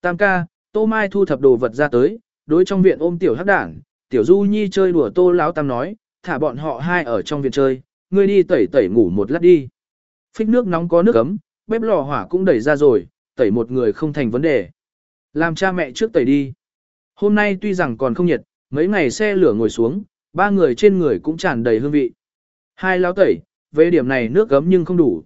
Tam ca, Tô Mai thu thập đồ vật ra tới, đối trong viện ôm tiểu hắc đảng, tiểu du nhi chơi đùa Tô Lão Tam nói, thả bọn họ hai ở trong viện chơi, ngươi đi tẩy tẩy ngủ một lát đi. Phích nước nóng có nước ấm, bếp lò hỏa cũng đẩy ra rồi, tẩy một người không thành vấn đề. Làm cha mẹ trước tẩy đi. Hôm nay tuy rằng còn không nhiệt, mấy ngày xe lửa ngồi xuống, ba người trên người cũng tràn đầy hương vị. Hai lão tẩy, về điểm này nước gấm nhưng không đủ.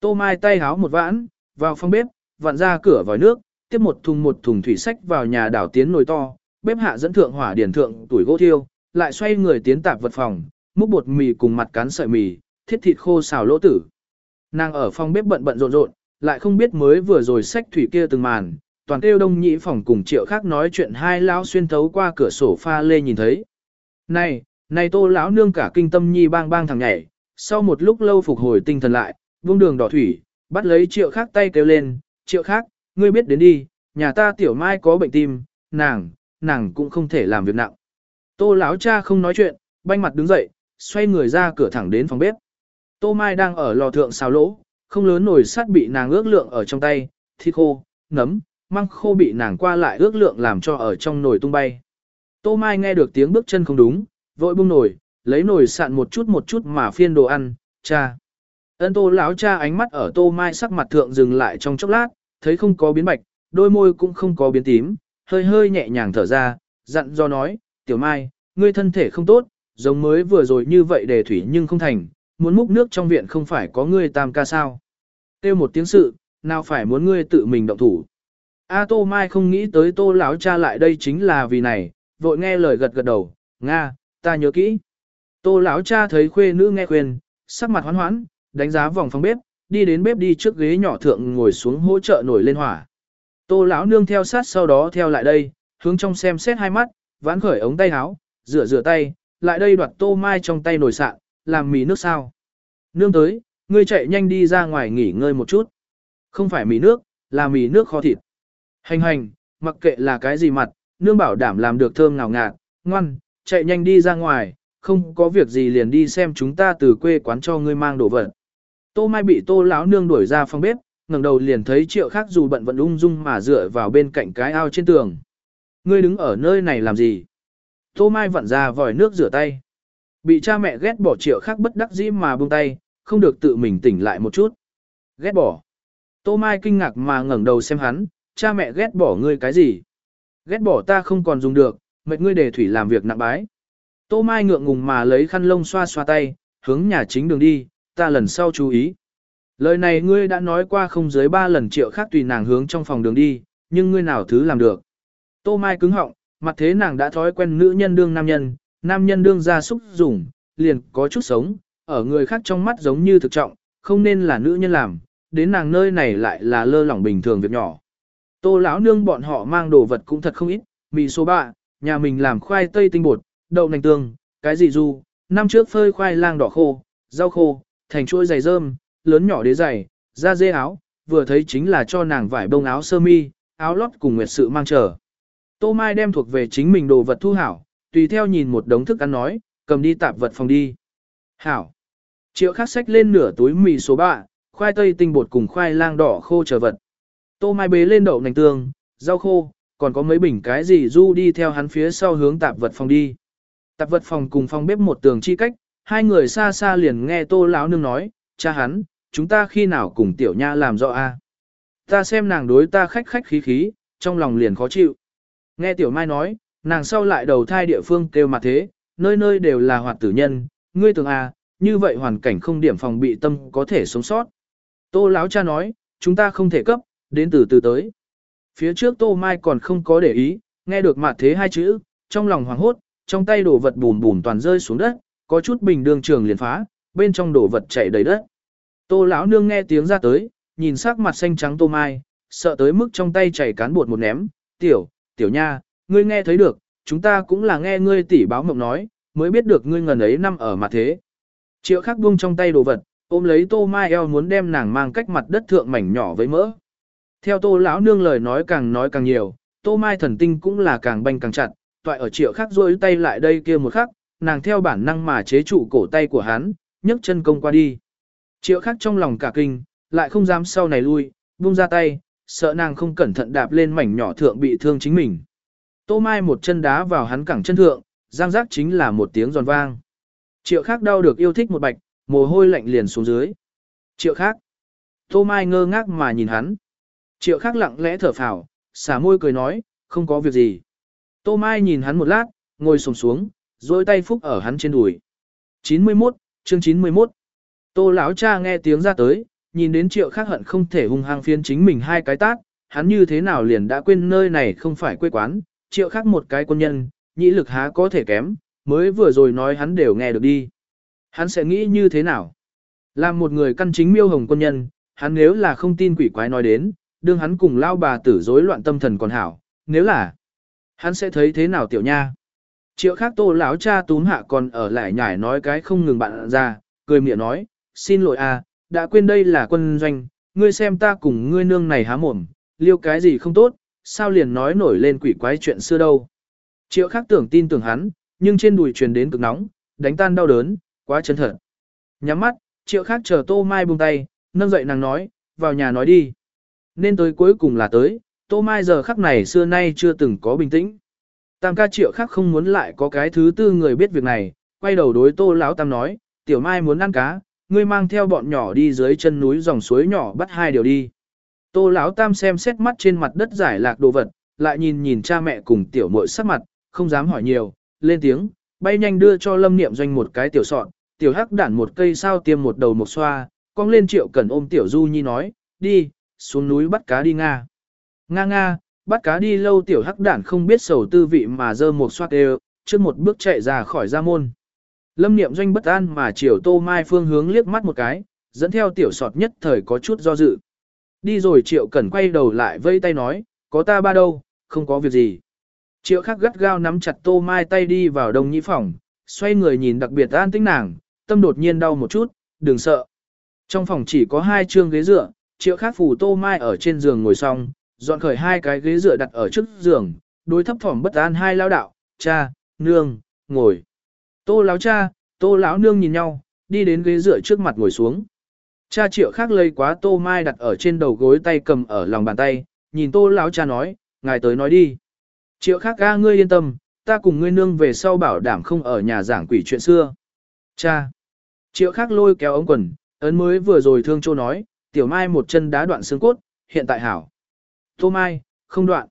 Tô Mai tay háo một vãn, vào phòng bếp, vặn ra cửa vòi nước, tiếp một thùng một thùng thủy sách vào nhà đảo tiến nồi to, bếp hạ dẫn thượng hỏa điển thượng tuổi gỗ thiêu, lại xoay người tiến tạp vật phòng, múc bột mì cùng mặt cán sợi mì, thiết thịt khô xào lỗ tử. Nàng ở phòng bếp bận bận rộn rộn, lại không biết mới vừa rồi sách thủy kia từng màn, toàn kêu đông nhĩ phòng cùng triệu khác nói chuyện hai lão xuyên thấu qua cửa sổ pha lê nhìn thấy. Này, này tô lão nương cả kinh tâm nhi bang bang thằng nhảy, sau một lúc lâu phục hồi tinh thần lại, vương đường đỏ thủy, bắt lấy triệu khác tay kêu lên, triệu khác, ngươi biết đến đi, nhà ta tiểu mai có bệnh tim, nàng, nàng cũng không thể làm việc nặng. Tô lão cha không nói chuyện, banh mặt đứng dậy, xoay người ra cửa thẳng đến phòng bếp. Tô mai đang ở lò thượng xào lỗ, không lớn nồi sắt bị nàng ước lượng ở trong tay, thịt khô, nấm, măng khô bị nàng qua lại ước lượng làm cho ở trong nồi tung bay. Tô mai nghe được tiếng bước chân không đúng, vội buông nồi, lấy nồi sạn một chút một chút mà phiên đồ ăn, cha. Ân tô lão cha ánh mắt ở tô mai sắc mặt thượng dừng lại trong chốc lát, thấy không có biến bạch, đôi môi cũng không có biến tím, hơi hơi nhẹ nhàng thở ra, dặn do nói, tiểu mai, ngươi thân thể không tốt, giống mới vừa rồi như vậy để thủy nhưng không thành, muốn múc nước trong viện không phải có ngươi tam ca sao. Têu một tiếng sự, nào phải muốn ngươi tự mình động thủ. A tô mai không nghĩ tới tô lão cha lại đây chính là vì này, vội nghe lời gật gật đầu, Nga, ta nhớ kỹ. Tô lão cha thấy khuê nữ nghe khuyên, sắc mặt hoán hoãn, đánh giá vòng phòng bếp, đi đến bếp đi trước ghế nhỏ thượng ngồi xuống hỗ trợ nổi lên hỏa. Tô lão nương theo sát sau đó theo lại đây, hướng trong xem xét hai mắt, vãn khởi ống tay áo, rửa rửa tay, lại đây đoạt tô mai trong tay nồi sạn, làm mì nước sao. Nương tới, ngươi chạy nhanh đi ra ngoài nghỉ ngơi một chút. Không phải mì nước, là mì nước kho thịt. Hành hành, mặc kệ là cái gì mặt, nương bảo đảm làm được thơm ngào ngạt, ngoan, chạy nhanh đi ra ngoài, không có việc gì liền đi xem chúng ta từ quê quán cho ngươi mang đồ vật. Tô Mai bị Tô lão nương đuổi ra phòng bếp, ngẩng đầu liền thấy Triệu Khác dù bận vẫn ung dung mà dựa vào bên cạnh cái ao trên tường. Ngươi đứng ở nơi này làm gì? Tô Mai vặn ra vòi nước rửa tay. Bị cha mẹ ghét bỏ Triệu Khác bất đắc dĩ mà buông tay, không được tự mình tỉnh lại một chút. Ghét bỏ. Tô Mai kinh ngạc mà ngẩng đầu xem hắn, cha mẹ ghét bỏ ngươi cái gì? Ghét bỏ ta không còn dùng được, mệt ngươi để thủy làm việc nặng bái. Tô Mai ngượng ngùng mà lấy khăn lông xoa xoa tay, hướng nhà chính đường đi, ta lần sau chú ý. Lời này ngươi đã nói qua không dưới ba lần triệu khác tùy nàng hướng trong phòng đường đi, nhưng ngươi nào thứ làm được. Tô Mai cứng họng, mặt thế nàng đã thói quen nữ nhân đương nam nhân, nam nhân đương ra súc dùng, liền có chút sống, ở người khác trong mắt giống như thực trọng, không nên là nữ nhân làm, đến nàng nơi này lại là lơ lỏng bình thường việc nhỏ. Tô lão nương bọn họ mang đồ vật cũng thật không ít, mì số bạ, nhà mình làm khoai tây tinh bột, đậu nành tương, cái gì du, năm trước phơi khoai lang đỏ khô, rau khô, thành chuỗi giày rơm, lớn nhỏ đế giày, da dê áo, vừa thấy chính là cho nàng vải bông áo sơ mi, áo lót cùng nguyệt sự mang trở. Tô Mai đem thuộc về chính mình đồ vật thu hảo, tùy theo nhìn một đống thức ăn nói, cầm đi tạp vật phòng đi. Hảo. Triệu khắc sách lên nửa túi mì số 3, khoai tây tinh bột cùng khoai lang đỏ khô trở vật. Tô Mai bế lên đậu nành tương, rau khô, còn có mấy bình cái gì du đi theo hắn phía sau hướng tạp vật phòng đi. Tạp vật phòng cùng phòng bếp một tường chi cách, hai người xa xa liền nghe tô lão nương nói, cha hắn, chúng ta khi nào cùng tiểu nha làm rõ a? Ta xem nàng đối ta khách khách khí khí, trong lòng liền khó chịu. Nghe tiểu mai nói, nàng sau lại đầu thai địa phương kêu mặt thế, nơi nơi đều là hoạt tử nhân, ngươi tưởng a, như vậy hoàn cảnh không điểm phòng bị tâm có thể sống sót. Tô lão cha nói, chúng ta không thể cấp, đến từ từ tới. Phía trước tô mai còn không có để ý, nghe được mặt thế hai chữ, trong lòng hoảng hốt, trong tay đổ vật bùn bùn toàn rơi xuống đất, có chút bình đường trường liền phá, bên trong đổ vật chảy đầy đất. Tô lão nương nghe tiếng ra tới, nhìn sắc mặt xanh trắng tô mai, sợ tới mức trong tay chảy cán bột một ném, tiểu, tiểu nha, ngươi nghe thấy được, chúng ta cũng là nghe ngươi tỷ báo mộng nói, mới biết được ngươi ngần ấy năm ở mặt thế. Triệu khắc buông trong tay đồ vật, ôm lấy tô mai eo muốn đem nàng mang cách mặt đất thượng mảnh nhỏ với mỡ. Theo tô lão nương lời nói càng nói càng nhiều, tô mai thần tinh cũng là càng banh càng chặt, toại ở triệu khắc rôi tay lại đây kia một khắc, nàng theo bản năng mà chế trụ cổ tay của hắn, nhấc chân công qua đi. Triệu khắc trong lòng cả kinh, lại không dám sau này lui, buông ra tay, sợ nàng không cẩn thận đạp lên mảnh nhỏ thượng bị thương chính mình. Tô Mai một chân đá vào hắn cẳng chân thượng, giang giác chính là một tiếng giòn vang. Triệu khác đau được yêu thích một bạch, mồ hôi lạnh liền xuống dưới. Triệu khác. Tô Mai ngơ ngác mà nhìn hắn. Triệu khác lặng lẽ thở phào, xả môi cười nói, không có việc gì. Tô Mai nhìn hắn một lát, ngồi sồm xuống, dối tay phúc ở hắn trên đùi. 91, chương 91. Tô lão cha nghe tiếng ra tới, nhìn đến triệu khác hận không thể hung hăng phiến chính mình hai cái tát, hắn như thế nào liền đã quên nơi này không phải quê quán, triệu khác một cái quân nhân, nhĩ lực há có thể kém, mới vừa rồi nói hắn đều nghe được đi. Hắn sẽ nghĩ như thế nào? Làm một người căn chính miêu hồng quân nhân, hắn nếu là không tin quỷ quái nói đến, đương hắn cùng lao bà tử rối loạn tâm thần còn hảo, nếu là, hắn sẽ thấy thế nào tiểu nha? Triệu khác tô lão cha túm hạ còn ở lại nhải nói cái không ngừng bạn ra, cười miệng nói, xin lỗi à, đã quên đây là quân doanh, ngươi xem ta cùng ngươi nương này há mồm, liêu cái gì không tốt, sao liền nói nổi lên quỷ quái chuyện xưa đâu. Triệu khác tưởng tin tưởng hắn, nhưng trên đùi truyền đến cực nóng, đánh tan đau đớn, quá chấn thật. Nhắm mắt, triệu khác chờ tô mai buông tay, nâng dậy nàng nói, vào nhà nói đi. Nên tới cuối cùng là tới, tô mai giờ khắc này xưa nay chưa từng có bình tĩnh. Tam ca triệu khác không muốn lại có cái thứ tư người biết việc này, quay đầu đối tô lão tam nói, tiểu mai muốn ăn cá, ngươi mang theo bọn nhỏ đi dưới chân núi dòng suối nhỏ bắt hai điều đi. Tô lão tam xem xét mắt trên mặt đất giải lạc đồ vật, lại nhìn nhìn cha mẹ cùng tiểu muội sắc mặt, không dám hỏi nhiều, lên tiếng, bay nhanh đưa cho lâm niệm doanh một cái tiểu sọn, tiểu hắc đản một cây sao tiêm một đầu một xoa, cong lên triệu cần ôm tiểu du nhi nói, đi, xuống núi bắt cá đi Nga. Nga Nga, bắt cá đi lâu tiểu hắc đản không biết sầu tư vị mà dơ một xoát đều, trước một bước chạy ra khỏi gia môn. Lâm niệm doanh bất an mà chiều tô mai phương hướng liếc mắt một cái, dẫn theo tiểu sọt nhất thời có chút do dự. Đi rồi triệu cẩn quay đầu lại vây tay nói, có ta ba đâu, không có việc gì. Triệu khắc gắt gao nắm chặt tô mai tay đi vào đồng nhĩ phòng, xoay người nhìn đặc biệt an tĩnh nàng, tâm đột nhiên đau một chút, đừng sợ. Trong phòng chỉ có hai chương ghế dựa, triệu khắc phủ tô mai ở trên giường ngồi xong, dọn khởi hai cái ghế dựa đặt ở trước giường, đối thấp thỏm bất an hai lao đạo, cha, nương, ngồi. Tô lão cha, tô lão nương nhìn nhau, đi đến ghế dựa trước mặt ngồi xuống. Cha triệu khác lây quá tô mai đặt ở trên đầu gối tay cầm ở lòng bàn tay, nhìn tô lão cha nói, ngài tới nói đi. Triệu khác ga ngươi yên tâm, ta cùng ngươi nương về sau bảo đảm không ở nhà giảng quỷ chuyện xưa. Cha. Triệu khác lôi kéo ống quần, ấn mới vừa rồi thương châu nói, tiểu mai một chân đá đoạn xương cốt, hiện tại hảo. Tô mai, không đoạn.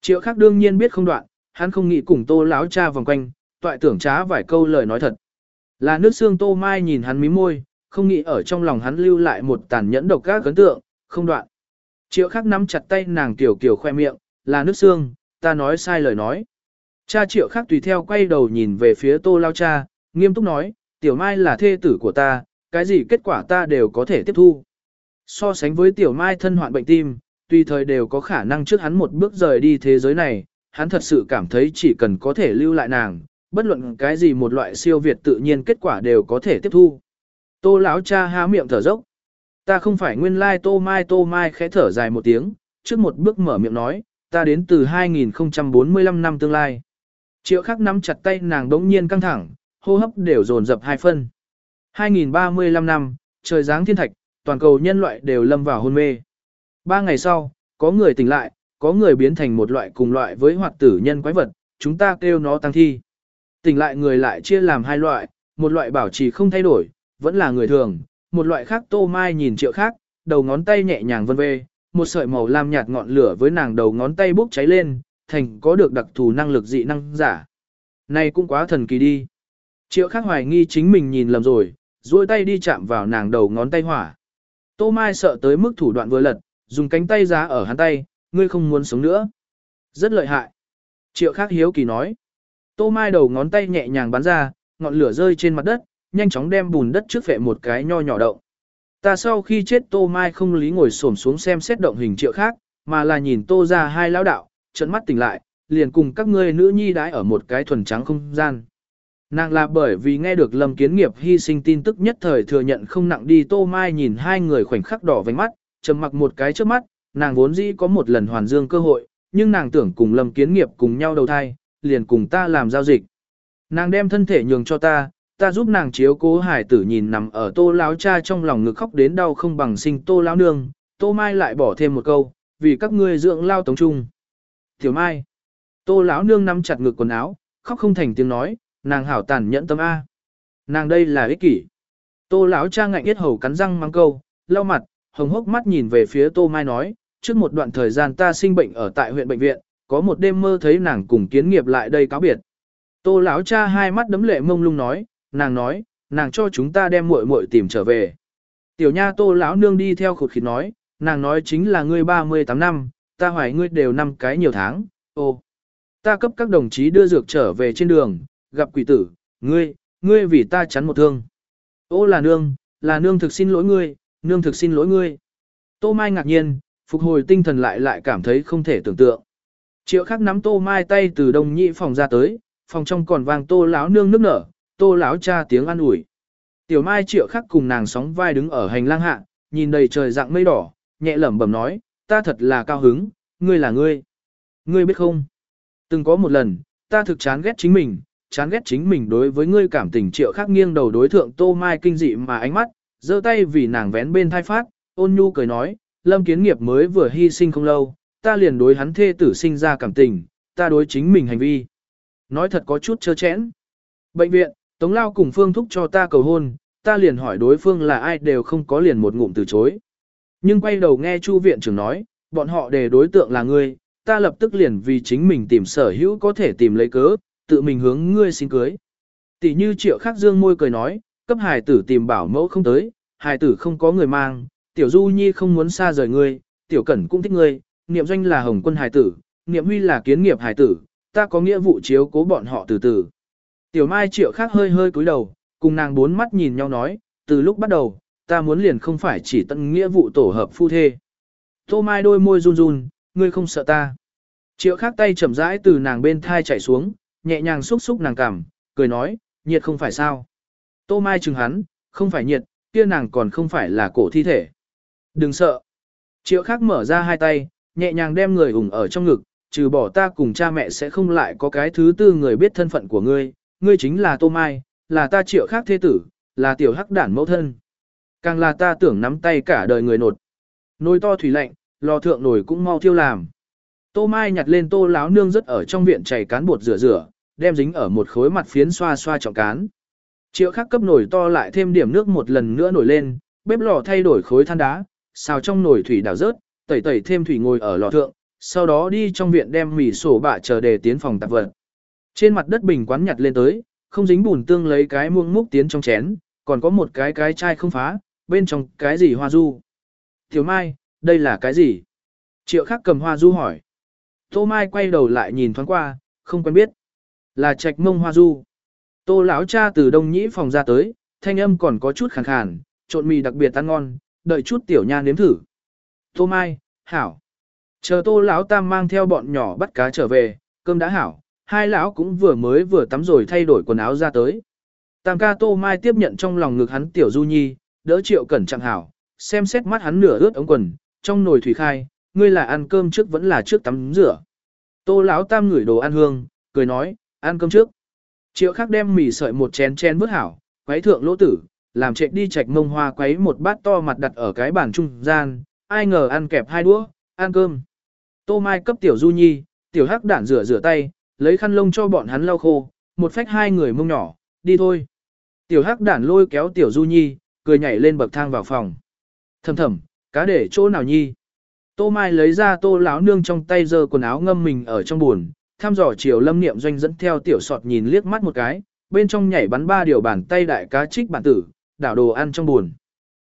Triệu khác đương nhiên biết không đoạn, hắn không nghĩ cùng tô lão cha vòng quanh, toại tưởng trá vài câu lời nói thật. Là nước xương tô mai nhìn hắn mím môi, không nghĩ ở trong lòng hắn lưu lại một tàn nhẫn độc các ấn tượng, không đoạn. Triệu khắc nắm chặt tay nàng tiểu kiểu khoe miệng, là nước xương, ta nói sai lời nói. Cha triệu khắc tùy theo quay đầu nhìn về phía tô lao cha, nghiêm túc nói, tiểu mai là thê tử của ta, cái gì kết quả ta đều có thể tiếp thu. So sánh với tiểu mai thân hoạn bệnh tim, tùy thời đều có khả năng trước hắn một bước rời đi thế giới này, hắn thật sự cảm thấy chỉ cần có thể lưu lại nàng, bất luận cái gì một loại siêu việt tự nhiên kết quả đều có thể tiếp thu. Tô lão cha há miệng thở dốc. Ta không phải nguyên lai tô mai tô mai khẽ thở dài một tiếng, trước một bước mở miệng nói, ta đến từ 2045 năm tương lai. Triệu khắc nắm chặt tay nàng đống nhiên căng thẳng, hô hấp đều dồn dập hai phân. 2035 năm, trời giáng thiên thạch, toàn cầu nhân loại đều lâm vào hôn mê. Ba ngày sau, có người tỉnh lại, có người biến thành một loại cùng loại với hoạt tử nhân quái vật, chúng ta kêu nó tăng thi. Tỉnh lại người lại chia làm hai loại, một loại bảo trì không thay đổi, vẫn là người thường, một loại khác tô mai nhìn triệu khác, đầu ngón tay nhẹ nhàng vân vê, một sợi màu lam nhạt ngọn lửa với nàng đầu ngón tay bốc cháy lên, thành có được đặc thù năng lực dị năng giả. Này cũng quá thần kỳ đi. Triệu khác hoài nghi chính mình nhìn lầm rồi, duỗi tay đi chạm vào nàng đầu ngón tay hỏa. Tô Mai sợ tới mức thủ đoạn vừa lật, dùng cánh tay giá ở hắn tay, ngươi không muốn sống nữa. Rất lợi hại. Triệu khác hiếu kỳ nói. Tô Mai đầu ngón tay nhẹ nhàng bắn ra, ngọn lửa rơi trên mặt đất, nhanh chóng đem bùn đất trước phệ một cái nho nhỏ động. Ta sau khi chết Tô Mai không lý ngồi xổm xuống xem xét động hình triệu khác, mà là nhìn Tô ra hai lão đạo, trận mắt tỉnh lại, liền cùng các ngươi nữ nhi đãi ở một cái thuần trắng không gian. Nàng là bởi vì nghe được Lâm Kiến Nghiệp hy sinh tin tức nhất thời thừa nhận không nặng đi Tô Mai nhìn hai người khoảnh khắc đỏ vành mắt, trầm mặc một cái trước mắt, nàng vốn dĩ có một lần hoàn dương cơ hội, nhưng nàng tưởng cùng Lâm Kiến Nghiệp cùng nhau đầu thai, liền cùng ta làm giao dịch. Nàng đem thân thể nhường cho ta, ta giúp nàng chiếu cố hải tử nhìn nằm ở tô lão cha trong lòng ngực khóc đến đau không bằng sinh tô lão nương, tô mai lại bỏ thêm một câu, vì các ngươi dưỡng lao tống trung. Tiểu Mai. Tô lão nương nắm chặt ngực quần áo, khóc không thành tiếng nói, nàng hảo tàn nhẫn tâm A. Nàng đây là ích kỷ. Tô lão cha ngạnh yết hầu cắn răng mang câu, lau mặt, hồng hốc mắt nhìn về phía Tô Mai nói, trước một đoạn thời gian ta sinh bệnh ở tại huyện bệnh viện, có một đêm mơ thấy nàng cùng kiến nghiệp lại đây cáo biệt. Tô lão cha hai mắt đấm lệ mông lung nói, nàng nói, nàng cho chúng ta đem muội muội tìm trở về. Tiểu nha Tô lão nương đi theo khụt khịt nói, nàng nói chính là ngươi 38 năm, ta hoài ngươi đều năm cái nhiều tháng, ô. Ta cấp các đồng chí đưa dược trở về trên đường, gặp quỷ tử, ngươi, ngươi vì ta chắn một thương. Ô là nương, là nương thực xin lỗi ngươi, nương thực xin lỗi ngươi. Tô Mai ngạc nhiên, phục hồi tinh thần lại lại cảm thấy không thể tưởng tượng. Triệu khắc nắm Tô Mai tay từ đông nhị phòng ra tới, phòng trong còn vang Tô lão nương nước nở, Tô lão cha tiếng an ủi. Tiểu Mai triệu khắc cùng nàng sóng vai đứng ở hành lang hạ, nhìn đầy trời dạng mây đỏ, nhẹ lẩm bẩm nói, ta thật là cao hứng, ngươi là ngươi. Ngươi biết không? Từng có một lần, ta thực chán ghét chính mình, chán ghét chính mình đối với ngươi cảm tình triệu khác nghiêng đầu đối thượng Tô Mai kinh dị mà ánh mắt, giơ tay vì nàng vén bên thai phát, ôn nhu cười nói, lâm kiến nghiệp mới vừa hy sinh không lâu, ta liền đối hắn thê tử sinh ra cảm tình, ta đối chính mình hành vi. Nói thật có chút chơ chẽn. Bệnh viện, Tống Lao cùng Phương Thúc cho ta cầu hôn, ta liền hỏi đối phương là ai đều không có liền một ngụm từ chối. Nhưng quay đầu nghe Chu viện trưởng nói, bọn họ đề đối tượng là ngươi, ta lập tức liền vì chính mình tìm sở hữu có thể tìm lấy cớ, tự mình hướng ngươi xin cưới. Tỷ như triệu khắc dương môi cười nói, cấp hài tử tìm bảo mẫu không tới, hài tử không có người mang, tiểu du nhi không muốn xa rời ngươi, tiểu cẩn cũng thích ngươi, niệm doanh là hồng quân hài tử, niệm huy là kiến nghiệp hài tử, ta có nghĩa vụ chiếu cố bọn họ từ từ. Tiểu mai triệu khác hơi hơi cúi đầu, cùng nàng bốn mắt nhìn nhau nói, từ lúc bắt đầu, ta muốn liền không phải chỉ tận nghĩa vụ tổ hợp phu thê. Tô mai đôi môi run run, ngươi không sợ ta. Triệu khác tay chậm rãi từ nàng bên thai chảy xuống, nhẹ nhàng xúc xúc nàng cằm, cười nói, nhiệt không phải sao. Tô mai chừng hắn, không phải nhiệt, kia nàng còn không phải là cổ thi thể. Đừng sợ. Triệu khác mở ra hai tay, nhẹ nhàng đem người ủng ở trong ngực, trừ bỏ ta cùng cha mẹ sẽ không lại có cái thứ tư người biết thân phận của ngươi, ngươi chính là Tô Mai, là ta triệu khác thế tử, là tiểu hắc đản mẫu thân. Càng là ta tưởng nắm tay cả đời người nột. Nồi to thủy lạnh, lò thượng nồi cũng mau thiêu làm. Tô Mai nhặt lên tô láo nương rất ở trong viện chảy cán bột rửa rửa, đem dính ở một khối mặt phiến xoa xoa trọng cán. Triệu khắc cấp nồi to lại thêm điểm nước một lần nữa nổi lên, bếp lò thay đổi khối than đá, xào trong nồi thủy đảo rớt, tẩy tẩy thêm thủy ngồi ở lò thượng, sau đó đi trong viện đem mì sổ bạ chờ để tiến phòng tạp vật. Trên mặt đất bình quán nhặt lên tới, không dính bùn tương lấy cái muông múc tiến trong chén, còn có một cái cái chai không phá, bên trong cái gì hoa du. Tiểu Mai, đây là cái gì? Triệu khắc cầm hoa du hỏi. Tô Mai quay đầu lại nhìn thoáng qua, không quen biết. Là trạch mông hoa du. Tô lão cha từ đông nhĩ phòng ra tới, thanh âm còn có chút khàn khàn, trộn mì đặc biệt ăn ngon, đợi chút tiểu nha nếm thử. Tô Mai, hảo. Chờ tô lão tam mang theo bọn nhỏ bắt cá trở về, cơm đã hảo, hai lão cũng vừa mới vừa tắm rồi thay đổi quần áo ra tới. Tam ca tô mai tiếp nhận trong lòng ngực hắn tiểu du nhi, đỡ triệu cẩn chẳng hảo, xem xét mắt hắn nửa ướt ống quần, trong nồi thủy khai, ngươi là ăn cơm trước vẫn là trước tắm rửa. Tô lão tam ngửi đồ ăn hương, cười nói, ăn cơm trước. Triệu khắc đem mì sợi một chén chén vớt hảo, quấy thượng lỗ tử, làm trệ đi chạch mông hoa quấy một bát to mặt đặt ở cái bàn trung gian, ai ngờ ăn kẹp hai đũa, ăn cơm. Tô Mai cấp tiểu du nhi, tiểu hắc đản rửa rửa tay, lấy khăn lông cho bọn hắn lau khô, một phách hai người mông nhỏ, đi thôi. Tiểu hắc đản lôi kéo tiểu du nhi, cười nhảy lên bậc thang vào phòng. Thầm thầm, cá để chỗ nào nhi? Tô Mai lấy ra tô láo nương trong tay giơ quần áo ngâm mình ở trong buồn, tham dò chiều lâm niệm doanh dẫn theo tiểu sọt nhìn liếc mắt một cái, bên trong nhảy bắn ba điều bàn tay đại cá trích bản tử, đảo đồ ăn trong buồn.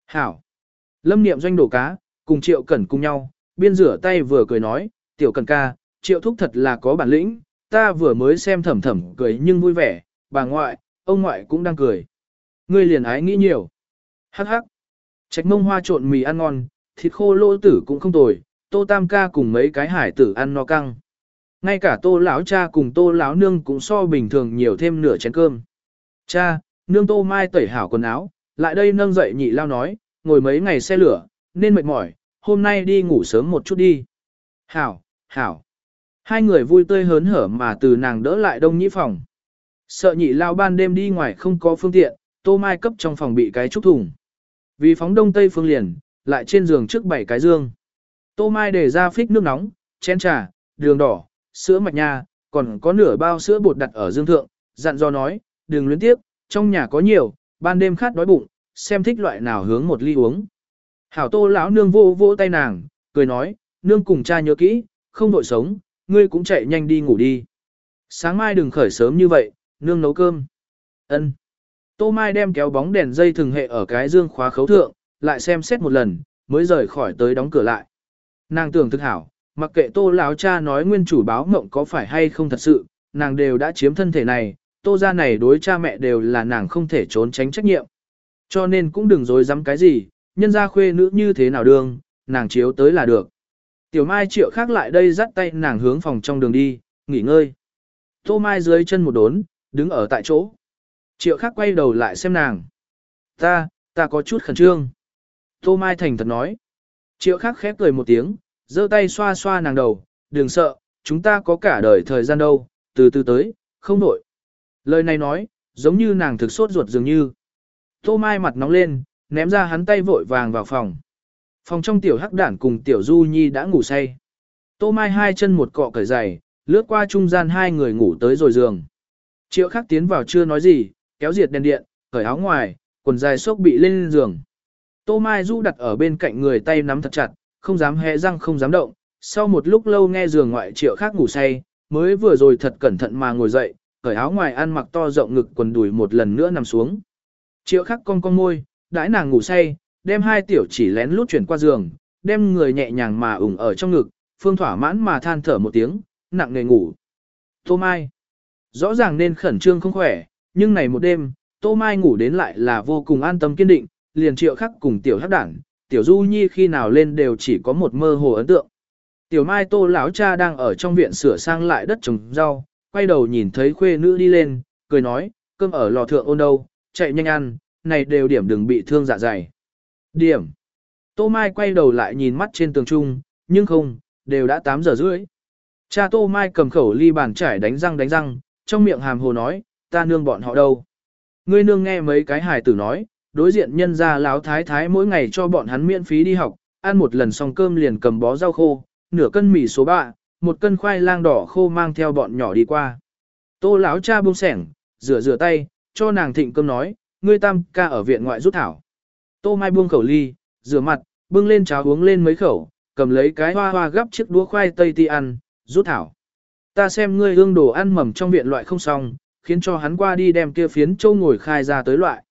Hảo! Lâm niệm doanh đổ cá, cùng triệu cẩn cùng nhau, biên rửa tay vừa cười nói, tiểu cẩn ca, triệu thúc thật là có bản lĩnh, ta vừa mới xem thầm thầm cười nhưng vui vẻ, bà ngoại, ông ngoại cũng đang cười. Ngươi liền ái nghĩ nhiều. Hắc hắc. Trạch mông hoa trộn mì ăn ngon, thịt khô lỗ tử cũng không tồi, tô tam ca cùng mấy cái hải tử ăn no căng. Ngay cả tô lão cha cùng tô lão nương cũng so bình thường nhiều thêm nửa chén cơm. Cha, nương tô mai tẩy hảo quần áo, lại đây nâng dậy nhị lao nói, ngồi mấy ngày xe lửa, nên mệt mỏi, hôm nay đi ngủ sớm một chút đi. Hảo, hảo. Hai người vui tươi hớn hở mà từ nàng đỡ lại đông nhĩ phòng. Sợ nhị lao ban đêm đi ngoài không có phương tiện, tô mai cấp trong phòng bị cái trúc thùng. Vì phóng đông tây phương liền, lại trên giường trước bảy cái dương. Tô Mai để ra phích nước nóng, chén trà, đường đỏ, sữa mạch nha, còn có nửa bao sữa bột đặt ở dương thượng, dặn dò nói, đừng luyến tiếp, trong nhà có nhiều, ban đêm khát đói bụng, xem thích loại nào hướng một ly uống. Hảo tô lão nương vô vô tay nàng, cười nói, nương cùng cha nhớ kỹ, không đội sống, ngươi cũng chạy nhanh đi ngủ đi. Sáng mai đừng khởi sớm như vậy, nương nấu cơm. Ân. Tô Mai đem kéo bóng đèn dây thường hệ ở cái dương khóa khấu thượng, lại xem xét một lần, mới rời khỏi tới đóng cửa lại. Nàng tưởng thực hảo, mặc kệ tô lão cha nói nguyên chủ báo mộng có phải hay không thật sự, nàng đều đã chiếm thân thể này, tô ra này đối cha mẹ đều là nàng không thể trốn tránh trách nhiệm. Cho nên cũng đừng dối dám cái gì, nhân ra khuê nữ như thế nào đương, nàng chiếu tới là được. Tiểu Mai triệu khác lại đây dắt tay nàng hướng phòng trong đường đi, nghỉ ngơi. Tô Mai dưới chân một đốn, đứng ở tại chỗ. Triệu khác quay đầu lại xem nàng. Ta, ta có chút khẩn trương. Tô Mai thành thật nói. Triệu khác khép cười một tiếng, giơ tay xoa xoa nàng đầu, đừng sợ, chúng ta có cả đời thời gian đâu, từ từ tới, không nổi. Lời này nói, giống như nàng thực sốt ruột dường như. Tô Mai mặt nóng lên, ném ra hắn tay vội vàng vào phòng. Phòng trong tiểu hắc đản cùng tiểu du nhi đã ngủ say. Tô Mai hai chân một cọ cởi giày, lướt qua trung gian hai người ngủ tới rồi giường. Triệu khắc tiến vào chưa nói gì, kéo diệt đèn điện, cởi áo ngoài, quần dài xốc bị lên giường. Tô Mai du đặt ở bên cạnh người tay nắm thật chặt, không dám hé răng không dám động. Sau một lúc lâu nghe giường ngoại triệu khác ngủ say, mới vừa rồi thật cẩn thận mà ngồi dậy, cởi áo ngoài ăn mặc to rộng ngực quần đùi một lần nữa nằm xuống. Triệu khắc con con môi, đãi nàng ngủ say, đem hai tiểu chỉ lén lút chuyển qua giường, đem người nhẹ nhàng mà ủng ở trong ngực, phương thỏa mãn mà than thở một tiếng, nặng nề ngủ. Tô Mai. Rõ ràng nên khẩn trương không khỏe, nhưng này một đêm, Tô Mai ngủ đến lại là vô cùng an tâm kiên định, liền triệu khắc cùng tiểu hắc đảng, tiểu du nhi khi nào lên đều chỉ có một mơ hồ ấn tượng. Tiểu Mai Tô lão cha đang ở trong viện sửa sang lại đất trồng rau, quay đầu nhìn thấy khuê nữ đi lên, cười nói, cơm ở lò thượng ôn đâu, chạy nhanh ăn, này đều điểm đừng bị thương dạ dày. Điểm. Tô Mai quay đầu lại nhìn mắt trên tường trung, nhưng không, đều đã 8 giờ rưỡi. Cha Tô Mai cầm khẩu ly bàn trải đánh răng đánh răng, trong miệng hàm hồ nói, ta nương bọn họ đâu. Ngươi nương nghe mấy cái hài tử nói, đối diện nhân ra láo thái thái mỗi ngày cho bọn hắn miễn phí đi học, ăn một lần xong cơm liền cầm bó rau khô, nửa cân mì số bạ, một cân khoai lang đỏ khô mang theo bọn nhỏ đi qua. Tô lão cha buông sẻng, rửa rửa tay, cho nàng thịnh cơm nói, ngươi tam ca ở viện ngoại rút thảo. Tô Mai buông khẩu ly, rửa mặt, bưng lên cháo uống lên mấy khẩu, cầm lấy cái hoa hoa gấp chiếc đũa khoai tây ti ăn, rút thảo. Ta xem ngươi hương đồ ăn mầm trong viện loại không xong, khiến cho hắn qua đi đem kia phiến châu ngồi khai ra tới loại.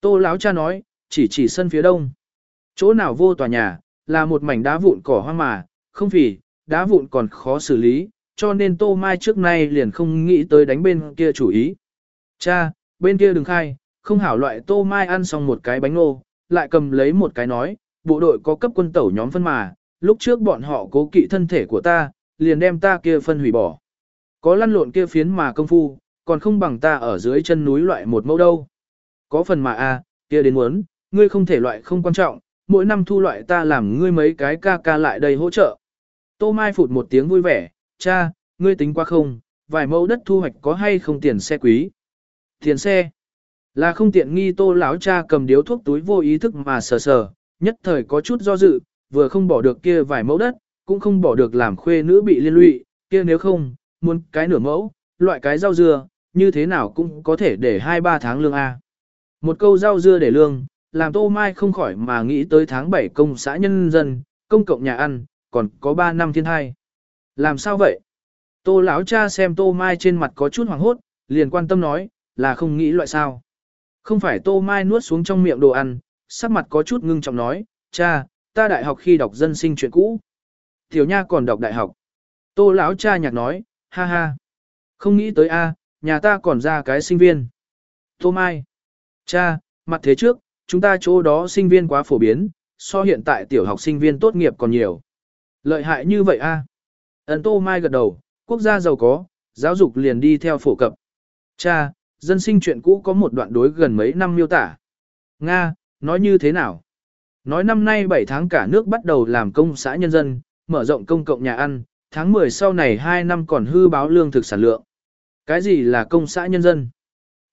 Tô lão cha nói, chỉ chỉ sân phía đông. Chỗ nào vô tòa nhà, là một mảnh đá vụn cỏ hoang mà, không vì, đá vụn còn khó xử lý, cho nên Tô Mai trước nay liền không nghĩ tới đánh bên kia chủ ý. Cha, bên kia đừng khai, không hảo loại Tô Mai ăn xong một cái bánh nô, lại cầm lấy một cái nói, bộ đội có cấp quân tẩu nhóm phân mà, lúc trước bọn họ cố kỵ thân thể của ta, liền đem ta kia phân hủy bỏ. Có lăn lộn kia phiến mà công phu, còn không bằng ta ở dưới chân núi loại một mẫu đâu. Có phần mà a, à, kia đến muốn, ngươi không thể loại không quan trọng, mỗi năm thu loại ta làm ngươi mấy cái ca ca lại đây hỗ trợ. Tô Mai phụt một tiếng vui vẻ, cha, ngươi tính qua không, vài mẫu đất thu hoạch có hay không tiền xe quý. Tiền xe, là không tiện nghi tô lão cha cầm điếu thuốc túi vô ý thức mà sờ sờ, nhất thời có chút do dự, vừa không bỏ được kia vài mẫu đất, cũng không bỏ được làm khuê nữ bị liên lụy, kia nếu không, muốn cái nửa mẫu, loại cái rau dưa, như thế nào cũng có thể để 2-3 tháng lương A. Một câu rau dưa để lương, làm Tô Mai không khỏi mà nghĩ tới tháng 7 công xã nhân dân, công cộng nhà ăn, còn có 3 năm thiên hai. Làm sao vậy? Tô lão cha xem Tô Mai trên mặt có chút hoảng hốt, liền quan tâm nói, là không nghĩ loại sao. Không phải Tô Mai nuốt xuống trong miệng đồ ăn, sắc mặt có chút ngưng trọng nói, cha, ta đại học khi đọc dân sinh chuyện cũ. Tiểu nha còn đọc đại học. Tô lão cha nhạc nói, ha ha. Không nghĩ tới a, nhà ta còn ra cái sinh viên. Tô Mai. Cha, mặt thế trước, chúng ta chỗ đó sinh viên quá phổ biến, so hiện tại tiểu học sinh viên tốt nghiệp còn nhiều. Lợi hại như vậy a. Ấn Tô Mai gật đầu, quốc gia giàu có, giáo dục liền đi theo phổ cập. Cha, dân sinh chuyện cũ có một đoạn đối gần mấy năm miêu tả. Nga, nói như thế nào? Nói năm nay 7 tháng cả nước bắt đầu làm công xã nhân dân, mở rộng công cộng nhà ăn, tháng 10 sau này 2 năm còn hư báo lương thực sản lượng. Cái gì là công xã nhân dân?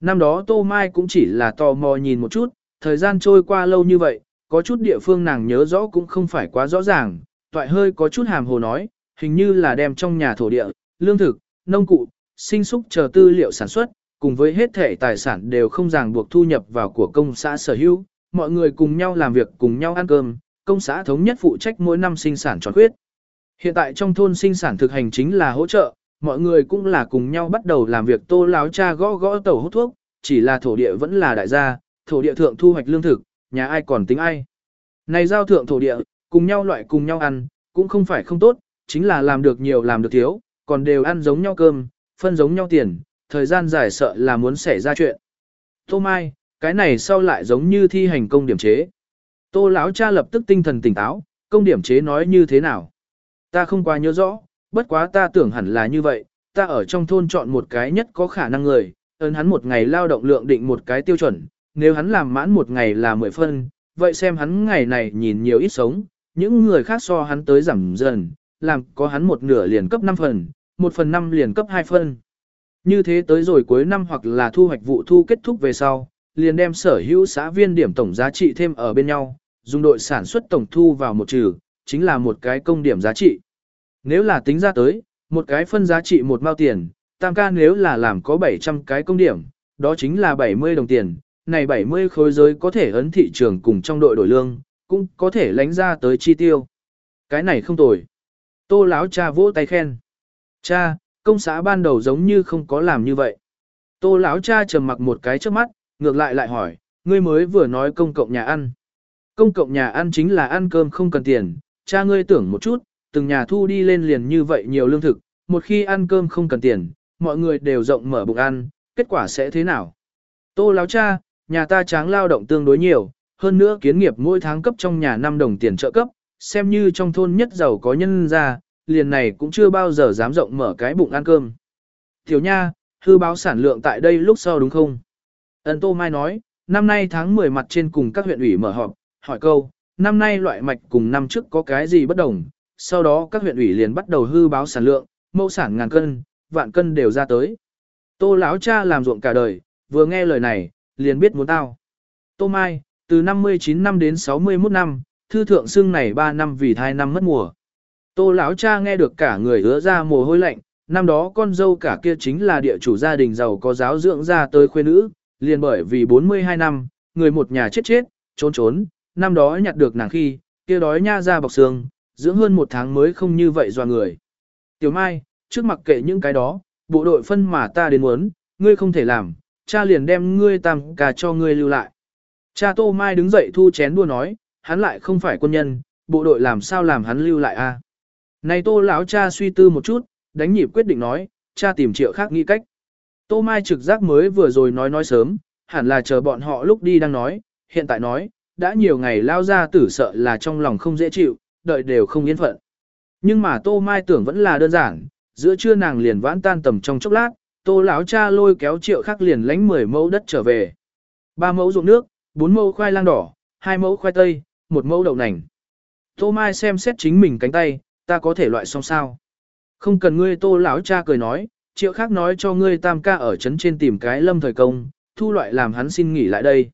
Năm đó Tô Mai cũng chỉ là tò mò nhìn một chút, thời gian trôi qua lâu như vậy, có chút địa phương nàng nhớ rõ cũng không phải quá rõ ràng, toại hơi có chút hàm hồ nói, hình như là đem trong nhà thổ địa, lương thực, nông cụ, sinh súc chờ tư liệu sản xuất, cùng với hết thể tài sản đều không ràng buộc thu nhập vào của công xã sở hữu, mọi người cùng nhau làm việc cùng nhau ăn cơm, công xã thống nhất phụ trách mỗi năm sinh sản tròn khuyết. Hiện tại trong thôn sinh sản thực hành chính là hỗ trợ, mọi người cũng là cùng nhau bắt đầu làm việc tô láo cha gõ gõ tàu hút thuốc, chỉ là thổ địa vẫn là đại gia, thổ địa thượng thu hoạch lương thực, nhà ai còn tính ai. Này giao thượng thổ địa, cùng nhau loại cùng nhau ăn, cũng không phải không tốt, chính là làm được nhiều làm được thiếu, còn đều ăn giống nhau cơm, phân giống nhau tiền, thời gian dài sợ là muốn xảy ra chuyện. Tô Mai, cái này sau lại giống như thi hành công điểm chế. Tô lão cha lập tức tinh thần tỉnh táo, công điểm chế nói như thế nào? Ta không quá nhớ rõ, bất quá ta tưởng hẳn là như vậy, ta ở trong thôn chọn một cái nhất có khả năng người, ơn hắn một ngày lao động lượng định một cái tiêu chuẩn, nếu hắn làm mãn một ngày là 10 phân, vậy xem hắn ngày này nhìn nhiều ít sống, những người khác so hắn tới giảm dần, làm có hắn một nửa liền cấp 5 phần, một phần 5 liền cấp 2 phân. Như thế tới rồi cuối năm hoặc là thu hoạch vụ thu kết thúc về sau, liền đem sở hữu xã viên điểm tổng giá trị thêm ở bên nhau, dùng đội sản xuất tổng thu vào một trừ, chính là một cái công điểm giá trị. Nếu là tính ra tới, một cái phân giá trị một mao tiền, tam ca nếu là làm có 700 cái công điểm, đó chính là 70 đồng tiền, này 70 khối giới có thể ấn thị trường cùng trong đội đổi lương, cũng có thể lánh ra tới chi tiêu. Cái này không tồi. Tô lão cha vỗ tay khen. Cha, công xã ban đầu giống như không có làm như vậy. Tô lão cha trầm mặc một cái trước mắt, ngược lại lại hỏi, ngươi mới vừa nói công cộng nhà ăn. Công cộng nhà ăn chính là ăn cơm không cần tiền, cha ngươi tưởng một chút, từng nhà thu đi lên liền như vậy nhiều lương thực, một khi ăn cơm không cần tiền, mọi người đều rộng mở bụng ăn, kết quả sẽ thế nào? Tô láo cha, nhà ta tráng lao động tương đối nhiều, hơn nữa kiến nghiệp mỗi tháng cấp trong nhà 5 đồng tiền trợ cấp, xem như trong thôn nhất giàu có nhân ra, liền này cũng chưa bao giờ dám rộng mở cái bụng ăn cơm. Tiểu nha, hư báo sản lượng tại đây lúc sau đúng không? Ân Tô Mai nói, năm nay tháng 10 mặt trên cùng các huyện ủy mở họp, hỏi câu, năm nay loại mạch cùng năm trước có cái gì bất đồng, sau đó các huyện ủy liền bắt đầu hư báo sản lượng, mẫu sản ngàn cân, vạn cân đều ra tới. Tô lão cha làm ruộng cả đời, vừa nghe lời này, liền biết muốn tao. Tô Mai, từ 59 năm đến 61 năm, thư thượng xương này 3 năm vì thai năm mất mùa. Tô lão cha nghe được cả người hứa ra mồ hôi lạnh, năm đó con dâu cả kia chính là địa chủ gia đình giàu có giáo dưỡng ra tới khuê nữ, liền bởi vì 42 năm, người một nhà chết chết, trốn trốn, năm đó nhặt được nàng khi, kia đói nha ra bọc xương, dưỡng hơn một tháng mới không như vậy doa người. Tiểu Mai, trước mặc kệ những cái đó, bộ đội phân mà ta đến muốn, ngươi không thể làm, cha liền đem ngươi tam cả cho ngươi lưu lại. Cha Tô Mai đứng dậy thu chén đua nói, hắn lại không phải quân nhân, bộ đội làm sao làm hắn lưu lại a? Này Tô lão cha suy tư một chút, đánh nhịp quyết định nói, cha tìm triệu khác nghĩ cách. Tô Mai trực giác mới vừa rồi nói nói sớm, hẳn là chờ bọn họ lúc đi đang nói, hiện tại nói, đã nhiều ngày lao ra tử sợ là trong lòng không dễ chịu, đợi đều không yên phận. Nhưng mà Tô Mai tưởng vẫn là đơn giản, giữa trưa nàng liền vãn tan tầm trong chốc lát, Tô lão cha lôi kéo triệu khắc liền lánh 10 mẫu đất trở về. ba mẫu ruộng nước, bốn mẫu khoai lang đỏ, hai mẫu khoai tây, một mẫu đậu nành. Tô Mai xem xét chính mình cánh tay, ta có thể loại xong sao. Không cần ngươi tô lão cha cười nói, triệu khắc nói cho ngươi tam ca ở trấn trên tìm cái lâm thời công, thu loại làm hắn xin nghỉ lại đây.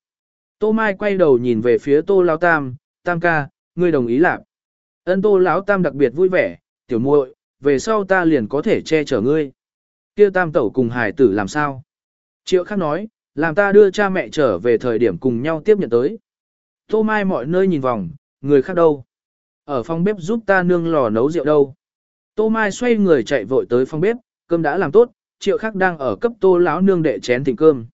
Tô Mai quay đầu nhìn về phía tô lão tam, tam ca, ngươi đồng ý làm. Ân tô lão tam đặc biệt vui vẻ, tiểu muội, về sau ta liền có thể che chở ngươi. Kia tam tẩu cùng hải tử làm sao? Triệu khắc nói, làm ta đưa cha mẹ trở về thời điểm cùng nhau tiếp nhận tới. Tô Mai mọi nơi nhìn vòng, người khác đâu? Ở phòng bếp giúp ta nương lò nấu rượu đâu? Tô Mai xoay người chạy vội tới phòng bếp, cơm đã làm tốt, triệu khắc đang ở cấp tô lão nương đệ chén thịnh cơm.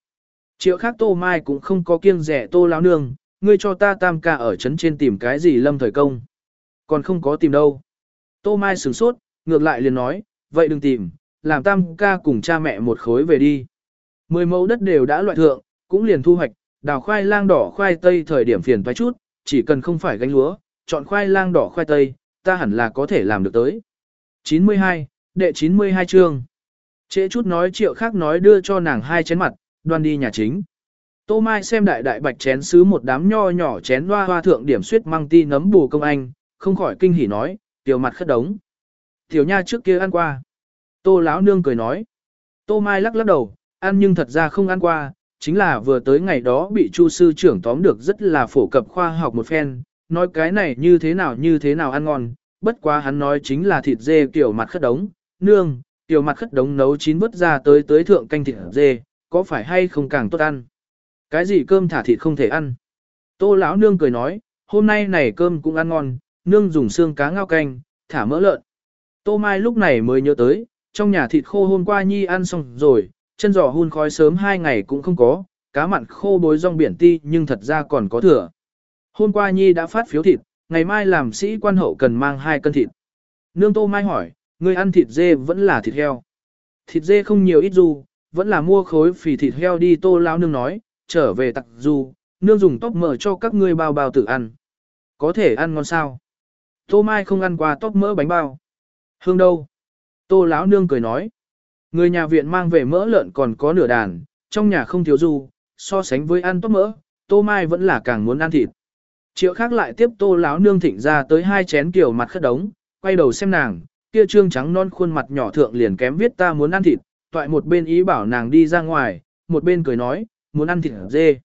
Triệu khắc tô mai cũng không có kiêng rẻ tô lão nương, ngươi cho ta tam ca ở trấn trên tìm cái gì lâm thời công. Còn không có tìm đâu. Tô mai sửng sốt, ngược lại liền nói, vậy đừng tìm, làm tam ca cùng cha mẹ một khối về đi. Mười mẫu đất đều đã loại thượng, cũng liền thu hoạch, đào khoai lang đỏ khoai tây thời điểm phiền toái chút, chỉ cần không phải gánh lúa, chọn khoai lang đỏ khoai tây, ta hẳn là có thể làm được tới. 92, đệ 92 chương. Trễ chút nói triệu khác nói đưa cho nàng hai chén mặt, đoan đi nhà chính. Tô Mai xem đại đại bạch chén sứ một đám nho nhỏ chén hoa hoa thượng điểm suyết mang ti nấm bù công anh, không khỏi kinh hỉ nói, tiểu mặt khất đống. Tiểu nha trước kia ăn qua. Tô lão nương cười nói. Tô Mai lắc lắc đầu, ăn nhưng thật ra không ăn qua, chính là vừa tới ngày đó bị chu sư trưởng tóm được rất là phổ cập khoa học một phen, nói cái này như thế nào như thế nào ăn ngon, bất quá hắn nói chính là thịt dê kiểu mặt khất đống, nương, kiểu mặt khất đống nấu chín vớt ra tới tới thượng canh thịt dê, có phải hay không càng tốt ăn? Cái gì cơm thả thịt không thể ăn? Tô lão nương cười nói, hôm nay này cơm cũng ăn ngon, nương dùng xương cá ngao canh, thả mỡ lợn. Tô Mai lúc này mới nhớ tới, trong nhà thịt khô hôm qua Nhi ăn xong rồi, chân giò hun khói sớm hai ngày cũng không có, cá mặn khô bối rong biển ti nhưng thật ra còn có thừa. Hôm qua Nhi đã phát phiếu thịt, ngày mai làm sĩ quan hậu cần mang hai cân thịt. Nương Tô Mai hỏi, người ăn thịt dê vẫn là thịt heo. Thịt dê không nhiều ít du, vẫn là mua khối phì thịt heo đi Tô Lão Nương nói, trở về tặc du, nương dùng tóc mở cho các ngươi bao bao tự ăn. Có thể ăn ngon sao? Tô Mai không ăn qua tóc mỡ bánh bao. Hương đâu? Tô lão nương cười nói. Người nhà viện mang về mỡ lợn còn có nửa đàn, trong nhà không thiếu du, so sánh với ăn tóc mỡ, Tô Mai vẫn là càng muốn ăn thịt. Triệu khác lại tiếp Tô lão nương thịnh ra tới hai chén kiểu mặt khất đống, quay đầu xem nàng, kia trương trắng non khuôn mặt nhỏ thượng liền kém viết ta muốn ăn thịt, toại một bên ý bảo nàng đi ra ngoài, một bên cười nói, muốn ăn thịt dê.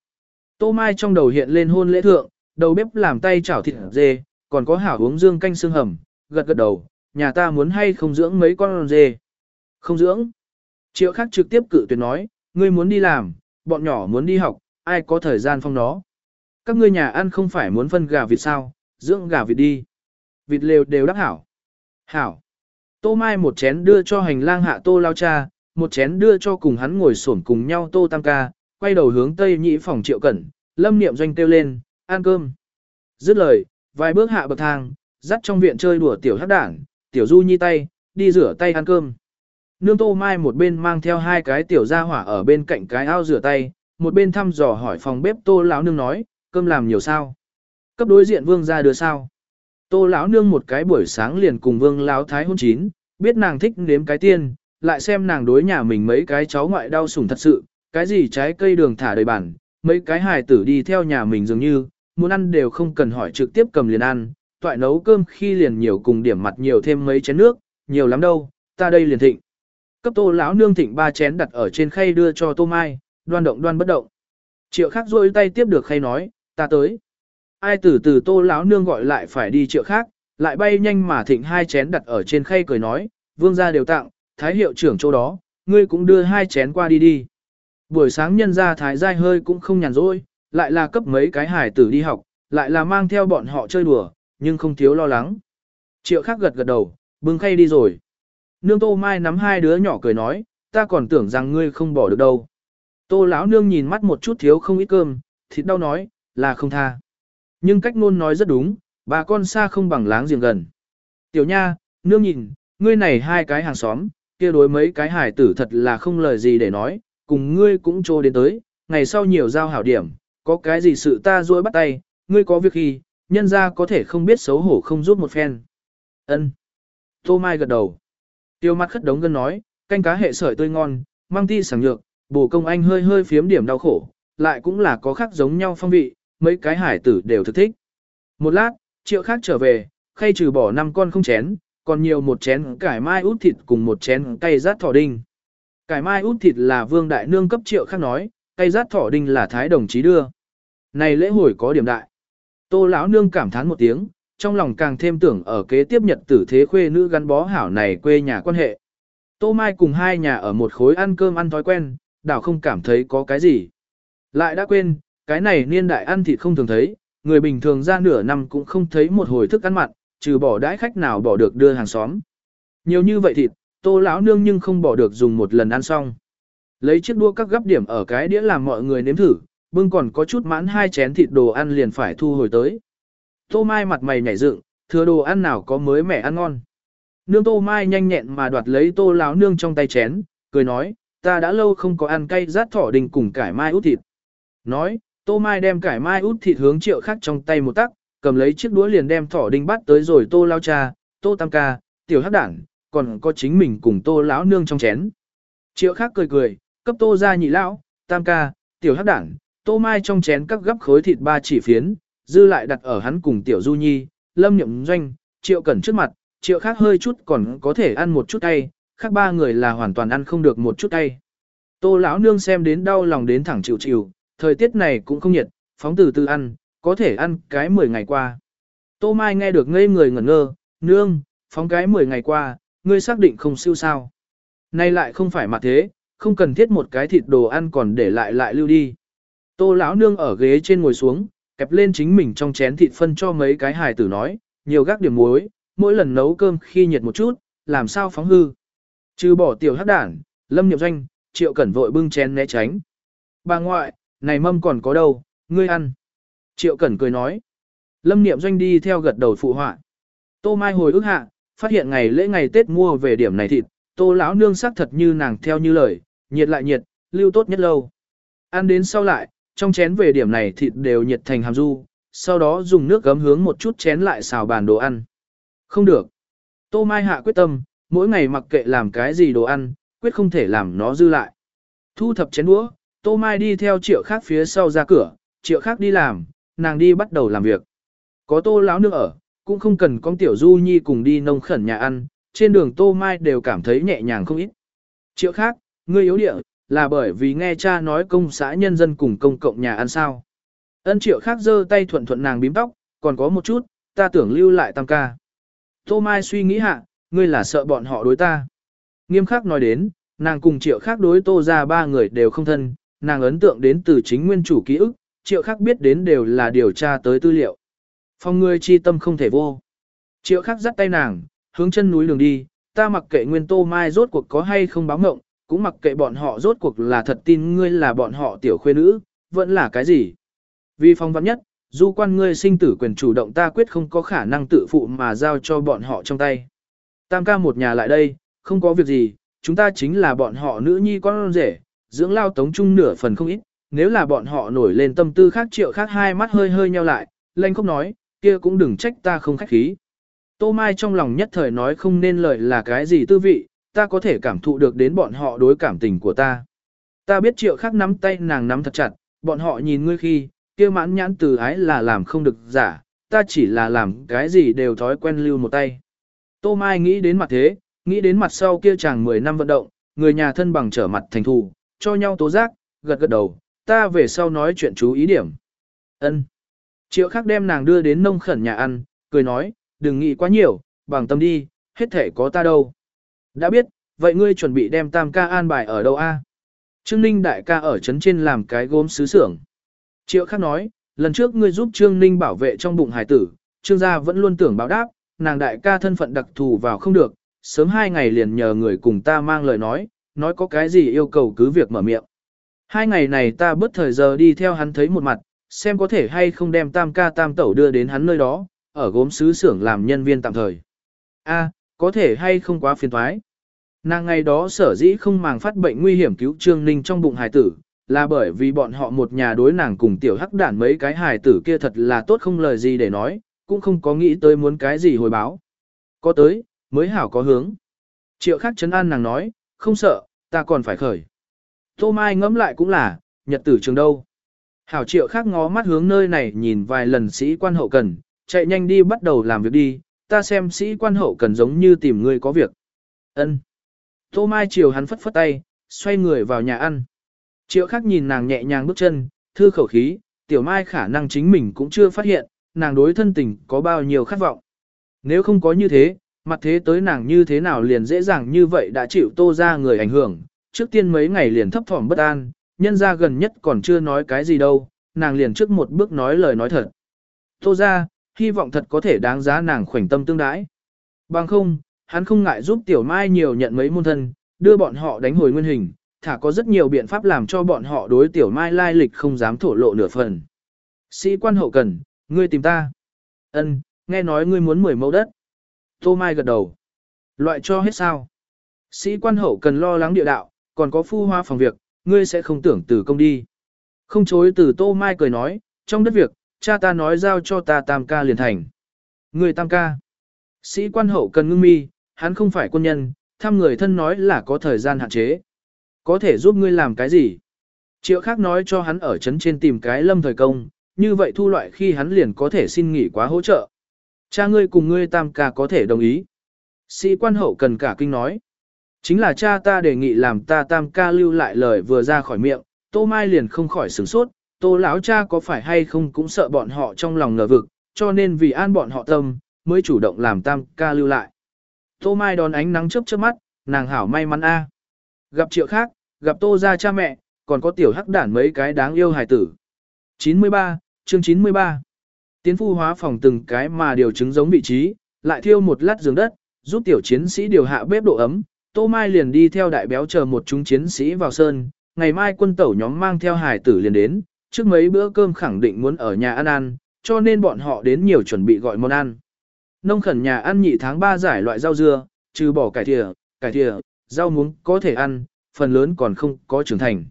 Tô Mai trong đầu hiện lên hôn lễ thượng, đầu bếp làm tay chảo thịt dê, còn có hảo uống dương canh xương hầm, gật gật đầu, nhà ta muốn hay không dưỡng mấy con dê. Không dưỡng. Triệu khắc trực tiếp cự tuyệt nói, ngươi muốn đi làm, bọn nhỏ muốn đi học, ai có thời gian phong nó Các ngươi nhà ăn không phải muốn phân gà vịt sao, dưỡng gà vịt đi. Vịt lều đều đắc hảo. Hảo. Tô Mai một chén đưa cho hành lang hạ tô lao cha, một chén đưa cho cùng hắn ngồi xổm cùng nhau tô tam ca, quay đầu hướng tây nhị phòng triệu cẩn, lâm niệm doanh kêu lên, ăn cơm. Dứt lời, vài bước hạ bậc thang, dắt trong viện chơi đùa tiểu hắc đảng, tiểu du nhi tay, đi rửa tay ăn cơm. Nương tô mai một bên mang theo hai cái tiểu gia hỏa ở bên cạnh cái ao rửa tay, một bên thăm dò hỏi phòng bếp tô lão nương nói, cơm làm nhiều sao? Cấp đối diện vương ra đưa sao? Tô lão nương một cái buổi sáng liền cùng vương lão thái hôn chín, biết nàng thích nếm cái tiên, lại xem nàng đối nhà mình mấy cái cháu ngoại đau sủng thật sự, cái gì trái cây đường thả đầy bản, mấy cái hài tử đi theo nhà mình dường như, muốn ăn đều không cần hỏi trực tiếp cầm liền ăn, toại nấu cơm khi liền nhiều cùng điểm mặt nhiều thêm mấy chén nước, nhiều lắm đâu, ta đây liền thịnh. Cấp tô lão nương thịnh ba chén đặt ở trên khay đưa cho tô mai, đoan động đoan bất động. Triệu khác rôi tay tiếp được khay nói, ta tới. Ai từ từ tô lão nương gọi lại phải đi triệu khác, lại bay nhanh mà thịnh hai chén đặt ở trên khay cười nói, vương gia đều tặng, thái hiệu trưởng chỗ đó, ngươi cũng đưa hai chén qua đi đi. Buổi sáng nhân ra thái giai hơi cũng không nhàn rỗi, lại là cấp mấy cái hải tử đi học, lại là mang theo bọn họ chơi đùa, nhưng không thiếu lo lắng. Triệu khác gật gật đầu, bưng khay đi rồi. Nương tô mai nắm hai đứa nhỏ cười nói, ta còn tưởng rằng ngươi không bỏ được đâu. Tô lão nương nhìn mắt một chút thiếu không ít cơm, thịt đau nói, là không tha. Nhưng cách nôn nói rất đúng, bà con xa không bằng láng giềng gần. Tiểu nha, nương nhìn, ngươi này hai cái hàng xóm, kia đối mấy cái hải tử thật là không lời gì để nói, cùng ngươi cũng trô đến tới, ngày sau nhiều giao hảo điểm, có cái gì sự ta dối bắt tay, ngươi có việc gì, nhân ra có thể không biết xấu hổ không giúp một phen. Ân. Tô Mai gật đầu. Tiêu mắt khất đống gân nói, canh cá hệ sợi tươi ngon, mang ti sảng nhược, bổ công anh hơi hơi phiếm điểm đau khổ, lại cũng là có khác giống nhau phong vị, mấy cái hải tử đều thực thích. Một lát, triệu khác trở về, khay trừ bỏ năm con không chén, còn nhiều một chén cải mai út thịt cùng một chén cay rát thỏ đinh. Cải mai út thịt là vương đại nương cấp triệu khác nói, cây rát thỏ đinh là thái đồng chí đưa. Này lễ hồi có điểm đại. Tô lão nương cảm thán một tiếng, trong lòng càng thêm tưởng ở kế tiếp nhật tử thế khuê nữ gắn bó hảo này quê nhà quan hệ. Tô Mai cùng hai nhà ở một khối ăn cơm ăn thói quen, đảo không cảm thấy có cái gì. Lại đã quên, cái này niên đại ăn thịt không thường thấy, người bình thường ra nửa năm cũng không thấy một hồi thức ăn mặn, trừ bỏ đãi khách nào bỏ được đưa hàng xóm. Nhiều như vậy thịt, tô lão nương nhưng không bỏ được dùng một lần ăn xong. Lấy chiếc đua các gấp điểm ở cái đĩa làm mọi người nếm thử, bưng còn có chút mãn hai chén thịt đồ ăn liền phải thu hồi tới. Tô Mai mặt mày nhảy dựng, thừa đồ ăn nào có mới mẻ ăn ngon. Nương Tô Mai nhanh nhẹn mà đoạt lấy tô lão nương trong tay chén, cười nói, ta đã lâu không có ăn cay rát thỏ đình cùng cải mai út thịt. Nói, Tô Mai đem cải mai út thịt hướng triệu khác trong tay một tắc, cầm lấy chiếc đũa liền đem thỏ đinh bắt tới rồi tô lao cha, tô tam ca, tiểu hắc đảng, còn có chính mình cùng tô lão nương trong chén. Triệu khác cười cười, cấp tô ra nhị lão, tam ca, tiểu hắc đảng, tô mai trong chén các gấp khối thịt ba chỉ phiến, dư lại đặt ở hắn cùng tiểu du nhi, lâm nhậm doanh, triệu cẩn trước mặt, triệu khác hơi chút còn có thể ăn một chút tay, khác ba người là hoàn toàn ăn không được một chút tay. Tô lão nương xem đến đau lòng đến thẳng chịu chịu, thời tiết này cũng không nhiệt, phóng từ từ ăn, có thể ăn cái 10 ngày qua. Tô Mai nghe được ngây người ngẩn ngơ, Nương, phóng cái 10 ngày qua, ngươi xác định không siêu sao. Nay lại không phải mà thế, không cần thiết một cái thịt đồ ăn còn để lại lại lưu đi. Tô lão nương ở ghế trên ngồi xuống, kẹp lên chính mình trong chén thịt phân cho mấy cái hài tử nói, nhiều gác điểm muối, mỗi lần nấu cơm khi nhiệt một chút, làm sao phóng hư. Trừ bỏ tiểu hắc đản, lâm nhập doanh, triệu cẩn vội bưng chén né tránh. Bà ngoại, này mâm còn có đâu, ngươi ăn. Triệu cẩn cười nói. Lâm niệm doanh đi theo gật đầu phụ họa. Tô Mai hồi ức hạ, phát hiện ngày lễ ngày Tết mua về điểm này thịt, tô lão nương sắc thật như nàng theo như lời, nhiệt lại nhiệt, lưu tốt nhất lâu. Ăn đến sau lại, trong chén về điểm này thịt đều nhiệt thành hàm du, sau đó dùng nước gấm hướng một chút chén lại xào bàn đồ ăn. Không được. Tô Mai hạ quyết tâm, mỗi ngày mặc kệ làm cái gì đồ ăn, quyết không thể làm nó dư lại. Thu thập chén đũa, Tô Mai đi theo triệu khác phía sau ra cửa, triệu khác đi làm, nàng đi bắt đầu làm việc. Có tô láo nước ở, cũng không cần con tiểu du nhi cùng đi nông khẩn nhà ăn, trên đường Tô Mai đều cảm thấy nhẹ nhàng không ít. Triệu khác, ngươi yếu địa, là bởi vì nghe cha nói công xã nhân dân cùng công cộng nhà ăn sao. Ân triệu khác giơ tay thuận thuận nàng bím tóc, còn có một chút, ta tưởng lưu lại tam ca. Tô Mai suy nghĩ hạ, ngươi là sợ bọn họ đối ta. Nghiêm khắc nói đến, nàng cùng triệu khác đối tô ra ba người đều không thân, nàng ấn tượng đến từ chính nguyên chủ ký ức, triệu khác biết đến đều là điều tra tới tư liệu. Phong ngươi chi tâm không thể vô. Triệu khác dắt tay nàng, hướng chân núi đường đi, ta mặc kệ nguyên tô mai rốt cuộc có hay không báo ngộng, cũng mặc kệ bọn họ rốt cuộc là thật tin ngươi là bọn họ tiểu khuê nữ, vẫn là cái gì. Vì phong vắn nhất, du quan ngươi sinh tử quyền chủ động ta quyết không có khả năng tự phụ mà giao cho bọn họ trong tay. Tam ca một nhà lại đây, không có việc gì, chúng ta chính là bọn họ nữ nhi con rể, dưỡng lao tống chung nửa phần không ít, nếu là bọn họ nổi lên tâm tư khác triệu khác hai mắt hơi hơi nheo lại, lanh không nói, kia cũng đừng trách ta không khách khí. Tô Mai trong lòng nhất thời nói không nên lời là cái gì tư vị, ta có thể cảm thụ được đến bọn họ đối cảm tình của ta. Ta biết triệu khác nắm tay nàng nắm thật chặt, bọn họ nhìn ngươi khi, kia mãn nhãn từ ái là làm không được giả, ta chỉ là làm cái gì đều thói quen lưu một tay. Tô Mai nghĩ đến mặt thế, nghĩ đến mặt sau kia chàng 10 năm vận động, người nhà thân bằng trở mặt thành thù, cho nhau tố giác, gật gật đầu, ta về sau nói chuyện chú ý điểm. Ân. Triệu khắc đem nàng đưa đến nông khẩn nhà ăn, cười nói, đừng nghĩ quá nhiều, bằng tâm đi, hết thể có ta đâu. Đã biết, vậy ngươi chuẩn bị đem tam ca an bài ở đâu a? Trương Ninh đại ca ở trấn trên làm cái gốm sứ xưởng. Triệu khắc nói, lần trước ngươi giúp Trương Ninh bảo vệ trong bụng hải tử, Trương gia vẫn luôn tưởng báo đáp, nàng đại ca thân phận đặc thù vào không được, sớm hai ngày liền nhờ người cùng ta mang lời nói, nói có cái gì yêu cầu cứ việc mở miệng. Hai ngày này ta bớt thời giờ đi theo hắn thấy một mặt, xem có thể hay không đem tam ca tam tẩu đưa đến hắn nơi đó, ở gốm sứ xưởng làm nhân viên tạm thời. A, có thể hay không quá phiền thoái. Nàng ngày đó sở dĩ không màng phát bệnh nguy hiểm cứu Trương Ninh trong bụng hài tử, là bởi vì bọn họ một nhà đối nàng cùng tiểu hắc đản mấy cái hài tử kia thật là tốt không lời gì để nói, cũng không có nghĩ tới muốn cái gì hồi báo. Có tới, mới hảo có hướng. Triệu khắc chấn an nàng nói, không sợ, ta còn phải khởi. Tô Mai ngẫm lại cũng là, nhật tử trường đâu. Hảo triệu khác ngó mắt hướng nơi này nhìn vài lần sĩ quan hậu cần, chạy nhanh đi bắt đầu làm việc đi, ta xem sĩ quan hậu cần giống như tìm người có việc. Ân. Tô Mai chiều hắn phất phất tay, xoay người vào nhà ăn. Triệu Khắc nhìn nàng nhẹ nhàng bước chân, thư khẩu khí, tiểu mai khả năng chính mình cũng chưa phát hiện, nàng đối thân tình có bao nhiêu khát vọng. Nếu không có như thế, mặt thế tới nàng như thế nào liền dễ dàng như vậy đã chịu tô ra người ảnh hưởng, trước tiên mấy ngày liền thấp thỏm bất an, nhân ra gần nhất còn chưa nói cái gì đâu, nàng liền trước một bước nói lời nói thật. Tô ra, hy vọng thật có thể đáng giá nàng khoảnh tâm tương đãi. Bằng không, hắn không ngại giúp Tiểu Mai nhiều nhận mấy môn thân, đưa bọn họ đánh hồi nguyên hình, thả có rất nhiều biện pháp làm cho bọn họ đối Tiểu Mai lai lịch không dám thổ lộ nửa phần. Sĩ quan hậu cần, ngươi tìm ta. Ân, nghe nói ngươi muốn 10 mẫu đất. Tô Mai gật đầu. Loại cho hết sao. Sĩ quan hậu cần lo lắng địa đạo, còn có phu hoa phòng việc, ngươi sẽ không tưởng từ công đi. Không chối từ Tô Mai cười nói, trong đất việc, cha ta nói giao cho ta tam ca liền thành. Người tam ca. Sĩ quan hậu cần ngưng mi, hắn không phải quân nhân, thăm người thân nói là có thời gian hạn chế. Có thể giúp ngươi làm cái gì? Triệu khác nói cho hắn ở trấn trên tìm cái lâm thời công, như vậy thu loại khi hắn liền có thể xin nghỉ quá hỗ trợ. Cha ngươi cùng ngươi tam ca có thể đồng ý. Sĩ quan hậu cần cả kinh nói. Chính là cha ta đề nghị làm ta tam ca lưu lại lời vừa ra khỏi miệng, Tô Mai liền không khỏi sửng sốt, Tô lão cha có phải hay không cũng sợ bọn họ trong lòng ngờ vực, cho nên vì an bọn họ tâm, mới chủ động làm tam ca lưu lại. Tô Mai đón ánh nắng chớp chớp mắt, nàng hảo may mắn a. Gặp triệu khác, gặp tô ra cha mẹ, còn có tiểu hắc đản mấy cái đáng yêu hài tử. 93, chương 93. Tiến phu hóa phòng từng cái mà điều chứng giống vị trí, lại thiêu một lát giường đất, giúp tiểu chiến sĩ điều hạ bếp độ ấm. Tô Mai liền đi theo đại béo chờ một chúng chiến sĩ vào sơn, ngày mai quân tẩu nhóm mang theo hài tử liền đến, trước mấy bữa cơm khẳng định muốn ở nhà ăn ăn, cho nên bọn họ đến nhiều chuẩn bị gọi món ăn. Nông khẩn nhà ăn nhị tháng 3 giải loại rau dưa, trừ bỏ cải thìa, cải thìa, rau muống có thể ăn, phần lớn còn không có trưởng thành.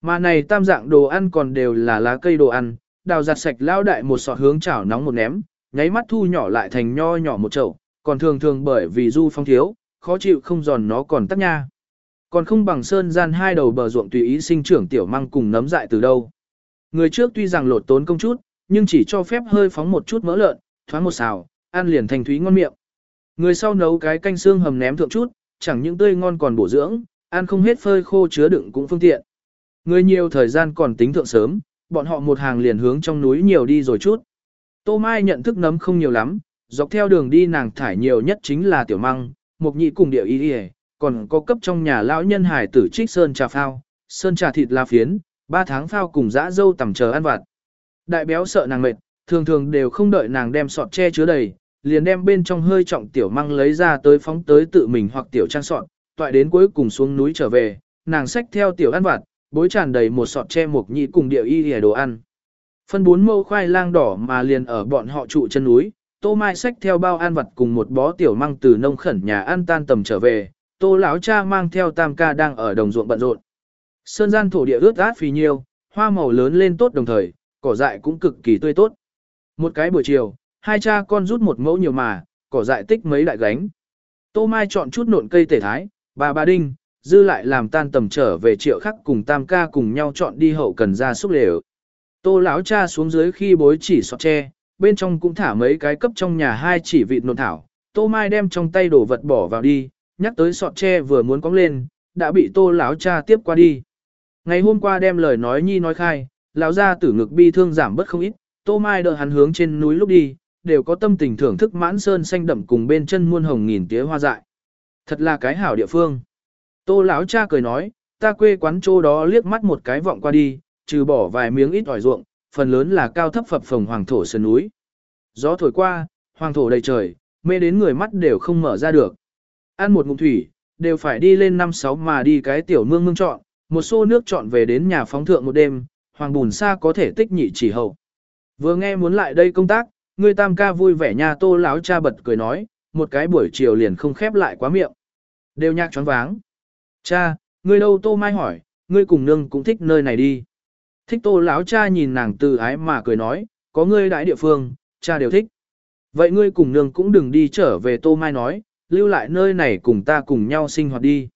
Mà này tam dạng đồ ăn còn đều là lá cây đồ ăn, đào giặt sạch lao đại một sọt hướng chảo nóng một ném, nháy mắt thu nhỏ lại thành nho nhỏ một chậu, còn thường thường bởi vì du phong thiếu, khó chịu không giòn nó còn tắt nha. Còn không bằng sơn gian hai đầu bờ ruộng tùy ý sinh trưởng tiểu măng cùng nấm dại từ đâu. Người trước tuy rằng lột tốn công chút, nhưng chỉ cho phép hơi phóng một chút mỡ lợn, thoáng một xào, ăn liền thành thúy ngon miệng. Người sau nấu cái canh xương hầm ném thượng chút, chẳng những tươi ngon còn bổ dưỡng, ăn không hết phơi khô chứa đựng cũng phương tiện. Người nhiều thời gian còn tính thượng sớm, bọn họ một hàng liền hướng trong núi nhiều đi rồi chút. Tô Mai nhận thức nấm không nhiều lắm, dọc theo đường đi nàng thải nhiều nhất chính là tiểu măng, mục nhị cùng điệu y y, còn có cấp trong nhà lão nhân hải tử trích sơn trà phao, sơn trà thịt la phiến, ba tháng phao cùng dã dâu tầm chờ ăn vặt. Đại béo sợ nàng mệt, thường thường đều không đợi nàng đem sọt che chứa đầy, liền đem bên trong hơi trọng tiểu măng lấy ra tới phóng tới tự mình hoặc tiểu trang sọt, toại đến cuối cùng xuống núi trở về, nàng xách theo tiểu ăn vặt, bối tràn đầy một sọt che mục nhị cùng điệu y hề đồ ăn. Phân bốn mâu khoai lang đỏ mà liền ở bọn họ trụ chân núi, tô mai xách theo bao ăn vặt cùng một bó tiểu măng từ nông khẩn nhà ăn tan tầm trở về, tô lão cha mang theo tam ca đang ở đồng ruộng bận rộn. Sơn gian thổ địa ướt át phì nhiêu, hoa màu lớn lên tốt đồng thời, cỏ dại cũng cực kỳ tươi tốt. Một cái buổi chiều, hai cha con rút một mẫu nhiều mà, cỏ dại tích mấy đại gánh. Tô Mai chọn chút nộn cây tể thái, bà bà đinh, dư lại làm tan tầm trở về triệu khắc cùng tam ca cùng nhau chọn đi hậu cần ra xúc lều. Tô lão cha xuống dưới khi bối chỉ sọt tre, bên trong cũng thả mấy cái cấp trong nhà hai chỉ vịt nộn thảo. Tô Mai đem trong tay đồ vật bỏ vào đi, nhắc tới sọt tre vừa muốn cong lên, đã bị tô lão cha tiếp qua đi. Ngày hôm qua đem lời nói nhi nói khai, lão gia tử ngực bi thương giảm bớt không ít, Tô Mai đỡ hắn hướng trên núi lúc đi, đều có tâm tình thưởng thức mãn sơn xanh đậm cùng bên chân muôn hồng nghìn tía hoa dại. Thật là cái hảo địa phương. Tô lão cha cười nói, ta quê quán chỗ đó liếc mắt một cái vọng qua đi, trừ bỏ vài miếng ít ỏi ruộng, phần lớn là cao thấp phập phồng hoàng thổ sơn núi. Gió thổi qua, hoàng thổ đầy trời, mê đến người mắt đều không mở ra được. Ăn một ngụm thủy, đều phải đi lên năm sáu mà đi cái tiểu mương mương trọn, một xô nước trọn về đến nhà phóng thượng một đêm, hoàng bùn xa có thể tích nhị chỉ hậu. Vừa nghe muốn lại đây công tác, người tam ca vui vẻ nha tô lão cha bật cười nói, một cái buổi chiều liền không khép lại quá miệng. Đều nhạc choáng váng. Cha, ngươi đâu tô mai hỏi, ngươi cùng nương cũng thích nơi này đi. Thích tô lão cha nhìn nàng từ ái mà cười nói, có ngươi đại địa phương, cha đều thích. Vậy ngươi cùng nương cũng đừng đi trở về tô mai nói, lưu lại nơi này cùng ta cùng nhau sinh hoạt đi.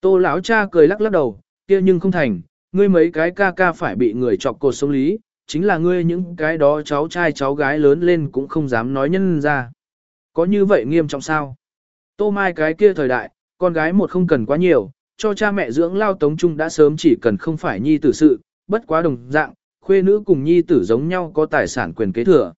Tô lão cha cười lắc lắc đầu, kia nhưng không thành, ngươi mấy cái ca ca phải bị người chọc cột sống lý, chính là ngươi những cái đó cháu trai cháu gái lớn lên cũng không dám nói nhân ra. Có như vậy nghiêm trọng sao? Tô Mai cái kia thời đại, con gái một không cần quá nhiều, cho cha mẹ dưỡng lao tống trung đã sớm chỉ cần không phải nhi tử sự, bất quá đồng dạng, khuê nữ cùng nhi tử giống nhau có tài sản quyền kế thừa.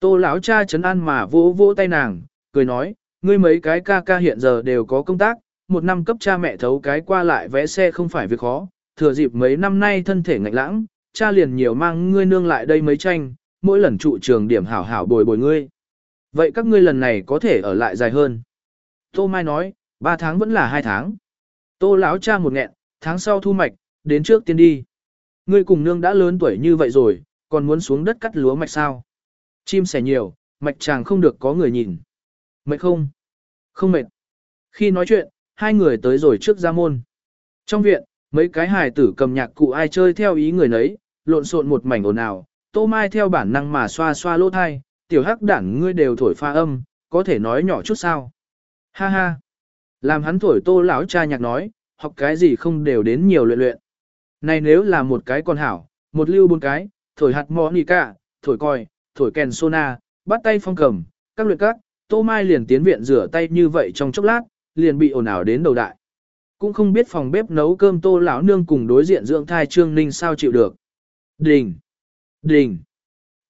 Tô lão cha chấn an mà vỗ vỗ tay nàng, cười nói, ngươi mấy cái ca ca hiện giờ đều có công tác, một năm cấp cha mẹ thấu cái qua lại vẽ xe không phải việc khó, thừa dịp mấy năm nay thân thể ngạnh lãng, cha liền nhiều mang ngươi nương lại đây mấy tranh, mỗi lần trụ trường điểm hảo hảo bồi bồi ngươi. Vậy các ngươi lần này có thể ở lại dài hơn. Tô Mai nói, ba tháng vẫn là hai tháng. Tô lão cha một nghẹn, tháng sau thu mạch, đến trước tiên đi. Ngươi cùng nương đã lớn tuổi như vậy rồi, còn muốn xuống đất cắt lúa mạch sao? Chim sẻ nhiều, mạch chàng không được có người nhìn. Mệt không? Không mệt. Khi nói chuyện, hai người tới rồi trước ra môn. Trong viện, mấy cái hài tử cầm nhạc cụ ai chơi theo ý người nấy, lộn xộn một mảnh ồn ào. Tô Mai theo bản năng mà xoa xoa lỗ thai, tiểu hắc đản ngươi đều thổi pha âm, có thể nói nhỏ chút sao. Ha ha. Làm hắn thổi tô lão cha nhạc nói, học cái gì không đều đến nhiều luyện luyện. Này nếu là một cái con hảo, một lưu bốn cái, thổi hạt mò nì cả, thổi coi, thổi kèn sona, bắt tay phong cầm, các luyện các, tô mai liền tiến viện rửa tay như vậy trong chốc lát, liền bị ồn ào đến đầu đại. Cũng không biết phòng bếp nấu cơm tô lão nương cùng đối diện dưỡng thai trương ninh sao chịu được. Đình! Đình!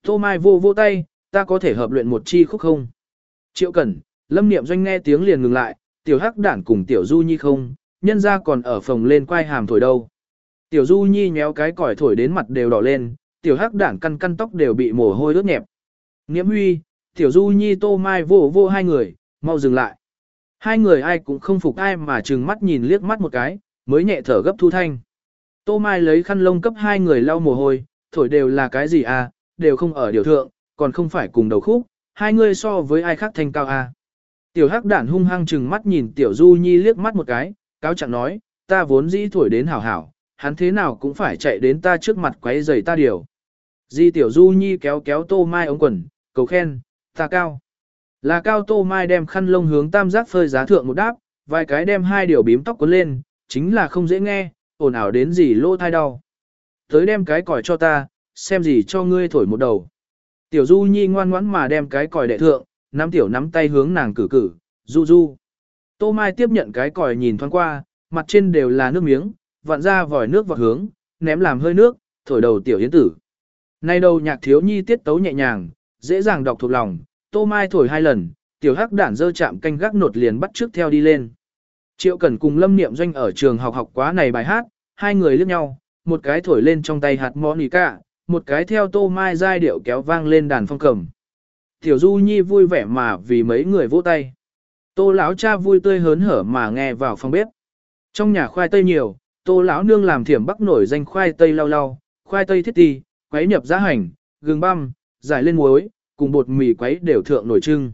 Tô mai vô vô tay, ta có thể hợp luyện một chi khúc không? Triệu Cẩn, Lâm Niệm Doanh nghe tiếng liền ngừng lại, tiểu hắc đản cùng tiểu Du Nhi không, nhân ra còn ở phòng lên quay hàm thổi đâu. Tiểu Du Nhi nhéo cái còi thổi đến mặt đều đỏ lên, tiểu hắc đản căn căn tóc đều bị mồ hôi ướt nhẹp. Niệm Huy, tiểu Du Nhi Tô Mai vô vô hai người, mau dừng lại. Hai người ai cũng không phục ai mà trừng mắt nhìn liếc mắt một cái, mới nhẹ thở gấp thu thanh. Tô Mai lấy khăn lông cấp hai người lau mồ hôi, thổi đều là cái gì à, đều không ở điều thượng, còn không phải cùng đầu khúc, hai người so với ai khác thanh cao à. Tiểu hắc đản hung hăng chừng mắt nhìn tiểu du nhi liếc mắt một cái, cáo chẳng nói, ta vốn dĩ thổi đến hảo hảo, hắn thế nào cũng phải chạy đến ta trước mặt quấy rầy ta điều. Di tiểu du nhi kéo kéo tô mai ống quần, cầu khen, ta cao. Là cao tô mai đem khăn lông hướng tam giác phơi giá thượng một đáp, vài cái đem hai điều bím tóc cuốn lên, chính là không dễ nghe, ồn ào đến gì lô thai đau. Tới đem cái còi cho ta, xem gì cho ngươi thổi một đầu. Tiểu Du Nhi ngoan ngoãn mà đem cái còi đệ thượng, nắm tiểu nắm tay hướng nàng cử cử, Du Du. Tô Mai tiếp nhận cái còi nhìn thoáng qua, mặt trên đều là nước miếng, vặn ra vòi nước vào hướng, ném làm hơi nước, thổi đầu tiểu yến tử. Nay đầu nhạc thiếu nhi tiết tấu nhẹ nhàng, dễ dàng đọc thuộc lòng, Tô Mai thổi hai lần, tiểu hắc đản dơ chạm canh gác nột liền bắt trước theo đi lên. Triệu Cẩn cùng Lâm Niệm Doanh ở trường học học quá này bài hát, hai người liếc nhau, một cái thổi lên trong tay hạt monica, một cái theo Tô Mai giai điệu kéo vang lên đàn phong cầm. Tiểu Du Nhi vui vẻ mà vì mấy người vỗ tay. Tô lão cha vui tươi hớn hở mà nghe vào phòng bếp. Trong nhà khoai tây nhiều, Tô lão nương làm thiểm bắc nổi danh khoai tây lau lau, khoai tây thiết ti, quấy nhập giá hành, gừng băm, giải lên muối, cùng bột mì quấy đều thượng nổi trưng.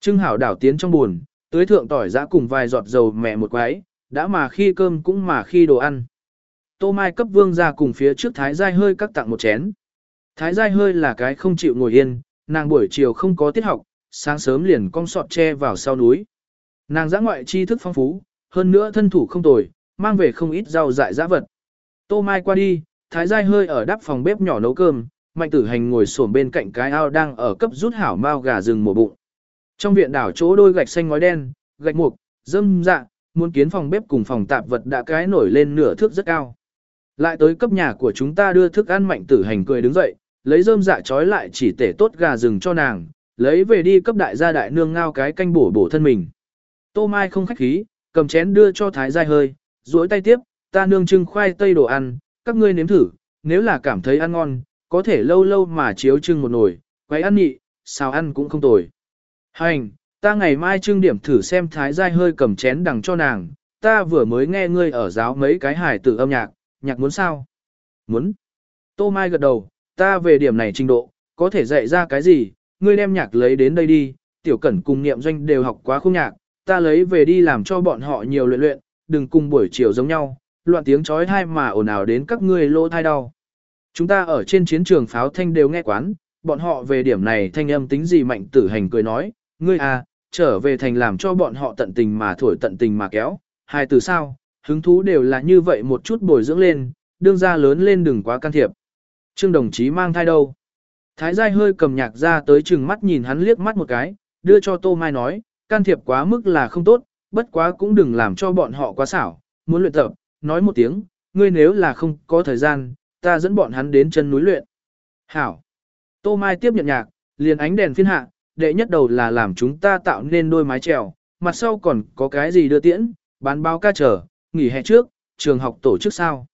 Trưng hảo đảo tiến trong buồn, tưới thượng tỏi giã cùng vài giọt dầu mẹ một quấy, đã mà khi cơm cũng mà khi đồ ăn. Tô Mai cấp vương ra cùng phía trước Thái Giai hơi cắt tặng một chén. Thái Giai hơi là cái không chịu ngồi yên, nàng buổi chiều không có tiết học, sáng sớm liền cong sọt tre vào sau núi. Nàng giã ngoại tri thức phong phú, hơn nữa thân thủ không tồi, mang về không ít rau dại giã vật. Tô Mai qua đi, Thái Giai hơi ở đắp phòng bếp nhỏ nấu cơm, Mạnh Tử Hành ngồi xổm bên cạnh cái ao đang ở cấp rút hảo mao gà rừng mổ bụng. Trong viện đảo chỗ đôi gạch xanh ngói đen, gạch mục, dâm dạ, muốn kiến phòng bếp cùng phòng tạp vật đã cái nổi lên nửa thước rất cao. Lại tới cấp nhà của chúng ta đưa thức ăn Mạnh Tử Hành cười đứng dậy, lấy rơm dạ trói lại chỉ tể tốt gà rừng cho nàng, lấy về đi cấp đại gia đại nương ngao cái canh bổ bổ thân mình. Tô Mai không khách khí, cầm chén đưa cho Thái Giai hơi, duỗi tay tiếp, ta nương trưng khoai tây đồ ăn, các ngươi nếm thử, nếu là cảm thấy ăn ngon, có thể lâu lâu mà chiếu trưng một nồi, quay ăn nhị, sao ăn cũng không tồi. Hành, ta ngày mai trưng điểm thử xem Thái Giai hơi cầm chén đằng cho nàng, ta vừa mới nghe ngươi ở giáo mấy cái hài tử âm nhạc, nhạc muốn sao? Muốn. Tô Mai gật đầu, ta về điểm này trình độ, có thể dạy ra cái gì, ngươi đem nhạc lấy đến đây đi, tiểu cẩn cùng niệm doanh đều học quá khung nhạc, ta lấy về đi làm cho bọn họ nhiều luyện luyện, đừng cùng buổi chiều giống nhau, loạn tiếng chói tai mà ồn ào đến các ngươi lỗ thai đau. Chúng ta ở trên chiến trường pháo thanh đều nghe quán, bọn họ về điểm này thanh âm tính gì mạnh tử hành cười nói, ngươi à, trở về thành làm cho bọn họ tận tình mà thổi tận tình mà kéo, hai từ sao, hứng thú đều là như vậy một chút bồi dưỡng lên, đương ra lớn lên đừng quá can thiệp. Trương đồng chí mang thai đâu? Thái giai hơi cầm nhạc ra tới chừng mắt nhìn hắn liếc mắt một cái, đưa cho Tô Mai nói, can thiệp quá mức là không tốt, bất quá cũng đừng làm cho bọn họ quá xảo, muốn luyện tập, nói một tiếng, ngươi nếu là không có thời gian, ta dẫn bọn hắn đến chân núi luyện. Hảo. Tô Mai tiếp nhận nhạc, liền ánh đèn phiên hạ, đệ nhất đầu là làm chúng ta tạo nên đôi mái trèo, mặt sau còn có cái gì đưa tiễn, bán báo ca trở, nghỉ hè trước, trường học tổ chức sao.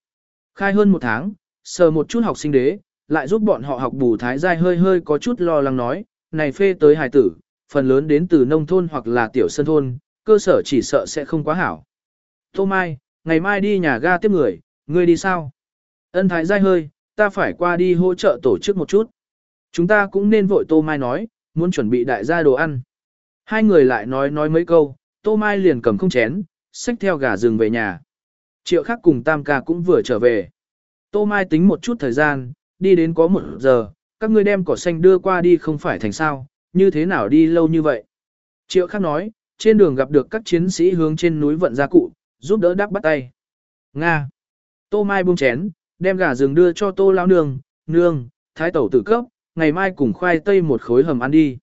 Khai hơn một tháng, sờ một chút học sinh đế, lại giúp bọn họ học bù thái giai hơi hơi có chút lo lắng nói, này phê tới hài tử, phần lớn đến từ nông thôn hoặc là tiểu sân thôn, cơ sở chỉ sợ sẽ không quá hảo. Tô Mai, ngày mai đi nhà ga tiếp người, ngươi đi sao? Ân thái dai hơi, ta phải qua đi hỗ trợ tổ chức một chút. Chúng ta cũng nên vội Tô Mai nói, muốn chuẩn bị đại gia đồ ăn. Hai người lại nói nói mấy câu, Tô Mai liền cầm không chén, xách theo gà rừng về nhà. Triệu khác cùng Tam ca cũng vừa trở về. Tô Mai tính một chút thời gian, đi đến có một giờ, các ngươi đem cỏ xanh đưa qua đi không phải thành sao, như thế nào đi lâu như vậy. Triệu khác nói, trên đường gặp được các chiến sĩ hướng trên núi vận gia cụ, giúp đỡ đắp bắt tay. Nga. Tô Mai buông chén, đem gà rừng đưa cho Tô Lao Nương, Nương, Thái Tẩu tử cấp, ngày mai cùng khoai tây một khối hầm ăn đi.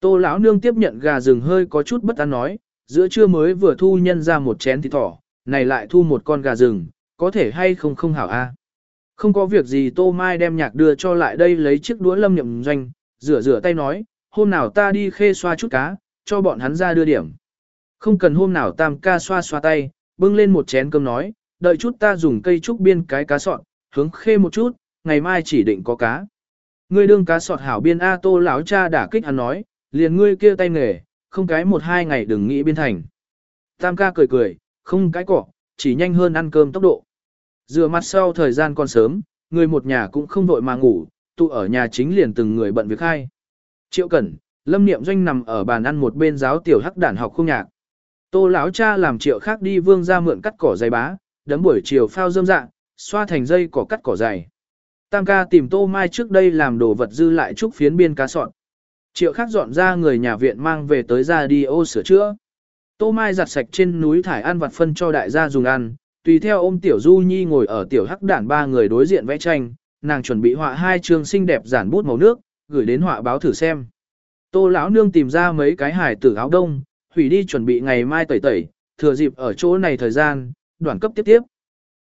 Tô lão nương tiếp nhận gà rừng hơi có chút bất an nói, giữa trưa mới vừa thu nhân ra một chén thịt thỏ, này lại thu một con gà rừng, có thể hay không không hảo a. Không có việc gì Tô Mai đem nhạc đưa cho lại đây lấy chiếc đũa lâm nhậm doanh, rửa rửa tay nói, hôm nào ta đi khê xoa chút cá, cho bọn hắn ra đưa điểm. Không cần hôm nào tam ca xoa xoa tay, bưng lên một chén cơm nói, đợi chút ta dùng cây trúc biên cái cá sọn, hướng khê một chút, ngày mai chỉ định có cá. Ngươi đương cá sọt hảo biên A tô lão cha đả kích hắn nói, liền ngươi kia tay nghề, không cái một hai ngày đừng nghĩ biên thành. Tam ca cười cười, không cái cỏ, chỉ nhanh hơn ăn cơm tốc độ. Rửa mặt sau thời gian còn sớm, người một nhà cũng không vội mà ngủ, tụ ở nhà chính liền từng người bận việc hay. Triệu Cẩn, Lâm Niệm Doanh nằm ở bàn ăn một bên giáo tiểu hắc đàn học không nhạc. Tô lão cha làm Triệu khác đi vương ra mượn cắt cỏ dày bá, đấm buổi chiều phao dâm dạng, xoa thành dây cỏ cắt cỏ dày. Tam ca tìm Tô Mai trước đây làm đồ vật dư lại trúc phiến biên cá sọn. Triệu khác dọn ra người nhà viện mang về tới ra đi ô sửa chữa. Tô Mai giặt sạch trên núi thải ăn vặt phân cho đại gia dùng ăn, tùy theo ôm tiểu Du Nhi ngồi ở tiểu hắc đản ba người đối diện vẽ tranh, nàng chuẩn bị họa hai chương xinh đẹp giản bút màu nước, gửi đến họa báo thử xem. Tô lão nương tìm ra mấy cái hải tử áo đông, hủy đi chuẩn bị ngày mai tẩy tẩy, thừa dịp ở chỗ này thời gian, đoạn cấp tiếp tiếp.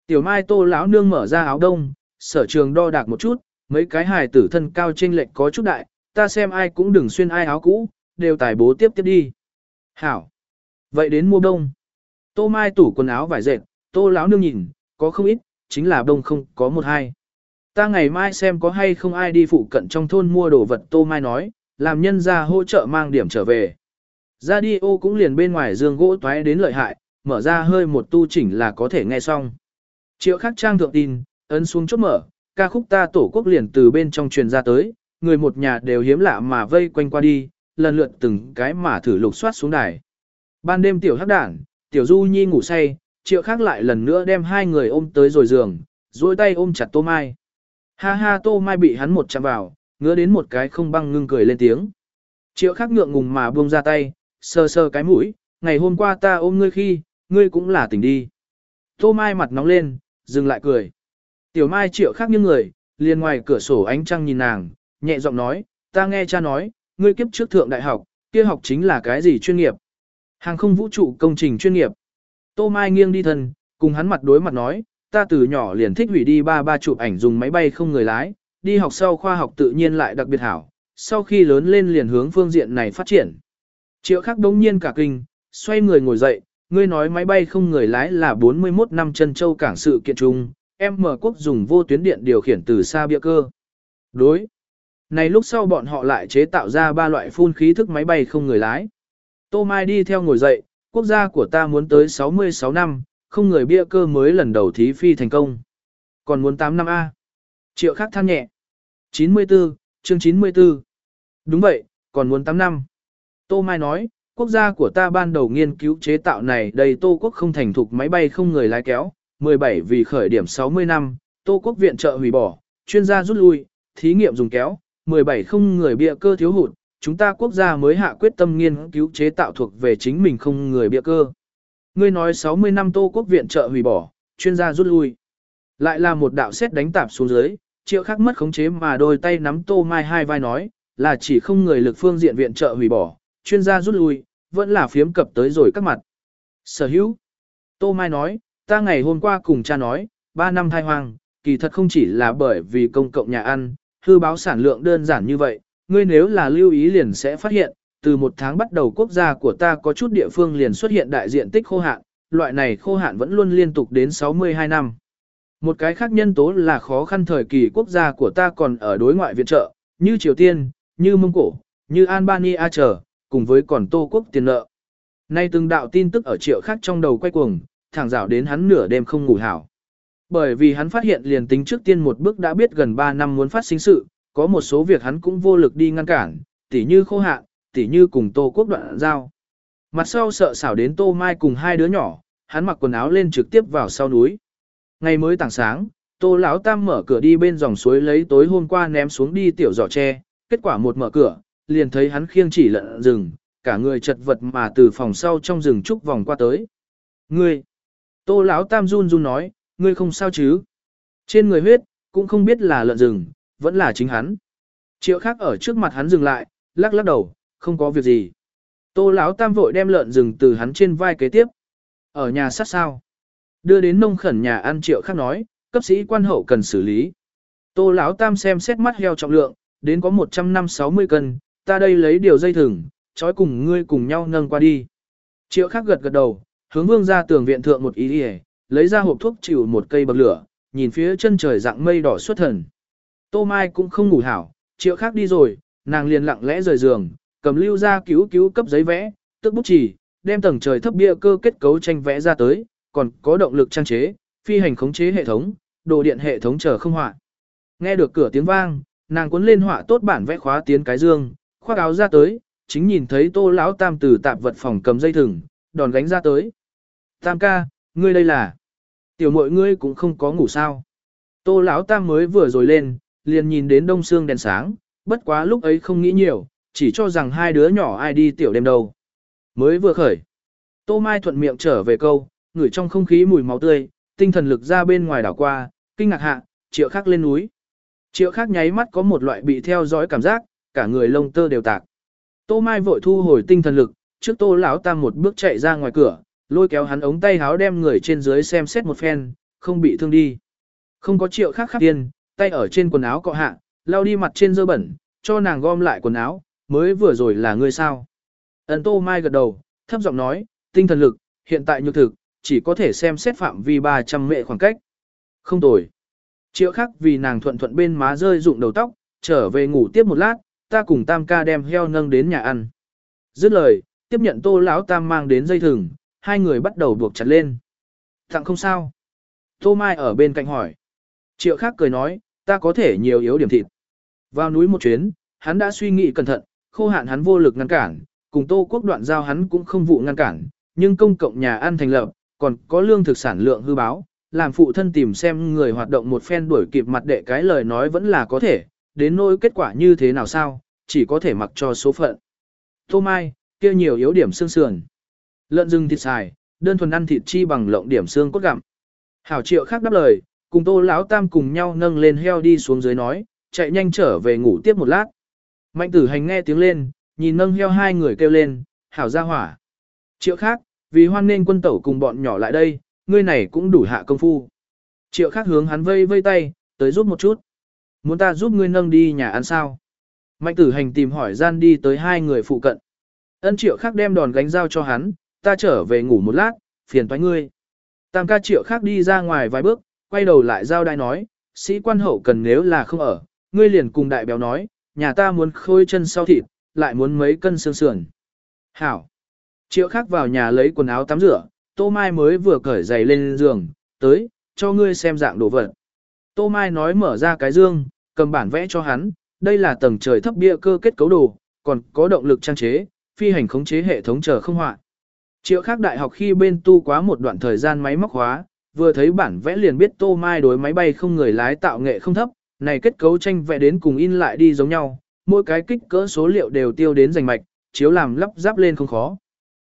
Tiểu Mai Tô lão nương mở ra áo đông, sở trường đo đạc một chút, mấy cái hài tử thân cao chênh lệch có chút đại, ta xem ai cũng đừng xuyên ai áo cũ, đều tài bố tiếp tiếp đi. Hảo. Vậy đến mua đông. Tô Mai tủ quần áo vải dệt, tô lão nương nhìn, có không ít, chính là đông không có một hai. Ta ngày mai xem có hay không ai đi phụ cận trong thôn mua đồ vật Tô Mai nói, làm nhân ra hỗ trợ mang điểm trở về. Ra đi ô cũng liền bên ngoài giường gỗ toái đến lợi hại, mở ra hơi một tu chỉnh là có thể nghe xong. Triệu khắc trang thượng tin, ấn xuống chốt mở, ca khúc ta tổ quốc liền từ bên trong truyền ra tới, người một nhà đều hiếm lạ mà vây quanh qua đi, lần lượt từng cái mà thử lục soát xuống đài. Ban đêm tiểu hắc đảng, tiểu du nhi ngủ say, triệu khắc lại lần nữa đem hai người ôm tới rồi giường, duỗi tay ôm chặt tô mai. Ha ha tô mai bị hắn một chạm vào, ngứa đến một cái không băng ngưng cười lên tiếng. Triệu khắc ngượng ngùng mà buông ra tay, sờ sờ cái mũi, ngày hôm qua ta ôm ngươi khi, ngươi cũng là tỉnh đi. Tô mai mặt nóng lên, dừng lại cười. Tiểu mai triệu khác những người, liền ngoài cửa sổ ánh trăng nhìn nàng, nhẹ giọng nói, ta nghe cha nói, ngươi kiếp trước thượng đại học, kia học chính là cái gì chuyên nghiệp. Hàng không vũ trụ công trình chuyên nghiệp. Tô Mai nghiêng đi thân, cùng hắn mặt đối mặt nói, ta từ nhỏ liền thích hủy đi ba ba chụp ảnh dùng máy bay không người lái, đi học sau khoa học tự nhiên lại đặc biệt hảo, sau khi lớn lên liền hướng phương diện này phát triển. Triệu khắc đống nhiên cả kinh, xoay người ngồi dậy, ngươi nói máy bay không người lái là 41 năm chân châu cảng sự kiện chung, em mở quốc dùng vô tuyến điện điều khiển từ xa bia cơ. Đối. Này lúc sau bọn họ lại chế tạo ra ba loại phun khí thức máy bay không người lái. Tô Mai đi theo ngồi dậy, quốc gia của ta muốn tới 66 năm, không người bia cơ mới lần đầu thí phi thành công. Còn muốn 8 năm A. Triệu khác than nhẹ. 94, chương 94. Đúng vậy, còn muốn 8 năm. Tô Mai nói, quốc gia của ta ban đầu nghiên cứu chế tạo này đầy Tô Quốc không thành thục máy bay không người lái kéo, 17 vì khởi điểm 60 năm, Tô Quốc viện trợ hủy bỏ, chuyên gia rút lui, thí nghiệm dùng kéo, 17 không người bịa cơ thiếu hụt, chúng ta quốc gia mới hạ quyết tâm nghiên cứu chế tạo thuộc về chính mình không người bịa cơ. Ngươi nói 60 năm Tô Quốc viện trợ hủy bỏ, chuyên gia rút lui. Lại là một đạo xét đánh tạp xuống dưới, triệu khắc mất khống chế mà đôi tay nắm Tô Mai hai vai nói, là chỉ không người lực phương diện viện trợ hủy bỏ, chuyên gia rút lui, vẫn là phiếm cập tới rồi các mặt. Sở hữu. Tô Mai nói, ta ngày hôm qua cùng cha nói, 3 năm thai hoang, kỳ thật không chỉ là bởi vì công cộng nhà ăn, hư báo sản lượng đơn giản như vậy, ngươi nếu là lưu ý liền sẽ phát hiện, từ một tháng bắt đầu quốc gia của ta có chút địa phương liền xuất hiện đại diện tích khô hạn, loại này khô hạn vẫn luôn liên tục đến 62 năm. Một cái khác nhân tố là khó khăn thời kỳ quốc gia của ta còn ở đối ngoại viện trợ, như Triều Tiên, như Mông Cổ, như Albania trở, cùng với còn Tô Quốc tiền nợ. Nay từng đạo tin tức ở triệu khác trong đầu quay cuồng, thẳng rảo đến hắn nửa đêm không ngủ hảo. Bởi vì hắn phát hiện liền tính trước tiên một bước đã biết gần 3 năm muốn phát sinh sự, có một số việc hắn cũng vô lực đi ngăn cản, tỉ như khô hạn, tỉ như cùng Tô Quốc đoạn giao. Mặt sau sợ xảo đến Tô Mai cùng hai đứa nhỏ, hắn mặc quần áo lên trực tiếp vào sau núi. Ngày mới tảng sáng, Tô Lão Tam mở cửa đi bên dòng suối lấy tối hôm qua ném xuống đi tiểu giỏ tre, kết quả một mở cửa, liền thấy hắn khiêng chỉ lợn rừng, cả người chật vật mà từ phòng sau trong rừng trúc vòng qua tới. Ngươi! Tô Lão Tam run run nói, ngươi không sao chứ? Trên người huyết, cũng không biết là lợn rừng, vẫn là chính hắn. Triệu khác ở trước mặt hắn dừng lại, lắc lắc đầu, không có việc gì. Tô lão tam vội đem lợn rừng từ hắn trên vai kế tiếp. Ở nhà sát sao. Đưa đến nông khẩn nhà ăn triệu khác nói, cấp sĩ quan hậu cần xử lý. Tô lão tam xem xét mắt heo trọng lượng, đến có 160 cân, ta đây lấy điều dây thừng, trói cùng ngươi cùng nhau nâng qua đi. Triệu Khắc gật gật đầu, hướng vương ra tường viện thượng một ý đi lấy ra hộp thuốc chịu một cây bậc lửa, nhìn phía chân trời dạng mây đỏ xuất thần. Tô Mai cũng không ngủ hảo, triệu Khắc đi rồi, nàng liền lặng lẽ rời giường, cầm lưu ra cứu cứu cấp giấy vẽ, tức bút chỉ, đem tầng trời thấp bia cơ kết cấu tranh vẽ ra tới, còn có động lực trang chế, phi hành khống chế hệ thống, đồ điện hệ thống chờ không họa. Nghe được cửa tiếng vang, nàng cuốn lên họa tốt bản vẽ khóa tiến cái dương, khoác áo ra tới, chính nhìn thấy Tô lão tam từ tạp vật phòng cầm dây thừng, đòn gánh ra tới. Tam ca, ngươi đây là? Tiểu muội ngươi cũng không có ngủ sao? Tô lão tam mới vừa rồi lên, liền nhìn đến đông xương đèn sáng, bất quá lúc ấy không nghĩ nhiều, chỉ cho rằng hai đứa nhỏ ai đi tiểu đêm đâu. Mới vừa khởi. Tô Mai thuận miệng trở về câu, ngửi trong không khí mùi máu tươi, tinh thần lực ra bên ngoài đảo qua, kinh ngạc hạ, triệu khắc lên núi. Triệu khắc nháy mắt có một loại bị theo dõi cảm giác, cả người lông tơ đều tạc. Tô Mai vội thu hồi tinh thần lực, trước Tô lão tam một bước chạy ra ngoài cửa, lôi kéo hắn ống tay háo đem người trên dưới xem xét một phen, không bị thương đi. Không có triệu khác khắc tiên, tay ở trên quần áo cọ hạ, lau đi mặt trên dơ bẩn, cho nàng gom lại quần áo, mới vừa rồi là ngươi sao. Ấn Tô Mai gật đầu, thấp giọng nói, tinh thần lực, hiện tại nhược thực, chỉ có thể xem xét phạm vi 300 mệ khoảng cách. Không tồi. Triệu khắc vì nàng thuận thuận bên má rơi rụng đầu tóc, trở về ngủ tiếp một lát, ta cùng tam ca đem heo nâng đến nhà ăn. Dứt lời, tiếp nhận tô lão tam mang đến dây thừng, hai người bắt đầu buộc chặt lên. Thặng không sao. Tô Mai ở bên cạnh hỏi. Triệu khác cười nói, ta có thể nhiều yếu điểm thịt. Vào núi một chuyến, hắn đã suy nghĩ cẩn thận, khô hạn hắn vô lực ngăn cản, cùng tô quốc đoạn giao hắn cũng không vụ ngăn cản, nhưng công cộng nhà ăn thành lập, còn có lương thực sản lượng hư báo, làm phụ thân tìm xem người hoạt động một phen đuổi kịp mặt đệ cái lời nói vẫn là có thể, đến nỗi kết quả như thế nào sao, chỉ có thể mặc cho số phận. Tô Mai, kia nhiều yếu điểm xương sườn. Lợn rừng thịt xài, đơn thuần ăn thịt chi bằng lộng điểm xương cốt gặm. Hảo triệu khác đáp lời, cùng tô lão tam cùng nhau nâng lên heo đi xuống dưới nói, chạy nhanh trở về ngủ tiếp một lát. Mạnh tử hành nghe tiếng lên, nhìn nâng heo hai người kêu lên, hảo ra hỏa. Triệu khác, vì hoan nên quân tẩu cùng bọn nhỏ lại đây, ngươi này cũng đủ hạ công phu. Triệu khác hướng hắn vây vây tay, tới giúp một chút. Muốn ta giúp ngươi nâng đi nhà ăn sao? Mạnh tử hành tìm hỏi gian đi tới hai người phụ cận. Ân triệu khác đem đòn gánh dao cho hắn, ta trở về ngủ một lát, phiền toái ngươi. Tam ca triệu khác đi ra ngoài vài bước, quay đầu lại giao đai nói, sĩ quan hậu cần nếu là không ở, ngươi liền cùng đại béo nói, nhà ta muốn khôi chân sau thịt, lại muốn mấy cân xương sườn. Hảo. Triệu khác vào nhà lấy quần áo tắm rửa, Tô Mai mới vừa cởi giày lên giường, tới, cho ngươi xem dạng đồ vật. Tô Mai nói mở ra cái dương, cầm bản vẽ cho hắn, đây là tầng trời thấp bia cơ kết cấu đồ, còn có động lực trang chế, phi hành khống chế hệ thống chờ không họa. Triệu khác đại học khi bên tu quá một đoạn thời gian máy móc hóa, vừa thấy bản vẽ liền biết Tô Mai đối máy bay không người lái tạo nghệ không thấp, này kết cấu tranh vẽ đến cùng in lại đi giống nhau, mỗi cái kích cỡ số liệu đều tiêu đến rành mạch, chiếu làm lắp ráp lên không khó.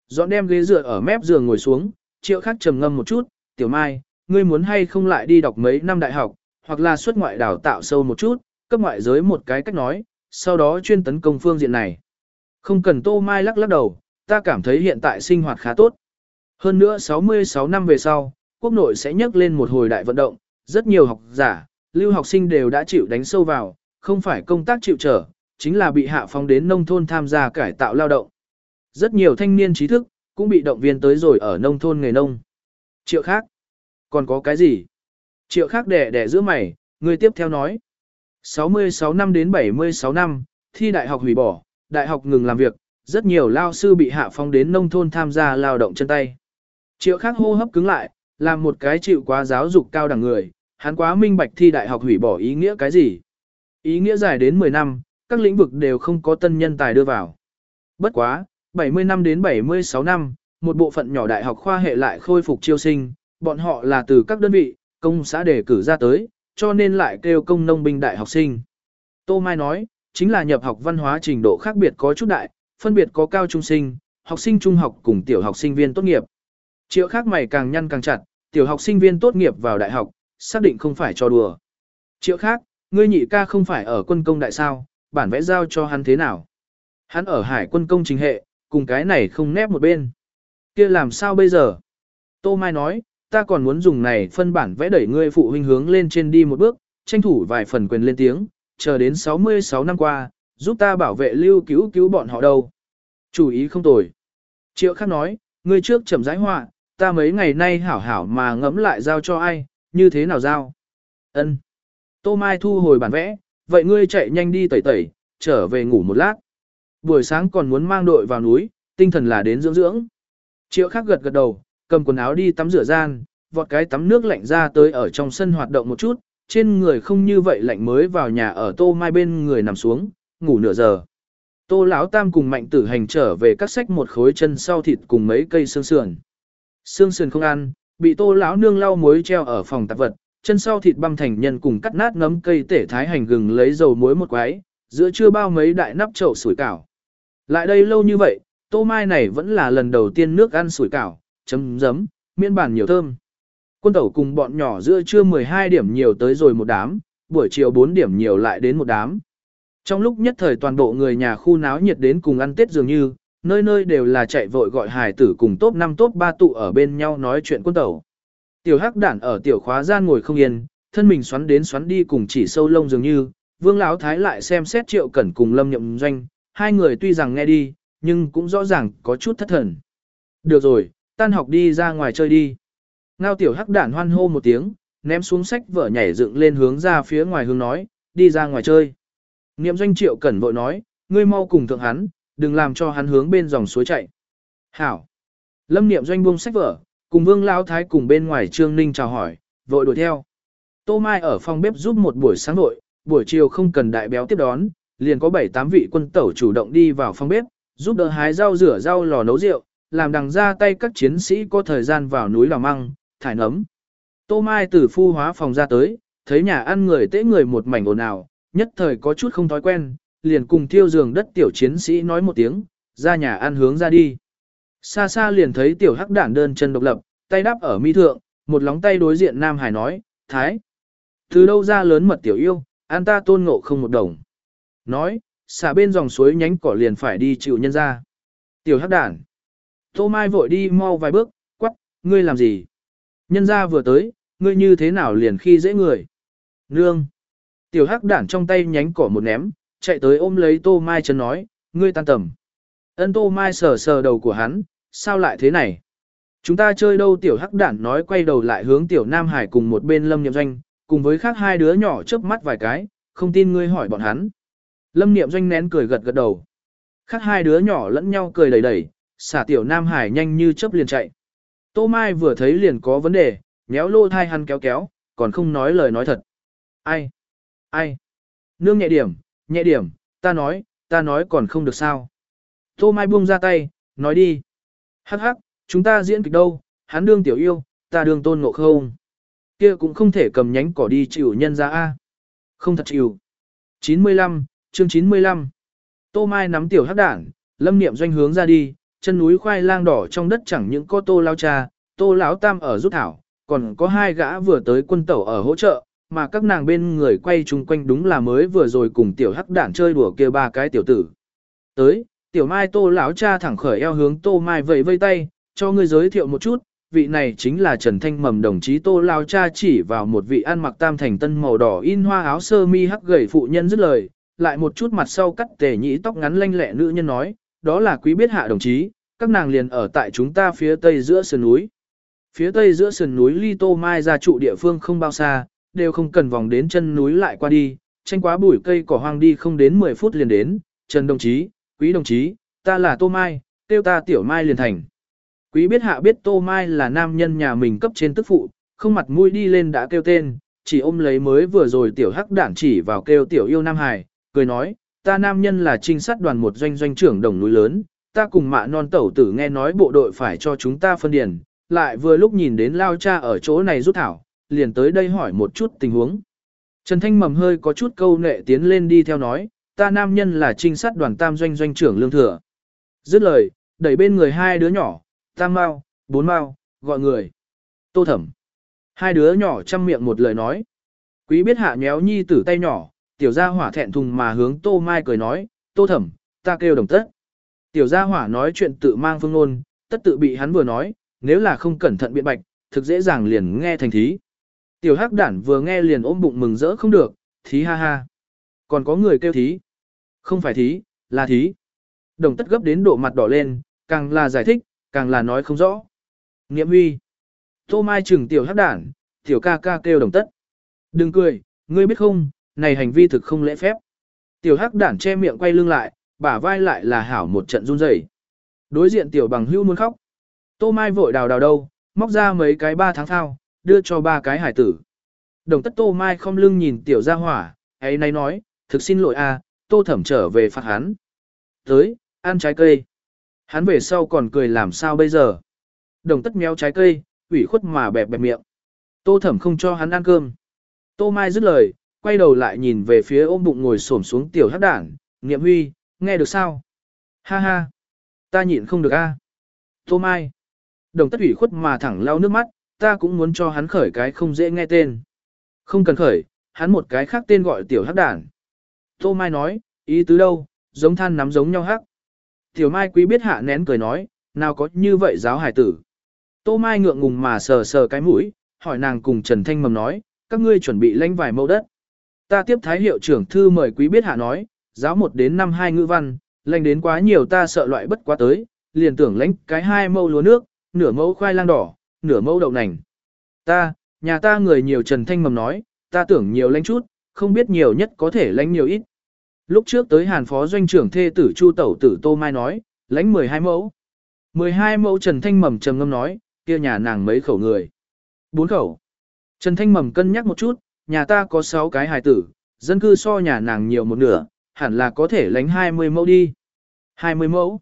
Dọn đem ghế dựa ở mép giường ngồi xuống, triệu khắc trầm ngâm một chút, tiểu mai, ngươi muốn hay không lại đi đọc mấy năm đại học, hoặc là xuất ngoại đào tạo sâu một chút, cấp ngoại giới một cái cách nói, sau đó chuyên tấn công phương diện này. Không cần tô mai lắc lắc đầu, ta cảm thấy hiện tại sinh hoạt khá tốt. Hơn nữa 66 năm về sau, quốc nội sẽ nhấc lên một hồi đại vận động, rất nhiều học giả, lưu học sinh đều đã chịu đánh sâu vào, không phải công tác chịu trở, chính là bị hạ phóng đến nông thôn tham gia cải tạo lao động. Rất nhiều thanh niên trí thức, cũng bị động viên tới rồi ở nông thôn nghề nông. Triệu khác. Còn có cái gì? Triệu khác đẻ đẻ giữa mày, người tiếp theo nói. 66 năm đến 76 năm, thi đại học hủy bỏ, đại học ngừng làm việc, rất nhiều lao sư bị hạ phong đến nông thôn tham gia lao động chân tay. Triệu khác hô hấp cứng lại, làm một cái chịu quá giáo dục cao đẳng người, hắn quá minh bạch thi đại học hủy bỏ ý nghĩa cái gì. Ý nghĩa dài đến 10 năm, các lĩnh vực đều không có tân nhân tài đưa vào. Bất quá, 70 năm đến 76 năm, một bộ phận nhỏ đại học khoa hệ lại khôi phục chiêu sinh, bọn họ là từ các đơn vị, công xã đề cử ra tới, cho nên lại kêu công nông binh đại học sinh. Tô Mai nói, chính là nhập học văn hóa trình độ khác biệt có chút đại, phân biệt có cao trung sinh, học sinh trung học cùng tiểu học sinh viên tốt nghiệp. Triệu khác mày càng nhăn càng chặt, tiểu học sinh viên tốt nghiệp vào đại học, xác định không phải cho đùa. Triệu khác, ngươi nhị ca không phải ở quân công đại sao, bản vẽ giao cho hắn thế nào. Hắn ở hải quân công trình hệ, cùng cái này không nép một bên. kia làm sao bây giờ? Tô Mai nói, ta còn muốn dùng này phân bản vẽ đẩy ngươi phụ huynh hướng lên trên đi một bước, tranh thủ vài phần quyền lên tiếng, chờ đến 66 năm qua, giúp ta bảo vệ lưu cứu cứu bọn họ đâu. Chủ ý không tồi. Triệu khắc nói, ngươi trước chậm rãi họa, ta mấy ngày nay hảo hảo mà ngẫm lại giao cho ai, như thế nào giao. Ân. Tô Mai thu hồi bản vẽ, vậy ngươi chạy nhanh đi tẩy tẩy, trở về ngủ một lát. Buổi sáng còn muốn mang đội vào núi, tinh thần là đến dưỡng dưỡng. Triệu khắc gật gật đầu, cầm quần áo đi tắm rửa gian, vọt cái tắm nước lạnh ra tới ở trong sân hoạt động một chút, trên người không như vậy lạnh mới vào nhà ở tô mai bên người nằm xuống, ngủ nửa giờ. Tô lão tam cùng mạnh tử hành trở về cắt sách một khối chân sau thịt cùng mấy cây xương sườn. Xương sườn không ăn, bị tô lão nương lau muối treo ở phòng tạp vật, chân sau thịt băm thành nhân cùng cắt nát ngấm cây tể thái hành gừng lấy dầu muối một quái, giữa chưa bao mấy đại nắp chậu sủi cảo. Lại đây lâu như vậy, tô mai này vẫn là lần đầu tiên nước ăn sủi cảo, chấm dấm, miên bản nhiều thơm. Quân tẩu cùng bọn nhỏ giữa trưa 12 điểm nhiều tới rồi một đám, buổi chiều 4 điểm nhiều lại đến một đám. Trong lúc nhất thời toàn bộ người nhà khu náo nhiệt đến cùng ăn tết dường như, nơi nơi đều là chạy vội gọi hài tử cùng top 5 top 3 tụ ở bên nhau nói chuyện quân tẩu. Tiểu hắc đản ở tiểu khóa gian ngồi không yên, thân mình xoắn đến xoắn đi cùng chỉ sâu lông dường như, vương lão thái lại xem xét triệu cẩn cùng lâm nhậm doanh, hai người tuy rằng nghe đi, nhưng cũng rõ ràng có chút thất thần. Được rồi, tan học đi ra ngoài chơi đi. Ngao tiểu hắc đản hoan hô một tiếng, ném xuống sách vở nhảy dựng lên hướng ra phía ngoài hướng nói, đi ra ngoài chơi. Niệm doanh triệu cẩn vội nói, ngươi mau cùng thượng hắn, đừng làm cho hắn hướng bên dòng suối chạy. Hảo. Lâm niệm doanh buông sách vở, cùng vương lão thái cùng bên ngoài trương ninh chào hỏi, vội đuổi theo. Tô Mai ở phòng bếp giúp một buổi sáng vội, buổi chiều không cần đại béo tiếp đón, liền có 7-8 vị quân tẩu chủ động đi vào phòng bếp, giúp đỡ hái rau rửa rau lò nấu rượu, làm đằng ra tay các chiến sĩ có thời gian vào núi đào măng, thải nấm. Tô Mai từ phu hóa phòng ra tới, thấy nhà ăn người tế người một mảnh ồn ào, nhất thời có chút không thói quen, liền cùng thiêu giường đất tiểu chiến sĩ nói một tiếng, ra nhà ăn hướng ra đi. Xa xa liền thấy tiểu hắc đản đơn chân độc lập, tay đắp ở mi thượng, một lóng tay đối diện Nam Hải nói, Thái. Từ đâu ra lớn mật tiểu yêu, an ta tôn ngộ không một đồng. Nói, xả bên dòng suối nhánh cỏ liền phải đi chịu nhân ra. Tiểu hắc đản. Tô Mai vội đi mau vài bước, quắc, ngươi làm gì? Nhân ra vừa tới, ngươi như thế nào liền khi dễ người? Nương. Tiểu hắc đản trong tay nhánh cỏ một ném, chạy tới ôm lấy Tô Mai chân nói, ngươi tan tầm. Ân Tô Mai sờ sờ đầu của hắn, sao lại thế này? Chúng ta chơi đâu tiểu hắc đản nói quay đầu lại hướng tiểu Nam Hải cùng một bên lâm Niệm doanh, cùng với khác hai đứa nhỏ chớp mắt vài cái, không tin ngươi hỏi bọn hắn. Lâm niệm doanh nén cười gật gật đầu. Khác hai đứa nhỏ lẫn nhau cười đầy đầy, xả tiểu Nam Hải nhanh như chớp liền chạy. Tô Mai vừa thấy liền có vấn đề, nhéo lô thai hắn kéo kéo, còn không nói lời nói thật. Ai? Ai? Nương nhẹ điểm, nhẹ điểm, ta nói, ta nói còn không được sao. Tô Mai buông ra tay, nói đi. Hắc hắc, chúng ta diễn kịch đâu, hắn đương tiểu yêu, ta đương tôn ngộ không. Kia cũng không thể cầm nhánh cỏ đi chịu nhân ra a. Không thật chịu. 95, chương 95. Tô Mai nắm tiểu hắc đảng, lâm niệm doanh hướng ra đi, chân núi khoai lang đỏ trong đất chẳng những có tô lao cha, tô lão tam ở rút thảo, còn có hai gã vừa tới quân tẩu ở hỗ trợ, mà các nàng bên người quay chung quanh đúng là mới vừa rồi cùng tiểu hắc đản chơi đùa kia ba cái tiểu tử. Tới, tiểu mai tô lão cha thẳng khởi eo hướng tô mai vẫy vây tay, cho ngươi giới thiệu một chút, vị này chính là Trần Thanh Mầm đồng chí tô lão cha chỉ vào một vị ăn mặc tam thành tân màu đỏ in hoa áo sơ mi hắc gầy phụ nhân dứt lời, lại một chút mặt sau cắt tề nhĩ tóc ngắn lanh lẹ nữ nhân nói, đó là quý biết hạ đồng chí, các nàng liền ở tại chúng ta phía tây giữa sườn núi. Phía tây giữa sườn núi Ly Tô Mai ra trụ địa phương không bao xa, đều không cần vòng đến chân núi lại qua đi, tranh quá bụi cây cỏ hoang đi không đến 10 phút liền đến, Trần đồng chí, quý đồng chí, ta là Tô Mai, tiêu ta tiểu Mai liền thành. Quý biết hạ biết Tô Mai là nam nhân nhà mình cấp trên tức phụ, không mặt mũi đi lên đã kêu tên, chỉ ôm lấy mới vừa rồi tiểu hắc đản chỉ vào kêu tiểu yêu Nam Hải, cười nói, ta nam nhân là trinh sát đoàn một doanh doanh trưởng đồng núi lớn, ta cùng mạ non tẩu tử nghe nói bộ đội phải cho chúng ta phân điền, lại vừa lúc nhìn đến lao cha ở chỗ này rút thảo, liền tới đây hỏi một chút tình huống. Trần Thanh Mầm hơi có chút câu nệ tiến lên đi theo nói, ta nam nhân là trinh sát đoàn tam doanh doanh trưởng lương thừa. Dứt lời, đẩy bên người hai đứa nhỏ, tam mau, bốn mau, gọi người. Tô thẩm. Hai đứa nhỏ chăm miệng một lời nói. Quý biết hạ nhéo nhi tử tay nhỏ, tiểu gia hỏa thẹn thùng mà hướng tô mai cười nói, tô thẩm, ta kêu đồng tất. Tiểu gia hỏa nói chuyện tự mang phương ngôn, tất tự bị hắn vừa nói, nếu là không cẩn thận biện bạch, thực dễ dàng liền nghe thành thí. Tiểu hắc đản vừa nghe liền ôm bụng mừng rỡ không được, thí ha ha. Còn có người kêu thí. Không phải thí, là thí. Đồng tất gấp đến độ mặt đỏ lên, càng là giải thích, càng là nói không rõ. Nghiệm huy. Tô Mai chừng tiểu hắc đản, tiểu ca ca kêu đồng tất. Đừng cười, ngươi biết không, này hành vi thực không lễ phép. Tiểu hắc đản che miệng quay lưng lại, bả vai lại là hảo một trận run rẩy. Đối diện tiểu bằng hưu muốn khóc. Tô Mai vội đào đào đâu, móc ra mấy cái ba tháng thao, đưa cho ba cái hải tử. Đồng tất Tô Mai không lưng nhìn tiểu gia hỏa, ấy nay nói, thực xin lỗi a, Tô thẩm trở về phạt hắn. Tới, ăn trái cây. Hắn về sau còn cười làm sao bây giờ. Đồng tất méo trái cây, ủy khuất mà bẹp bẹp miệng. Tô thẩm không cho hắn ăn cơm. Tô Mai dứt lời, quay đầu lại nhìn về phía ôm bụng ngồi xổm xuống tiểu hắc Đản, niệm huy, nghe được sao? Ha ha, ta nhịn không được a. Tô Mai, đồng tất ủy khuất mà thẳng lau nước mắt, ta cũng muốn cho hắn khởi cái không dễ nghe tên. Không cần khởi, hắn một cái khác tên gọi tiểu hắc Đản. Tô Mai nói, ý tứ đâu, giống than nắm giống nhau hắc. Tiểu Mai quý biết hạ nén cười nói, nào có như vậy giáo hải tử. Tô Mai ngượng ngùng mà sờ sờ cái mũi, hỏi nàng cùng Trần Thanh Mầm nói, các ngươi chuẩn bị lãnh vài mẫu đất. Ta tiếp thái hiệu trưởng thư mời quý biết hạ nói, giáo một đến năm hai ngữ văn, lãnh đến quá nhiều ta sợ loại bất quá tới, liền tưởng lãnh cái hai mẫu lúa nước, nửa mẫu khoai lang đỏ, nửa mẫu đậu nành. Ta, nhà ta người nhiều Trần Thanh Mầm nói, ta tưởng nhiều lãnh chút, không biết nhiều nhất có thể lãnh nhiều ít. Lúc trước tới Hàn Phó Doanh trưởng thê tử Chu Tẩu tử Tô Mai nói, lãnh 12 mẫu. 12 mẫu Trần Thanh Mầm trầm ngâm nói, kia nhà nàng mấy khẩu người. Bốn khẩu. Trần Thanh Mầm cân nhắc một chút, nhà ta có 6 cái hài tử, dân cư so nhà nàng nhiều một nửa, hẳn là có thể lánh 20 mẫu đi. 20 mẫu.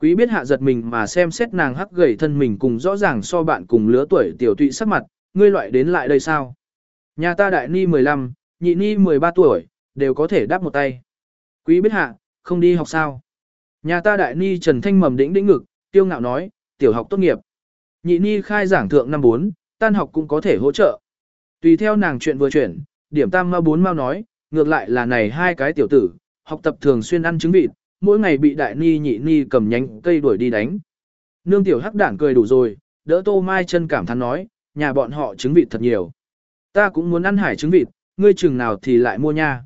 Quý biết hạ giật mình mà xem xét nàng hắc gầy thân mình cùng rõ ràng so bạn cùng lứa tuổi tiểu tụy sắc mặt, ngươi loại đến lại đây sao? Nhà ta đại ni 15, nhị ni 13 tuổi, đều có thể đáp một tay. Quý biết hạ, không đi học sao? Nhà ta đại ni Trần Thanh mầm đĩnh đĩnh ngực, tiêu ngạo nói, tiểu học tốt nghiệp. Nhị ni khai giảng thượng năm 4, tan học cũng có thể hỗ trợ. Tùy theo nàng chuyện vừa chuyển, điểm tam ma bốn mau nói, ngược lại là này hai cái tiểu tử, học tập thường xuyên ăn trứng vịt, mỗi ngày bị đại ni nhị ni cầm nhánh cây đuổi đi đánh. Nương tiểu hắc đảng cười đủ rồi, đỡ tô mai chân cảm thán nói, nhà bọn họ trứng vịt thật nhiều. Ta cũng muốn ăn hải trứng vịt, ngươi chừng nào thì lại mua nha.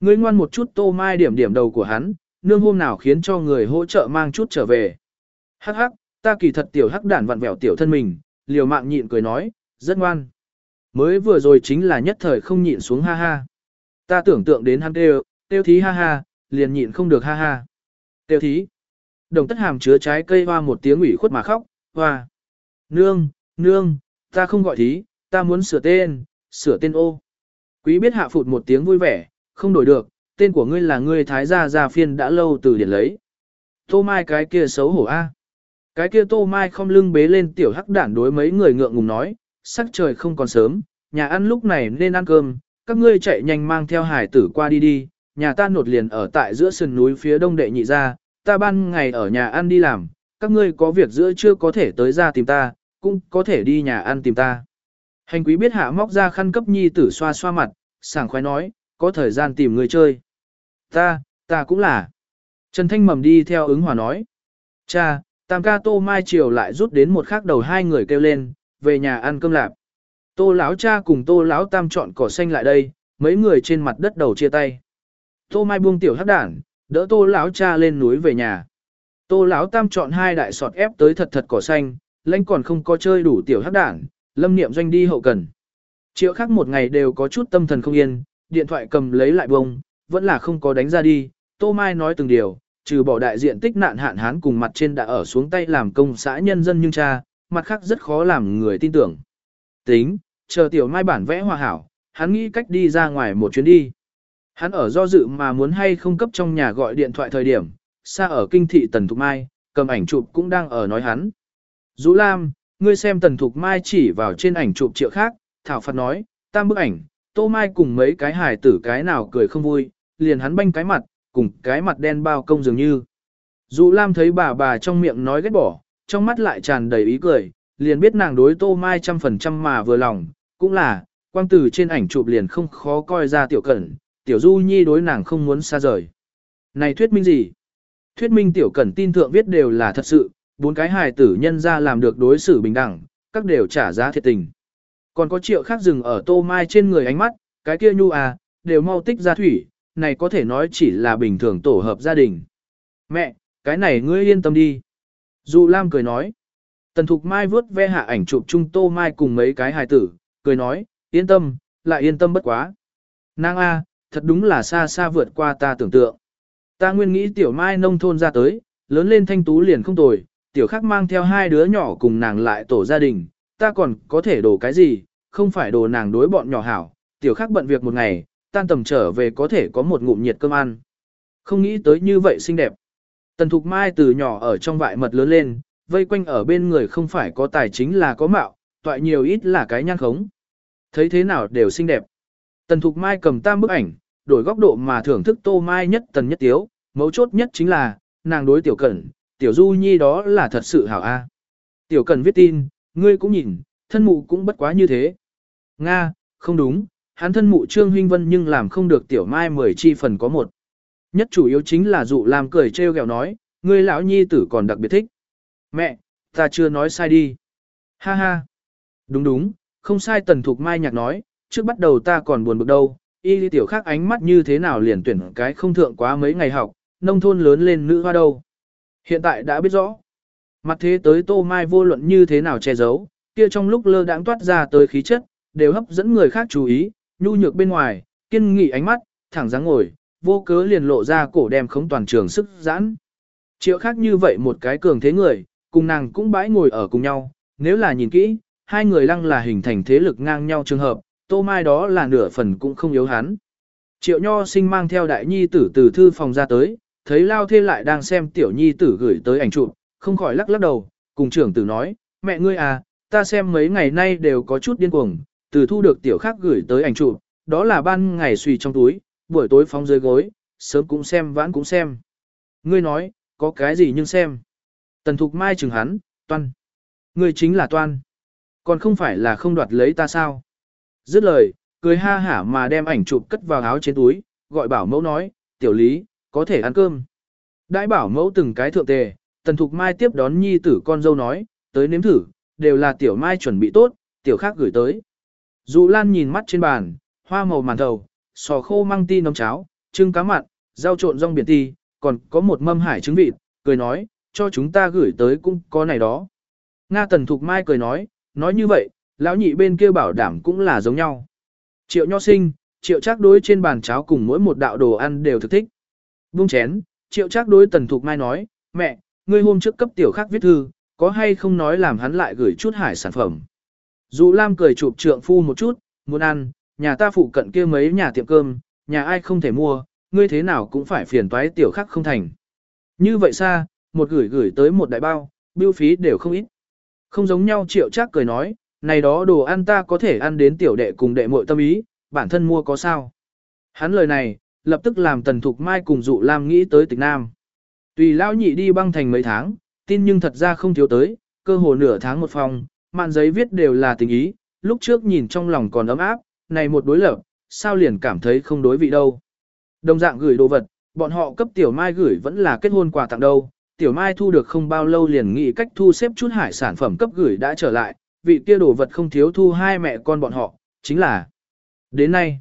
Ngươi ngoan một chút tô mai điểm điểm đầu của hắn, nương hôm nào khiến cho người hỗ trợ mang chút trở về. Hắc hắc, ta kỳ thật tiểu hắc đản vặn vẹo tiểu thân mình, liều mạng nhịn cười nói, rất ngoan. Mới vừa rồi chính là nhất thời không nhịn xuống ha ha. Ta tưởng tượng đến hắn kêu, kêu thí ha ha, liền nhịn không được ha ha. Kêu thí. Đồng tất hàm chứa trái cây hoa một tiếng ủy khuất mà khóc, hoa. Nương, nương, ta không gọi thí, ta muốn sửa tên, sửa tên ô. Quý biết hạ phụt một tiếng vui vẻ, không đổi được, tên của ngươi là ngươi thái gia gia phiên đã lâu từ điển lấy. Tô mai cái kia xấu hổ a. Cái kia tô mai không lưng bế lên tiểu hắc đản đối mấy người ngượng ngùng nói, sắc trời không còn sớm, nhà ăn lúc này nên ăn cơm, các ngươi chạy nhanh mang theo hải tử qua đi đi, nhà ta nột liền ở tại giữa sườn núi phía đông đệ nhị ra, ta ban ngày ở nhà ăn đi làm, các ngươi có việc giữa chưa có thể tới ra tìm ta, cũng có thể đi nhà ăn tìm ta. Hành quý biết hạ móc ra khăn cấp nhi tử xoa xoa mặt, sảng khoái nói, có thời gian tìm người chơi. Ta, ta cũng là. Trần Thanh Mầm đi theo ứng hòa nói. Cha, tam ca tô mai chiều lại rút đến một khắc đầu hai người kêu lên, về nhà ăn cơm lạp. Tô lão cha cùng tô lão tam chọn cỏ xanh lại đây, mấy người trên mặt đất đầu chia tay. Tô mai buông tiểu hắc đản, đỡ tô lão cha lên núi về nhà. Tô lão tam chọn hai đại sọt ép tới thật thật cỏ xanh, lãnh còn không có chơi đủ tiểu hắc đản, lâm niệm doanh đi hậu cần. Triệu khác một ngày đều có chút tâm thần không yên, điện thoại cầm lấy lại bông, vẫn là không có đánh ra đi. Tô Mai nói từng điều, trừ bỏ đại diện tích nạn hạn hán cùng mặt trên đã ở xuống tay làm công xã nhân dân nhưng cha, mặt khác rất khó làm người tin tưởng. Tính, chờ tiểu mai bản vẽ hòa hảo, hắn nghĩ cách đi ra ngoài một chuyến đi. Hắn ở do dự mà muốn hay không cấp trong nhà gọi điện thoại thời điểm, xa ở kinh thị Tần Thục Mai, cầm ảnh chụp cũng đang ở nói hắn. Dũ Lam, ngươi xem Tần Thục Mai chỉ vào trên ảnh chụp triệu khác, Thảo Phạt nói, tam bức ảnh, Tô Mai cùng mấy cái hài tử cái nào cười không vui, liền hắn banh cái mặt, cùng cái mặt đen bao công dường như. Dũ Lam thấy bà bà trong miệng nói ghét bỏ, trong mắt lại tràn đầy ý cười, liền biết nàng đối Tô Mai trăm phần trăm mà vừa lòng, cũng là, quang tử trên ảnh chụp liền không khó coi ra tiểu cẩn, tiểu du nhi đối nàng không muốn xa rời. Này thuyết minh gì? Thuyết minh tiểu cẩn tin thượng viết đều là thật sự, bốn cái hài tử nhân ra làm được đối xử bình đẳng, các đều trả giá thiệt tình. Còn có triệu khác dừng ở tô mai trên người ánh mắt, cái kia nhu à, đều mau tích ra thủy, này có thể nói chỉ là bình thường tổ hợp gia đình. Mẹ, cái này ngươi yên tâm đi. Dụ Lam cười nói. Tần Thục Mai vớt ve hạ ảnh chụp chung Tô Mai cùng mấy cái hài tử, cười nói, yên tâm, lại yên tâm bất quá. Nàng A, thật đúng là xa xa vượt qua ta tưởng tượng. Ta nguyên nghĩ tiểu Mai nông thôn ra tới, lớn lên thanh tú liền không tồi, tiểu khắc mang theo hai đứa nhỏ cùng nàng lại tổ gia đình, ta còn có thể đổ cái gì, không phải đồ nàng đối bọn nhỏ hảo, tiểu khắc bận việc một ngày, tan tầm trở về có thể có một ngụm nhiệt cơm ăn. Không nghĩ tới như vậy xinh đẹp. Tần Thục Mai từ nhỏ ở trong vại mật lớn lên, vây quanh ở bên người không phải có tài chính là có mạo, toại nhiều ít là cái nhan khống. Thấy thế nào đều xinh đẹp. Tần Thục Mai cầm tam bức ảnh, đổi góc độ mà thưởng thức Tô Mai nhất tần nhất tiếu, mấu chốt nhất chính là, nàng đối tiểu cẩn, tiểu du nhi đó là thật sự hảo a. Tiểu cẩn viết tin, ngươi cũng nhìn, thân mụ cũng bất quá như thế. Nga, không đúng, hắn thân mụ Trương Huynh Vân nhưng làm không được tiểu mai mười chi phần có một. Nhất chủ yếu chính là dụ làm cười trêu ghẹo nói, ngươi lão nhi tử còn đặc biệt thích. Mẹ, ta chưa nói sai đi. Ha ha. Đúng đúng, không sai tần thục mai nhạc nói, trước bắt đầu ta còn buồn bực đâu, y tiểu khác ánh mắt như thế nào liền tuyển cái không thượng quá mấy ngày học, nông thôn lớn lên nữ hoa đâu. Hiện tại đã biết rõ. Mặt thế tới tô mai vô luận như thế nào che giấu, kia trong lúc lơ đãng toát ra tới khí chất, đều hấp dẫn người khác chú ý, nhu nhược bên ngoài, kiên nghị ánh mắt, thẳng dáng ngồi, vô cớ liền lộ ra cổ đem khống toàn trường sức giãn. Triệu khác như vậy một cái cường thế người, cùng nàng cũng bãi ngồi ở cùng nhau, nếu là nhìn kỹ, hai người lăng là hình thành thế lực ngang nhau trường hợp, tô mai đó là nửa phần cũng không yếu hắn. Triệu nho sinh mang theo đại nhi tử từ thư phòng ra tới, thấy lao thê lại đang xem tiểu nhi tử gửi tới ảnh chụp, không khỏi lắc lắc đầu, cùng trưởng tử nói, mẹ ngươi à, ta xem mấy ngày nay đều có chút điên cuồng, từ thu được tiểu khác gửi tới ảnh chụp, đó là ban ngày suy trong túi, buổi tối phóng dưới gối, sớm cũng xem vãn cũng xem. Ngươi nói, có cái gì nhưng xem. Tần Thục Mai chừng hắn, toan. Ngươi chính là toan. Còn không phải là không đoạt lấy ta sao. Dứt lời, cười ha hả mà đem ảnh chụp cất vào áo trên túi, gọi bảo mẫu nói, tiểu lý, có thể ăn cơm. Đại bảo mẫu từng cái thượng tề, Tần Thục Mai tiếp đón nhi tử con dâu nói, tới nếm thử, đều là tiểu mai chuẩn bị tốt, tiểu khác gửi tới. Dụ Lan nhìn mắt trên bàn, hoa màu màn thầu, sò khô măng ti nấm cháo, trứng cá mặn, rau trộn rong biển ti, còn có một mâm hải trứng vịt, cười nói, cho chúng ta gửi tới cũng có này đó. Nga Tần Thục Mai cười nói, nói như vậy, lão nhị bên kia bảo đảm cũng là giống nhau. Triệu nho sinh, triệu trác đối trên bàn cháo cùng mỗi một đạo đồ ăn đều thực thích. Vung chén, triệu trác đối Tần Thục Mai nói, mẹ, ngươi hôm trước cấp tiểu khác viết thư, có hay không nói làm hắn lại gửi chút hải sản phẩm. Dụ Lam cười chụp trượng phu một chút, muốn ăn, nhà ta phụ cận kia mấy nhà tiệm cơm, nhà ai không thể mua, ngươi thế nào cũng phải phiền toái tiểu khắc không thành. Như vậy xa, một gửi gửi tới một đại bao, biêu phí đều không ít. Không giống nhau triệu chắc cười nói, này đó đồ ăn ta có thể ăn đến tiểu đệ cùng đệ muội tâm ý, bản thân mua có sao. Hắn lời này, lập tức làm tần thục mai cùng dụ Lam nghĩ tới tịch Nam. Tùy lão nhị đi băng thành mấy tháng, tin nhưng thật ra không thiếu tới, cơ hồ nửa tháng một phòng, mạn giấy viết đều là tình ý, lúc trước nhìn trong lòng còn ấm áp, này một đối lập, sao liền cảm thấy không đối vị đâu. Đồng dạng gửi đồ vật, bọn họ cấp tiểu mai gửi vẫn là kết hôn quà tặng đâu, tiểu mai thu được không bao lâu liền nghĩ cách thu xếp chút hải sản phẩm cấp gửi đã trở lại, vị kia đồ vật không thiếu thu hai mẹ con bọn họ, chính là đến nay,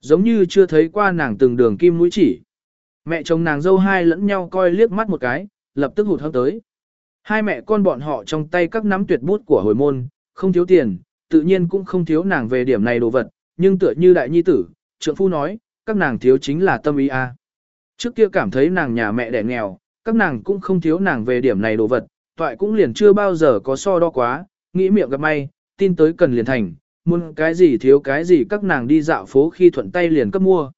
giống như chưa thấy qua nàng từng đường kim mũi chỉ. Mẹ chồng nàng dâu hai lẫn nhau coi liếc mắt một cái, lập tức hụt hâm tới. Hai mẹ con bọn họ trong tay các nắm tuyệt bút của hồi môn, không thiếu tiền, tự nhiên cũng không thiếu nàng về điểm này đồ vật, nhưng tựa như đại nhi tử, trượng phu nói, các nàng thiếu chính là tâm ý a. Trước kia cảm thấy nàng nhà mẹ đẻ nghèo, các nàng cũng không thiếu nàng về điểm này đồ vật, toại cũng liền chưa bao giờ có so đo quá, nghĩ miệng gặp may, tin tới cần liền thành, muốn cái gì thiếu cái gì các nàng đi dạo phố khi thuận tay liền cấp mua.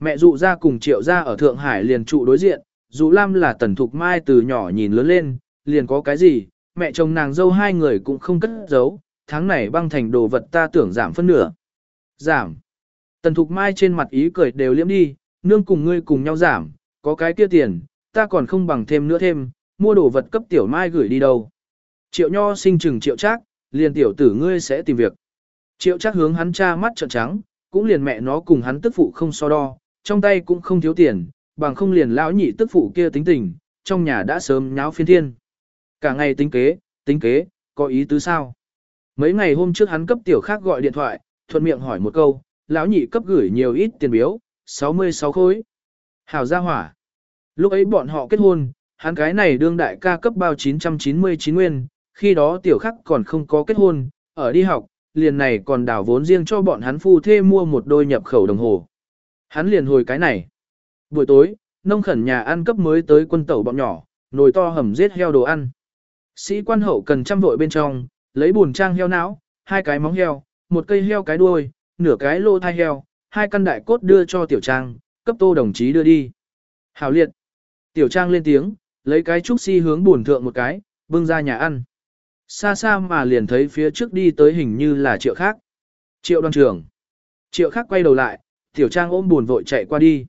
Mẹ dụ ra cùng triệu ra ở Thượng Hải liền trụ đối diện, dụ Lam là tần thục mai từ nhỏ nhìn lớn lên, liền có cái gì, mẹ chồng nàng dâu hai người cũng không cất giấu, tháng này băng thành đồ vật ta tưởng giảm phân nửa. Giảm. Tần thục mai trên mặt ý cười đều liễm đi, nương cùng ngươi cùng nhau giảm, có cái kia tiền, ta còn không bằng thêm nữa thêm, mua đồ vật cấp tiểu mai gửi đi đâu. Triệu nho sinh chừng triệu trác, liền tiểu tử ngươi sẽ tìm việc. Triệu trác hướng hắn cha mắt trợn trắng, cũng liền mẹ nó cùng hắn tức phụ không so đo, trong tay cũng không thiếu tiền, bằng không liền lão nhị tức phụ kia tính tình, trong nhà đã sớm nháo phiên thiên. Cả ngày tính kế, tính kế, có ý tứ sao? Mấy ngày hôm trước hắn cấp tiểu khác gọi điện thoại, thuận miệng hỏi một câu, lão nhị cấp gửi nhiều ít tiền biếu, 66 khối. Hảo gia hỏa. Lúc ấy bọn họ kết hôn, Hắn cái này đương đại ca cấp bao 999 nguyên, khi đó tiểu khắc còn không có kết hôn, ở đi học, liền này còn đảo vốn riêng cho bọn hắn phu thê mua một đôi nhập khẩu đồng hồ. Hắn liền hồi cái này. Buổi tối, nông khẩn nhà ăn cấp mới tới quân tẩu bọn nhỏ, nồi to hầm giết heo đồ ăn. Sĩ quan hậu cần chăm vội bên trong, lấy bùn trang heo não, hai cái móng heo, một cây heo cái đuôi, nửa cái lô thai heo, hai căn đại cốt đưa cho tiểu trang, cấp tô đồng chí đưa đi. Hảo liệt. Tiểu trang lên tiếng, lấy cái trúc si hướng buồn thượng một cái, bưng ra nhà ăn. Xa xa mà liền thấy phía trước đi tới hình như là triệu khác. Triệu đoàn trưởng. Triệu khác quay đầu lại, tiểu trang ôm buồn vội chạy qua đi.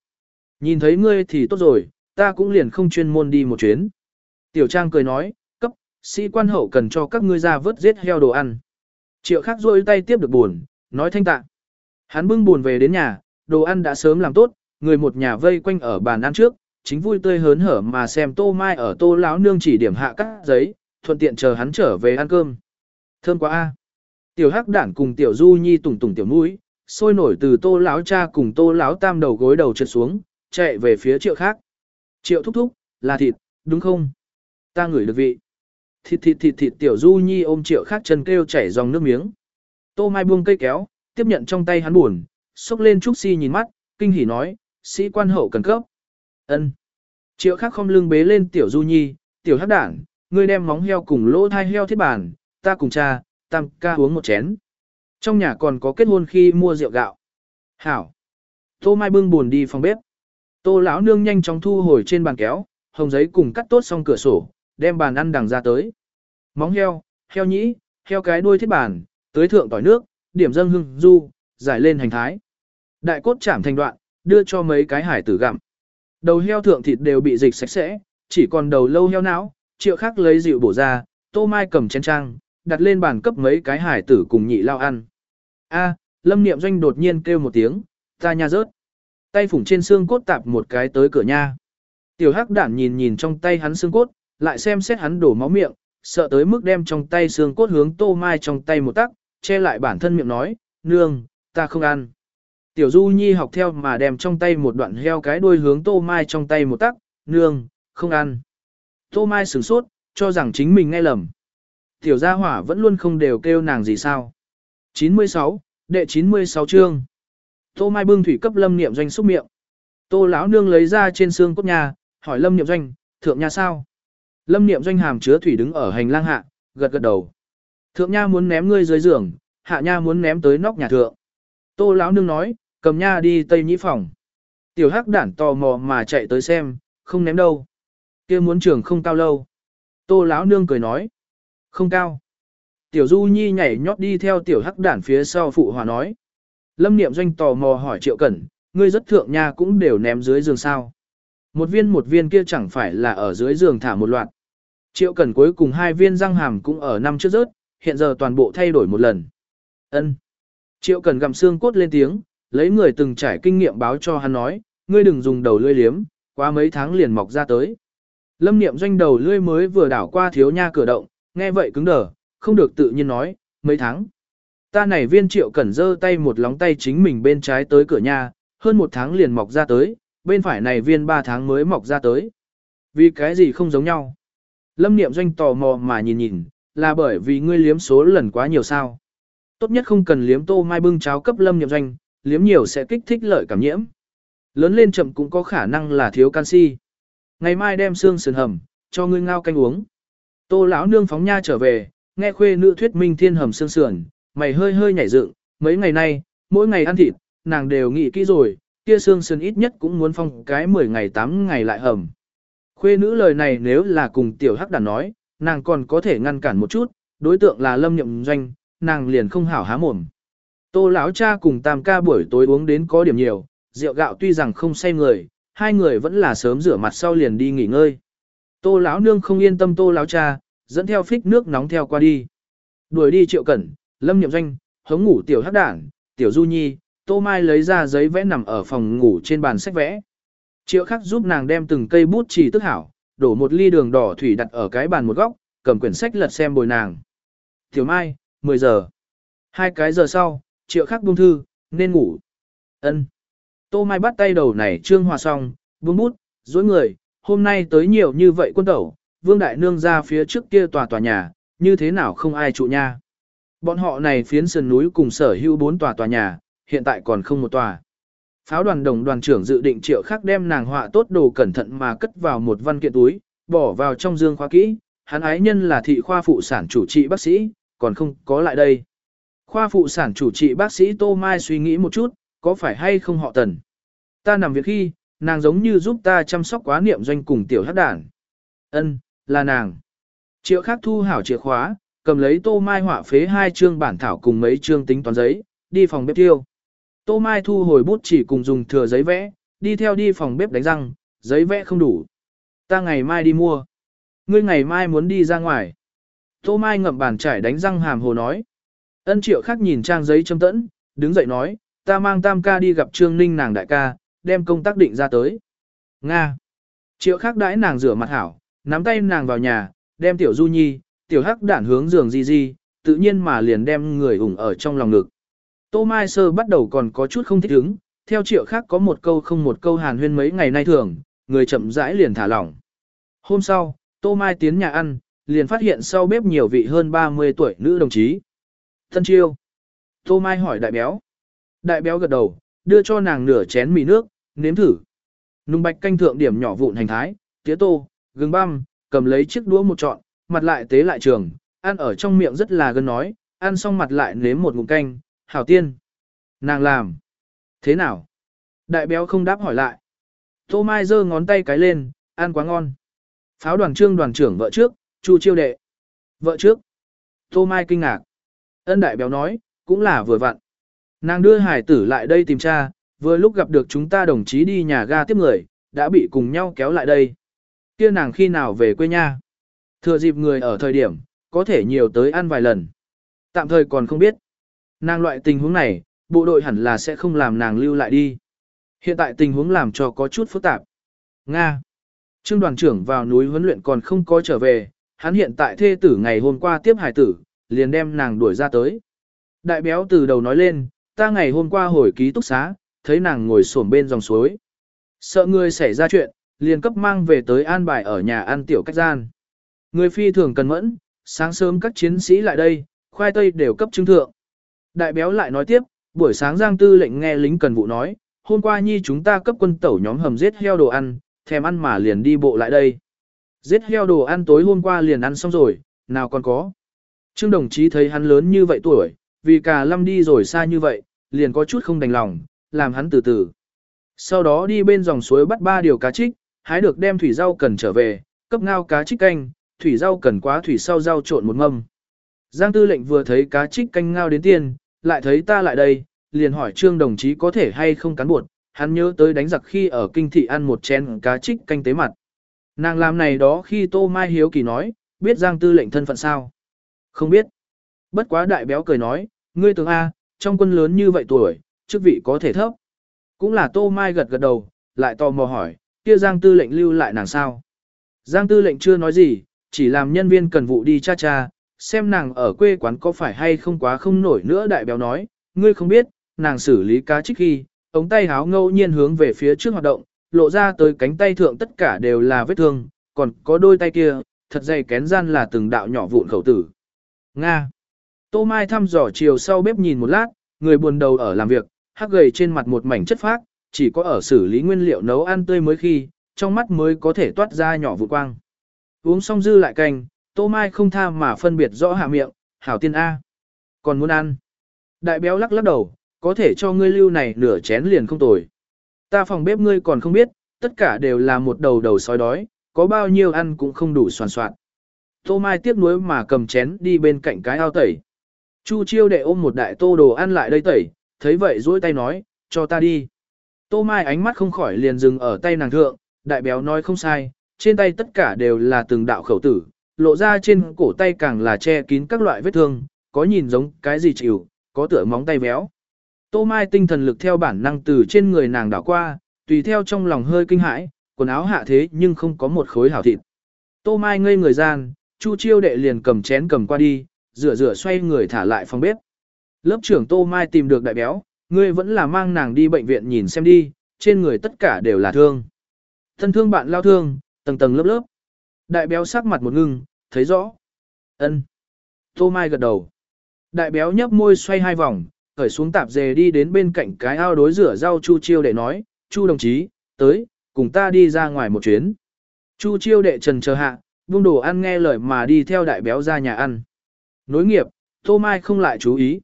Nhìn thấy ngươi thì tốt rồi, ta cũng liền không chuyên môn đi một chuyến. Tiểu trang cười nói, cấp, sĩ quan hậu cần cho các ngươi ra vớt giết heo đồ ăn. Triệu khác rôi tay tiếp được buồn, nói thanh tạ. Hắn bưng buồn về đến nhà, đồ ăn đã sớm làm tốt, người một nhà vây quanh ở bàn ăn trước, chính vui tươi hớn hở mà xem tô mai ở tô lão nương chỉ điểm hạ cắt giấy, thuận tiện chờ hắn trở về ăn cơm. Thơm quá a. Tiểu Hắc Đản cùng Tiểu Du Nhi tùng tùng tiểu mũi, sôi nổi từ Tô lão cha cùng Tô lão tam đầu gối đầu trượt xuống, chạy về phía Triệu khác. Triệu thúc thúc, là thịt, đúng không? Ta ngửi được vị. Thịt thịt thịt thịt Tiểu Du Nhi ôm Triệu khác chân kêu chảy dòng nước miếng. Tô Mai buông cây kéo, tiếp nhận trong tay hắn buồn, xúc lên Trúc Si nhìn mắt, kinh hỉ nói, sĩ quan hậu cần cấp. Ân. Triệu khác không lưng bế lên Tiểu Du Nhi, Tiểu Hắc đảng ngươi đem móng heo cùng lỗ thai heo thiết bàn, ta cùng cha, tam ca uống một chén. Trong nhà còn có kết hôn khi mua rượu gạo. Hảo. Tô Mai bưng buồn đi phòng bếp. Tô lão nương nhanh chóng thu hồi trên bàn kéo, hồng giấy cùng cắt tốt xong cửa sổ, đem bàn ăn đằng ra tới. Móng heo, heo nhĩ, heo cái đuôi thiết bàn, tới thượng tỏi nước, điểm dâng hương, du, giải lên hành thái. Đại cốt chạm thành đoạn, đưa cho mấy cái hải tử gặm. Đầu heo thượng thịt đều bị dịch sạch sẽ, chỉ còn đầu lâu heo não, triệu khác lấy rượu bổ ra, tô mai cầm chén trang, đặt lên bàn cấp mấy cái hải tử cùng nhị lao ăn. A, lâm niệm doanh đột nhiên kêu một tiếng, ta nha rớt. Tay phủng trên xương cốt tạp một cái tới cửa nha. Tiểu hắc đản nhìn nhìn trong tay hắn xương cốt, lại xem xét hắn đổ máu miệng, sợ tới mức đem trong tay xương cốt hướng tô mai trong tay một tắc, che lại bản thân miệng nói, nương, ta không ăn. Tiểu du nhi học theo mà đem trong tay một đoạn heo cái đuôi hướng tô mai trong tay một tắc, nương, không ăn. Tô Mai sửng sốt, cho rằng chính mình nghe lầm. Tiểu gia hỏa vẫn luôn không đều kêu nàng gì sao. 96, đệ 96 chương. Tô Mai bưng thủy cấp lâm niệm doanh xúc miệng. Tô lão nương lấy ra trên xương cốt nhà, hỏi lâm niệm doanh, thượng nhà sao? Lâm niệm doanh hàm chứa thủy đứng ở hành lang hạ, gật gật đầu. Thượng nha muốn ném ngươi dưới giường, hạ nha muốn ném tới nóc nhà thượng. Tô lão nương nói, cầm nha đi tây nhĩ phòng. Tiểu hắc đản tò mò mà chạy tới xem, không ném đâu kia muốn trường không cao lâu. Tô lão nương cười nói. Không cao. Tiểu Du Nhi nhảy nhót đi theo tiểu hắc đản phía sau phụ hòa nói. Lâm Niệm Doanh tò mò hỏi Triệu Cẩn, ngươi rất thượng nha cũng đều ném dưới giường sao. Một viên một viên kia chẳng phải là ở dưới giường thả một loạt. Triệu Cẩn cuối cùng hai viên răng hàm cũng ở năm trước rớt, hiện giờ toàn bộ thay đổi một lần. Ân. Triệu Cẩn gặm xương cốt lên tiếng, lấy người từng trải kinh nghiệm báo cho hắn nói, ngươi đừng dùng đầu lưỡi liếm, qua mấy tháng liền mọc ra tới. Lâm niệm doanh đầu lưỡi mới vừa đảo qua thiếu nha cửa động, nghe vậy cứng đờ, không được tự nhiên nói, mấy tháng. Ta này viên triệu cẩn giơ tay một lóng tay chính mình bên trái tới cửa nhà, hơn một tháng liền mọc ra tới, bên phải này viên ba tháng mới mọc ra tới. Vì cái gì không giống nhau? Lâm niệm doanh tò mò mà nhìn nhìn, là bởi vì ngươi liếm số lần quá nhiều sao. Tốt nhất không cần liếm tô mai bưng cháo cấp lâm niệm doanh, liếm nhiều sẽ kích thích lợi cảm nhiễm. Lớn lên chậm cũng có khả năng là thiếu canxi. Ngày mai đem xương sườn hầm, cho ngươi ngao canh uống. Tô lão nương phóng nha trở về, nghe khuê nữ thuyết minh thiên hầm xương sườn, mày hơi hơi nhảy dựng, mấy ngày nay, mỗi ngày ăn thịt, nàng đều nghĩ kỹ rồi, kia xương sườn ít nhất cũng muốn phong cái 10 ngày 8 ngày lại hầm. Khuê nữ lời này nếu là cùng tiểu hắc đàn nói, nàng còn có thể ngăn cản một chút, đối tượng là lâm nhậm doanh, nàng liền không hảo há mồm. Tô lão cha cùng tam ca buổi tối uống đến có điểm nhiều, rượu gạo tuy rằng không say người, hai người vẫn là sớm rửa mặt sau liền đi nghỉ ngơi. Tô lão nương không yên tâm tô lão cha, dẫn theo phích nước nóng theo qua đi. Đuổi đi triệu cẩn, lâm nhậm doanh, hống ngủ tiểu hắc đảng, tiểu du nhi, tô mai lấy ra giấy vẽ nằm ở phòng ngủ trên bàn sách vẽ. Triệu khắc giúp nàng đem từng cây bút chỉ tức hảo, đổ một ly đường đỏ thủy đặt ở cái bàn một góc, cầm quyển sách lật xem bồi nàng. Tiểu mai, 10 giờ. Hai cái giờ sau, triệu khắc buông thư, nên ngủ. ân Tô Mai bắt tay đầu này trương hòa xong, buông bút, dối người, hôm nay tới nhiều như vậy quân tẩu, vương đại nương ra phía trước kia tòa tòa nhà, như thế nào không ai trụ nha. Bọn họ này phiến sườn núi cùng sở hữu bốn tòa tòa nhà, hiện tại còn không một tòa. Pháo đoàn đồng đoàn trưởng dự định triệu khắc đem nàng họa tốt đồ cẩn thận mà cất vào một văn kiện túi, bỏ vào trong dương khóa kỹ, hắn ái nhân là thị khoa phụ sản chủ trị bác sĩ, còn không có lại đây. Khoa phụ sản chủ trị bác sĩ Tô Mai suy nghĩ một chút, có phải hay không họ tần. Ta nằm việc khi, nàng giống như giúp ta chăm sóc quá niệm doanh cùng tiểu hát đản. Ân, là nàng. Triệu khắc thu hảo chìa khóa, cầm lấy Tô Mai họa phế hai chương bản thảo cùng mấy chương tính toán giấy, đi phòng bếp tiêu. Tô Mai thu hồi bút chỉ cùng dùng thừa giấy vẽ, đi theo đi phòng bếp đánh răng, giấy vẽ không đủ. Ta ngày mai đi mua. Ngươi ngày mai muốn đi ra ngoài. Tô Mai ngậm bàn chải đánh răng hàm hồ nói. Ân triệu khác nhìn trang giấy châm tẫn, đứng dậy nói, ta mang tam ca đi gặp Trương Ninh nàng đại ca, đem công tác định ra tới. Nga. Triệu khác đãi nàng rửa mặt hảo, nắm tay nàng vào nhà, đem tiểu du nhi, tiểu hắc đản hướng giường di di, tự nhiên mà liền đem người ủng ở trong lòng ngực. Tô Mai Sơ bắt đầu còn có chút không thích ứng, theo triệu khác có một câu không một câu hàn huyên mấy ngày nay thường, người chậm rãi liền thả lỏng. Hôm sau, Tô Mai tiến nhà ăn, liền phát hiện sau bếp nhiều vị hơn 30 tuổi nữ đồng chí. Thân chiêu. Tô Mai hỏi đại béo. Đại béo gật đầu, đưa cho nàng nửa chén mì nước, nếm thử. Nung bạch canh thượng điểm nhỏ vụn hành thái, tía tô, gừng băm, cầm lấy chiếc đũa một trọn, mặt lại tế lại trường, ăn ở trong miệng rất là gần nói, ăn xong mặt lại nếm một ngụm canh, hảo tiên. Nàng làm. Thế nào? Đại béo không đáp hỏi lại. Tô Mai giơ ngón tay cái lên, ăn quá ngon. Pháo đoàn trương đoàn trưởng vợ trước, Chu chiêu đệ. Vợ trước. Tô Mai kinh ngạc. Ân đại béo nói, cũng là vừa vặn. Nàng đưa hải tử lại đây tìm cha, vừa lúc gặp được chúng ta đồng chí đi nhà ga tiếp người, đã bị cùng nhau kéo lại đây. Kia nàng khi nào về quê nha? Thừa dịp người ở thời điểm, có thể nhiều tới ăn vài lần. Tạm thời còn không biết. Nàng loại tình huống này, bộ đội hẳn là sẽ không làm nàng lưu lại đi. Hiện tại tình huống làm cho có chút phức tạp. Nga. Trương đoàn trưởng vào núi huấn luyện còn không có trở về, hắn hiện tại thê tử ngày hôm qua tiếp hải tử, liền đem nàng đuổi ra tới. Đại béo từ đầu nói lên, ta ngày hôm qua hồi ký túc xá, thấy nàng ngồi xổm bên dòng suối. Sợ người xảy ra chuyện, liền cấp mang về tới an bài ở nhà ăn tiểu cách gian. Người phi thường cần mẫn, sáng sớm các chiến sĩ lại đây, khoai tây đều cấp chứng thượng. Đại béo lại nói tiếp, buổi sáng Giang Tư lệnh nghe lính cần vụ nói, hôm qua nhi chúng ta cấp quân tẩu nhóm hầm giết heo đồ ăn, thèm ăn mà liền đi bộ lại đây. Giết heo đồ ăn tối hôm qua liền ăn xong rồi, nào còn có. Trương đồng chí thấy hắn lớn như vậy tuổi, vì cả lâm đi rồi xa như vậy, liền có chút không đành lòng, làm hắn từ từ. Sau đó đi bên dòng suối bắt ba điều cá trích, hái được đem thủy rau cần trở về, cấp ngao cá trích canh, thủy rau cần quá thủy sau rau trộn một mâm. Giang tư lệnh vừa thấy cá trích canh ngao đến tiền, lại thấy ta lại đây, liền hỏi trương đồng chí có thể hay không cán bột, hắn nhớ tới đánh giặc khi ở kinh thị ăn một chén cá trích canh tế mặt. Nàng làm này đó khi Tô Mai Hiếu Kỳ nói, biết Giang tư lệnh thân phận sao? Không biết. Bất quá đại béo cười nói, ngươi tướng A, trong quân lớn như vậy tuổi, chức vị có thể thấp. Cũng là Tô Mai gật gật đầu, lại tò mò hỏi, kia Giang tư lệnh lưu lại nàng sao? Giang tư lệnh chưa nói gì, chỉ làm nhân viên cần vụ đi cha cha, xem nàng ở quê quán có phải hay không quá không nổi nữa đại béo nói, ngươi không biết, nàng xử lý cá trích khi, ống tay háo ngẫu nhiên hướng về phía trước hoạt động, lộ ra tới cánh tay thượng tất cả đều là vết thương, còn có đôi tay kia, thật dày kén gian là từng đạo nhỏ vụn khẩu tử. Nga. Tô Mai thăm dò chiều sau bếp nhìn một lát, người buồn đầu ở làm việc, hắc gầy trên mặt một mảnh chất phác, chỉ có ở xử lý nguyên liệu nấu ăn tươi mới khi, trong mắt mới có thể toát ra nhỏ vụ quang. Uống xong dư lại canh, Tô Mai không tha mà phân biệt rõ hạ miệng, hảo tiên A. Còn muốn ăn. Đại béo lắc lắc đầu, có thể cho ngươi lưu này nửa chén liền không tồi. Ta phòng bếp ngươi còn không biết, tất cả đều là một đầu đầu sói đói, có bao nhiêu ăn cũng không đủ soàn soạn. Tô Mai tiếc nuối mà cầm chén đi bên cạnh cái ao tẩy. Chu chiêu đệ ôm một đại tô đồ ăn lại đây tẩy, thấy vậy duỗi tay nói, cho ta đi. Tô Mai ánh mắt không khỏi liền dừng ở tay nàng thượng, đại béo nói không sai, trên tay tất cả đều là từng đạo khẩu tử, lộ ra trên cổ tay càng là che kín các loại vết thương, có nhìn giống cái gì chịu, có tựa móng tay béo. Tô Mai tinh thần lực theo bản năng từ trên người nàng đảo qua, tùy theo trong lòng hơi kinh hãi, quần áo hạ thế nhưng không có một khối hảo thịt. Tô Mai ngây người gian, Chu Chiêu đệ liền cầm chén cầm qua đi, rửa rửa xoay người thả lại phòng bếp. Lớp trưởng Tô Mai tìm được đại béo, ngươi vẫn là mang nàng đi bệnh viện nhìn xem đi, trên người tất cả đều là thương. Thân thương bạn lao thương, Tầng tầng lớp lớp. Đại béo sắc mặt một ngưng, thấy rõ. ân Tô Mai gật đầu. Đại béo nhấp môi xoay hai vòng, khởi xuống tạp dề đi đến bên cạnh cái ao đối rửa rau Chu Chiêu để nói, Chu đồng chí, tới, cùng ta đi ra ngoài một chuyến. Chu Chiêu đệ trần chờ hạ, buông đồ ăn nghe lời mà đi theo đại béo ra nhà ăn. Nối nghiệp, Tô Mai không lại chú ý.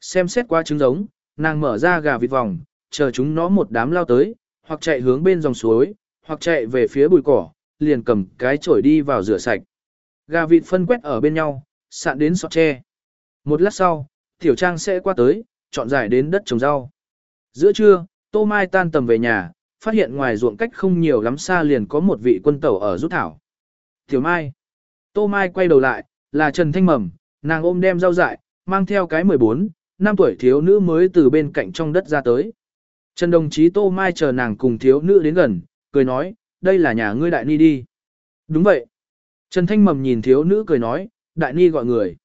Xem xét qua trứng giống, nàng mở ra gà vịt vòng, chờ chúng nó một đám lao tới, hoặc chạy hướng bên dòng suối, hoặc chạy về phía bụi cỏ, liền cầm cái chổi đi vào rửa sạch. Gà vịt phân quét ở bên nhau, sạn đến sọt tre. Một lát sau, Tiểu Trang sẽ qua tới, chọn giải đến đất trồng rau. Giữa trưa, Tô Mai tan tầm về nhà, phát hiện ngoài ruộng cách không nhiều lắm xa liền có một vị quân tẩu ở rút thảo. Tiểu Mai. Tô Mai quay đầu lại, là Trần Thanh Mầm, nàng ôm đem rau dại, mang theo cái 14, năm tuổi thiếu nữ mới từ bên cạnh trong đất ra tới. Trần đồng chí Tô Mai chờ nàng cùng thiếu nữ đến gần, cười nói, đây là nhà ngươi đại ni đi. Đúng vậy. Trần Thanh Mầm nhìn thiếu nữ cười nói, đại ni gọi người.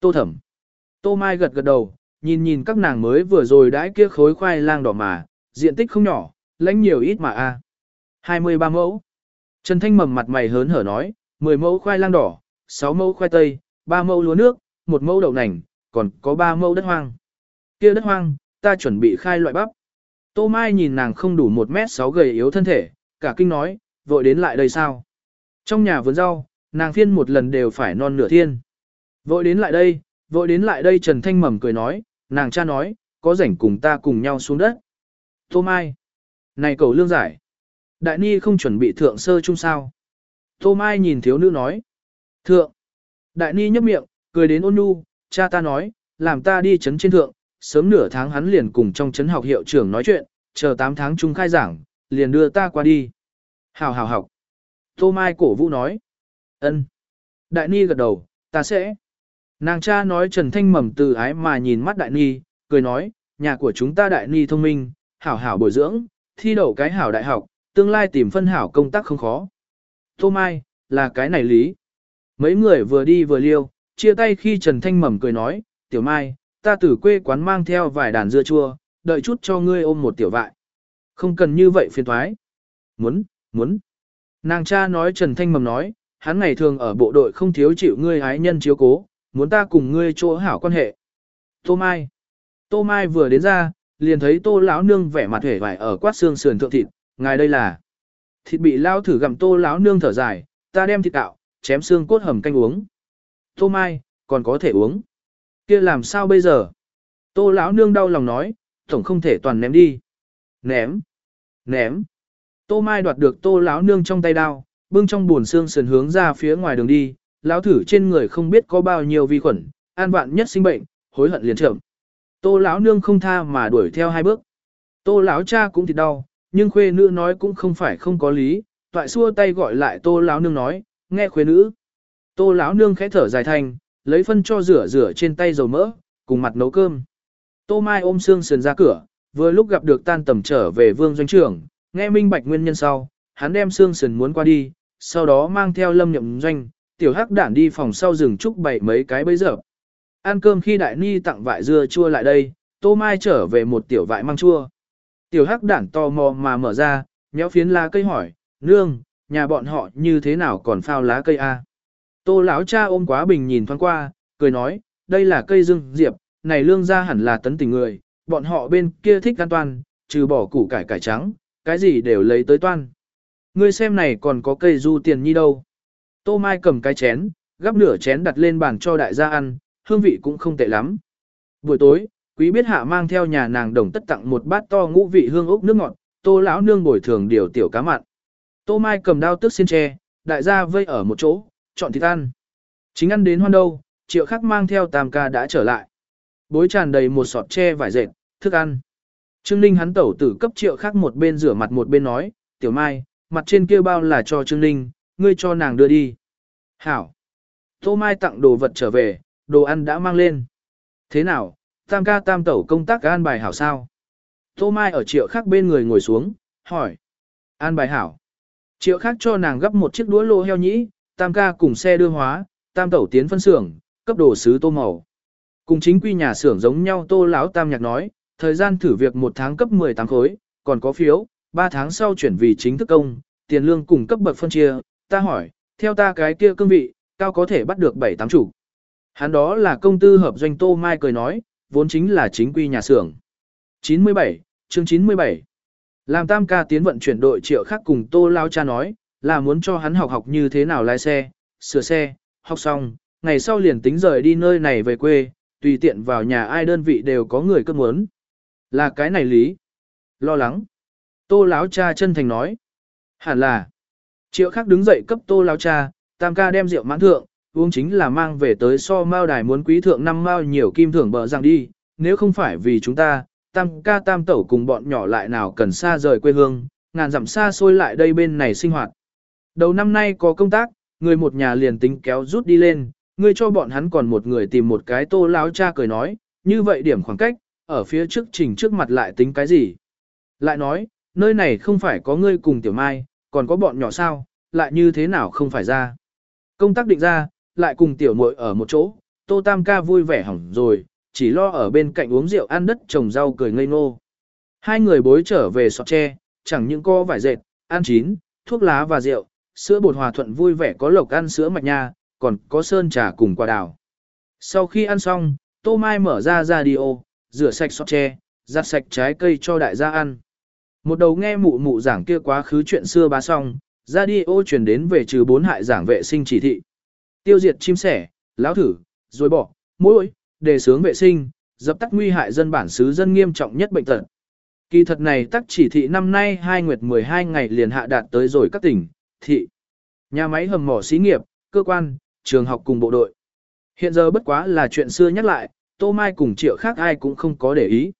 Tô Thẩm. Tô Mai gật gật đầu, nhìn nhìn các nàng mới vừa rồi đãi kia khối khoai lang đỏ mà, diện tích không nhỏ, lãnh nhiều ít mà a. À. 23 mẫu. Trần Thanh Mầm mặt mày hớn hở nói, 10 mẫu khoai lang đỏ, 6 mẫu khoai tây, 3 mẫu lúa nước, 1 mẫu đậu nành, còn có 3 mẫu đất hoang. Kia đất hoang, ta chuẩn bị khai loại bắp. Tô Mai nhìn nàng không đủ 1 mét 6 gầy yếu thân thể, cả kinh nói, vội đến lại đây sao? Trong nhà vườn rau, nàng phiên một lần đều phải non nửa thiên. Vội đến lại đây, vội đến lại đây Trần Thanh Mầm cười nói, nàng cha nói, có rảnh cùng ta cùng nhau xuống đất. Tô Mai. Này cầu lương giải. Đại Ni không chuẩn bị thượng sơ chung sao. Tô Mai nhìn thiếu nữ nói. Thượng. Đại Ni nhấp miệng, cười đến ôn nhu, cha ta nói, làm ta đi chấn trên thượng, sớm nửa tháng hắn liền cùng trong chấn học hiệu trưởng nói chuyện, chờ 8 tháng chung khai giảng, liền đưa ta qua đi. Hào hào học. Tô Mai cổ vũ nói. ân. Đại Ni gật đầu, ta sẽ. Nàng cha nói Trần Thanh mầm từ ái mà nhìn mắt Đại Ni, cười nói, nhà của chúng ta Đại Ni thông minh, hảo hảo bồi dưỡng, thi đậu cái hảo đại học, tương lai tìm phân hảo công tác không khó. Tô Mai, là cái này lý. Mấy người vừa đi vừa liêu, chia tay khi Trần Thanh mầm cười nói, Tiểu Mai, ta từ quê quán mang theo vài đàn dưa chua, đợi chút cho ngươi ôm một tiểu vại. Không cần như vậy phiền thoái. Muốn, muốn. Nàng cha nói Trần Thanh Mầm nói, hắn ngày thường ở bộ đội không thiếu chịu ngươi ái nhân chiếu cố, muốn ta cùng ngươi chỗ hảo quan hệ. Tô Mai. Tô Mai vừa đến ra, liền thấy Tô lão nương vẻ mặt hể vải ở quát xương sườn thượng thịt, ngài đây là. Thịt bị lao thử gặm Tô lão nương thở dài, ta đem thịt cạo, chém xương cốt hầm canh uống. Tô Mai, còn có thể uống. kia làm sao bây giờ? Tô lão nương đau lòng nói, tổng không thể toàn ném đi. Ném. Ném. Tô Mai đoạt được Tô lão nương trong tay đao, bưng trong buồn xương sườn hướng ra phía ngoài đường đi, lão thử trên người không biết có bao nhiêu vi khuẩn, an vạn nhất sinh bệnh, hối hận liền trưởng. Tô lão nương không tha mà đuổi theo hai bước. Tô lão cha cũng thì đau, nhưng khuê nữ nói cũng không phải không có lý, toại xua tay gọi lại Tô lão nương nói, nghe khuê nữ. Tô lão nương khẽ thở dài thành, lấy phân cho rửa rửa trên tay dầu mỡ, cùng mặt nấu cơm. Tô Mai ôm xương sườn ra cửa, vừa lúc gặp được tan tầm trở về vương doanh trưởng, nghe minh bạch nguyên nhân sau, hắn đem xương sườn muốn qua đi, sau đó mang theo lâm nhậm doanh, tiểu hắc đản đi phòng sau rừng trúc bảy mấy cái bấy giờ. Ăn cơm khi đại ni tặng vại dưa chua lại đây, tô mai trở về một tiểu vại mang chua. Tiểu hắc đản to mò mà mở ra, nhéo phiến lá cây hỏi, nương, nhà bọn họ như thế nào còn phao lá cây a? Tô lão cha ôm quá bình nhìn thoáng qua, cười nói, đây là cây dương diệp, này lương ra hẳn là tấn tình người, bọn họ bên kia thích ăn toàn, trừ bỏ củ cải cải trắng, cái gì đều lấy tới toan. Ngươi xem này còn có cây du tiền nhi đâu. Tô Mai cầm cái chén, gắp nửa chén đặt lên bàn cho đại gia ăn, hương vị cũng không tệ lắm. Buổi tối, quý biết hạ mang theo nhà nàng đồng tất tặng một bát to ngũ vị hương ốc nước ngọt, tô lão nương bồi thường điều tiểu cá mặn. Tô Mai cầm đao tước xin tre, đại gia vây ở một chỗ, chọn thịt ăn. Chính ăn đến hoan đâu, triệu khắc mang theo tam ca đã trở lại. Bối tràn đầy một sọt tre vải dệt, thức ăn. Trương Ninh hắn tẩu tử cấp triệu khác một bên rửa mặt một bên nói, tiểu mai, mặt trên kia bao là cho Trương Ninh, ngươi cho nàng đưa đi. Hảo. Tô Mai tặng đồ vật trở về, đồ ăn đã mang lên. Thế nào, tam ca tam tẩu công tác an bài hảo sao? Tô Mai ở triệu khác bên người ngồi xuống, hỏi. An bài hảo. Triệu khác cho nàng gấp một chiếc đũa lô heo nhĩ, tam ca cùng xe đưa hóa, tam tẩu tiến phân xưởng, cấp đồ sứ tô màu. Cùng chính quy nhà xưởng giống nhau tô lão tam nhạc nói, thời gian thử việc một tháng cấp 18 khối, còn có phiếu, 3 tháng sau chuyển vì chính thức công, tiền lương cùng cấp bậc phân chia, ta hỏi, theo ta cái kia cương vị, cao có thể bắt được 7-8 chủ. Hắn đó là công tư hợp doanh Tô Mai cười nói, vốn chính là chính quy nhà xưởng. 97, chương 97. Làm tam ca tiến vận chuyển đội triệu khác cùng Tô Lao Cha nói, là muốn cho hắn học học như thế nào lái xe, sửa xe, học xong, ngày sau liền tính rời đi nơi này về quê, tùy tiện vào nhà ai đơn vị đều có người cấp muốn. Là cái này lý. Lo lắng. Tô Láo Cha chân thành nói. Hẳn là. Triệu khắc đứng dậy cấp Tô Láo Cha, tam ca đem rượu mãn thượng, uống chính là mang về tới so mao đài muốn quý thượng năm mao nhiều kim thưởng bờ rằng đi, nếu không phải vì chúng ta, tam ca tam tẩu cùng bọn nhỏ lại nào cần xa rời quê hương, ngàn dặm xa xôi lại đây bên này sinh hoạt. Đầu năm nay có công tác, người một nhà liền tính kéo rút đi lên, người cho bọn hắn còn một người tìm một cái tô láo cha cười nói, như vậy điểm khoảng cách, ở phía trước trình trước mặt lại tính cái gì. Lại nói, nơi này không phải có ngươi cùng tiểu mai, còn có bọn nhỏ sao, lại như thế nào không phải ra. Công tác định ra, lại cùng tiểu muội ở một chỗ, tô tam ca vui vẻ hỏng rồi, chỉ lo ở bên cạnh uống rượu ăn đất trồng rau cười ngây ngô. Hai người bối trở về sọt tre, chẳng những có vải dệt, ăn chín, thuốc lá và rượu, sữa bột hòa thuận vui vẻ có lộc ăn sữa mạch nha, còn có sơn trà cùng quả đào. Sau khi ăn xong, Tô Mai mở ra radio, rửa sạch sọt tre, giặt sạch trái cây cho đại gia ăn. Một đầu nghe mụ mụ giảng kia quá khứ chuyện xưa bá xong, radio truyền đến về trừ bốn hại giảng vệ sinh chỉ thị. Tiêu diệt chim sẻ, lão thử, rồi bỏ, mũi, đề sướng vệ sinh, dập tắt nguy hại dân bản xứ dân nghiêm trọng nhất bệnh tật. Kỳ thật này tắc chỉ thị năm nay 2 nguyệt 12 ngày liền hạ đạt tới rồi các tỉnh, thị, nhà máy hầm mỏ xí nghiệp, cơ quan, trường học cùng bộ đội. Hiện giờ bất quá là chuyện xưa nhắc lại, Tô Mai cùng triệu khác ai cũng không có để ý.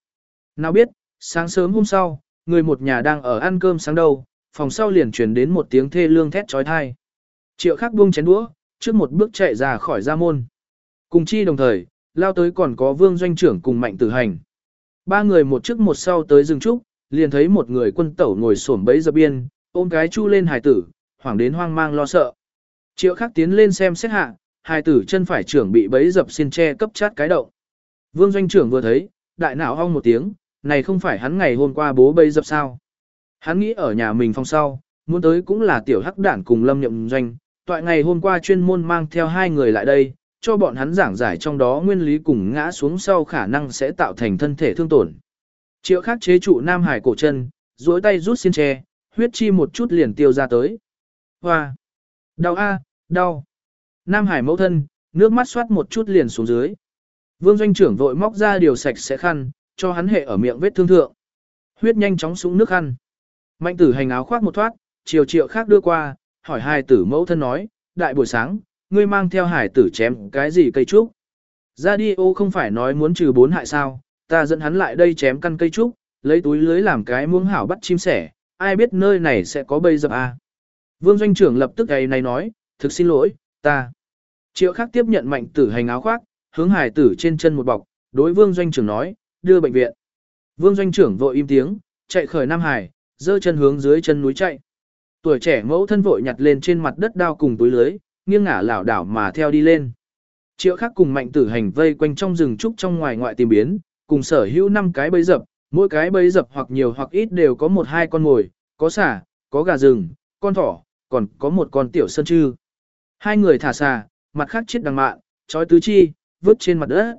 Nào biết, sáng sớm hôm sau, người một nhà đang ở ăn cơm sáng đâu, phòng sau liền truyền đến một tiếng thê lương thét trói thai. Triệu khác buông chén đũa, trước một bước chạy ra khỏi gia môn. Cùng chi đồng thời, lao tới còn có vương doanh trưởng cùng mạnh tử hành. Ba người một trước một sau tới rừng trúc, liền thấy một người quân tẩu ngồi xổm bẫy dập biên, ôm cái chu lên hài tử, hoảng đến hoang mang lo sợ. Triệu khắc tiến lên xem xét hạ, hài tử chân phải trưởng bị bẫy dập xin che cấp chát cái động. Vương doanh trưởng vừa thấy, đại não hong một tiếng, này không phải hắn ngày hôm qua bố bây dập sao. Hắn nghĩ ở nhà mình phòng sau, muốn tới cũng là tiểu hắc đản cùng lâm nhậm doanh, toại ngày hôm qua chuyên môn mang theo hai người lại đây, cho bọn hắn giảng giải trong đó nguyên lý cùng ngã xuống sau khả năng sẽ tạo thành thân thể thương tổn. Triệu khắc chế trụ Nam Hải cổ chân, duỗi tay rút xiên tre, huyết chi một chút liền tiêu ra tới. Hoa! Đau a, đau! Nam Hải mẫu thân, nước mắt xoát một chút liền xuống dưới. Vương doanh trưởng vội móc ra điều sạch sẽ khăn, cho hắn hệ ở miệng vết thương thượng. Huyết nhanh chóng xuống nước khăn. Mạnh tử hành áo khoác một thoát, chiều triệu khác đưa qua, hỏi hai tử mẫu thân nói, đại buổi sáng, ngươi mang theo hải tử chém cái gì cây trúc. Radio không phải nói muốn trừ bốn hại sao, ta dẫn hắn lại đây chém căn cây trúc, lấy túi lưới làm cái muống hảo bắt chim sẻ, ai biết nơi này sẽ có bây dập à. Vương doanh trưởng lập tức gầy này nói, thực xin lỗi, ta. Triệu khác tiếp nhận mạnh tử hành áo khoác, hướng hải tử trên chân một bọc, đối vương doanh trưởng nói, đưa bệnh viện. Vương doanh trưởng vội im tiếng, chạy khởi Nam Hải, dơ chân hướng dưới chân núi chạy. Tuổi trẻ mẫu thân vội nhặt lên trên mặt đất đao cùng túi lưới, nghiêng ngả lảo đảo mà theo đi lên. Triệu khắc cùng mạnh tử hành vây quanh trong rừng trúc trong ngoài ngoại tìm biến, cùng sở hữu 5 cái bẫy dập, mỗi cái bẫy dập hoặc nhiều hoặc ít đều có một hai con ngồi, có xả, có gà rừng, con thỏ, còn có một con tiểu sơn chư. Hai người thả xà, mặt khác chết đằng mạn, trói tứ chi, vứt trên mặt đất.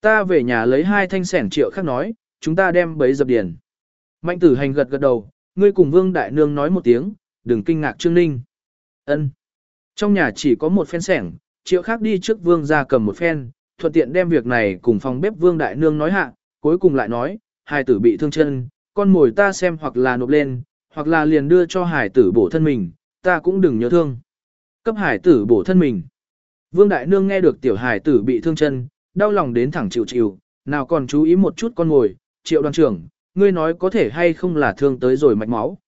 Ta về nhà lấy hai thanh sẻn triệu khắc nói, chúng ta đem bấy dập điền. Mạnh tử hành gật gật đầu, ngươi cùng vương đại nương nói một tiếng, đừng kinh ngạc trương ninh. ân trong nhà chỉ có một phen sẻng, triệu khác đi trước vương ra cầm một phen, thuận tiện đem việc này cùng phòng bếp vương đại nương nói hạ, cuối cùng lại nói, hai tử bị thương chân, con mồi ta xem hoặc là nộp lên, hoặc là liền đưa cho hải tử bổ thân mình, ta cũng đừng nhớ thương. Cấp hải tử bổ thân mình. Vương đại nương nghe được tiểu hải tử bị thương chân, đau lòng đến thẳng chịu chịu, nào còn chú ý một chút con ngồi. triệu đoàn trưởng, ngươi nói có thể hay không là thương tới rồi mạch máu.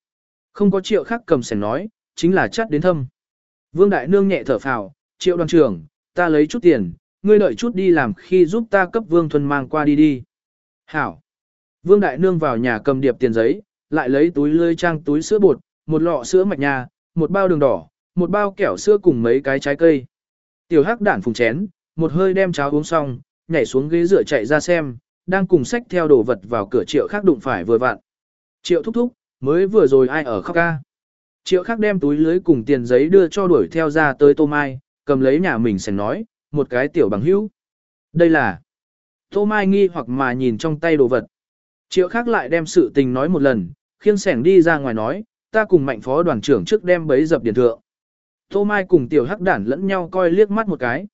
Không có triệu khác cầm sẻng nói, chính là chắt đến thâm. Vương Đại Nương nhẹ thở phào, triệu đoàn trưởng, ta lấy chút tiền, ngươi đợi chút đi làm khi giúp ta cấp Vương Thuần mang qua đi đi. Hảo. Vương Đại Nương vào nhà cầm điệp tiền giấy, lại lấy túi lươi trang túi sữa bột, một lọ sữa mạch nhà, một bao đường đỏ, một bao kẹo sữa cùng mấy cái trái cây. Tiểu hắc đản phùng chén, một hơi đem cháo uống xong, nhảy xuống ghế dựa chạy ra xem, đang cùng sách theo đồ vật vào cửa triệu khác đụng phải vừa vặn. Triệu thúc thúc, mới vừa rồi ai ở khóc ca. Triệu khắc đem túi lưới cùng tiền giấy đưa cho đuổi theo ra tới Tô Mai, cầm lấy nhà mình sành nói, một cái tiểu bằng hữu. Đây là... Tô Mai nghi hoặc mà nhìn trong tay đồ vật. Triệu khắc lại đem sự tình nói một lần, khiêng sẻng đi ra ngoài nói, ta cùng mạnh phó đoàn trưởng trước đem bấy dập điện thượng. Tô Mai cùng tiểu hắc đản lẫn nhau coi liếc mắt một cái.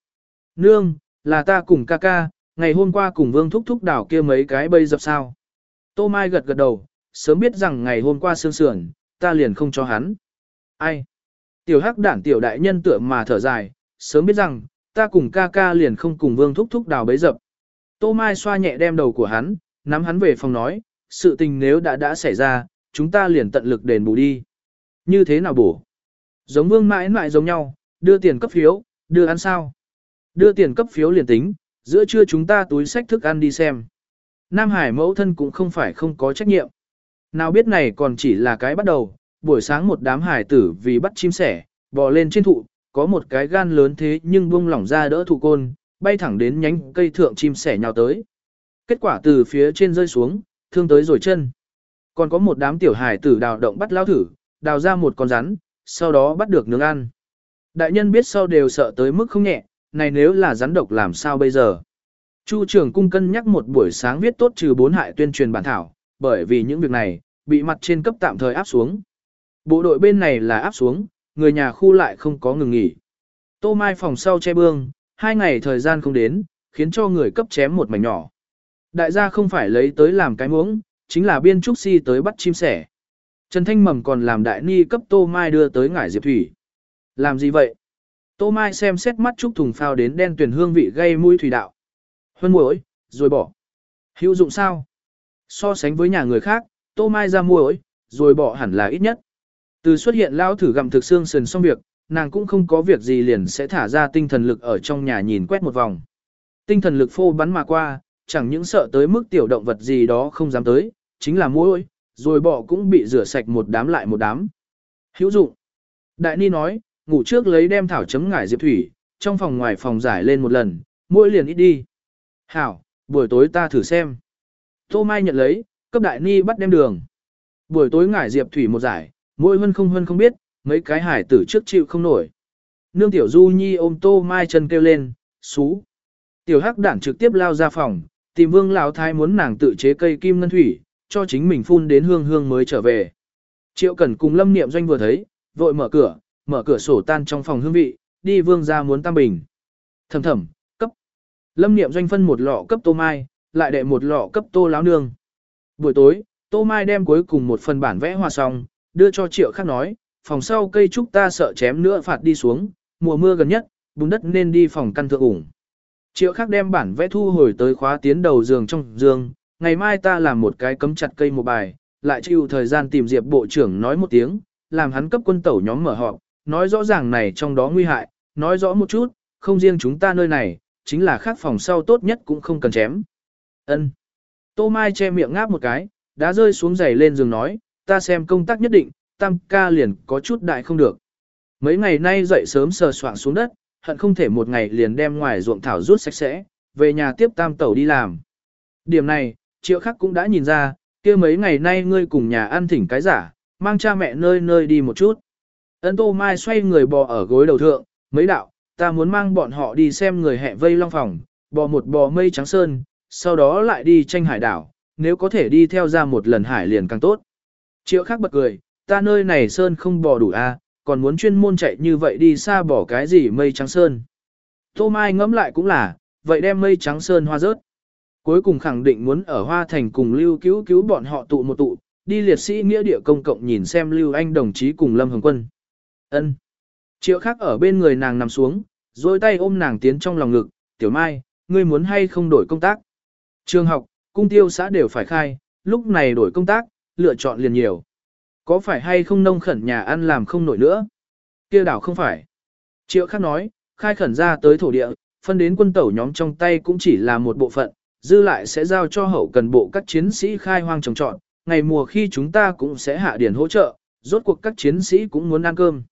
Nương, là ta cùng ca ca, ngày hôm qua cùng vương thúc thúc đảo kia mấy cái bấy dập sao. Tô Mai gật gật đầu, sớm biết rằng ngày hôm qua sương sườn, ta liền không cho hắn. Ai? Tiểu hắc đản tiểu đại nhân tựa mà thở dài, sớm biết rằng, ta cùng ca ca liền không cùng vương thúc thúc đào bấy dập. Tô Mai xoa nhẹ đem đầu của hắn, nắm hắn về phòng nói, sự tình nếu đã đã xảy ra, chúng ta liền tận lực đền bù đi. Như thế nào bổ? Giống vương mãi mãi giống nhau, đưa tiền cấp phiếu, đưa ăn sao? Đưa tiền cấp phiếu liền tính, giữa trưa chúng ta túi sách thức ăn đi xem. Nam Hải mẫu thân cũng không phải không có trách nhiệm. Nào biết này còn chỉ là cái bắt đầu, buổi sáng một đám hải tử vì bắt chim sẻ, bò lên trên thụ, có một cái gan lớn thế nhưng buông lỏng ra đỡ thụ côn, bay thẳng đến nhánh cây thượng chim sẻ nhào tới. Kết quả từ phía trên rơi xuống, thương tới rồi chân. Còn có một đám tiểu hải tử đào động bắt lao thử, đào ra một con rắn, sau đó bắt được nướng ăn. Đại nhân biết sau đều sợ tới mức không nhẹ, này nếu là rắn độc làm sao bây giờ? Chu trưởng cung cân nhắc một buổi sáng viết tốt trừ bốn hại tuyên truyền bản thảo, bởi vì những việc này, bị mặt trên cấp tạm thời áp xuống. Bộ đội bên này là áp xuống, người nhà khu lại không có ngừng nghỉ. Tô Mai phòng sau che bương, hai ngày thời gian không đến, khiến cho người cấp chém một mảnh nhỏ. Đại gia không phải lấy tới làm cái muỗng, chính là biên trúc si tới bắt chim sẻ. Trần Thanh Mầm còn làm đại ni cấp Tô Mai đưa tới ngải diệp thủy. Làm gì vậy? Tô Mai xem xét mắt trúc thùng phao đến đen tuyển hương vị gây mũi thủy đạo. Hơn muối, rồi bỏ. Hữu dụng sao? So sánh với nhà người khác, Tô Mai ra muối, rồi bỏ hẳn là ít nhất. Từ xuất hiện lao thử gặm thực xương sườn xong việc, nàng cũng không có việc gì liền sẽ thả ra tinh thần lực ở trong nhà nhìn quét một vòng. Tinh thần lực phô bắn mà qua, chẳng những sợ tới mức tiểu động vật gì đó không dám tới, chính là muối, rồi bọ cũng bị rửa sạch một đám lại một đám. Hữu dụng. Đại Ni nói, ngủ trước lấy đem thảo chấm ngải diệp thủy, trong phòng ngoài phòng giải lên một lần, mỗi liền ít đi. Hảo, buổi tối ta thử xem. Tô Mai nhận lấy, cấp Đại Ni bắt đem đường. Buổi tối ngải diệp thủy một giải, mỗi hân không hân không biết, mấy cái hải tử trước chịu không nổi. Nương tiểu du nhi ôm Tô Mai chân kêu lên, xú. Tiểu hắc đản trực tiếp lao ra phòng, tìm vương lão thái muốn nàng tự chế cây kim ngân thủy, cho chính mình phun đến hương hương mới trở về. Triệu Cẩn cùng Lâm Niệm Doanh vừa thấy, vội mở cửa, mở cửa sổ tan trong phòng hương vị, đi vương ra muốn tam bình. Thầm thầm, cấp. Lâm Niệm Doanh phân một lọ cấp tô mai, lại đệ một lọ cấp tô láo nương. Buổi tối, tô mai đem cuối cùng một phần bản vẽ hòa xong, đưa cho Triệu khác nói, phòng sau cây trúc ta sợ chém nữa phạt đi xuống, mùa mưa gần nhất, bùn đất nên đi phòng căn thượng ủng. Triệu khác đem bản vẽ thu hồi tới khóa tiến đầu giường trong giường, ngày mai ta làm một cái cấm chặt cây một bài, lại chịu thời gian tìm Diệp Bộ trưởng nói một tiếng, làm hắn cấp quân tẩu nhóm mở họp, nói rõ ràng này trong đó nguy hại, nói rõ một chút, không riêng chúng ta nơi này, chính là khác phòng sau tốt nhất cũng không cần chém. Ân. Tô Mai che miệng ngáp một cái, đã rơi xuống giày lên giường nói, ta xem công tác nhất định, tam ca liền có chút đại không được. Mấy ngày nay dậy sớm sờ soạng xuống đất, hận không thể một ngày liền đem ngoài ruộng thảo rút sạch sẽ, về nhà tiếp tam tẩu đi làm. Điểm này, triệu khắc cũng đã nhìn ra, kia mấy ngày nay ngươi cùng nhà ăn thỉnh cái giả, mang cha mẹ nơi nơi đi một chút. Ân Tô Mai xoay người bò ở gối đầu thượng, mấy đạo, ta muốn mang bọn họ đi xem người hẹ vây long phòng, bò một bò mây trắng sơn, sau đó lại đi tranh hải đảo, nếu có thể đi theo ra một lần hải liền càng tốt. Triệu khắc bật cười, ta nơi này sơn không bò đủ a, à, còn muốn chuyên môn chạy như vậy đi xa bỏ cái gì mây trắng sơn. Tô Mai ngẫm lại cũng là, vậy đem mây trắng sơn hoa rớt. Cuối cùng khẳng định muốn ở Hoa Thành cùng Lưu cứu cứu bọn họ tụ một tụ, đi liệt sĩ nghĩa địa công cộng nhìn xem Lưu Anh đồng chí cùng Lâm Hồng Quân. Ân. Triệu khác ở bên người nàng nằm xuống, rồi tay ôm nàng tiến trong lòng ngực, tiểu mai, ngươi muốn hay không đổi công tác. Trường học, cung tiêu xã đều phải khai, lúc này đổi công tác, lựa chọn liền nhiều. Có phải hay không nông khẩn nhà ăn làm không nổi nữa? kia đảo không phải. Triệu khác nói, khai khẩn ra tới thổ địa, phân đến quân tẩu nhóm trong tay cũng chỉ là một bộ phận, dư lại sẽ giao cho hậu cần bộ các chiến sĩ khai hoang trồng trọt, ngày mùa khi chúng ta cũng sẽ hạ điển hỗ trợ, rốt cuộc các chiến sĩ cũng muốn ăn cơm.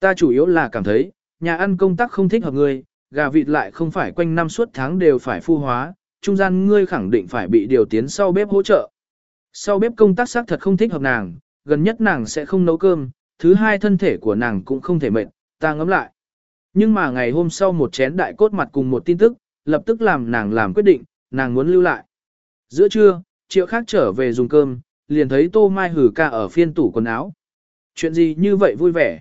Ta chủ yếu là cảm thấy, nhà ăn công tác không thích hợp ngươi, gà vịt lại không phải quanh năm suốt tháng đều phải phu hóa, trung gian ngươi khẳng định phải bị điều tiến sau bếp hỗ trợ. Sau bếp công tác xác thật không thích hợp nàng, gần nhất nàng sẽ không nấu cơm, thứ hai thân thể của nàng cũng không thể mệt, ta ngấm lại. Nhưng mà ngày hôm sau một chén đại cốt mặt cùng một tin tức, lập tức làm nàng làm quyết định, nàng muốn lưu lại. Giữa trưa, triệu khác trở về dùng cơm, liền thấy tô mai hử ca ở phiên tủ quần áo. Chuyện gì như vậy vui vẻ?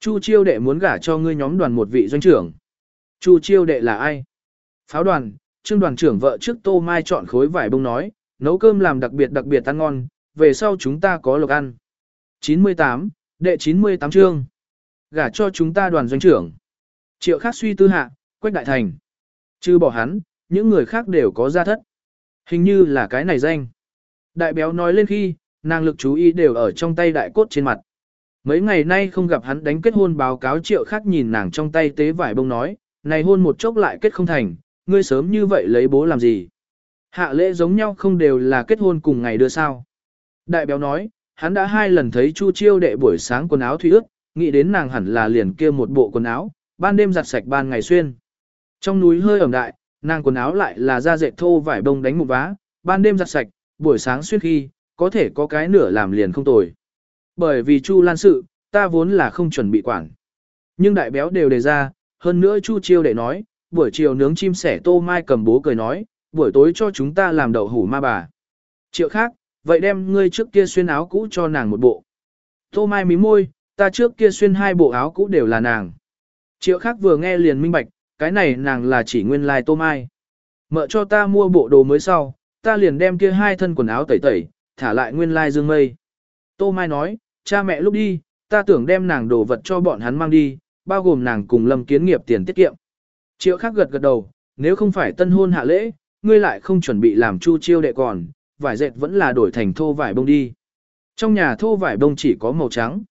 Chu chiêu đệ muốn gả cho ngươi nhóm đoàn một vị doanh trưởng. Chu chiêu đệ là ai? Pháo đoàn, trương đoàn trưởng vợ trước tô mai chọn khối vải bông nói, nấu cơm làm đặc biệt đặc biệt ăn ngon, về sau chúng ta có lộc ăn. 98, đệ 98 chương. Gả cho chúng ta đoàn doanh trưởng. Triệu khác suy tư hạ, quách đại thành. Chứ bỏ hắn, những người khác đều có gia thất. Hình như là cái này danh. Đại béo nói lên khi, nàng lực chú ý đều ở trong tay đại cốt trên mặt. Mấy ngày nay không gặp hắn đánh kết hôn báo cáo triệu khác nhìn nàng trong tay tế vải bông nói, này hôn một chốc lại kết không thành, ngươi sớm như vậy lấy bố làm gì. Hạ lễ giống nhau không đều là kết hôn cùng ngày đưa sao. Đại béo nói, hắn đã hai lần thấy Chu Chiêu đệ buổi sáng quần áo thủy ướt, nghĩ đến nàng hẳn là liền kia một bộ quần áo, ban đêm giặt sạch ban ngày xuyên. Trong núi hơi ẩm đại, nàng quần áo lại là da dệt thô vải bông đánh một vá, ban đêm giặt sạch, buổi sáng xuyên khi, có thể có cái nửa làm liền không tồi. Bởi vì Chu Lan sự, ta vốn là không chuẩn bị quản. Nhưng đại béo đều đề ra, hơn nữa Chu Chiêu để nói, buổi chiều nướng chim sẻ tô mai cầm bố cười nói, buổi tối cho chúng ta làm đậu hủ ma bà. Triệu khác, vậy đem ngươi trước kia xuyên áo cũ cho nàng một bộ. Tô mai mí môi, ta trước kia xuyên hai bộ áo cũ đều là nàng. Triệu khác vừa nghe liền minh bạch, cái này nàng là chỉ nguyên lai like tô mai. Mợ cho ta mua bộ đồ mới sau, ta liền đem kia hai thân quần áo tẩy tẩy, thả lại nguyên lai like dương mây. Tô mai nói, cha mẹ lúc đi, ta tưởng đem nàng đồ vật cho bọn hắn mang đi, bao gồm nàng cùng lâm kiến nghiệp tiền tiết kiệm. Triệu khác gật gật đầu, nếu không phải tân hôn hạ lễ, ngươi lại không chuẩn bị làm chu chiêu đệ còn, vải dệt vẫn là đổi thành thô vải bông đi. Trong nhà thô vải bông chỉ có màu trắng.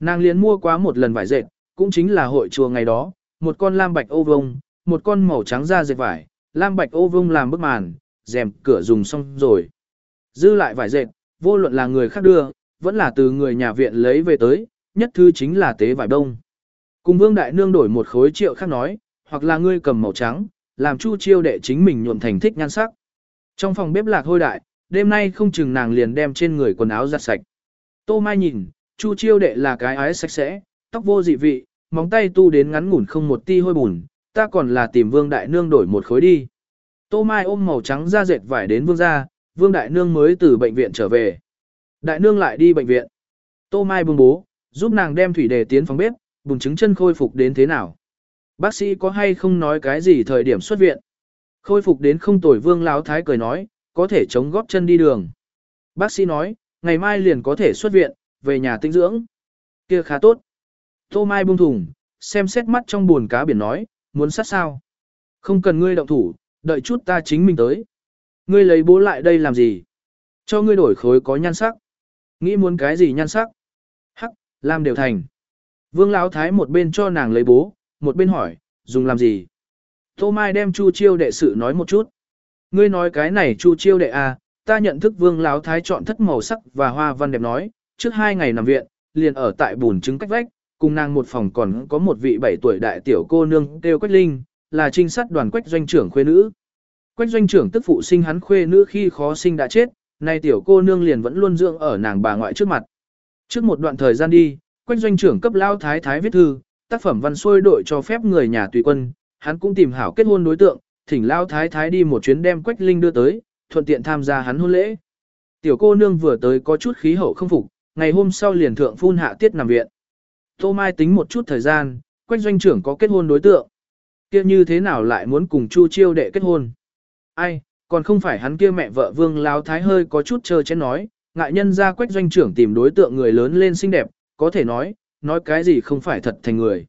Nàng liền mua quá một lần vải dệt, cũng chính là hội chùa ngày đó, một con lam bạch ô vông, một con màu trắng da dệt vải, lam bạch ô vông làm bức màn, rèm cửa dùng xong rồi. Dư lại vải dệt, vô luận là người khác đưa, vẫn là từ người nhà viện lấy về tới, nhất thứ chính là tế vải đông. Cùng vương đại nương đổi một khối triệu khác nói, hoặc là ngươi cầm màu trắng, làm chu chiêu đệ chính mình nhuộm thành thích nhan sắc. Trong phòng bếp lạc hôi đại, đêm nay không chừng nàng liền đem trên người quần áo giặt sạch. Tô Mai nhìn, chu chiêu đệ là cái ái sạch sẽ, tóc vô dị vị, móng tay tu đến ngắn ngủn không một ti hôi bùn, ta còn là tìm vương đại nương đổi một khối đi. Tô Mai ôm màu trắng da dệt vải đến vương gia, vương đại nương mới từ bệnh viện trở về. Đại nương lại đi bệnh viện. Tô Mai buông bố, giúp nàng đem thủy đề tiến phòng bếp, bùn trứng chân khôi phục đến thế nào. Bác sĩ có hay không nói cái gì thời điểm xuất viện? Khôi phục đến không tuổi vương láo thái cười nói, có thể chống góp chân đi đường. Bác sĩ nói, ngày mai liền có thể xuất viện, về nhà tinh dưỡng. Kia khá tốt. Tô Mai buông thùng, xem xét mắt trong buồn cá biển nói, muốn sát sao? Không cần ngươi động thủ, đợi chút ta chính mình tới. Ngươi lấy bố lại đây làm gì? Cho ngươi đổi khối có nhan sắc. Nghĩ muốn cái gì nhan sắc? Hắc, làm đều thành. Vương Lão Thái một bên cho nàng lấy bố, một bên hỏi, dùng làm gì? Tô Mai đem Chu Chiêu đệ sự nói một chút. Ngươi nói cái này Chu Chiêu đệ à, ta nhận thức Vương Lão Thái chọn thất màu sắc và hoa văn đẹp nói, trước hai ngày nằm viện, liền ở tại bùn trứng cách vách, cùng nàng một phòng còn có một vị bảy tuổi đại tiểu cô nương kêu Quách Linh, là trinh sát đoàn Quách doanh trưởng khuê nữ. Quách doanh trưởng tức phụ sinh hắn khuê nữ khi khó sinh đã chết, nay tiểu cô nương liền vẫn luôn dưỡng ở nàng bà ngoại trước mặt. Trước một đoạn thời gian đi, Quách doanh trưởng cấp lao thái thái viết thư, tác phẩm văn xuôi đội cho phép người nhà tùy quân, hắn cũng tìm hảo kết hôn đối tượng, thỉnh lao thái thái đi một chuyến đem Quách Linh đưa tới, thuận tiện tham gia hắn hôn lễ. Tiểu cô nương vừa tới có chút khí hậu không phục, ngày hôm sau liền thượng phun hạ tiết nằm viện. Tô Mai tính một chút thời gian, Quách doanh trưởng có kết hôn đối tượng. kia như thế nào lại muốn cùng Chu Chiêu đệ kết hôn? Ai, còn không phải hắn kia mẹ vợ Vương Lao Thái hơi có chút chờ chén nói, ngại nhân ra Quách doanh trưởng tìm đối tượng người lớn lên xinh đẹp, có thể nói, nói cái gì không phải thật thành người.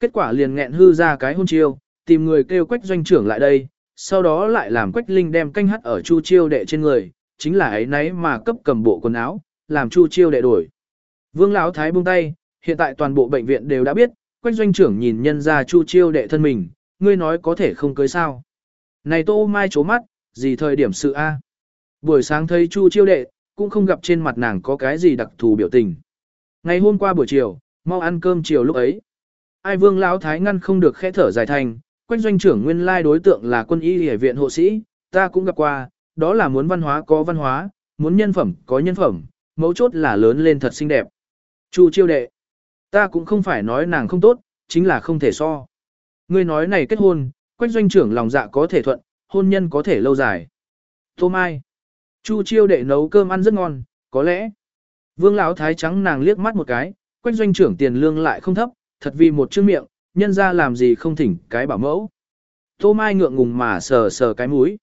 Kết quả liền nghẹn hư ra cái hôn chiêu, tìm người kêu quách doanh trưởng lại đây, sau đó lại làm quách linh đem canh hắt ở chu chiêu đệ trên người, chính là ấy nấy mà cấp cầm bộ quần áo, làm chu chiêu đệ đổi. Vương lão thái buông tay, hiện tại toàn bộ bệnh viện đều đã biết, quách doanh trưởng nhìn nhân ra chu chiêu đệ thân mình, ngươi nói có thể không cưới sao. Này tô mai chố mắt, gì thời điểm sự A. Buổi sáng thấy chu chiêu đệ, cũng không gặp trên mặt nàng có cái gì đặc thù biểu tình. Ngày hôm qua buổi chiều, mau ăn cơm chiều lúc ấy. Ai vương lão thái ngăn không được khẽ thở dài thành, quanh doanh trưởng nguyên lai đối tượng là quân y hệ viện hộ sĩ, ta cũng gặp qua, đó là muốn văn hóa có văn hóa, muốn nhân phẩm có nhân phẩm, mấu chốt là lớn lên thật xinh đẹp. Chu chiêu đệ. Ta cũng không phải nói nàng không tốt, chính là không thể so. Ngươi nói này kết hôn, quách doanh trưởng lòng dạ có thể thuận, hôn nhân có thể lâu dài. Tô Mai. Chu chiêu đệ nấu cơm ăn rất ngon, có lẽ. Vương Lão thái trắng nàng liếc mắt một cái, quách doanh trưởng tiền lương lại không thấp, thật vì một chữ miệng, nhân ra làm gì không thỉnh cái bảo mẫu. Tô Mai ngượng ngùng mà sờ sờ cái mũi.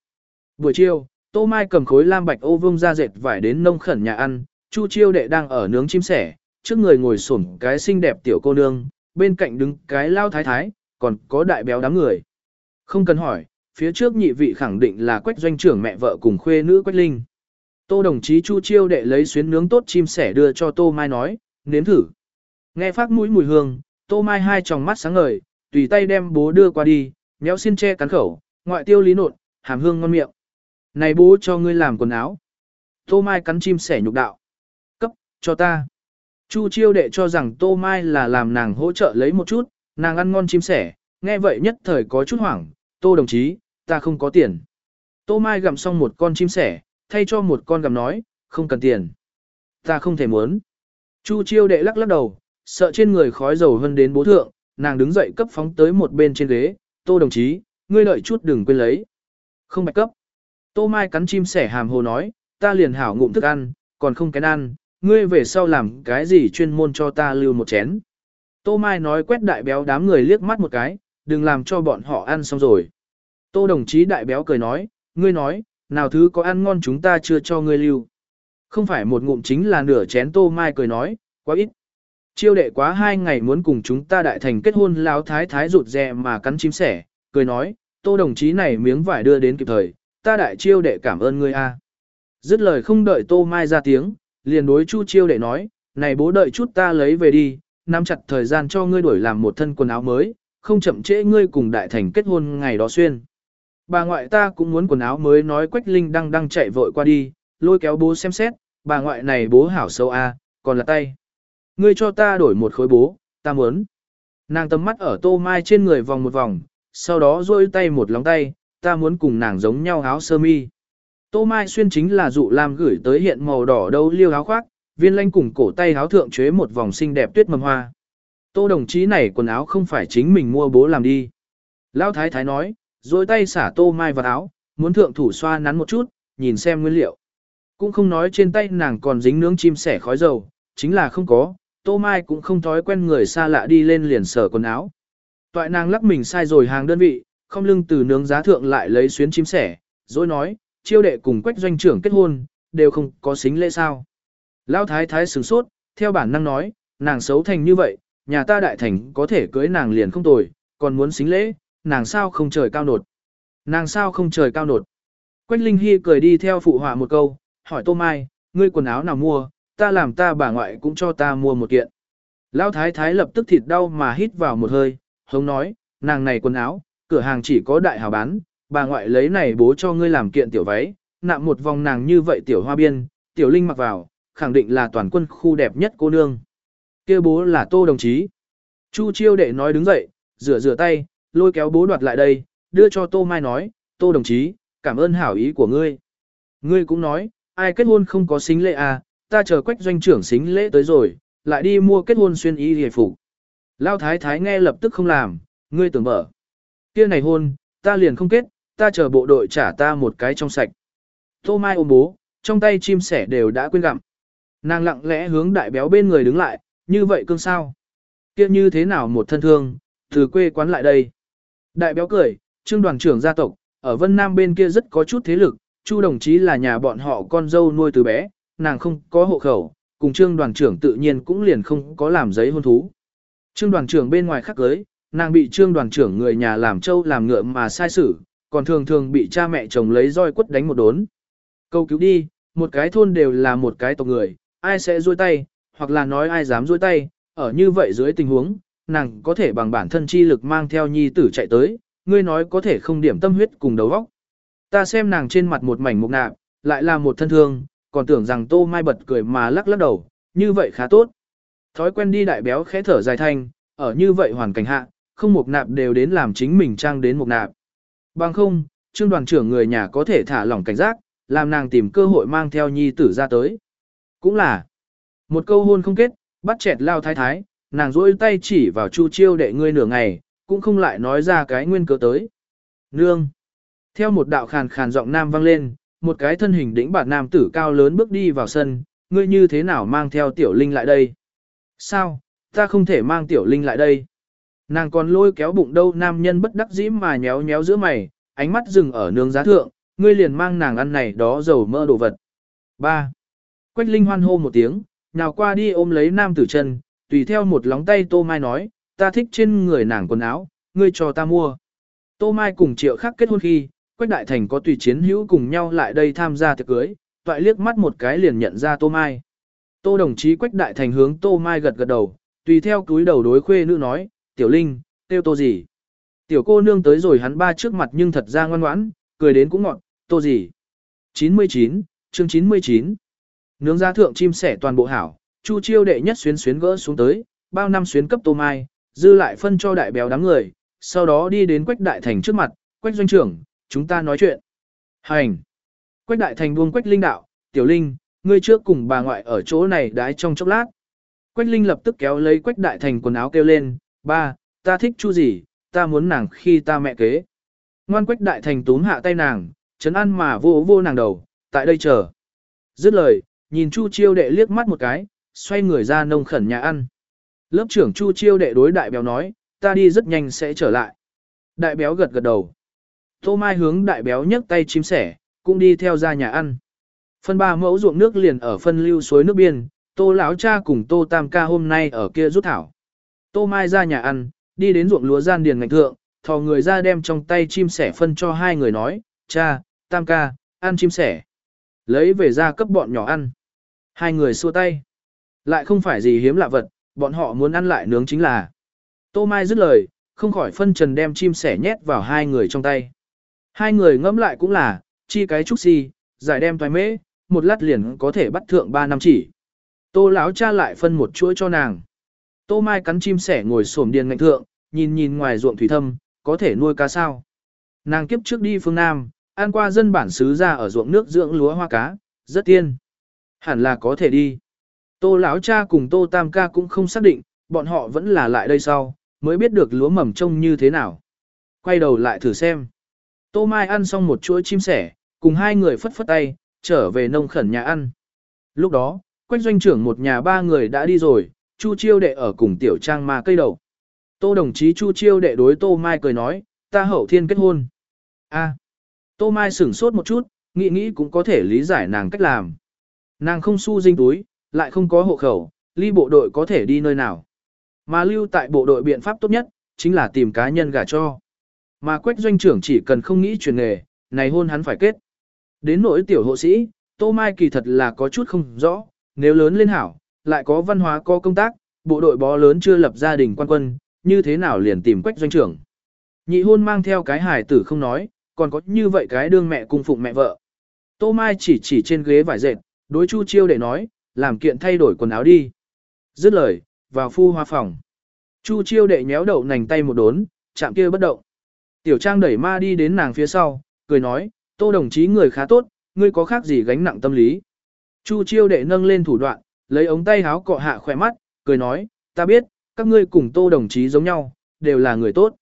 Buổi chiều, Tô Mai cầm khối lam bạch ô vương ra dệt vải đến nông khẩn nhà ăn, Chu chiêu đệ đang ở nướng chim sẻ, trước người ngồi xổm cái xinh đẹp tiểu cô nương, bên cạnh đứng cái lao thái thái, còn có đại béo đám người. Không cần hỏi, phía trước nhị vị khẳng định là quách doanh trưởng mẹ vợ cùng khuê nữ quách linh. Tô đồng chí Chu chiêu đệ lấy xuyến nướng tốt chim sẻ đưa cho Tô Mai nói, nếm thử. Nghe phát mũi mùi hương, Tô Mai hai tròng mắt sáng ngời, tùy tay đem bố đưa qua đi, méo xin che cắn khẩu, ngoại tiêu lý nột, hàm hương ngon miệng. Này bố cho ngươi làm quần áo. Tô Mai cắn chim sẻ nhục đạo. Cấp, cho ta. Chu chiêu đệ cho rằng Tô Mai là làm nàng hỗ trợ lấy một chút, nàng ăn ngon chim sẻ, nghe vậy nhất thời có chút hoảng, Tô đồng chí, ta không có tiền. Tô Mai gặm xong một con chim sẻ, thay cho một con gặm nói, không cần tiền. Ta không thể muốn. Chu chiêu đệ lắc lắc đầu, sợ trên người khói dầu hơn đến bố thượng, nàng đứng dậy cấp phóng tới một bên trên ghế, Tô đồng chí, ngươi đợi chút đừng quên lấy. Không bạch cấp. Tô Mai cắn chim sẻ hàm hồ nói, ta liền hảo ngụm thức ăn, còn không kén ăn, ngươi về sau làm cái gì chuyên môn cho ta lưu một chén. Tô Mai nói quét đại béo đám người liếc mắt một cái, đừng làm cho bọn họ ăn xong rồi. Tô đồng chí đại béo cười nói, ngươi nói, nào thứ có ăn ngon chúng ta chưa cho ngươi lưu. Không phải một ngụm chính là nửa chén Tô Mai cười nói, quá ít. Chiêu đệ quá hai ngày muốn cùng chúng ta đại thành kết hôn láo thái thái rụt rè mà cắn chim sẻ, cười nói, tô đồng chí này miếng vải đưa đến kịp thời, ta đại chiêu đệ cảm ơn ngươi a. Dứt lời không đợi tô mai ra tiếng, liền đối chu chiêu đệ nói, này bố đợi chút ta lấy về đi, nắm chặt thời gian cho ngươi đổi làm một thân quần áo mới, không chậm trễ ngươi cùng đại thành kết hôn ngày đó xuyên. Bà ngoại ta cũng muốn quần áo mới nói Quách Linh đang đang chạy vội qua đi, lôi kéo bố xem xét, bà ngoại này bố hảo sâu a, còn là tay. Ngươi cho ta đổi một khối bố, ta muốn. Nàng tầm mắt ở tô mai trên người vòng một vòng, sau đó duỗi tay một lóng tay, ta muốn cùng nàng giống nhau áo sơ mi. Tô mai xuyên chính là dụ làm gửi tới hiện màu đỏ đâu liêu áo khoác, viên lanh cùng cổ tay áo thượng chế một vòng xinh đẹp tuyết mầm hoa. Tô đồng chí này quần áo không phải chính mình mua bố làm đi. Lão thái thái nói, rồi tay xả tô mai vào áo, muốn thượng thủ xoa nắn một chút, nhìn xem nguyên liệu. Cũng không nói trên tay nàng còn dính nướng chim sẻ khói dầu, chính là không có, Tô Mai cũng không thói quen người xa lạ đi lên liền sở quần áo. Toại nàng lắc mình sai rồi hàng đơn vị, không lưng từ nướng giá thượng lại lấy xuyến chim sẻ, rồi nói, chiêu đệ cùng quách doanh trưởng kết hôn, đều không có xính lễ sao. Lão thái thái sửng sốt, theo bản năng nói, nàng xấu thành như vậy, nhà ta đại thành có thể cưới nàng liền không tồi, còn muốn xính lễ, nàng sao không trời cao nột. Nàng sao không trời cao nột. Quách Linh Hy cười đi theo phụ họa một câu, hỏi Tô Mai, ngươi quần áo nào mua, ta làm ta bà ngoại cũng cho ta mua một kiện. Lão thái thái lập tức thịt đau mà hít vào một hơi, hống nói, nàng này quần áo, cửa hàng chỉ có đại hào bán, bà ngoại lấy này bố cho ngươi làm kiện tiểu váy, nạm một vòng nàng như vậy tiểu hoa biên, tiểu linh mặc vào, khẳng định là toàn quân khu đẹp nhất cô nương. kia bố là tô đồng chí. Chu chiêu đệ nói đứng dậy, rửa rửa tay, lôi kéo bố đoạt lại đây, đưa cho tô mai nói, tô đồng chí, cảm ơn hảo ý của ngươi. Ngươi cũng nói, ai kết hôn không có xính lễ à, ta chờ quách doanh trưởng xính lễ tới rồi, lại đi mua kết hôn xuyên y hề phục. Lao thái thái nghe lập tức không làm, ngươi tưởng mở. kia này hôn, ta liền không kết, ta chờ bộ đội trả ta một cái trong sạch. Tô Mai ôm bố, trong tay chim sẻ đều đã quên gặm. Nàng lặng lẽ hướng đại béo bên người đứng lại, như vậy cương sao? kia như thế nào một thân thương, từ quê quán lại đây. Đại béo cười, trương đoàn trưởng gia tộc, ở Vân Nam bên kia rất có chút thế lực, Chu đồng chí là nhà bọn họ con dâu nuôi từ bé, nàng không có hộ khẩu, cùng trương đoàn trưởng tự nhiên cũng liền không có làm giấy hôn thú. Trương đoàn trưởng bên ngoài khắc cưới, nàng bị trương đoàn trưởng người nhà làm trâu làm ngựa mà sai xử, còn thường thường bị cha mẹ chồng lấy roi quất đánh một đốn. Câu cứu đi, một cái thôn đều là một cái tộc người, ai sẽ duỗi tay, hoặc là nói ai dám duỗi tay, ở như vậy dưới tình huống, nàng có thể bằng bản thân chi lực mang theo nhi tử chạy tới, ngươi nói có thể không điểm tâm huyết cùng đầu óc. Ta xem nàng trên mặt một mảnh mục nạp, lại là một thân thương, còn tưởng rằng Tô Mai bật cười mà lắc lắc đầu, như vậy khá tốt. Thói quen đi đại béo khẽ thở dài thanh, ở như vậy hoàn cảnh hạ, không mục nạp đều đến làm chính mình trang đến mục nạp. Bằng không, trương đoàn trưởng người nhà có thể thả lỏng cảnh giác, làm nàng tìm cơ hội mang theo nhi tử ra tới. Cũng là, một câu hôn không kết, bắt chẹt lao thái thái, nàng rỗi tay chỉ vào Chu Chiêu đệ ngươi nửa ngày, cũng không lại nói ra cái nguyên cớ tới. Nương! Theo một đạo khàn khàn giọng nam vang lên, một cái thân hình đĩnh bản nam tử cao lớn bước đi vào sân, ngươi như thế nào mang theo tiểu linh lại đây? Sao, ta không thể mang tiểu linh lại đây? Nàng còn lôi kéo bụng đâu nam nhân bất đắc dĩ mà nhéo nhéo giữa mày, ánh mắt dừng ở nương giá thượng, ngươi liền mang nàng ăn này đó dầu mơ đồ vật. 3. Quách Linh hoan hô một tiếng, nào qua đi ôm lấy nam tử chân, tùy theo một lóng tay Tô Mai nói, ta thích trên người nàng quần áo, ngươi cho ta mua. Tô Mai cùng triệu khác kết hôn khi, Quách Đại Thành có tùy chiến hữu cùng nhau lại đây tham gia tiệc cưới, toại liếc mắt một cái liền nhận ra Tô Mai. Tô đồng chí Quách Đại Thành hướng Tô Mai gật gật đầu, tùy theo túi đầu đối khuê nữ nói, Tiểu Linh, tiêu tô gì? Tiểu cô nương tới rồi hắn ba trước mặt nhưng thật ra ngoan ngoãn, cười đến cũng ngọn, tô gì? 99, chương 99. Nướng giá thượng chim sẻ toàn bộ hảo, Chu chiêu đệ nhất xuyến xuyến gỡ xuống tới, bao năm xuyến cấp tô mai, dư lại phân cho đại béo đám người, sau đó đi đến Quách Đại Thành trước mặt, Quách doanh trưởng, chúng ta nói chuyện. Hành. Quách Đại Thành buông Quách Linh đạo, Tiểu Linh, ngươi trước cùng bà ngoại ở chỗ này đái trong chốc lát. Quách Linh lập tức kéo lấy Quách Đại Thành quần áo kêu lên, ba, ta thích chu gì, ta muốn nàng khi ta mẹ kế. Ngoan Quách Đại Thành túm hạ tay nàng, chấn ăn mà vô vô nàng đầu, tại đây chờ. Dứt lời, nhìn Chu Chiêu đệ liếc mắt một cái, xoay người ra nông khẩn nhà ăn. Lớp trưởng Chu Chiêu đệ đối đại béo nói, ta đi rất nhanh sẽ trở lại. Đại béo gật gật đầu. Tô Mai hướng đại béo nhấc tay chim sẻ, cũng đi theo ra nhà ăn. Phân ba mẫu ruộng nước liền ở phân lưu suối nước biên, Tô lão cha cùng Tô Tam ca hôm nay ở kia rút thảo. Tô Mai ra nhà ăn, đi đến ruộng lúa gian điền ngạch thượng, thò người ra đem trong tay chim sẻ phân cho hai người nói, cha, Tam ca, ăn chim sẻ. Lấy về ra cấp bọn nhỏ ăn. Hai người xua tay. Lại không phải gì hiếm lạ vật, bọn họ muốn ăn lại nướng chính là. Tô Mai dứt lời, không khỏi phân trần đem chim sẻ nhét vào hai người trong tay. Hai người ngẫm lại cũng là, chi cái trúc si, giải đem thoái mễ, một lát liền có thể bắt thượng ba năm chỉ. Tô lão cha lại phân một chuỗi cho nàng. Tô Mai cắn chim sẻ ngồi xổm điền ngạnh thượng, nhìn nhìn ngoài ruộng thủy thâm, có thể nuôi cá sao. Nàng kiếp trước đi phương Nam, ăn qua dân bản xứ ra ở ruộng nước dưỡng lúa hoa cá, rất tiên. Hẳn là có thể đi. Tô lão cha cùng Tô Tam ca cũng không xác định, bọn họ vẫn là lại đây sau, mới biết được lúa mầm trông như thế nào. Quay đầu lại thử xem. Tô Mai ăn xong một chuỗi chim sẻ, cùng hai người phất phất tay, trở về nông khẩn nhà ăn. Lúc đó, quanh doanh trưởng một nhà ba người đã đi rồi, Chu Chiêu đệ ở cùng tiểu trang ma cây đầu. Tô đồng chí Chu Chiêu đệ đối Tô Mai cười nói, ta hậu thiên kết hôn. A. Tô Mai sửng sốt một chút, nghĩ nghĩ cũng có thể lý giải nàng cách làm. Nàng không su dinh túi, lại không có hộ khẩu, ly bộ đội có thể đi nơi nào. Mà lưu tại bộ đội biện pháp tốt nhất, chính là tìm cá nhân gả cho. Mà quách doanh trưởng chỉ cần không nghĩ chuyển nghề, này hôn hắn phải kết. Đến nỗi tiểu hộ sĩ, Tô Mai kỳ thật là có chút không rõ, nếu lớn lên hảo, lại có văn hóa có công tác, bộ đội bó lớn chưa lập gia đình quan quân, như thế nào liền tìm quách doanh trưởng. Nhị hôn mang theo cái hài tử không nói, còn có như vậy cái đương mẹ cung phụng mẹ vợ. Tô Mai chỉ chỉ trên ghế vải dệt, đối Chu Chiêu để nói, làm kiện thay đổi quần áo đi. Dứt lời, vào phu hoa phòng. Chu Chiêu đệ nhéo đậu nành tay một đốn, chạm kia bất động. Tiểu Trang đẩy ma đi đến nàng phía sau, cười nói, tô đồng chí người khá tốt, ngươi có khác gì gánh nặng tâm lý. Chu Chiêu đệ nâng lên thủ đoạn, lấy ống tay háo cọ hạ khỏe mắt, cười nói, ta biết, các ngươi cùng tô đồng chí giống nhau, đều là người tốt.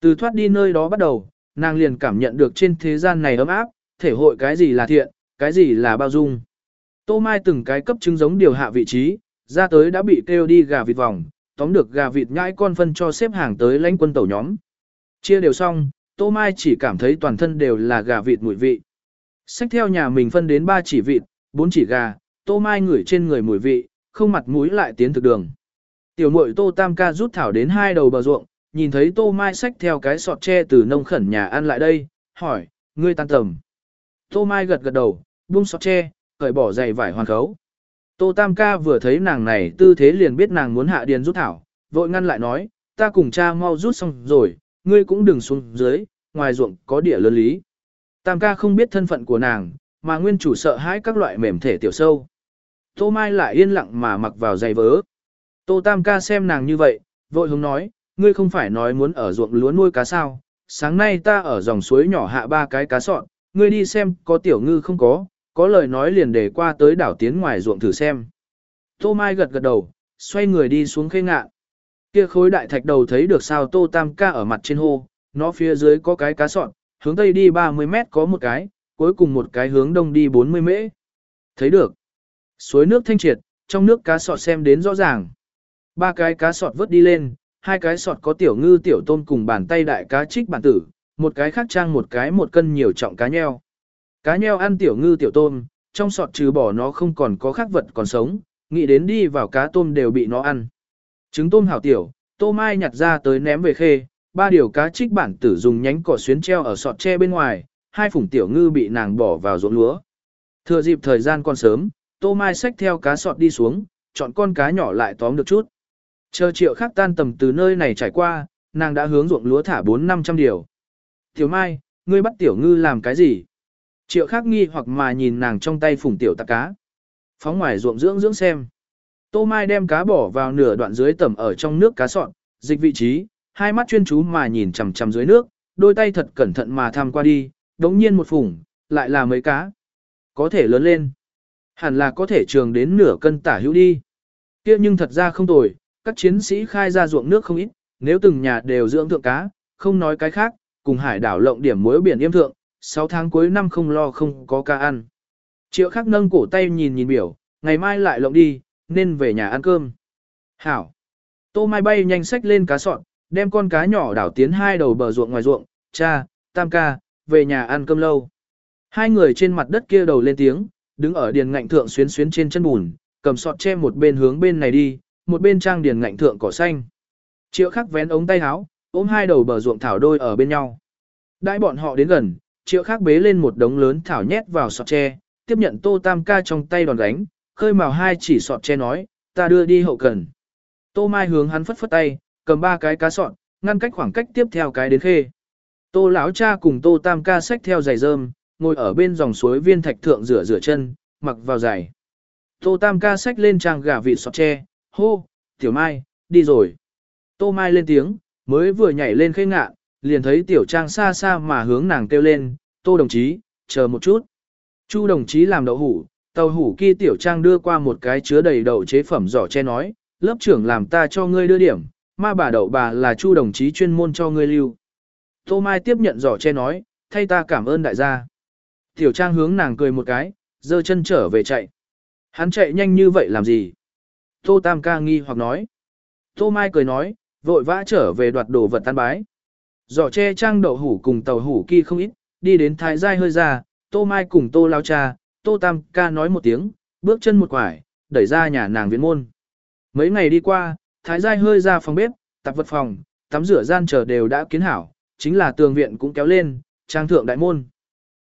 Từ thoát đi nơi đó bắt đầu, nàng liền cảm nhận được trên thế gian này ấm áp, thể hội cái gì là thiện, cái gì là bao dung. Tô Mai từng cái cấp chứng giống điều hạ vị trí, ra tới đã bị kêu đi gà vịt vòng, tóm được gà vịt nhãi con phân cho xếp hàng tới lãnh quân tẩu nhóm. Chia đều xong, Tô Mai chỉ cảm thấy toàn thân đều là gà vịt mùi vị. Xách theo nhà mình phân đến 3 chỉ vịt, 4 chỉ gà, Tô Mai ngửi trên người mùi vị, không mặt mũi lại tiến thực đường. Tiểu muội Tô Tam ca rút thảo đến hai đầu bờ ruộng, nhìn thấy Tô Mai xách theo cái sọt tre từ nông khẩn nhà ăn lại đây, hỏi, ngươi tan tầm. Tô Mai gật gật đầu, buông sọt tre, cởi bỏ giày vải hoàn khấu. Tô Tam ca vừa thấy nàng này tư thế liền biết nàng muốn hạ điền rút thảo, vội ngăn lại nói, ta cùng cha mau rút xong rồi, ngươi cũng đừng xuống dưới, ngoài ruộng có địa lớn lý. Tam ca không biết thân phận của nàng, mà nguyên chủ sợ hãi các loại mềm thể tiểu sâu. Tô Mai lại yên lặng mà mặc vào giày vớ. Tô Tam ca xem nàng như vậy, vội hướng nói, ngươi không phải nói muốn ở ruộng lúa nuôi cá sao, sáng nay ta ở dòng suối nhỏ hạ ba cái cá sọn, ngươi đi xem có tiểu ngư không có, có lời nói liền để qua tới đảo tiến ngoài ruộng thử xem. Tô Mai gật gật đầu, xoay người đi xuống khê ngạn. Kia khối đại thạch đầu thấy được sao Tô Tam ca ở mặt trên hô, nó phía dưới có cái cá sọn, hướng tây đi 30 mét có một cái, cuối cùng một cái hướng đông đi 40 mễ. Thấy được. Suối nước thanh triệt, trong nước cá sọt xem đến rõ ràng. Ba cái cá sọt vớt đi lên, hai cái sọt có tiểu ngư tiểu tôm cùng bàn tay đại cá trích bản tử, một cái khác trang một cái một cân nhiều trọng cá nheo. Cá nheo ăn tiểu ngư tiểu tôm, trong sọt trừ bỏ nó không còn có khác vật còn sống, nghĩ đến đi vào cá tôm đều bị nó ăn. Trứng tôm hảo tiểu, tô mai nhặt ra tới ném về khê, ba điều cá trích bản tử dùng nhánh cỏ xuyến treo ở sọt tre bên ngoài, hai phủng tiểu ngư bị nàng bỏ vào ruộng lúa. Thừa dịp thời gian còn sớm, tô mai xách theo cá sọt đi xuống, chọn con cá nhỏ lại tóm được chút. Chờ triệu khác tan tầm từ nơi này trải qua, nàng đã hướng ruộng lúa thả 4-500 điều. Tiểu mai, ngươi bắt tiểu ngư làm cái gì? Triệu khác nghi hoặc mà nhìn nàng trong tay phủng tiểu tạc cá. Phóng ngoài ruộng dưỡng dưỡng xem. Tô Mai đem cá bỏ vào nửa đoạn dưới tẩm ở trong nước cá sọt, dịch vị trí, hai mắt chuyên chú mà nhìn chằm chằm dưới nước, đôi tay thật cẩn thận mà tham qua đi, đống nhiên một phủng, lại là mấy cá. Có thể lớn lên. Hẳn là có thể trường đến nửa cân tả hữu đi. kia nhưng thật ra không tồi, các chiến sĩ khai ra ruộng nước không ít, nếu từng nhà đều dưỡng thượng cá, không nói cái khác, cùng hải đảo lộng điểm muối biển yêm thượng, 6 tháng cuối năm không lo không có cá ăn. Triệu khắc nâng cổ tay nhìn nhìn biểu, ngày mai lại lộng đi, nên về nhà ăn cơm. Hảo. Tô Mai bay nhanh sách lên cá sọn, đem con cá nhỏ đảo tiến hai đầu bờ ruộng ngoài ruộng, cha, tam ca, về nhà ăn cơm lâu. Hai người trên mặt đất kia đầu lên tiếng, đứng ở điền ngạnh thượng xuyến xuyến trên chân bùn, cầm sọt che một bên hướng bên này đi, một bên trang điền ngạnh thượng cỏ xanh. Triệu khắc vén ống tay áo, ôm hai đầu bờ ruộng thảo đôi ở bên nhau. Đãi bọn họ đến gần, triệu khắc bế lên một đống lớn thảo nhét vào sọt tre, tiếp nhận tô tam ca trong tay đòn gánh, khơi màu hai chỉ sọt tre nói, ta đưa đi hậu cần. Tô mai hướng hắn phất phất tay, cầm ba cái cá sọt, ngăn cách khoảng cách tiếp theo cái đến khê. Tô lão cha cùng tô tam ca xách theo giày rơm, ngồi ở bên dòng suối viên thạch thượng rửa rửa chân, mặc vào giày. Tô tam ca xách lên trang gà vịt sọt tre, hô, tiểu mai, đi rồi. Tô mai lên tiếng, mới vừa nhảy lên khê ngạ, liền thấy tiểu trang xa xa mà hướng nàng kêu lên, tô đồng chí, chờ một chút. Chu đồng chí làm đậu hủ, tàu hủ kia tiểu trang đưa qua một cái chứa đầy đậu chế phẩm giỏ che nói, lớp trưởng làm ta cho ngươi đưa điểm, ma bà đậu bà là chu đồng chí chuyên môn cho ngươi lưu. Tô Mai tiếp nhận giỏ che nói, thay ta cảm ơn đại gia. Tiểu trang hướng nàng cười một cái, giơ chân trở về chạy. Hắn chạy nhanh như vậy làm gì? Tô Tam ca nghi hoặc nói. Tô Mai cười nói, vội vã trở về đoạt đồ vật tan bái. Giỏ che trang đậu hủ cùng tàu hủ kia không ít, đi đến thái giai hơi ra, Tô Mai cùng Tô Lao Cha, Tô Tam ca nói một tiếng, bước chân một quải, đẩy ra nhà nàng viện môn. Mấy ngày đi qua, thái giai hơi ra phòng bếp, tạp vật phòng, tắm rửa gian chờ đều đã kiến hảo, chính là tường viện cũng kéo lên, trang thượng đại môn.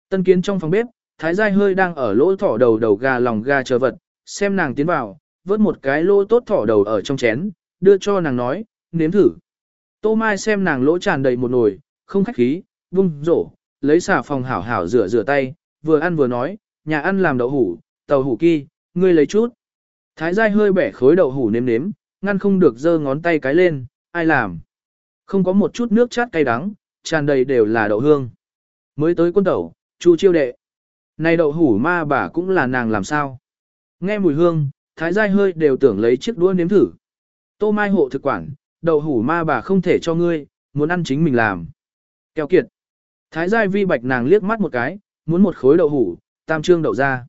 Tân kiến trong phòng bếp, thái giai hơi đang ở lỗ thỏ đầu đầu gà lòng gà chờ vật, xem nàng tiến vào, vớt một cái lỗ tốt thỏ đầu ở trong chén, đưa cho nàng nói, nếm thử. Tô Mai xem nàng lỗ tràn đầy một nồi, không khách khí, vung rổ, lấy xà phòng hảo hảo rửa rửa tay, vừa ăn vừa nói, nhà ăn làm đậu hủ, tàu hủ kia, ngươi lấy chút. Thái giai hơi bẻ khối đậu hủ nếm nếm, ngăn không được giơ ngón tay cái lên, ai làm. Không có một chút nước chát cay đắng, tràn đầy đều là đậu hương. Mới tới quân tẩu, chu chiêu đệ. Này đậu hủ ma bà cũng là nàng làm sao. Nghe mùi hương, thái giai hơi đều tưởng lấy chiếc đũa nếm thử. Tô mai hộ thực quản, đậu hủ ma bà không thể cho ngươi, muốn ăn chính mình làm. kéo kiệt. Thái giai vi bạch nàng liếc mắt một cái, muốn một khối đậu hủ, tam trương đậu ra.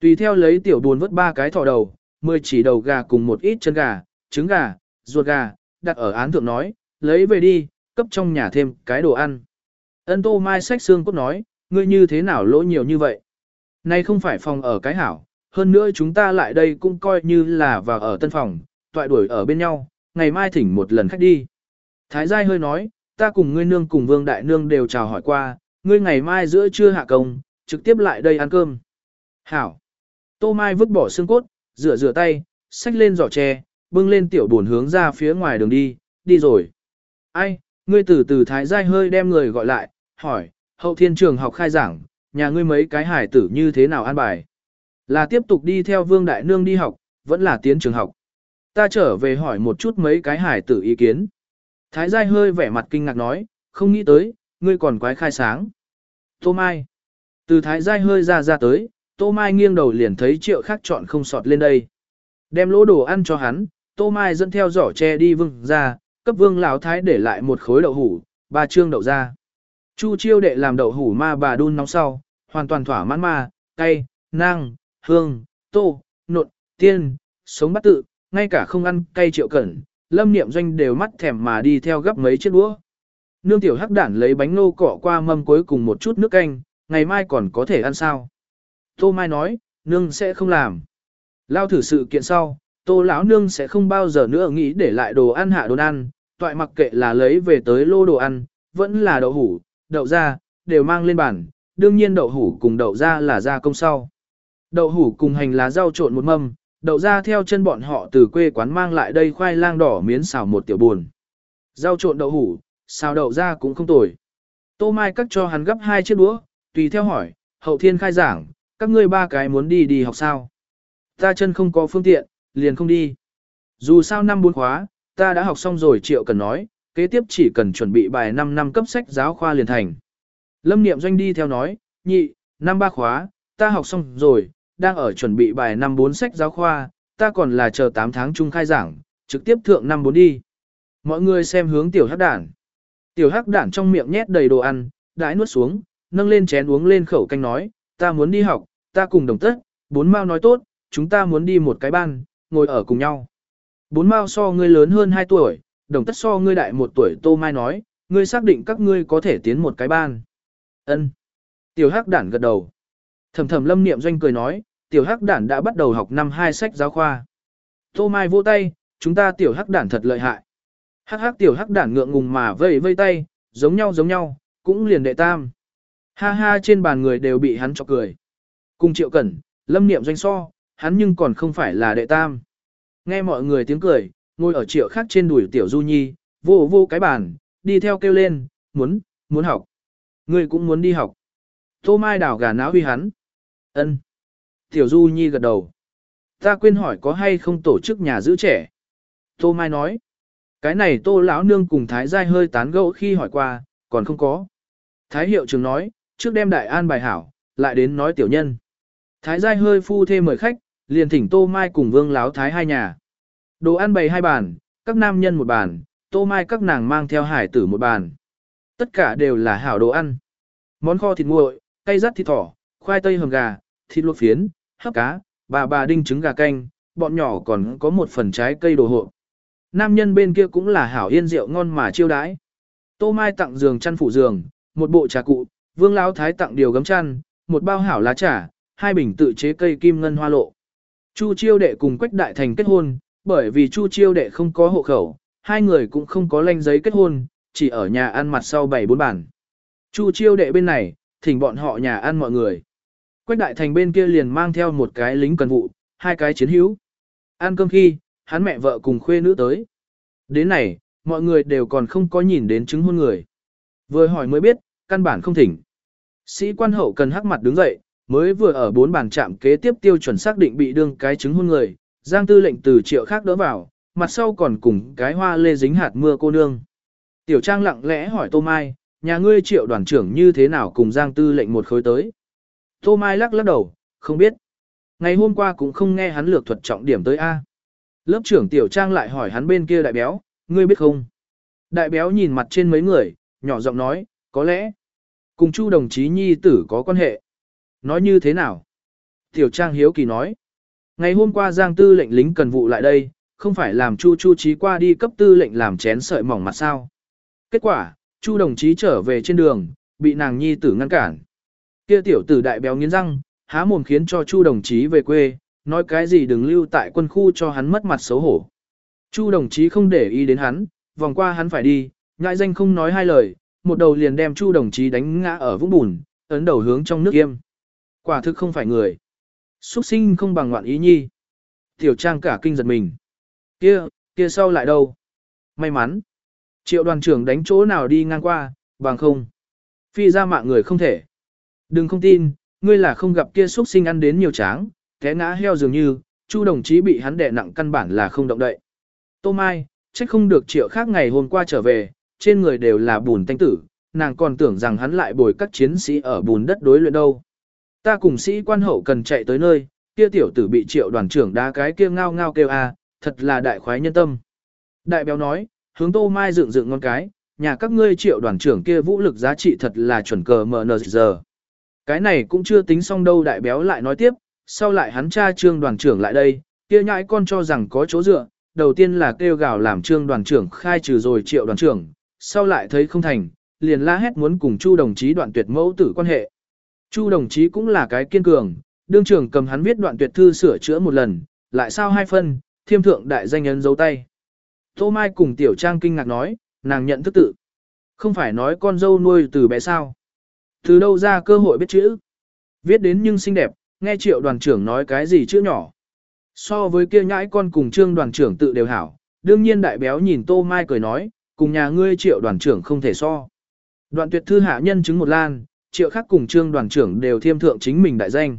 Tùy theo lấy tiểu buồn vớt ba cái thỏ đầu, mười chỉ đầu gà cùng một ít chân gà, trứng gà, ruột gà, đặt ở án thượng nói, lấy về đi, cấp trong nhà thêm cái đồ ăn. Ân tô mai sách xương cốt nói, ngươi như thế nào lỗ nhiều như vậy? Nay không phải phòng ở cái hảo, hơn nữa chúng ta lại đây cũng coi như là vào ở tân phòng, toại đuổi ở bên nhau, ngày mai thỉnh một lần khách đi. Thái Giai hơi nói, ta cùng ngươi nương cùng vương đại nương đều chào hỏi qua, ngươi ngày mai giữa trưa hạ công, trực tiếp lại đây ăn cơm. Hảo. Tô Mai vứt bỏ xương cốt, rửa rửa tay, xách lên giỏ tre, bưng lên tiểu buồn hướng ra phía ngoài đường đi, đi rồi. Ai, ngươi từ từ thái giai hơi đem người gọi lại, hỏi, hậu thiên trường học khai giảng, nhà ngươi mấy cái hải tử như thế nào an bài? Là tiếp tục đi theo vương đại nương đi học, vẫn là tiến trường học. Ta trở về hỏi một chút mấy cái hải tử ý kiến. Thái giai hơi vẻ mặt kinh ngạc nói, không nghĩ tới, ngươi còn quái khai sáng. Tô Mai. Từ thái giai hơi ra ra tới, Tô Mai nghiêng đầu liền thấy triệu khác chọn không sọt lên đây. Đem lỗ đồ ăn cho hắn, Tô Mai dẫn theo giỏ tre đi vương ra, cấp vương lão thái để lại một khối đậu hủ, ba trương đậu ra. Chu chiêu đệ làm đậu hủ ma bà đun nóng sau, hoàn toàn thỏa mãn ma, cay, nang, hương, tô, nộn, tiên, sống bắt tự, ngay cả không ăn cay triệu cẩn, lâm niệm doanh đều mắt thèm mà đi theo gấp mấy chiếc đũa. Nương tiểu hắc đản lấy bánh nô cọ qua mâm cuối cùng một chút nước canh, ngày mai còn có thể ăn sao. Tô Mai nói, nương sẽ không làm. Lao thử sự kiện sau, tô lão nương sẽ không bao giờ nữa nghĩ để lại đồ ăn hạ đồ ăn, toại mặc kệ là lấy về tới lô đồ ăn, vẫn là đậu hủ, đậu ra đều mang lên bàn, đương nhiên đậu hủ cùng đậu ra là gia công sau. Đậu hủ cùng hành lá rau trộn một mâm, đậu ra theo chân bọn họ từ quê quán mang lại đây khoai lang đỏ miến xào một tiểu buồn. Rau trộn đậu hủ, xào đậu ra cũng không tồi. Tô Mai cắt cho hắn gấp hai chiếc đũa, tùy theo hỏi, hậu thiên khai giảng, các ngươi ba cái muốn đi đi học sao? Ta chân không có phương tiện, liền không đi. Dù sao năm bốn khóa, ta đã học xong rồi triệu cần nói, kế tiếp chỉ cần chuẩn bị bài 5 năm cấp sách giáo khoa liền thành. Lâm Niệm Doanh đi theo nói, nhị, năm ba khóa, ta học xong rồi, đang ở chuẩn bị bài năm bốn sách giáo khoa, ta còn là chờ 8 tháng chung khai giảng, trực tiếp thượng năm bốn đi. Mọi người xem hướng tiểu hắc đản. Tiểu hắc đản trong miệng nhét đầy đồ ăn, đãi nuốt xuống, nâng lên chén uống lên khẩu canh nói, ta muốn đi học, ta cùng đồng tất, bốn mao nói tốt, chúng ta muốn đi một cái ban, ngồi ở cùng nhau. Bốn mao so ngươi lớn hơn 2 tuổi, đồng tất so ngươi đại một tuổi Tô Mai nói, ngươi xác định các ngươi có thể tiến một cái ban. Ân. Tiểu Hắc Đản gật đầu. Thầm thầm Lâm Niệm Doanh cười nói, Tiểu Hắc Đản đã bắt đầu học năm hai sách giáo khoa. Tô Mai vỗ tay, chúng ta Tiểu Hắc Đản thật lợi hại. Hắc Hắc Tiểu Hắc Đản ngượng ngùng mà vây vây tay, giống nhau giống nhau, cũng liền đệ tam. Ha ha trên bàn người đều bị hắn cho cười. Cùng Triệu Cẩn, Lâm Niệm Doanh so, hắn nhưng còn không phải là đệ tam. Nghe mọi người tiếng cười, ngồi ở triệu khác trên đùi tiểu du nhi, vô vô cái bàn, đi theo kêu lên, muốn, muốn học. Ngươi cũng muốn đi học. Tô Mai đảo gà náo huy hắn. ân Tiểu du nhi gật đầu. Ta quên hỏi có hay không tổ chức nhà giữ trẻ. Tô Mai nói. Cái này tô lão nương cùng Thái Giai hơi tán gẫu khi hỏi qua, còn không có. Thái hiệu trưởng nói, trước đem đại an bài hảo, lại đến nói tiểu nhân. Thái Giai hơi phu thêm mời khách, liền thỉnh Tô Mai cùng Vương Láo Thái hai nhà. Đồ ăn bày hai bàn, các nam nhân một bàn, tô mai các nàng mang theo hải tử một bàn. Tất cả đều là hảo đồ ăn. Món kho thịt nguội, cay rắt thịt thỏ, khoai tây hầm gà, thịt luộc phiến, hấp cá, bà bà đinh trứng gà canh, bọn nhỏ còn có một phần trái cây đồ hộ. Nam nhân bên kia cũng là hảo yên rượu ngon mà chiêu đãi. Tô Mai tặng giường chăn phủ giường, một bộ trà cụ, Vương Lão Thái tặng điều gấm chăn, một bao hảo lá trà, hai bình tự chế cây kim ngân hoa lộ. Chu Chiêu đệ cùng Quách Đại Thành kết hôn, bởi vì Chu Chiêu đệ không có hộ khẩu, hai người cũng không có lanh giấy kết hôn, chỉ ở nhà ăn mặt sau bảy bốn bàn. Chu Chiêu đệ bên này, thỉnh bọn họ nhà ăn mọi người. Quách Đại Thành bên kia liền mang theo một cái lính cần vụ, hai cái chiến hữu. Ăn cơm khi, hắn mẹ vợ cùng khuê nữ tới. Đến này, mọi người đều còn không có nhìn đến chứng hôn người. Vừa hỏi mới biết, căn bản không thỉnh. Sĩ quan hậu cần hắc mặt đứng dậy, mới vừa ở bốn bàn chạm kế tiếp tiêu chuẩn xác định bị đương cái chứng hôn người, Giang tư lệnh từ triệu khác đỡ vào, mặt sau còn cùng cái hoa lê dính hạt mưa cô nương. Tiểu Trang lặng lẽ hỏi Tô Mai, nhà ngươi triệu đoàn trưởng như thế nào cùng Giang tư lệnh một khối tới. Tô Mai lắc lắc đầu, không biết. Ngày hôm qua cũng không nghe hắn lược thuật trọng điểm tới A. Lớp trưởng Tiểu Trang lại hỏi hắn bên kia đại béo, ngươi biết không? Đại béo nhìn mặt trên mấy người, nhỏ giọng nói, có lẽ, cùng chu đồng chí nhi tử có quan hệ. Nói như thế nào? Tiểu Trang hiếu kỳ nói. Ngày hôm qua Giang tư lệnh lính cần vụ lại đây, không phải làm Chu Chu Chí qua đi cấp tư lệnh làm chén sợi mỏng mặt sao. Kết quả, Chu đồng chí trở về trên đường, bị nàng nhi tử ngăn cản. Kia tiểu tử đại béo nghiến răng, há mồm khiến cho Chu đồng chí về quê, nói cái gì đừng lưu tại quân khu cho hắn mất mặt xấu hổ. Chu đồng chí không để ý đến hắn, vòng qua hắn phải đi, ngại danh không nói hai lời, một đầu liền đem Chu đồng chí đánh ngã ở vũng bùn, ấn đầu hướng trong nước yêm. Quả thực không phải người. Xuất sinh không bằng ngoạn ý nhi. Tiểu trang cả kinh giật mình. Kia, kia sau lại đâu? May mắn. Triệu đoàn trưởng đánh chỗ nào đi ngang qua, bằng không. Phi ra mạng người không thể. Đừng không tin, ngươi là không gặp kia xuất sinh ăn đến nhiều tráng, té ngã heo dường như, chu đồng chí bị hắn đè nặng căn bản là không động đậy. Tô Mai, trách không được triệu khác ngày hôm qua trở về, trên người đều là bùn tanh tử, nàng còn tưởng rằng hắn lại bồi các chiến sĩ ở bùn đất đối luyện đâu. Ta cùng sĩ quan hậu cần chạy tới nơi, kia tiểu tử bị triệu đoàn trưởng đá cái kia ngao ngao kêu a, thật là đại khoái nhân tâm. Đại béo nói, hướng tô mai dựng dựng ngon cái, nhà các ngươi triệu đoàn trưởng kia vũ lực giá trị thật là chuẩn cờ mờ nờ giờ. Cái này cũng chưa tính xong đâu đại béo lại nói tiếp, sau lại hắn cha trương đoàn trưởng lại đây, kia nhãi con cho rằng có chỗ dựa, đầu tiên là kêu gào làm trương đoàn trưởng khai trừ rồi triệu đoàn trưởng, sau lại thấy không thành, liền la hét muốn cùng chu đồng chí đoạn tuyệt mẫu tử quan hệ. Chu đồng chí cũng là cái kiên cường, đương trưởng cầm hắn viết đoạn tuyệt thư sửa chữa một lần, lại sao hai phân, thiêm thượng đại danh ấn dấu tay. Tô Mai cùng Tiểu Trang kinh ngạc nói, nàng nhận thức tự. Không phải nói con dâu nuôi từ bé sao. Từ đâu ra cơ hội biết chữ. Viết đến nhưng xinh đẹp, nghe triệu đoàn trưởng nói cái gì chữ nhỏ. So với kia nhãi con cùng trương đoàn trưởng tự đều hảo, đương nhiên đại béo nhìn Tô Mai cười nói, cùng nhà ngươi triệu đoàn trưởng không thể so. Đoạn tuyệt thư hạ nhân chứng một lan, triệu khắc cùng trương đoàn trưởng đều thiêm thượng chính mình đại danh.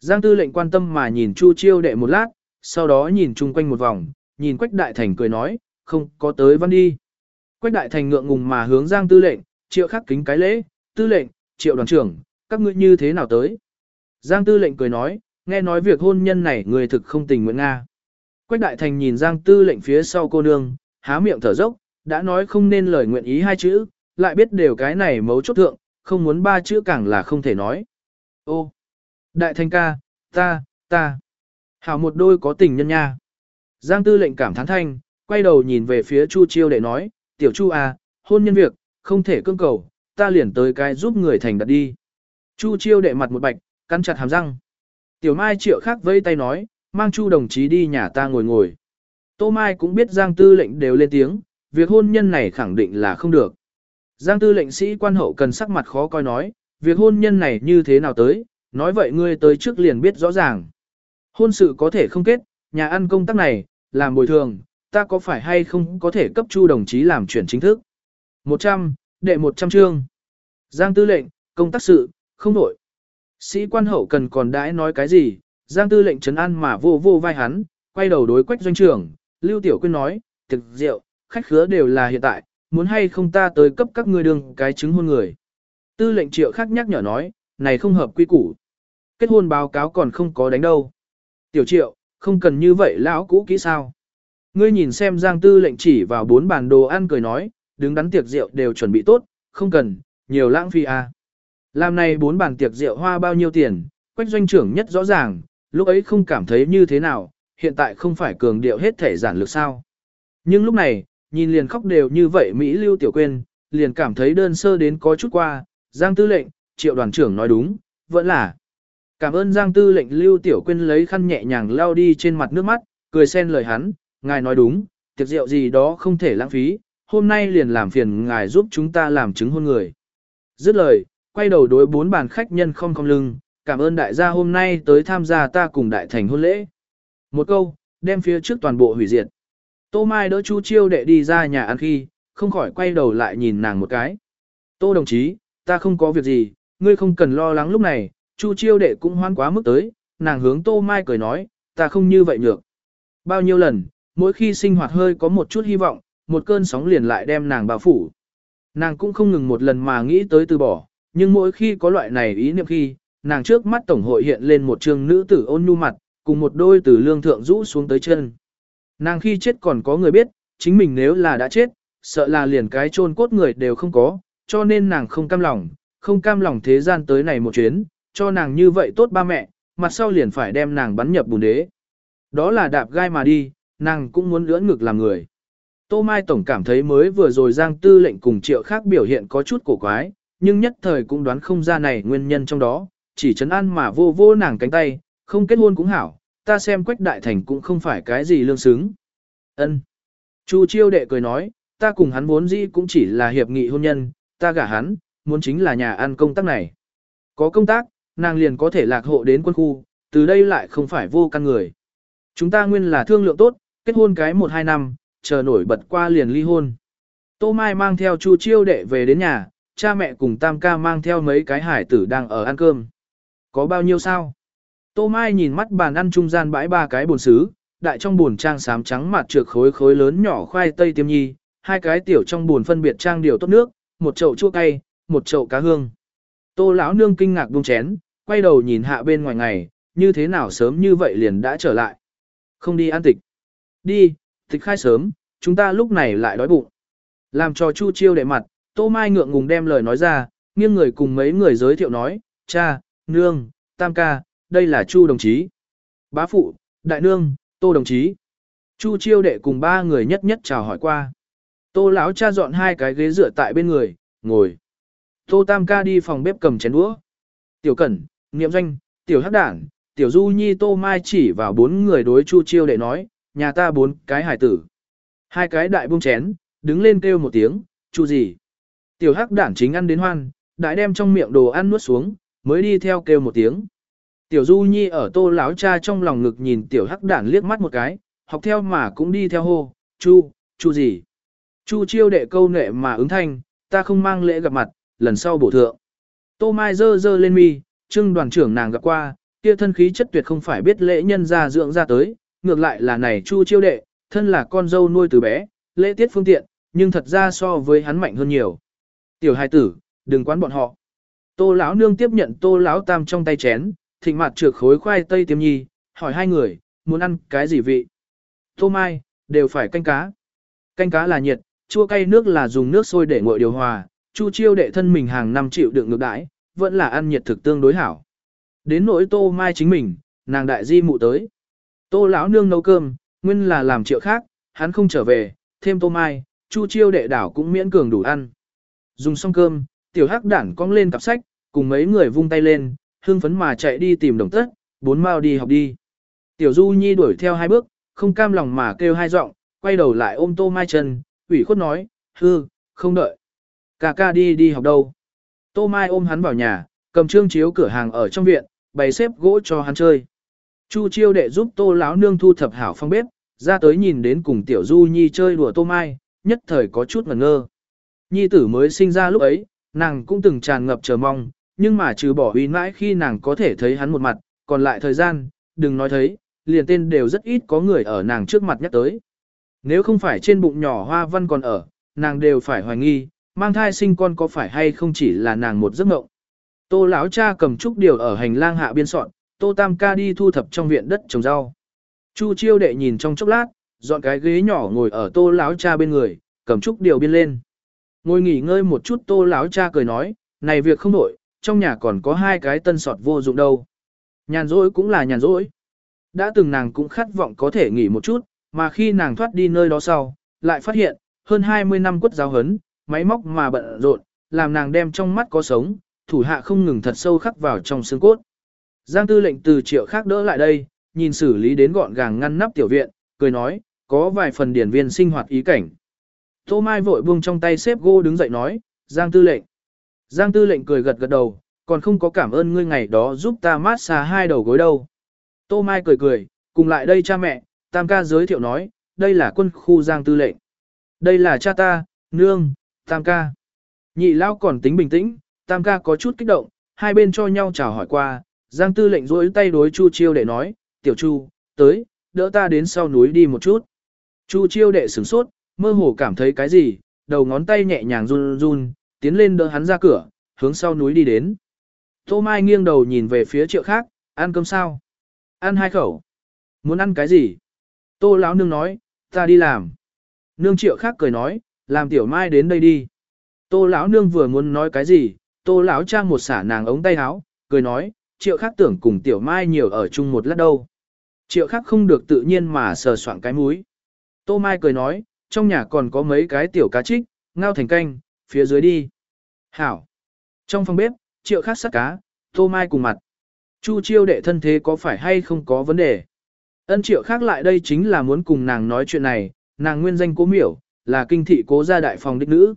Giang tư lệnh quan tâm mà nhìn Chu chiêu đệ một lát, sau đó nhìn chung quanh một vòng, nhìn Quách Đại Thành cười nói, không có tới văn đi. Quách Đại Thành ngượng ngùng mà hướng Giang tư lệnh, triệu khắc kính cái lễ, tư lệnh, triệu đoàn trưởng, các ngươi như thế nào tới? Giang tư lệnh cười nói, nghe nói việc hôn nhân này người thực không tình nguyện Nga. Quách Đại Thành nhìn Giang tư lệnh phía sau cô nương, há miệng thở dốc, đã nói không nên lời nguyện ý hai chữ, lại biết đều cái này mấu chốt thượng, không muốn ba chữ càng là không thể nói. Ô, Đại Thành ca, ta, ta, hảo một đôi có tình nhân nha. Giang tư lệnh cảm thán thanh, quay đầu nhìn về phía Chu Chiêu để nói, tiểu Chu à, hôn nhân việc, không thể cưỡng cầu, ta liền tới cái giúp người thành đặt đi. Chu Chiêu đệ mặt một bạch, cắn chặt hàm răng. Tiểu Mai triệu khác vẫy tay nói, mang Chu đồng chí đi nhà ta ngồi ngồi. Tô Mai cũng biết Giang tư lệnh đều lên tiếng, việc hôn nhân này khẳng định là không được. Giang tư lệnh sĩ quan hậu cần sắc mặt khó coi nói, việc hôn nhân này như thế nào tới, nói vậy ngươi tới trước liền biết rõ ràng. Hôn sự có thể không kết, nhà ăn công tác này, làm bồi thường, ta có phải hay không có thể cấp chu đồng chí làm chuyển chính thức. 100, đệ 100 chương. Giang tư lệnh, công tác sự, không đổi. Sĩ quan hậu cần còn đãi nói cái gì, Giang tư lệnh trấn an mà vô vô vai hắn, quay đầu đối quách doanh trưởng, Lưu Tiểu Quyên nói, thực rượu, khách khứa đều là hiện tại, muốn hay không ta tới cấp các ngươi đương cái chứng hôn người. Tư lệnh triệu khác nhắc nhở nói, này không hợp quy củ. Kết hôn báo cáo còn không có đánh đâu. Tiểu triệu, không cần như vậy lão cũ kỹ sao. Ngươi nhìn xem giang tư lệnh chỉ vào bốn bàn đồ ăn cười nói, đứng đắn tiệc rượu đều chuẩn bị tốt, không cần, nhiều lãng phí à. Làm này bốn bàn tiệc rượu hoa bao nhiêu tiền, quách doanh trưởng nhất rõ ràng, lúc ấy không cảm thấy như thế nào, hiện tại không phải cường điệu hết thể giản lược sao. Nhưng lúc này, nhìn liền khóc đều như vậy Mỹ Lưu Tiểu Quyên, liền cảm thấy đơn sơ đến có chút qua, Giang Tư lệnh, triệu đoàn trưởng nói đúng, vẫn là. Cảm ơn Giang Tư lệnh Lưu Tiểu Quyên lấy khăn nhẹ nhàng lao đi trên mặt nước mắt, cười xen lời hắn, ngài nói đúng, tiệc rượu gì đó không thể lãng phí, hôm nay liền làm phiền ngài giúp chúng ta làm chứng hôn người. Dứt lời, quay đầu đối bốn bàn khách nhân không không lưng, cảm ơn đại gia hôm nay tới tham gia ta cùng đại thành hôn lễ. Một câu, đem phía trước toàn bộ hủy diệt. Tô Mai đỡ Chu Chiêu đệ đi ra nhà ăn khi, không khỏi quay đầu lại nhìn nàng một cái. Tô đồng chí, ta không có việc gì, ngươi không cần lo lắng lúc này, Chu Chiêu đệ cũng hoan quá mức tới, nàng hướng Tô Mai cười nói, ta không như vậy nhược. Bao nhiêu lần, mỗi khi sinh hoạt hơi có một chút hy vọng, một cơn sóng liền lại đem nàng bao phủ. Nàng cũng không ngừng một lần mà nghĩ tới từ bỏ, nhưng mỗi khi có loại này ý niệm khi, nàng trước mắt tổng hội hiện lên một trường nữ tử ôn nhu mặt, cùng một đôi từ lương thượng rũ xuống tới chân. Nàng khi chết còn có người biết, chính mình nếu là đã chết, sợ là liền cái chôn cốt người đều không có, cho nên nàng không cam lòng, không cam lòng thế gian tới này một chuyến, cho nàng như vậy tốt ba mẹ, mặt sau liền phải đem nàng bắn nhập bùn đế. Đó là đạp gai mà đi, nàng cũng muốn lưỡn ngực làm người. Tô Mai Tổng cảm thấy mới vừa rồi Giang Tư lệnh cùng triệu khác biểu hiện có chút cổ quái, nhưng nhất thời cũng đoán không ra này nguyên nhân trong đó, chỉ chấn an mà vô vô nàng cánh tay, không kết hôn cũng hảo, ta xem quách đại thành cũng không phải cái gì lương xứng. Ân. Chu chiêu đệ cười nói, ta cùng hắn vốn dĩ cũng chỉ là hiệp nghị hôn nhân, ta gả hắn, muốn chính là nhà ăn công tác này. Có công tác, nàng liền có thể lạc hộ đến quân khu, từ đây lại không phải vô căn người. Chúng ta nguyên là thương lượng tốt, kết hôn cái 1-2 năm, chờ nổi bật qua liền ly hôn. Tô Mai mang theo Chu Chiêu đệ về đến nhà, cha mẹ cùng Tam ca mang theo mấy cái hải tử đang ở ăn cơm. Có bao nhiêu sao? Tô Mai nhìn mắt bàn ăn trung gian bãi ba cái bồn xứ, đại trong bồn trang sám trắng mặt trượt khối khối lớn nhỏ khoai tây tiêm nhi, hai cái tiểu trong bồn phân biệt trang điều tốt nước, một chậu chua cay, một chậu cá hương. Tô lão nương kinh ngạc buông chén, quay đầu nhìn hạ bên ngoài ngày, như thế nào sớm như vậy liền đã trở lại. Không đi ăn tịch. Đi, tịch khai sớm, chúng ta lúc này lại đói bụng. Làm cho Chu Chiêu đệ mặt, Tô Mai ngượng ngùng đem lời nói ra, nghiêng người cùng mấy người giới thiệu nói, cha, nương, tam ca, đây là Chu đồng chí. Bá phụ, đại nương, Tô đồng chí. Chu Chiêu đệ cùng ba người nhất nhất chào hỏi qua. Tô lão cha dọn hai cái ghế dựa tại bên người, ngồi. Tô Tam ca đi phòng bếp cầm chén đũa. Tiểu Cẩn, Niệm Doanh, Tiểu Hắc Đản, Tiểu Du Nhi Tô Mai chỉ vào bốn người đối Chu Chiêu đệ nói, nhà ta bốn cái hải tử. Hai cái đại buông chén, đứng lên kêu một tiếng, Chu gì? Tiểu Hắc Đản chính ăn đến hoan, đại đem trong miệng đồ ăn nuốt xuống, mới đi theo kêu một tiếng. Tiểu Du Nhi ở Tô lão cha trong lòng ngực nhìn Tiểu Hắc Đản liếc mắt một cái, học theo mà cũng đi theo hô, Chu, Chu gì? Chu Chiêu đệ câu nệ mà ứng thanh, ta không mang lễ gặp mặt, lần sau bổ thượng. Tô Mai dơ dơ lên mi, trưng đoàn trưởng nàng gặp qua, kia thân khí chất tuyệt không phải biết lễ nhân ra dưỡng ra tới, ngược lại là này Chu chiêu đệ, thân là con dâu nuôi từ bé, lễ tiết phương tiện, nhưng thật ra so với hắn mạnh hơn nhiều. Tiểu hài tử, đừng quán bọn họ. Tô lão nương tiếp nhận tô lão tam trong tay chén, thịnh mặt trượt khối khoai tây tiêm nhi, hỏi hai người, muốn ăn cái gì vị? Tô mai, đều phải canh cá. Canh cá là nhiệt, chua cay nước là dùng nước sôi để nguội điều hòa, Chu chiêu đệ thân mình hàng năm chịu đựng ngược đãi, vẫn là ăn nhiệt thực tương đối hảo. Đến nỗi tô mai chính mình, nàng đại di mụ tới. Tô lão nương nấu cơm, nguyên là làm triệu khác, hắn không trở về, thêm tô mai, chu chiêu đệ đảo cũng miễn cường đủ ăn. Dùng xong cơm, tiểu hắc đản cong lên cặp sách, cùng mấy người vung tay lên, hưng phấn mà chạy đi tìm đồng tất, bốn mao đi học đi. Tiểu du nhi đuổi theo hai bước, không cam lòng mà kêu hai giọng, quay đầu lại ôm tô mai chân, ủy khuất nói, hư, không đợi. Cà ca đi đi học đâu. Tô mai ôm hắn vào nhà, cầm trương chiếu cửa hàng ở trong viện, bày xếp gỗ cho hắn chơi. Chu chiêu đệ giúp tô lão nương thu thập hảo phong bếp, ra tới nhìn đến cùng tiểu du nhi chơi đùa tô mai, nhất thời có chút ngẩn ngơ. Nhi tử mới sinh ra lúc ấy, nàng cũng từng tràn ngập chờ mong, nhưng mà trừ bỏ uy mãi khi nàng có thể thấy hắn một mặt, còn lại thời gian, đừng nói thấy, liền tên đều rất ít có người ở nàng trước mặt nhắc tới. Nếu không phải trên bụng nhỏ hoa văn còn ở, nàng đều phải hoài nghi, mang thai sinh con có phải hay không chỉ là nàng một giấc mộng. Tô lão cha cầm trúc điều ở hành lang hạ biên soạn, Tô Tam ca đi thu thập trong viện đất trồng rau. Chu Chiêu đệ nhìn trong chốc lát, dọn cái ghế nhỏ ngồi ở Tô lão cha bên người, cầm trúc điều biên lên. Ngồi nghỉ ngơi một chút Tô lão cha cười nói, này việc không đổi, trong nhà còn có hai cái tân sọt vô dụng đâu. Nhàn rỗi cũng là nhàn rỗi. Đã từng nàng cũng khát vọng có thể nghỉ một chút, mà khi nàng thoát đi nơi đó sau, lại phát hiện, hơn 20 năm quất giáo hấn, máy móc mà bận rộn, làm nàng đem trong mắt có sống, thủ hạ không ngừng thật sâu khắc vào trong xương cốt. Giang tư lệnh từ triệu khác đỡ lại đây, nhìn xử lý đến gọn gàng ngăn nắp tiểu viện, cười nói, có vài phần điển viên sinh hoạt ý cảnh. Tô Mai vội buông trong tay xếp gô đứng dậy nói, Giang tư lệnh. Giang tư lệnh cười gật gật đầu, còn không có cảm ơn ngươi ngày đó giúp ta mát xa hai đầu gối đâu. Tô Mai cười cười, cùng lại đây cha mẹ, Tam ca giới thiệu nói, đây là quân khu Giang tư lệnh. Đây là cha ta, nương, Tam ca. Nhị Lão còn tính bình tĩnh, Tam ca có chút kích động, hai bên cho nhau chào hỏi qua, Giang tư lệnh rối tay đối Chu chiêu để nói, tiểu Chu, tới, đỡ ta đến sau núi đi một chút. Chu chiêu đệ sửng sốt, mơ hồ cảm thấy cái gì, đầu ngón tay nhẹ nhàng run run, tiến lên đỡ hắn ra cửa, hướng sau núi đi đến. Tô Mai nghiêng đầu nhìn về phía triệu khác, ăn cơm sao? Ăn hai khẩu. Muốn ăn cái gì? Tô lão nương nói, ta đi làm. Nương triệu khác cười nói, làm tiểu mai đến đây đi. Tô lão nương vừa muốn nói cái gì, tô lão trang một xả nàng ống tay áo, cười nói, triệu khác tưởng cùng tiểu mai nhiều ở chung một lát đâu. Triệu khác không được tự nhiên mà sờ soạn cái múi. Tô mai cười nói, trong nhà còn có mấy cái tiểu cá trích, ngao thành canh, phía dưới đi. Hảo. Trong phòng bếp, triệu khác sắt cá, tô mai cùng mặt. Chu chiêu đệ thân thế có phải hay không có vấn đề. Ân triệu khác lại đây chính là muốn cùng nàng nói chuyện này, nàng nguyên danh cố miểu, là kinh thị cố gia đại phòng đích nữ.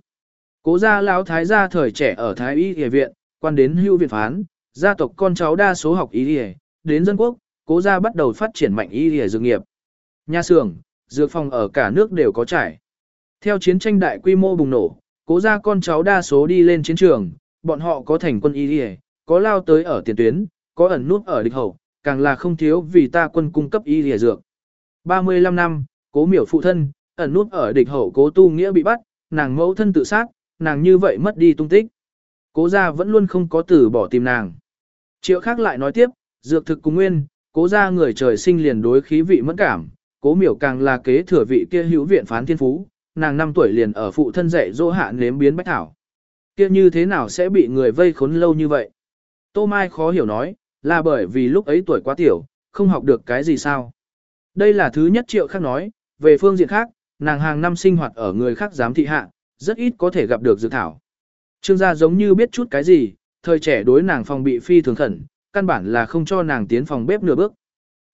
Cố gia lão thái gia thời trẻ ở Thái Y Y viện, quan đến hưu viện phán, gia tộc con cháu đa số học y y, đến dân quốc, cố gia bắt đầu phát triển mạnh y y dược nghiệp. Nhà xưởng, dược phòng ở cả nước đều có trải. Theo chiến tranh đại quy mô bùng nổ, cố gia con cháu đa số đi lên chiến trường, bọn họ có thành quân y đi có lao tới ở tiền tuyến, có ẩn nút ở địch hậu, càng là không thiếu vì ta quân cung cấp y y dược. 35 năm, cố miểu phụ thân, ẩn nút ở địch hậu cố tu nghĩa bị bắt, nàng mẫu thân tự sát, nàng như vậy mất đi tung tích. Cố gia vẫn luôn không có từ bỏ tìm nàng. Triệu khác lại nói tiếp, dược thực cùng nguyên, cố gia người trời sinh liền đối khí vị mẫn cảm, cố miểu càng là kế thừa vị kia hữu viện phán thiên phú, nàng 5 tuổi liền ở phụ thân dạy dỗ hạ nếm biến bách thảo. Kia như thế nào sẽ bị người vây khốn lâu như vậy? Tô Mai khó hiểu nói, là bởi vì lúc ấy tuổi quá tiểu, không học được cái gì sao? Đây là thứ nhất triệu khác nói, về phương diện khác, nàng hàng năm sinh hoạt ở người khác giám thị hạ, rất ít có thể gặp được dược thảo. Trương gia giống như biết chút cái gì, thời trẻ đối nàng phòng bị phi thường khẩn, căn bản là không cho nàng tiến phòng bếp nửa bước.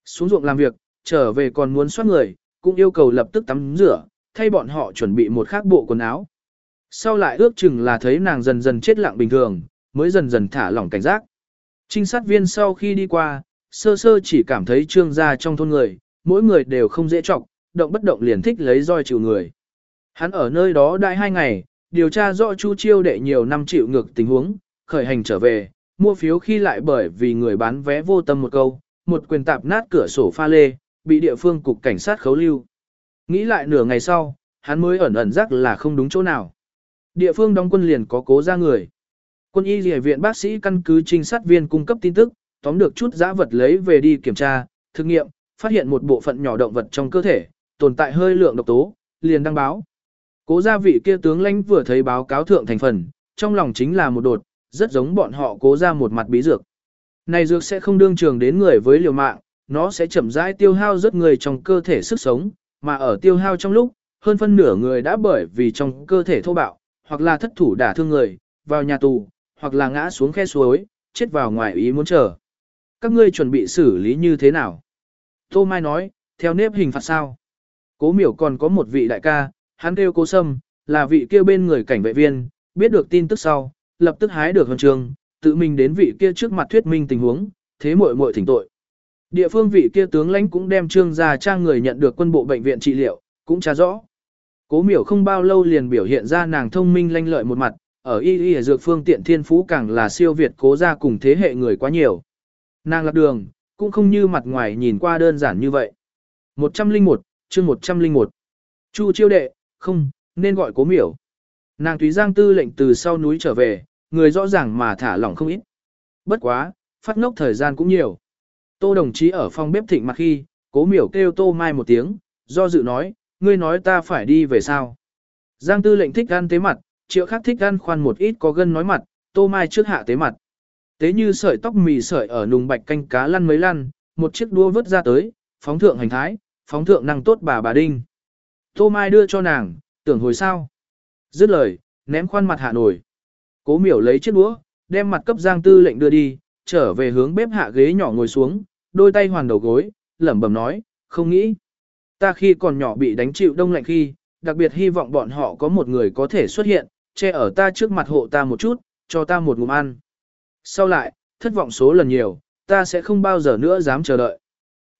Xuống ruộng làm việc, trở về còn muốn soát người, cũng yêu cầu lập tức tắm rửa, thay bọn họ chuẩn bị một khác bộ quần áo. Sau lại ước chừng là thấy nàng dần dần chết lặng bình thường, mới dần dần thả lỏng cảnh giác. Trinh sát viên sau khi đi qua, sơ sơ chỉ cảm thấy trương gia trong thôn người, mỗi người đều không dễ trọng, động bất động liền thích lấy roi chịu người. Hắn ở nơi đó đại hai ngày, điều tra rõ Chu Chiêu đệ nhiều năm chịu ngược tình huống, khởi hành trở về, mua phiếu khi lại bởi vì người bán vé vô tâm một câu, một quyền tạp nát cửa sổ pha lê, bị địa phương cục cảnh sát khấu lưu. Nghĩ lại nửa ngày sau, hắn mới ẩn ẩn rắc là không đúng chỗ nào. Địa phương đóng quân liền có cố ra người. Quân y rìa viện bác sĩ căn cứ trinh sát viên cung cấp tin tức, tóm được chút giã vật lấy về đi kiểm tra, thực nghiệm, phát hiện một bộ phận nhỏ động vật trong cơ thể, tồn tại hơi lượng độc tố, liền đăng báo. Cố gia vị kia tướng lãnh vừa thấy báo cáo thượng thành phần, trong lòng chính là một đột, rất giống bọn họ cố ra một mặt bí dược. Này dược sẽ không đương trường đến người với liều mạng, nó sẽ chậm rãi tiêu hao rất người trong cơ thể sức sống, mà ở tiêu hao trong lúc, hơn phân nửa người đã bởi vì trong cơ thể thô bạo, hoặc là thất thủ đả thương người, vào nhà tù, hoặc là ngã xuống khe suối, chết vào ngoài ý muốn chờ. Các ngươi chuẩn bị xử lý như thế nào? Tô Mai nói, theo nếp hình phạt sao? Cố miểu còn có một vị đại ca, hắn kêu cố sâm, là vị kia bên người cảnh vệ viên, biết được tin tức sau, lập tức hái được huân trường, tự mình đến vị kia trước mặt thuyết minh tình huống, thế muội muội thỉnh tội. Địa phương vị kia tướng lãnh cũng đem trương gia trang người nhận được quân bộ bệnh viện trị liệu, cũng tra rõ. Cố miểu không bao lâu liền biểu hiện ra nàng thông minh lanh lợi một mặt, ở y y dược phương tiện thiên phú càng là siêu việt cố gia cùng thế hệ người quá nhiều. Nàng lạc đường, cũng không như mặt ngoài nhìn qua đơn giản như vậy. 101, chương 101. Chu chiêu đệ, không, nên gọi cố miểu. Nàng túy giang tư lệnh từ sau núi trở về, người rõ ràng mà thả lỏng không ít. Bất quá, phát ngốc thời gian cũng nhiều. Tô đồng chí ở phòng bếp thịnh mặt khi, cố miểu kêu tô mai một tiếng, do dự nói, ngươi nói ta phải đi về sao. Giang tư lệnh thích ăn tế mặt, triệu khác thích ăn khoan một ít có gân nói mặt, tô mai trước hạ tế mặt. Tế như sợi tóc mì sợi ở nùng bạch canh cá lăn mấy lăn, một chiếc đua vớt ra tới, phóng thượng hành thái, phóng thượng năng tốt bà bà đinh. Tô mai đưa cho nàng, tưởng hồi sao. Dứt lời, ném khoan mặt hạ nổi. Cố miểu lấy chiếc đũa, đem mặt cấp giang tư lệnh đưa đi, trở về hướng bếp hạ ghế nhỏ ngồi xuống, đôi tay hoàn đầu gối, lẩm bẩm nói, không nghĩ. Ta khi còn nhỏ bị đánh chịu đông lạnh khi, đặc biệt hy vọng bọn họ có một người có thể xuất hiện, che ở ta trước mặt hộ ta một chút, cho ta một ngụm ăn. Sau lại, thất vọng số lần nhiều, ta sẽ không bao giờ nữa dám chờ đợi.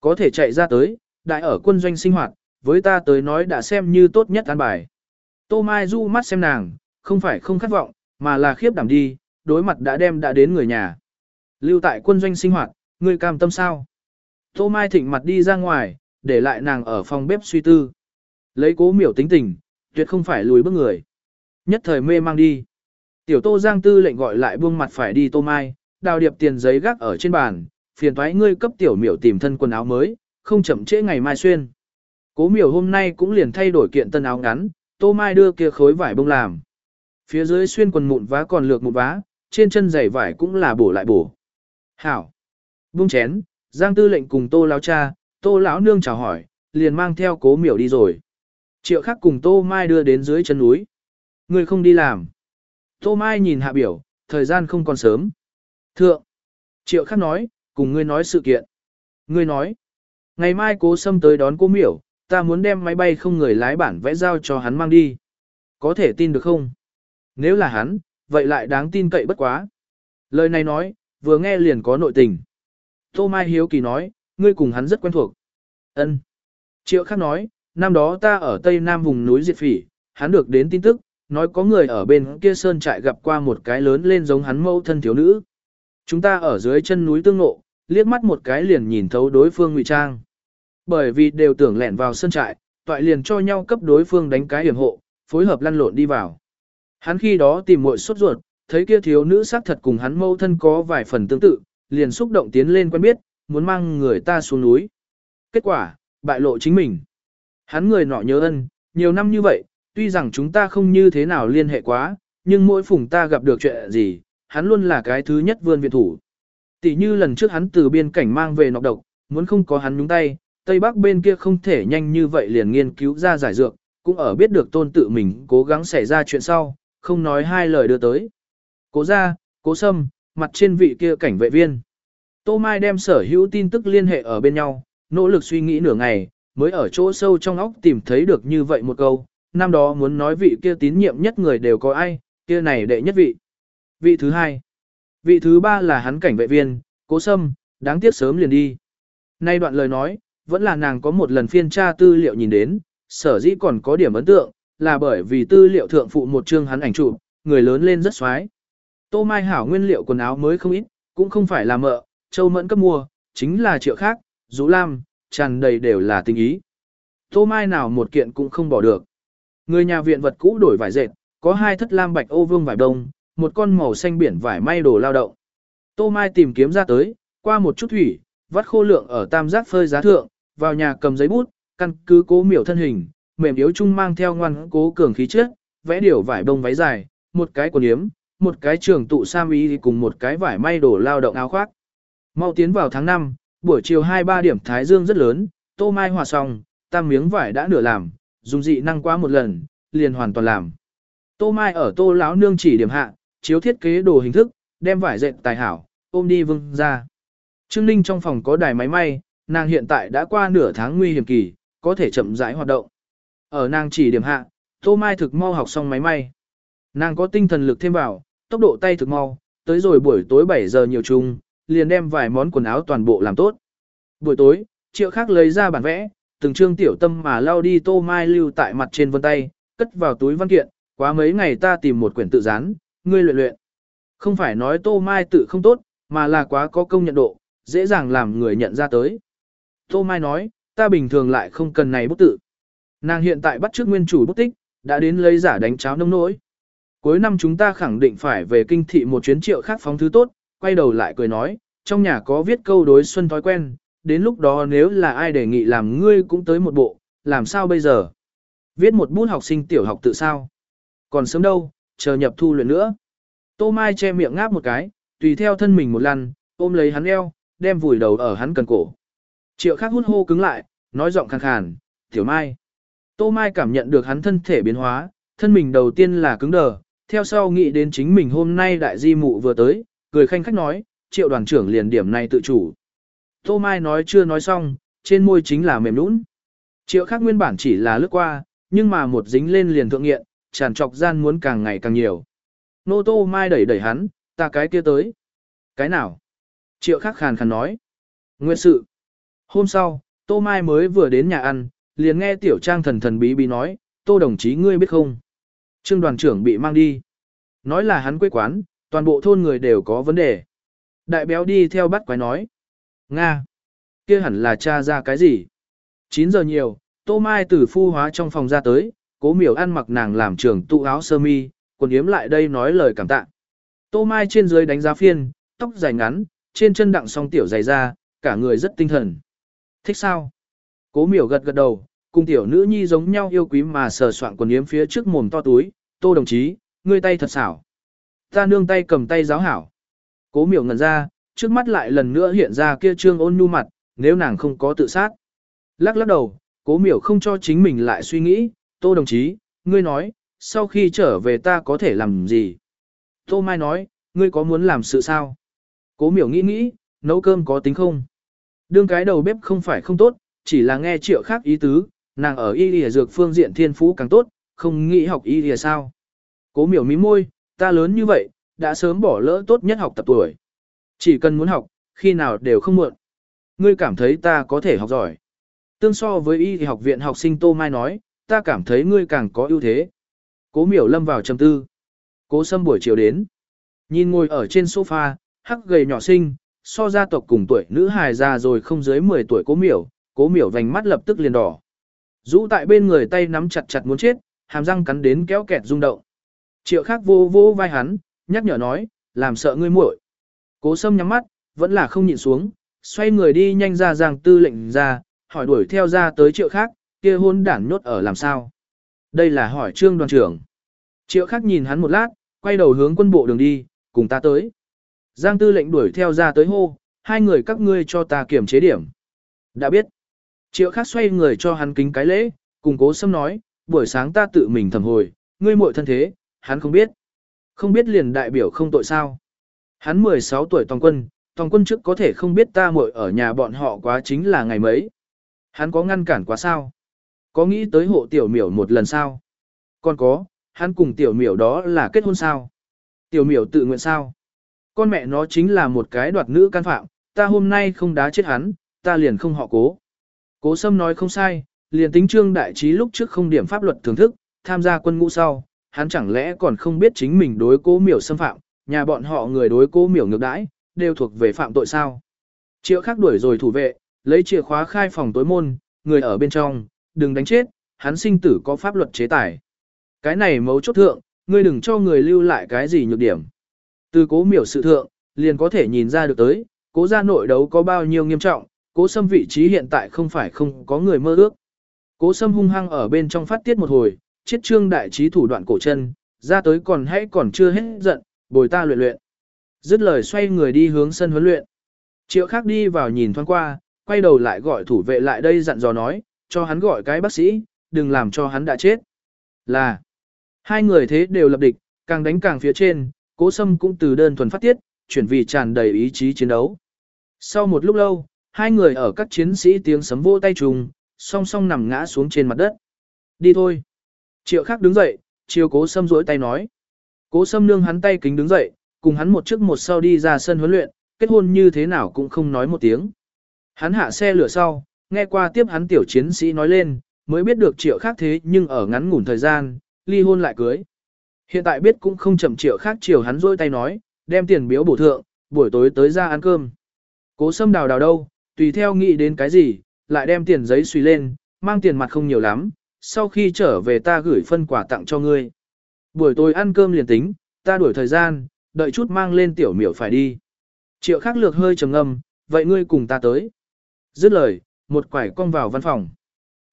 Có thể chạy ra tới, đại ở quân doanh sinh hoạt, với ta tới nói đã xem như tốt nhất an bài. Tô Mai du mắt xem nàng, không phải không khát vọng, mà là khiếp đảm đi, đối mặt đã đem đã đến người nhà. Lưu tại quân doanh sinh hoạt, ngươi cam tâm sao? Tô Mai thịnh mặt đi ra ngoài, để lại nàng ở phòng bếp suy tư. Lấy cố miểu tính tình, tuyệt không phải lùi bước người. Nhất thời mê mang đi. Tiểu Tô Giang Tư lệnh gọi lại buông mặt phải đi Tô Mai, đào điệp tiền giấy gác ở trên bàn, phiền thoái ngươi cấp tiểu miểu tìm thân quần áo mới, không chậm trễ ngày mai xuyên. Cố miểu hôm nay cũng liền thay đổi kiện tân áo ngắn, Tô Mai đưa kia khối vải bông làm. Phía dưới xuyên quần mụn vá còn lược mụn vá, trên chân giày vải cũng là bổ lại bổ. Hảo. Bung chén, Giang Tư lệnh cùng Tô lão cha, Tô lão nương chào hỏi, liền mang theo cố miểu đi rồi. Triệu khắc cùng Tô Mai đưa đến dưới chân núi. Người không đi làm. Tô Mai nhìn hạ biểu, thời gian không còn sớm. Thượng. Triệu khắc nói, cùng ngươi nói sự kiện. Ngươi nói. Ngày mai cố Sâm tới đón cố miểu, ta muốn đem máy bay không người lái bản vẽ giao cho hắn mang đi. Có thể tin được không? Nếu là hắn, vậy lại đáng tin cậy bất quá. Lời này nói, vừa nghe liền có nội tình. Tô Mai Hiếu Kỳ nói, ngươi cùng hắn rất quen thuộc. Ân. Triệu Khắc nói, năm đó ta ở tây nam vùng núi Diệt Phỉ, hắn được đến tin tức, nói có người ở bên kia sơn trại gặp qua một cái lớn lên giống hắn mẫu thân thiếu nữ. Chúng ta ở dưới chân núi tương ngộ, liếc mắt một cái liền nhìn thấu đối phương ngụy trang. Bởi vì đều tưởng lẻn vào sơn trại, toại liền cho nhau cấp đối phương đánh cái hiểm hộ, phối hợp lăn lộn đi vào. Hắn khi đó tìm muội sốt ruột, thấy kia thiếu nữ xác thật cùng hắn mâu thân có vài phần tương tự, liền xúc động tiến lên quen biết, muốn mang người ta xuống núi. Kết quả, bại lộ chính mình. Hắn người nọ nhớ ân, nhiều năm như vậy, tuy rằng chúng ta không như thế nào liên hệ quá, nhưng mỗi phùng ta gặp được chuyện gì, hắn luôn là cái thứ nhất vươn viện thủ. Tỷ như lần trước hắn từ biên cảnh mang về nọc độc, muốn không có hắn nhúng tay, Tây Bắc bên kia không thể nhanh như vậy liền nghiên cứu ra giải dược, cũng ở biết được tôn tự mình cố gắng xảy ra chuyện sau, không nói hai lời đưa tới. Cố ra, cố sâm, mặt trên vị kia cảnh vệ viên. Tô Mai đem sở hữu tin tức liên hệ ở bên nhau, nỗ lực suy nghĩ nửa ngày, mới ở chỗ sâu trong óc tìm thấy được như vậy một câu, năm đó muốn nói vị kia tín nhiệm nhất người đều có ai, kia này đệ nhất vị. Vị thứ hai. Vị thứ ba là hắn cảnh vệ viên, cố sâm, đáng tiếc sớm liền đi. Nay đoạn lời nói, vẫn là nàng có một lần phiên tra tư liệu nhìn đến, sở dĩ còn có điểm ấn tượng, là bởi vì tư liệu thượng phụ một chương hắn ảnh chụp, người lớn lên rất xoái. Tô Mai Hảo nguyên liệu quần áo mới không ít, cũng không phải là mợ, châu mẫn cấp mua, chính là triệu khác, rũ lam, tràn đầy đều là tình ý. Tô Mai nào một kiện cũng không bỏ được. Người nhà viện vật cũ đổi vải dệt, có hai thất lam bạch ô vương vải đông, một con màu xanh biển vải may đồ lao động. Tô Mai tìm kiếm ra tới, qua một chút thủy, vắt khô lượng ở tam giác phơi giá thượng, vào nhà cầm giấy bút, căn cứ cố miểu thân hình, mềm yếu chung mang theo ngoan cố cường khí chất, vẽ điều vải bông váy dài, một cái quần yếm, một cái trường tụ sam y cùng một cái vải may đổ lao động áo khoác. Mau tiến vào tháng 5, buổi chiều 2-3 điểm thái dương rất lớn, tô mai hòa xong, tam miếng vải đã nửa làm, dùng dị năng quá một lần, liền hoàn toàn làm. Tô mai ở tô lão nương chỉ điểm hạ, chiếu thiết kế đồ hình thức, đem vải dệt tài hảo, ôm đi vương ra. Trương Ninh trong phòng có đài máy may, nàng hiện tại đã qua nửa tháng nguy hiểm kỳ, có thể chậm rãi hoạt động. Ở nàng chỉ điểm hạ, Tô Mai thực mau học xong máy may. Nàng có tinh thần lực thêm vào, tốc độ tay thực mau, tới rồi buổi tối 7 giờ nhiều chung, liền đem vài món quần áo toàn bộ làm tốt. Buổi tối, triệu khác lấy ra bản vẽ, từng trương tiểu tâm mà lao đi Tô Mai lưu tại mặt trên vân tay, cất vào túi văn kiện, quá mấy ngày ta tìm một quyển tự dán, ngươi luyện luyện. Không phải nói Tô Mai tự không tốt, mà là quá có công nhận độ, dễ dàng làm người nhận ra tới. Tô Mai nói, ta bình thường lại không cần này bút tự. Nàng hiện tại bắt trước nguyên chủ bút tích, đã đến lấy giả đánh cháo nông nỗi. Cuối năm chúng ta khẳng định phải về kinh thị một chuyến triệu khác phóng thứ tốt, quay đầu lại cười nói, trong nhà có viết câu đối xuân thói quen, đến lúc đó nếu là ai đề nghị làm ngươi cũng tới một bộ, làm sao bây giờ? Viết một bút học sinh tiểu học tự sao? Còn sớm đâu, chờ nhập thu luyện nữa. Tô Mai che miệng ngáp một cái, tùy theo thân mình một lần, ôm lấy hắn eo, đem vùi đầu ở hắn cần cổ. Triệu khác hút hô cứng lại, nói giọng khàn khàn, tiểu mai. Tô Mai cảm nhận được hắn thân thể biến hóa, thân mình đầu tiên là cứng đờ, theo sau nghĩ đến chính mình hôm nay đại di mụ vừa tới, cười khanh khách nói, triệu đoàn trưởng liền điểm này tự chủ. Tô Mai nói chưa nói xong, trên môi chính là mềm nũng. Triệu khác nguyên bản chỉ là lướt qua, nhưng mà một dính lên liền thượng nghiện, tràn trọc gian muốn càng ngày càng nhiều. Nô Tô Mai đẩy đẩy hắn, ta cái kia tới. Cái nào? Triệu khắc khàn khàn nói. Nguyệt sự. Hôm sau, Tô Mai mới vừa đến nhà ăn, liền nghe tiểu trang thần thần bí bí nói, Tô đồng chí ngươi biết không? Trương đoàn trưởng bị mang đi. Nói là hắn quê quán, toàn bộ thôn người đều có vấn đề. Đại béo đi theo bắt quái nói. Nga. kia hẳn là cha ra cái gì? 9 giờ nhiều, Tô Mai từ phu hóa trong phòng ra tới, cố miểu ăn mặc nàng làm trưởng tụ áo sơ mi, quần yếm lại đây nói lời cảm tạ. Tô Mai trên dưới đánh giá phiên, tóc dài ngắn, trên chân đặng song tiểu dày ra, cả người rất tinh thần. Thích sao? Cố miểu gật gật đầu, cùng tiểu nữ nhi giống nhau yêu quý mà sờ soạn quần yếm phía trước mồm to túi, tô đồng chí, ngươi tay thật xảo. Ta nương tay cầm tay giáo hảo. Cố miểu ngẩn ra, trước mắt lại lần nữa hiện ra kia trương ôn nhu mặt, nếu nàng không có tự sát. Lắc lắc đầu, cố miểu không cho chính mình lại suy nghĩ, tô đồng chí, ngươi nói, sau khi trở về ta có thể làm gì? Tô Mai nói, ngươi có muốn làm sự sao? Cố miểu nghĩ nghĩ, nấu cơm có tính không? Đương cái đầu bếp không phải không tốt, chỉ là nghe triệu khác ý tứ, nàng ở y lìa dược phương diện thiên phú càng tốt, không nghĩ học y lìa sao. Cố miểu mí môi, ta lớn như vậy, đã sớm bỏ lỡ tốt nhất học tập tuổi. Chỉ cần muốn học, khi nào đều không muộn. Ngươi cảm thấy ta có thể học giỏi. Tương so với y thì học viện học sinh Tô Mai nói, ta cảm thấy ngươi càng có ưu thế. Cố miểu lâm vào trầm tư. Cố sâm buổi chiều đến. Nhìn ngồi ở trên sofa, hắc gầy nhỏ xinh, so gia tộc cùng tuổi nữ hài già rồi không dưới 10 tuổi cố miểu, cố miểu vành mắt lập tức liền đỏ. Rũ tại bên người tay nắm chặt chặt muốn chết, hàm răng cắn đến kéo kẹt rung động. Triệu khác vô vô vai hắn, nhắc nhở nói, làm sợ ngươi muội. Cố sâm nhắm mắt, vẫn là không nhịn xuống, xoay người đi nhanh ra giang tư lệnh ra, hỏi đuổi theo ra tới triệu khác, kia hôn đản nhốt ở làm sao. Đây là hỏi trương đoàn trưởng. Triệu khác nhìn hắn một lát, quay đầu hướng quân bộ đường đi, cùng ta tới. Giang tư lệnh đuổi theo ra tới hô, hai người các ngươi cho ta kiểm chế điểm. Đã biết. Triệu khác xoay người cho hắn kính cái lễ, cùng cố sâm nói, buổi sáng ta tự mình thầm hồi, ngươi muội thân thế, hắn không biết. Không biết liền đại biểu không tội sao. Hắn 16 tuổi toàn quân, toàn quân trước có thể không biết ta muội ở nhà bọn họ quá chính là ngày mấy. Hắn có ngăn cản quá sao? Có nghĩ tới hộ tiểu miểu một lần sao? Còn có, hắn cùng tiểu miểu đó là kết hôn sao? Tiểu miểu tự nguyện sao? Con mẹ nó chính là một cái đoạt nữ can phạm, ta hôm nay không đá chết hắn, ta liền không họ cố. Cố sâm nói không sai, liền tính trương đại trí lúc trước không điểm pháp luật thưởng thức, tham gia quân ngũ sau, hắn chẳng lẽ còn không biết chính mình đối cố miểu xâm phạm, nhà bọn họ người đối cố miểu ngược đãi, đều thuộc về phạm tội sao. Triệu khắc đuổi rồi thủ vệ, lấy chìa khóa khai phòng tối môn, người ở bên trong, đừng đánh chết, hắn sinh tử có pháp luật chế tài. Cái này mấu chốt thượng, ngươi đừng cho người lưu lại cái gì nhược điểm. Từ cố miểu sự thượng, liền có thể nhìn ra được tới, cố gia nội đấu có bao nhiêu nghiêm trọng, cố sâm vị trí hiện tại không phải không có người mơ ước. Cố sâm hung hăng ở bên trong phát tiết một hồi, chiết trương đại trí thủ đoạn cổ chân, ra tới còn hãy còn chưa hết giận, bồi ta luyện luyện. Dứt lời xoay người đi hướng sân huấn luyện. Triệu khác đi vào nhìn thoáng qua, quay đầu lại gọi thủ vệ lại đây dặn dò nói, cho hắn gọi cái bác sĩ, đừng làm cho hắn đã chết. Là, hai người thế đều lập địch, càng đánh càng phía trên, cố sâm cũng từ đơn thuần phát tiết, chuyển vì tràn đầy ý chí chiến đấu. Sau một lúc lâu, hai người ở các chiến sĩ tiếng sấm vô tay trùng, song song nằm ngã xuống trên mặt đất. Đi thôi. Triệu khắc đứng dậy, chiều cố sâm rỗi tay nói. Cố sâm nương hắn tay kính đứng dậy, cùng hắn một trước một sau đi ra sân huấn luyện, kết hôn như thế nào cũng không nói một tiếng. Hắn hạ xe lửa sau, nghe qua tiếp hắn tiểu chiến sĩ nói lên, mới biết được triệu khác thế nhưng ở ngắn ngủn thời gian, ly hôn lại cưới. Hiện tại biết cũng không chậm triệu khác chiều hắn rôi tay nói, đem tiền biếu bổ thượng, buổi tối tới ra ăn cơm. Cố sâm đào đào đâu, tùy theo nghĩ đến cái gì, lại đem tiền giấy suy lên, mang tiền mặt không nhiều lắm, sau khi trở về ta gửi phân quà tặng cho ngươi. Buổi tối ăn cơm liền tính, ta đuổi thời gian, đợi chút mang lên tiểu miểu phải đi. Triệu khắc lược hơi trầm ngâm, vậy ngươi cùng ta tới. Dứt lời, một quải cong vào văn phòng.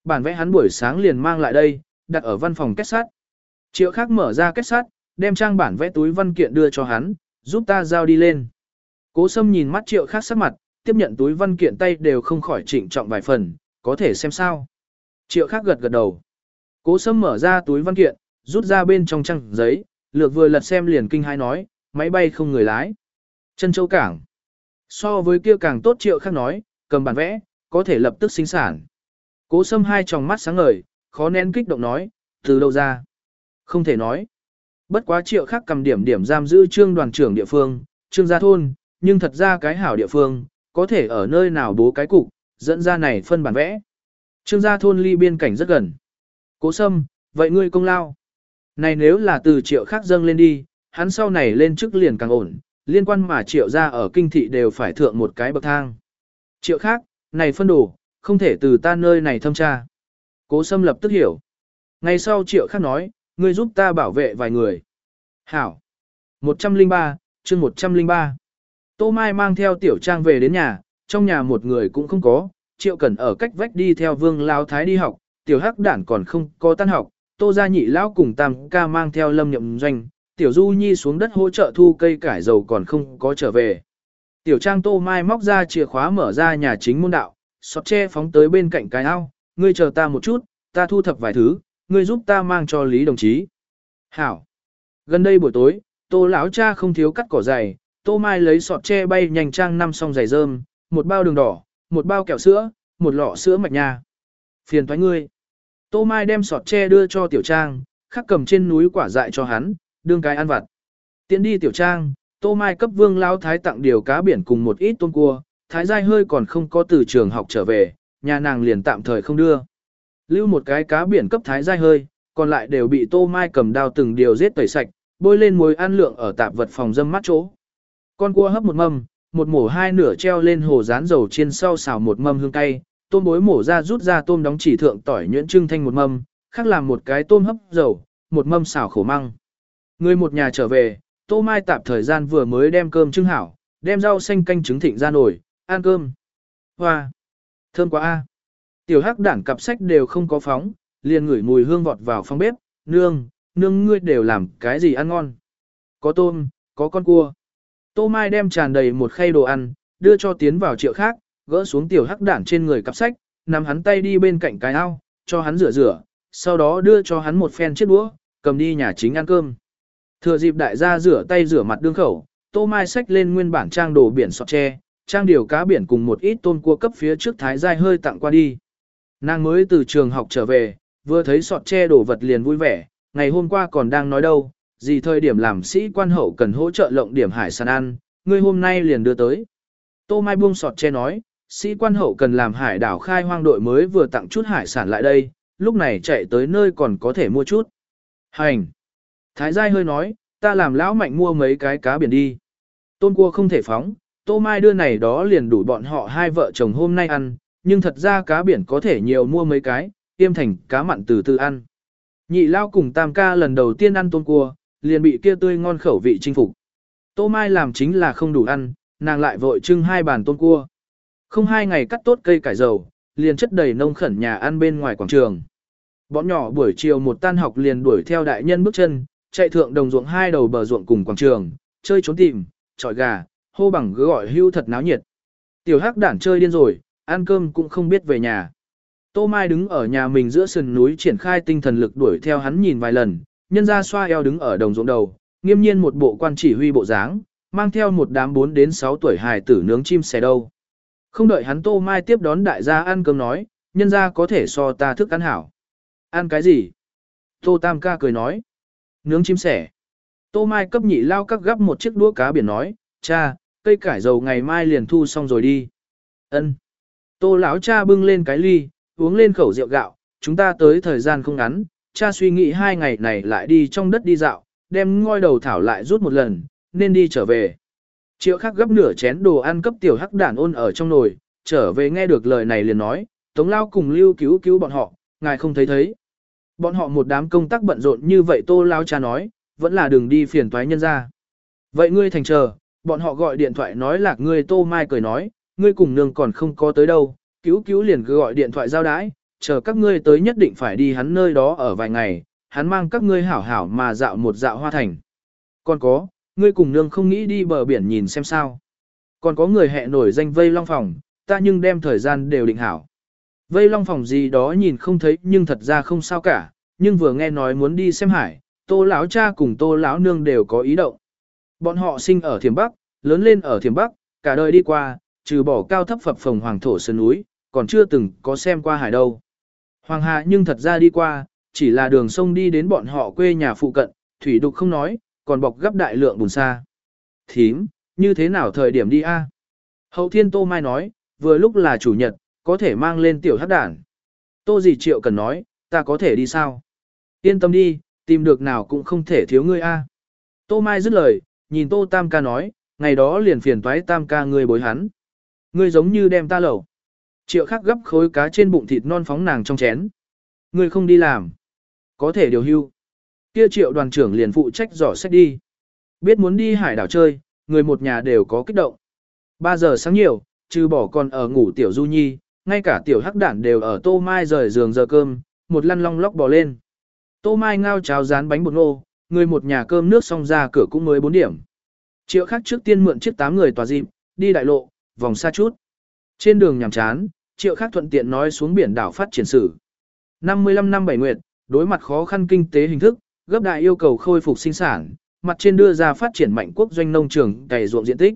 Bản vẽ hắn buổi sáng liền mang lại đây, đặt ở văn phòng kết sắt. Triệu khắc mở ra kết sắt, đem trang bản vẽ túi văn kiện đưa cho hắn, giúp ta giao đi lên. Cố sâm nhìn mắt triệu khắc sắc mặt, tiếp nhận túi văn kiện tay đều không khỏi chỉnh trọng vài phần, có thể xem sao. Triệu khác gật gật đầu. Cố sâm mở ra túi văn kiện, rút ra bên trong trang giấy, lược vừa lật xem liền kinh hai nói, máy bay không người lái. Chân châu cảng. So với kia càng tốt triệu khác nói, cầm bản vẽ, có thể lập tức sinh sản. Cố sâm hai tròng mắt sáng ngời, khó nén kích động nói, từ đâu ra? Không thể nói. Bất quá triệu khác cầm điểm điểm giam giữ trương đoàn trưởng địa phương, trương gia thôn, nhưng thật ra cái hảo địa phương, có thể ở nơi nào bố cái cục, dẫn ra này phân bản vẽ. Trương gia thôn ly biên cảnh rất gần. Cố sâm, vậy ngươi công lao. Này nếu là từ triệu khác dâng lên đi, hắn sau này lên chức liền càng ổn, liên quan mà triệu ra ở kinh thị đều phải thượng một cái bậc thang. Triệu khác, này phân đồ, không thể từ ta nơi này thâm tra. Cố Sâm lập tức hiểu. Ngày sau triệu khác nói, ngươi giúp ta bảo vệ vài người. Hảo. 103, chương 103. Tô Mai mang theo tiểu trang về đến nhà, trong nhà một người cũng không có, triệu cần ở cách vách đi theo vương lao thái đi học, tiểu hắc đản còn không có tan học, tô gia nhị lão cùng tam ca mang theo lâm nhậm doanh, tiểu du nhi xuống đất hỗ trợ thu cây cải dầu còn không có trở về. Tiểu trang tô mai móc ra chìa khóa mở ra nhà chính môn đạo, sọt che phóng tới bên cạnh cái ao, ngươi chờ ta một chút, ta thu thập vài thứ, ngươi giúp ta mang cho Lý đồng chí. Hảo. Gần đây buổi tối, tô lão cha không thiếu cắt cỏ dày, tô mai lấy sọt tre bay nhanh trang năm song giày rơm, một bao đường đỏ, một bao kẹo sữa, một lọ sữa mạch nha. Phiền thoái ngươi. Tô mai đem sọt tre đưa cho tiểu trang, khắc cầm trên núi quả dại cho hắn, đương cái ăn vặt. Tiến đi tiểu trang, Tô Mai cấp vương lao thái tặng điều cá biển cùng một ít tôm cua, thái giai hơi còn không có từ trường học trở về, nhà nàng liền tạm thời không đưa. Lưu một cái cá biển cấp thái giai hơi, còn lại đều bị Tô Mai cầm đao từng điều giết tẩy sạch, bôi lên muối ăn lượng ở tạp vật phòng dâm mắt chỗ. Con cua hấp một mâm, một mổ hai nửa treo lên hồ rán dầu trên sau xào một mâm hương cay, tôm bối mổ ra rút ra tôm đóng chỉ thượng tỏi nhuyễn trưng thanh một mâm, khác làm một cái tôm hấp dầu, một mâm xào khổ măng. Người một nhà trở về, Tô Mai tạp thời gian vừa mới đem cơm trưng hảo, đem rau xanh canh trứng thịnh ra nổi, ăn cơm. Hoa! Thơm quá a. Tiểu hắc đảng cặp sách đều không có phóng, liền ngửi mùi hương vọt vào phòng bếp, nương, nương ngươi đều làm cái gì ăn ngon. Có tôm, có con cua. Tô Mai đem tràn đầy một khay đồ ăn, đưa cho tiến vào triệu khác, gỡ xuống tiểu hắc đản trên người cặp sách, nắm hắn tay đi bên cạnh cái ao, cho hắn rửa rửa, sau đó đưa cho hắn một phen chiếc đũa, cầm đi nhà chính ăn cơm. Thừa dịp đại gia rửa tay rửa mặt đương khẩu, Tô Mai xách lên nguyên bản trang đồ biển sọt tre, trang điều cá biển cùng một ít tôm cua cấp phía trước thái giai hơi tặng qua đi. Nàng mới từ trường học trở về, vừa thấy sọt tre đồ vật liền vui vẻ, ngày hôm qua còn đang nói đâu, gì thời điểm làm sĩ quan hậu cần hỗ trợ lộng điểm hải sản ăn, ngươi hôm nay liền đưa tới. Tô Mai buông sọt che nói, sĩ quan hậu cần làm hải đảo khai hoang đội mới vừa tặng chút hải sản lại đây, lúc này chạy tới nơi còn có thể mua chút. Hành! Thái Giai hơi nói, ta làm lão mạnh mua mấy cái cá biển đi. Tôn cua không thể phóng, Tô Mai đưa này đó liền đủ bọn họ hai vợ chồng hôm nay ăn, nhưng thật ra cá biển có thể nhiều mua mấy cái, tiêm thành cá mặn từ từ ăn. Nhị lao cùng tam ca lần đầu tiên ăn tôm cua, liền bị kia tươi ngon khẩu vị chinh phục. Tô Mai làm chính là không đủ ăn, nàng lại vội trưng hai bàn tôm cua. Không hai ngày cắt tốt cây cải dầu, liền chất đầy nông khẩn nhà ăn bên ngoài quảng trường. Bọn nhỏ buổi chiều một tan học liền đuổi theo đại nhân bước chân, chạy thượng đồng ruộng hai đầu bờ ruộng cùng quảng trường, chơi trốn tìm, trọi gà, hô bằng gỡ gọi hưu thật náo nhiệt. Tiểu hắc đản chơi điên rồi, ăn cơm cũng không biết về nhà. Tô Mai đứng ở nhà mình giữa sườn núi triển khai tinh thần lực đuổi theo hắn nhìn vài lần, nhân ra xoa eo đứng ở đồng ruộng đầu, nghiêm nhiên một bộ quan chỉ huy bộ dáng, mang theo một đám 4 đến 6 tuổi hài tử nướng chim sẻ đâu. Không đợi hắn Tô Mai tiếp đón đại gia ăn cơm nói, nhân ra có thể so ta thức ăn hảo. Ăn cái gì? Tô Tam ca cười nói. Nướng chim sẻ. Tô Mai cấp nhị lao các gấp một chiếc đũa cá biển nói, cha, cây cải dầu ngày mai liền thu xong rồi đi. Ân. Tô lão cha bưng lên cái ly, uống lên khẩu rượu gạo, chúng ta tới thời gian không ngắn, cha suy nghĩ hai ngày này lại đi trong đất đi dạo, đem ngôi đầu thảo lại rút một lần, nên đi trở về. Triệu khắc gấp nửa chén đồ ăn cấp tiểu hắc đản ôn ở trong nồi, trở về nghe được lời này liền nói, tống lao cùng lưu cứu cứu bọn họ, ngài không thấy thấy. Bọn họ một đám công tác bận rộn như vậy tô lao cha nói, vẫn là đừng đi phiền toái nhân ra. Vậy ngươi thành chờ, bọn họ gọi điện thoại nói là ngươi tô mai cười nói, ngươi cùng nương còn không có tới đâu, cứu cứu liền cứ gọi điện thoại giao đái, chờ các ngươi tới nhất định phải đi hắn nơi đó ở vài ngày, hắn mang các ngươi hảo hảo mà dạo một dạo hoa thành. Còn có, ngươi cùng nương không nghĩ đi bờ biển nhìn xem sao. Còn có người hẹn nổi danh vây long phòng, ta nhưng đem thời gian đều định hảo. Vây long phòng gì đó nhìn không thấy nhưng thật ra không sao cả, nhưng vừa nghe nói muốn đi xem hải, tô lão cha cùng tô lão nương đều có ý động. Bọn họ sinh ở thiểm Bắc, lớn lên ở thiểm Bắc, cả đời đi qua, trừ bỏ cao thấp phập phồng hoàng thổ sơn núi, còn chưa từng có xem qua hải đâu. Hoàng hà nhưng thật ra đi qua, chỉ là đường sông đi đến bọn họ quê nhà phụ cận, thủy đục không nói, còn bọc gấp đại lượng bùn xa. Thím, như thế nào thời điểm đi a? Hậu thiên Tô Mai nói, vừa lúc là chủ nhật, có thể mang lên tiểu hát đản. Tô gì triệu cần nói, ta có thể đi sao? Yên tâm đi, tìm được nào cũng không thể thiếu ngươi a. Tô Mai dứt lời, nhìn Tô Tam ca nói, ngày đó liền phiền toái Tam ca ngươi bối hắn. Ngươi giống như đem ta lẩu. Triệu khắc gấp khối cá trên bụng thịt non phóng nàng trong chén. người không đi làm. Có thể điều hưu. Kia triệu đoàn trưởng liền phụ trách dò sách đi. Biết muốn đi hải đảo chơi, người một nhà đều có kích động. 3 giờ sáng nhiều, trừ bỏ còn ở ngủ tiểu du nhi, ngay cả tiểu hắc đản đều ở tô mai rời giường giờ cơm, một lăn long lóc bò lên. Tô mai ngao cháo rán bánh bột ngô, người một nhà cơm nước xong ra cửa cũng mới 4 điểm. Triệu khắc trước tiên mượn chiếc tám người tòa dịp, đi đại lộ, vòng xa chút. Trên đường nhàm chán, triệu khắc thuận tiện nói xuống biển đảo phát triển sử. 55 năm bảy nguyệt, đối mặt khó khăn kinh tế hình thức, gấp đại yêu cầu khôi phục sinh sản, mặt trên đưa ra phát triển mạnh quốc doanh nông trường cày ruộng diện tích.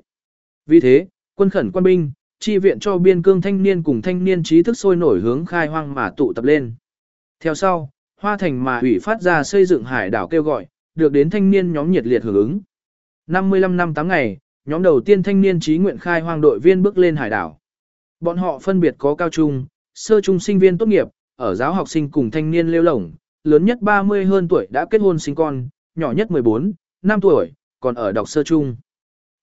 Vì thế, quân khẩn quân binh, chi viện cho biên cương thanh niên cùng thanh niên trí thức sôi nổi hướng khai hoang mà tụ tập lên. Theo sau, Hoa Thành mà ủy phát ra xây dựng hải đảo kêu gọi, được đến thanh niên nhóm nhiệt liệt hưởng ứng. 55 năm 8 ngày, nhóm đầu tiên thanh niên trí nguyện khai hoang đội viên bước lên hải đảo. Bọn họ phân biệt có cao trung, sơ trung sinh viên tốt nghiệp, ở giáo học sinh cùng thanh niên lêu lổng, lớn nhất 30 hơn tuổi đã kết hôn sinh con, nhỏ nhất 14, 5 tuổi, còn ở đọc sơ trung.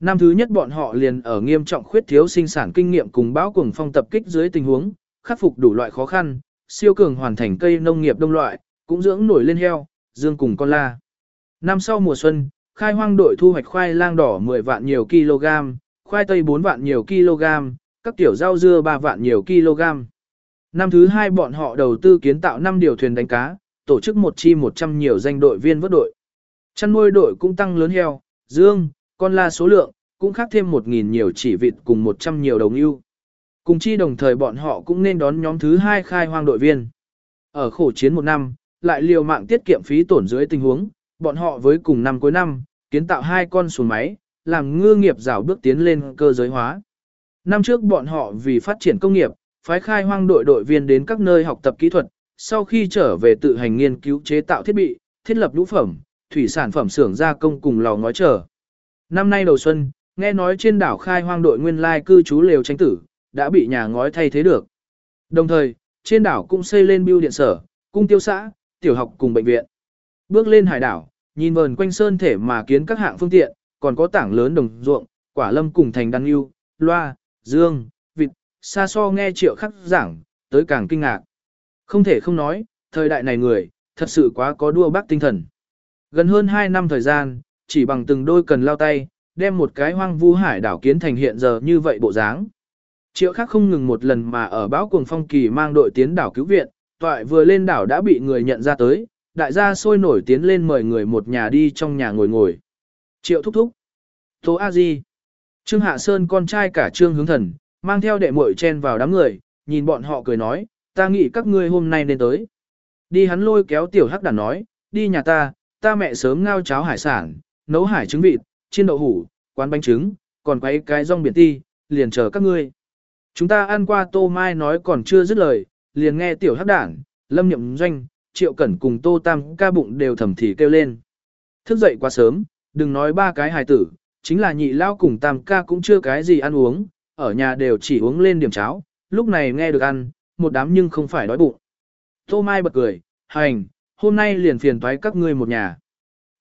Năm thứ nhất bọn họ liền ở nghiêm trọng khuyết thiếu sinh sản kinh nghiệm cùng báo cùng phong tập kích dưới tình huống, khắc phục đủ loại khó khăn, siêu cường hoàn thành cây nông nghiệp đông loại, cũng dưỡng nổi lên heo, dương cùng con la. Năm sau mùa xuân, khai hoang đội thu hoạch khoai lang đỏ 10 vạn nhiều kg, khoai tây 4 vạn nhiều kg, các tiểu rau dưa 3 vạn nhiều kg. Năm thứ hai bọn họ đầu tư kiến tạo 5 điều thuyền đánh cá, tổ chức một chi 100 nhiều danh đội viên vớt đội. Chăn nuôi đội cũng tăng lớn heo, dương, con la số lượng, cũng khác thêm 1.000 nhiều chỉ vịt cùng 100 nhiều đồng ưu. Cùng chi đồng thời bọn họ cũng nên đón nhóm thứ hai khai hoang đội viên. Ở khổ chiến một năm, lại liều mạng tiết kiệm phí tổn dưới tình huống, bọn họ với cùng năm cuối năm, kiến tạo hai con xuồng máy, làm ngư nghiệp rào bước tiến lên cơ giới hóa. Năm trước bọn họ vì phát triển công nghiệp, phái khai hoang đội đội viên đến các nơi học tập kỹ thuật, sau khi trở về tự hành nghiên cứu chế tạo thiết bị, thiết lập lũ phẩm, thủy sản phẩm xưởng gia công cùng lò ngói trở. Năm nay đầu xuân, nghe nói trên đảo khai hoang đội nguyên lai cư trú lều tranh tử, đã bị nhà ngói thay thế được. Đồng thời, trên đảo cũng xây lên bưu điện sở, cung tiêu xã, tiểu học cùng bệnh viện. Bước lên hải đảo, nhìn vờn quanh sơn thể mà kiến các hạng phương tiện, còn có tảng lớn đồng ruộng, quả lâm cùng thành đăng yêu, loa, dương, vịt, xa so nghe triệu khắc giảng, tới càng kinh ngạc. Không thể không nói, thời đại này người, thật sự quá có đua bác tinh thần. Gần hơn 2 năm thời gian, chỉ bằng từng đôi cần lao tay, đem một cái hoang vu hải đảo kiến thành hiện giờ như vậy bộ dáng. Triệu khắc không ngừng một lần mà ở bão cuồng phong kỳ mang đội tiến đảo cứu viện, toại vừa lên đảo đã bị người nhận ra tới, đại gia sôi nổi tiến lên mời người một nhà đi trong nhà ngồi ngồi. Triệu thúc thúc. Tố A Di. Trương Hạ Sơn con trai cả Trương Hướng Thần, mang theo đệ muội chen vào đám người, nhìn bọn họ cười nói, ta nghĩ các ngươi hôm nay nên tới. Đi hắn lôi kéo tiểu hắc đàn nói, đi nhà ta, ta mẹ sớm ngao cháo hải sản, nấu hải trứng vịt, chiên đậu hủ, quán bánh trứng, còn quấy cái rong biển ti, liền chờ các ngươi. Chúng ta ăn qua tô mai nói còn chưa dứt lời, liền nghe tiểu hắc đảng, lâm nhậm doanh, triệu cẩn cùng tô tam ca bụng đều thầm thì kêu lên. Thức dậy quá sớm, đừng nói ba cái hài tử, chính là nhị lao cùng tam ca cũng chưa cái gì ăn uống, ở nhà đều chỉ uống lên điểm cháo, lúc này nghe được ăn, một đám nhưng không phải đói bụng. Tô Mai bật cười, hành, hôm nay liền phiền toái các ngươi một nhà.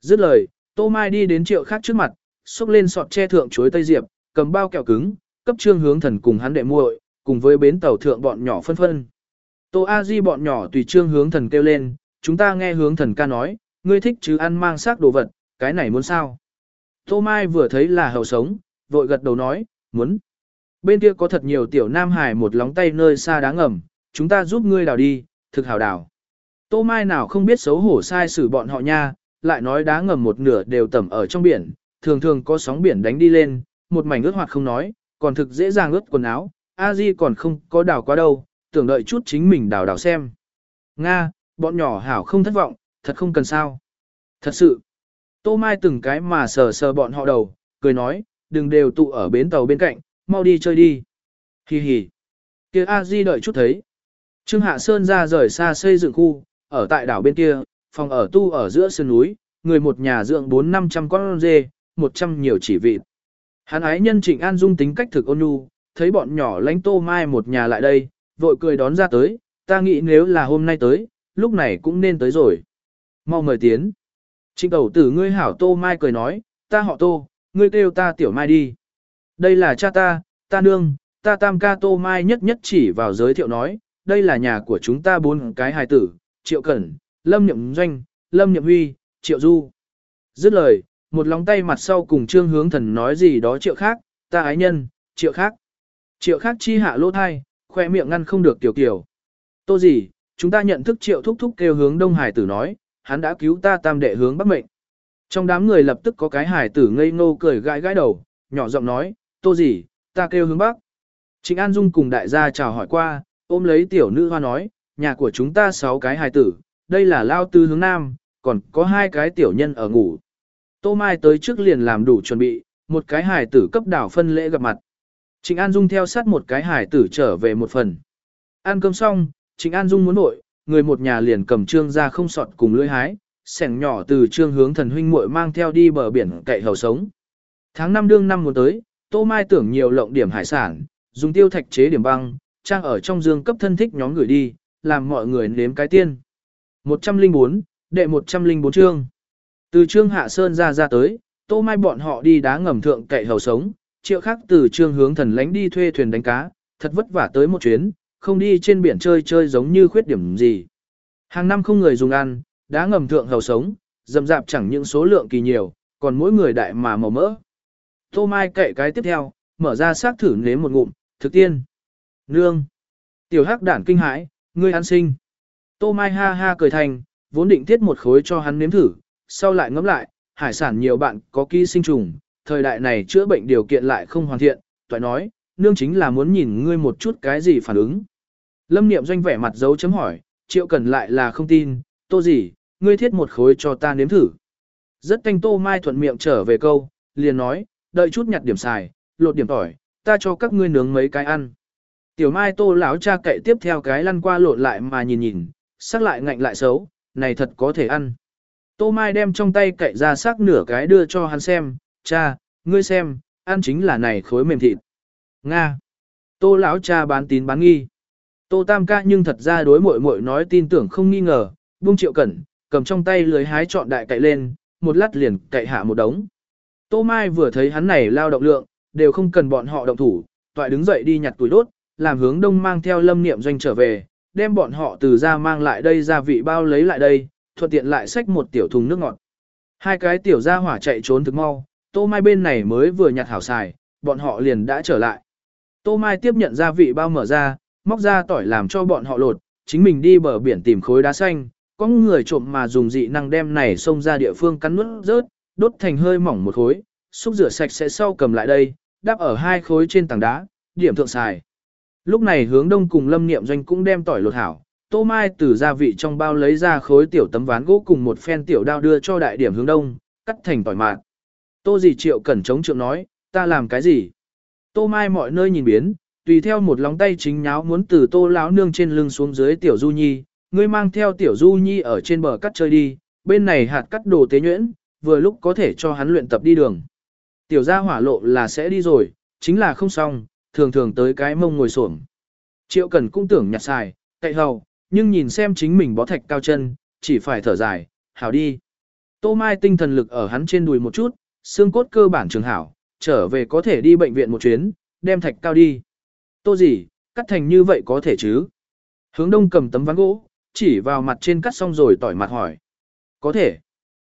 Dứt lời, Tô Mai đi đến triệu khác trước mặt, xúc lên sọt che thượng chuối tây diệp, cầm bao kẹo cứng, cấp trương hướng thần cùng hắn đệ muội, cùng với bến tàu thượng bọn nhỏ phân phân. Tô A Di bọn nhỏ tùy trương hướng thần kêu lên, chúng ta nghe hướng thần ca nói, ngươi thích chứ ăn mang xác đồ vật, cái này muốn sao? Tô Mai vừa thấy là hầu sống, vội gật đầu nói, muốn. Bên kia có thật nhiều tiểu nam hải một lóng tay nơi xa đáng ngầm, chúng ta giúp ngươi đào đi, thực hào đào. Tô Mai nào không biết xấu hổ sai xử bọn họ nha, lại nói đá ngầm một nửa đều tẩm ở trong biển, thường thường có sóng biển đánh đi lên, một mảnh ướt hoạt không nói, còn thực dễ dàng ướt quần áo, a di còn không có đào quá đâu, tưởng đợi chút chính mình đào đào xem. Nga, bọn nhỏ hảo không thất vọng, thật không cần sao. Thật sự, Tô Mai từng cái mà sờ sờ bọn họ đầu, cười nói, đừng đều tụ ở bến tàu bên cạnh, mau đi chơi đi. Hi hi. Kia A Di đợi chút thấy. Trương Hạ Sơn ra rời xa xây dựng khu, ở tại đảo bên kia, phòng ở tu ở giữa sơn núi, người một nhà dưỡng 4-500 con dê, 100 nhiều chỉ vịt. Hắn ái nhân Trịnh An Dung tính cách thực ôn nhu, thấy bọn nhỏ lánh tô mai một nhà lại đây, vội cười đón ra tới, ta nghĩ nếu là hôm nay tới, lúc này cũng nên tới rồi. Mau mời tiến. Trịnh tẩu tử ngươi hảo tô mai cười nói, ta họ tô, ngươi kêu ta tiểu mai đi. Đây là cha ta, ta nương, ta tam ca tô mai nhất nhất chỉ vào giới thiệu nói, đây là nhà của chúng ta bốn cái hài tử, triệu cẩn, lâm nhậm doanh, lâm nhậm huy, triệu du. Dứt lời, một lóng tay mặt sau cùng trương hướng thần nói gì đó triệu khác, ta ái nhân, triệu khác. Triệu khác chi hạ lỗ thai, khoe miệng ngăn không được tiểu kiểu. Tô gì, chúng ta nhận thức triệu thúc thúc kêu hướng đông hải tử nói, hắn đã cứu ta tam đệ hướng bắc mệnh. Trong đám người lập tức có cái hải tử ngây ngô cười gãi gãi đầu, nhỏ giọng nói, tô gì, ta kêu hướng bắc. Trịnh An Dung cùng đại gia chào hỏi qua, ôm lấy tiểu nữ hoa nói, nhà của chúng ta sáu cái hài tử, đây là lao tư hướng nam, còn có hai cái tiểu nhân ở ngủ. Tô Mai tới trước liền làm đủ chuẩn bị, một cái hài tử cấp đảo phân lễ gặp mặt. Trịnh An Dung theo sát một cái hài tử trở về một phần. Ăn cơm xong, Trịnh An Dung muốn nội, người một nhà liền cầm trương ra không sọt cùng lưỡi hái, sẻng nhỏ từ trương hướng thần huynh muội mang theo đi bờ biển cậy hầu sống. Tháng năm đương năm muốn tới, Tô Mai tưởng nhiều lộng điểm hải sản, dùng tiêu thạch chế điểm băng, trang ở trong dương cấp thân thích nhóm gửi đi, làm mọi người nếm cái tiên. 104, đệ 104 chương. Từ trương hạ sơn ra ra tới, tô mai bọn họ đi đá ngầm thượng cậy hầu sống, triệu khác từ trương hướng thần lánh đi thuê thuyền đánh cá, thật vất vả tới một chuyến, không đi trên biển chơi chơi giống như khuyết điểm gì. Hàng năm không người dùng ăn, đá ngầm thượng hầu sống, dầm dạp chẳng những số lượng kỳ nhiều, còn mỗi người đại mà màu mỡ. Tô Mai cậy cái tiếp theo, mở ra xác thử nếm một ngụm, thực tiên. Nương. Tiểu hắc đản kinh hãi, ngươi ăn sinh. Tô Mai ha ha cười thành, vốn định tiết một khối cho hắn nếm thử, sau lại ngẫm lại, hải sản nhiều bạn có ký sinh trùng, thời đại này chữa bệnh điều kiện lại không hoàn thiện, toại nói, nương chính là muốn nhìn ngươi một chút cái gì phản ứng. Lâm niệm doanh vẻ mặt dấu chấm hỏi, triệu cần lại là không tin, tô gì, ngươi thiết một khối cho ta nếm thử. Rất thanh tô mai thuận miệng trở về câu, liền nói, đợi chút nhặt điểm xài, lột điểm tỏi, ta cho các ngươi nướng mấy cái ăn. Tiểu mai tô lão cha cậy tiếp theo cái lăn qua lộn lại mà nhìn nhìn, sắc lại ngạnh lại xấu, này thật có thể ăn. Tô mai đem trong tay cậy ra sắc nửa cái đưa cho hắn xem, cha, ngươi xem, ăn chính là này khối mềm thịt. Nga. Tô lão cha bán tín bán nghi. Tô tam ca nhưng thật ra đối muội muội nói tin tưởng không nghi ngờ, buông triệu cẩn, cầm trong tay lưới hái trọn đại cậy lên, một lát liền cậy hạ một đống. Tô Mai vừa thấy hắn này lao động lượng, đều không cần bọn họ động thủ, toại đứng dậy đi nhặt tuổi đốt, làm hướng đông mang theo lâm niệm doanh trở về, đem bọn họ từ ra mang lại đây ra vị bao lấy lại đây, thuận tiện lại xách một tiểu thùng nước ngọt. Hai cái tiểu gia hỏa chạy trốn thực mau, Tô Mai bên này mới vừa nhặt hảo xài, bọn họ liền đã trở lại. Tô Mai tiếp nhận gia vị bao mở ra, móc ra tỏi làm cho bọn họ lột, chính mình đi bờ biển tìm khối đá xanh, có người trộm mà dùng dị năng đem này xông ra địa phương cắn nuốt rớt, đốt thành hơi mỏng một khối, xúc rửa sạch sẽ sau cầm lại đây, đắp ở hai khối trên tảng đá, điểm thượng xài. Lúc này hướng đông cùng lâm niệm doanh cũng đem tỏi lột hảo, tô mai từ gia vị trong bao lấy ra khối tiểu tấm ván gỗ cùng một phen tiểu đao đưa cho đại điểm hướng đông, cắt thành tỏi mạt. Tô dì triệu cẩn trống trượng nói, ta làm cái gì? Tô mai mọi nơi nhìn biến, tùy theo một lóng tay chính nháo muốn từ tô lão nương trên lưng xuống dưới tiểu du nhi, ngươi mang theo tiểu du nhi ở trên bờ cắt chơi đi, bên này hạt cắt đồ tế nhuyễn, vừa lúc có thể cho hắn luyện tập đi đường. Tiểu gia hỏa lộ là sẽ đi rồi, chính là không xong, thường thường tới cái mông ngồi xổm. Triệu Cần cũng tưởng nhặt xài, cậy hầu, nhưng nhìn xem chính mình bó thạch cao chân, chỉ phải thở dài, hảo đi. Tô Mai tinh thần lực ở hắn trên đùi một chút, xương cốt cơ bản trường hảo, trở về có thể đi bệnh viện một chuyến, đem thạch cao đi. Tô gì, cắt thành như vậy có thể chứ? Hướng đông cầm tấm ván gỗ, chỉ vào mặt trên cắt xong rồi tỏi mặt hỏi. Có thể.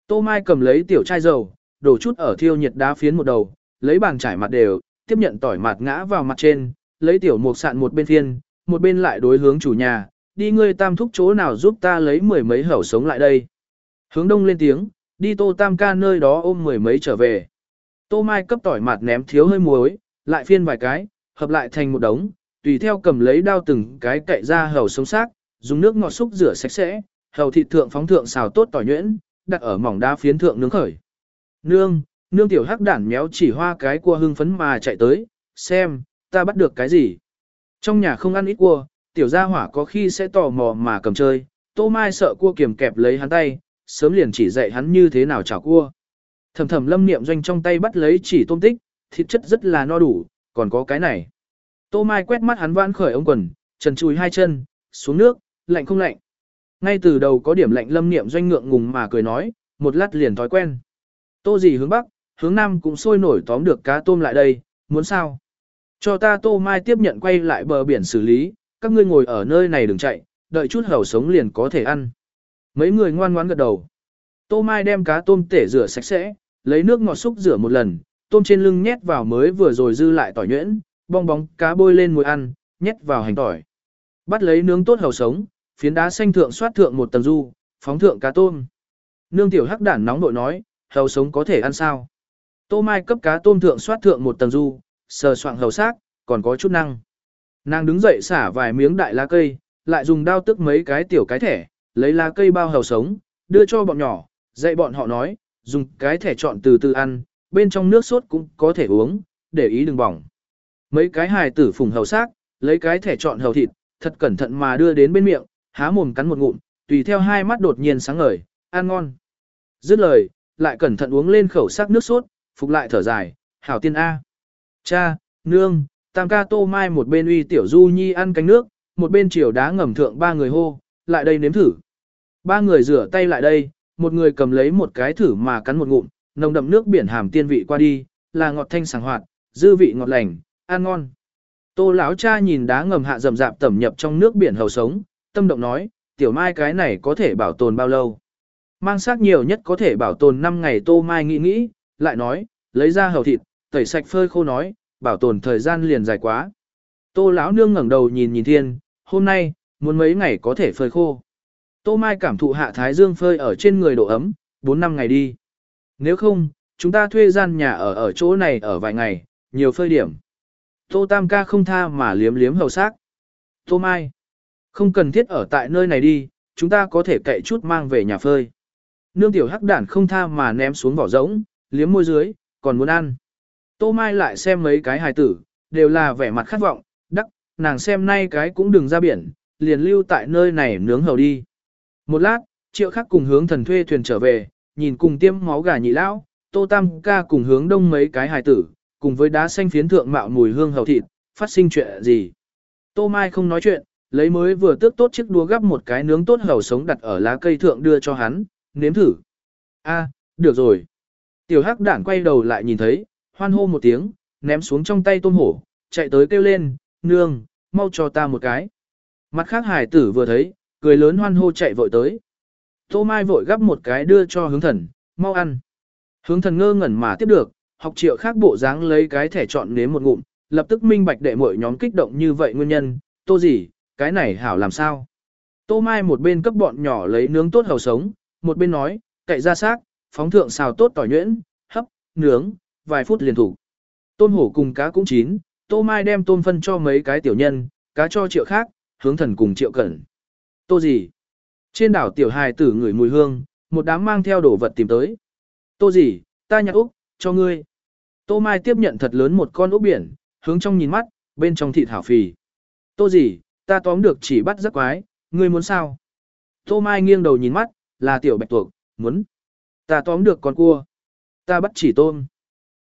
Tô Mai cầm lấy tiểu chai dầu, đổ chút ở thiêu nhiệt đá phiến một đầu, lấy bàn trải mặt đều, tiếp nhận tỏi mặt ngã vào mặt trên, lấy tiểu mục sạn một bên phiên, một bên lại đối hướng chủ nhà, đi ngươi tam thúc chỗ nào giúp ta lấy mười mấy hẩu sống lại đây. Hướng đông lên tiếng, đi tô tam ca nơi đó ôm mười mấy trở về. Tô Mai cấp tỏi mặt ném thiếu hơi muối, lại phiên vài cái, hợp lại thành một đống, tùy theo cầm lấy đao từng cái cậy ra hầu sống xác, dùng nước ngọt xúc rửa sạch sẽ, hầu thịt thượng phóng thượng xào tốt tỏi nhuyễn, đặt ở mỏng đá phiến thượng nướng khởi. Nương, nương tiểu hắc đản méo chỉ hoa cái cua hưng phấn mà chạy tới, xem, ta bắt được cái gì. Trong nhà không ăn ít cua, tiểu gia hỏa có khi sẽ tò mò mà cầm chơi, tô mai sợ cua kiềm kẹp lấy hắn tay, sớm liền chỉ dạy hắn như thế nào chảo cua. Thầm thầm lâm niệm doanh trong tay bắt lấy chỉ tôm tích, thịt chất rất là no đủ, còn có cái này. Tô mai quét mắt hắn vãn khởi ống quần, trần chùi hai chân, xuống nước, lạnh không lạnh. Ngay từ đầu có điểm lạnh lâm niệm doanh ngượng ngùng mà cười nói, một lát liền thói quen. Tô gì hướng bắc, hướng nam cũng sôi nổi tóm được cá tôm lại đây, muốn sao? Cho ta tô mai tiếp nhận quay lại bờ biển xử lý, các ngươi ngồi ở nơi này đừng chạy, đợi chút hầu sống liền có thể ăn. Mấy người ngoan ngoãn gật đầu. Tô mai đem cá tôm tể rửa sạch sẽ, lấy nước ngọt xúc rửa một lần, tôm trên lưng nhét vào mới vừa rồi dư lại tỏi nhuyễn, bong bóng cá bôi lên mùi ăn, nhét vào hành tỏi. Bắt lấy nướng tốt hầu sống, phiến đá xanh thượng xoát thượng một tầng du, phóng thượng cá tôm. Nương tiểu hắc đản nóng nội nói, hầu sống có thể ăn sao? Tô Mai cấp cá tôm thượng xoát thượng một tầng du, sờ soạng hầu xác, còn có chút năng. Nàng đứng dậy xả vài miếng đại lá cây, lại dùng đao tức mấy cái tiểu cái thẻ, lấy lá cây bao hầu sống, đưa cho bọn nhỏ, dạy bọn họ nói, dùng cái thẻ chọn từ từ ăn, bên trong nước sốt cũng có thể uống, để ý đừng bỏng. Mấy cái hài tử phùng hầu xác, lấy cái thẻ chọn hầu thịt, thật cẩn thận mà đưa đến bên miệng, há mồm cắn một ngụm, tùy theo hai mắt đột nhiên sáng ngời, ăn ngon. Dứt lời, lại cẩn thận uống lên khẩu sắc nước sốt, phục lại thở dài, hảo tiên A. Cha, nương, tam ca tô mai một bên uy tiểu du nhi ăn cánh nước, một bên chiều đá ngầm thượng ba người hô, lại đây nếm thử. Ba người rửa tay lại đây, một người cầm lấy một cái thử mà cắn một ngụm, nồng đậm nước biển hàm tiên vị qua đi, là ngọt thanh sảng hoạt, dư vị ngọt lành, ăn ngon. Tô lão cha nhìn đá ngầm hạ rầm rạp tẩm nhập trong nước biển hầu sống, tâm động nói, tiểu mai cái này có thể bảo tồn bao lâu. Mang xác nhiều nhất có thể bảo tồn 5 ngày tô mai nghĩ nghĩ, lại nói, lấy ra hầu thịt, tẩy sạch phơi khô nói, bảo tồn thời gian liền dài quá. Tô lão nương ngẩng đầu nhìn nhìn thiên, hôm nay, muốn mấy ngày có thể phơi khô. Tô Mai cảm thụ hạ thái dương phơi ở trên người độ ấm, 4 năm ngày đi. Nếu không, chúng ta thuê gian nhà ở ở chỗ này ở vài ngày, nhiều phơi điểm. Tô Tam ca không tha mà liếm liếm hầu xác. Tô Mai, không cần thiết ở tại nơi này đi, chúng ta có thể cậy chút mang về nhà phơi. Nương tiểu hắc đản không tha mà ném xuống vỏ rỗng, liếm môi dưới, còn muốn ăn. Tô Mai lại xem mấy cái hài tử, đều là vẻ mặt khát vọng, đắc, nàng xem nay cái cũng đừng ra biển, liền lưu tại nơi này nướng hầu đi. Một lát, triệu khắc cùng hướng thần thuê thuyền trở về, nhìn cùng tiêm máu gà nhị lão, tô tam ca cùng hướng đông mấy cái hài tử, cùng với đá xanh phiến thượng mạo mùi hương hầu thịt, phát sinh chuyện gì. Tô Mai không nói chuyện, lấy mới vừa tước tốt chiếc đũa gắp một cái nướng tốt hầu sống đặt ở lá cây thượng đưa cho hắn, nếm thử. A, được rồi. Tiểu hắc đản quay đầu lại nhìn thấy, hoan hô một tiếng, ném xuống trong tay tôm hổ, chạy tới kêu lên, nương, mau cho ta một cái. Mặt khác hải tử vừa thấy, cười lớn hoan hô chạy vội tới. Tô Mai vội gắp một cái đưa cho hướng thần, mau ăn. Hướng thần ngơ ngẩn mà tiếp được, học triệu khác bộ dáng lấy cái thẻ chọn nếm một ngụm, lập tức minh bạch đệ muội nhóm kích động như vậy nguyên nhân, tô gì, cái này hảo làm sao. Tô Mai một bên cấp bọn nhỏ lấy nướng tốt hầu sống, một bên nói, cậy ra xác, phóng thượng xào tốt tỏi nhuyễn, hấp, nướng, vài phút liền thủ. Tôm hổ cùng cá cũng chín, Tô Mai đem tôm phân cho mấy cái tiểu nhân, cá cho triệu khác, hướng thần cùng triệu cẩn. Tô gì? Trên đảo tiểu hài tử ngửi mùi hương, một đám mang theo đồ vật tìm tới. Tô gì? Ta nhặt Úc, cho ngươi. Tô Mai tiếp nhận thật lớn một con ốc biển, hướng trong nhìn mắt, bên trong thịt hảo phì. Tô gì? Ta tóm được chỉ bắt rất quái, ngươi muốn sao? Tô Mai nghiêng đầu nhìn mắt, là tiểu bạch tuộc, muốn. Ta tóm được con cua. Ta bắt chỉ tôm.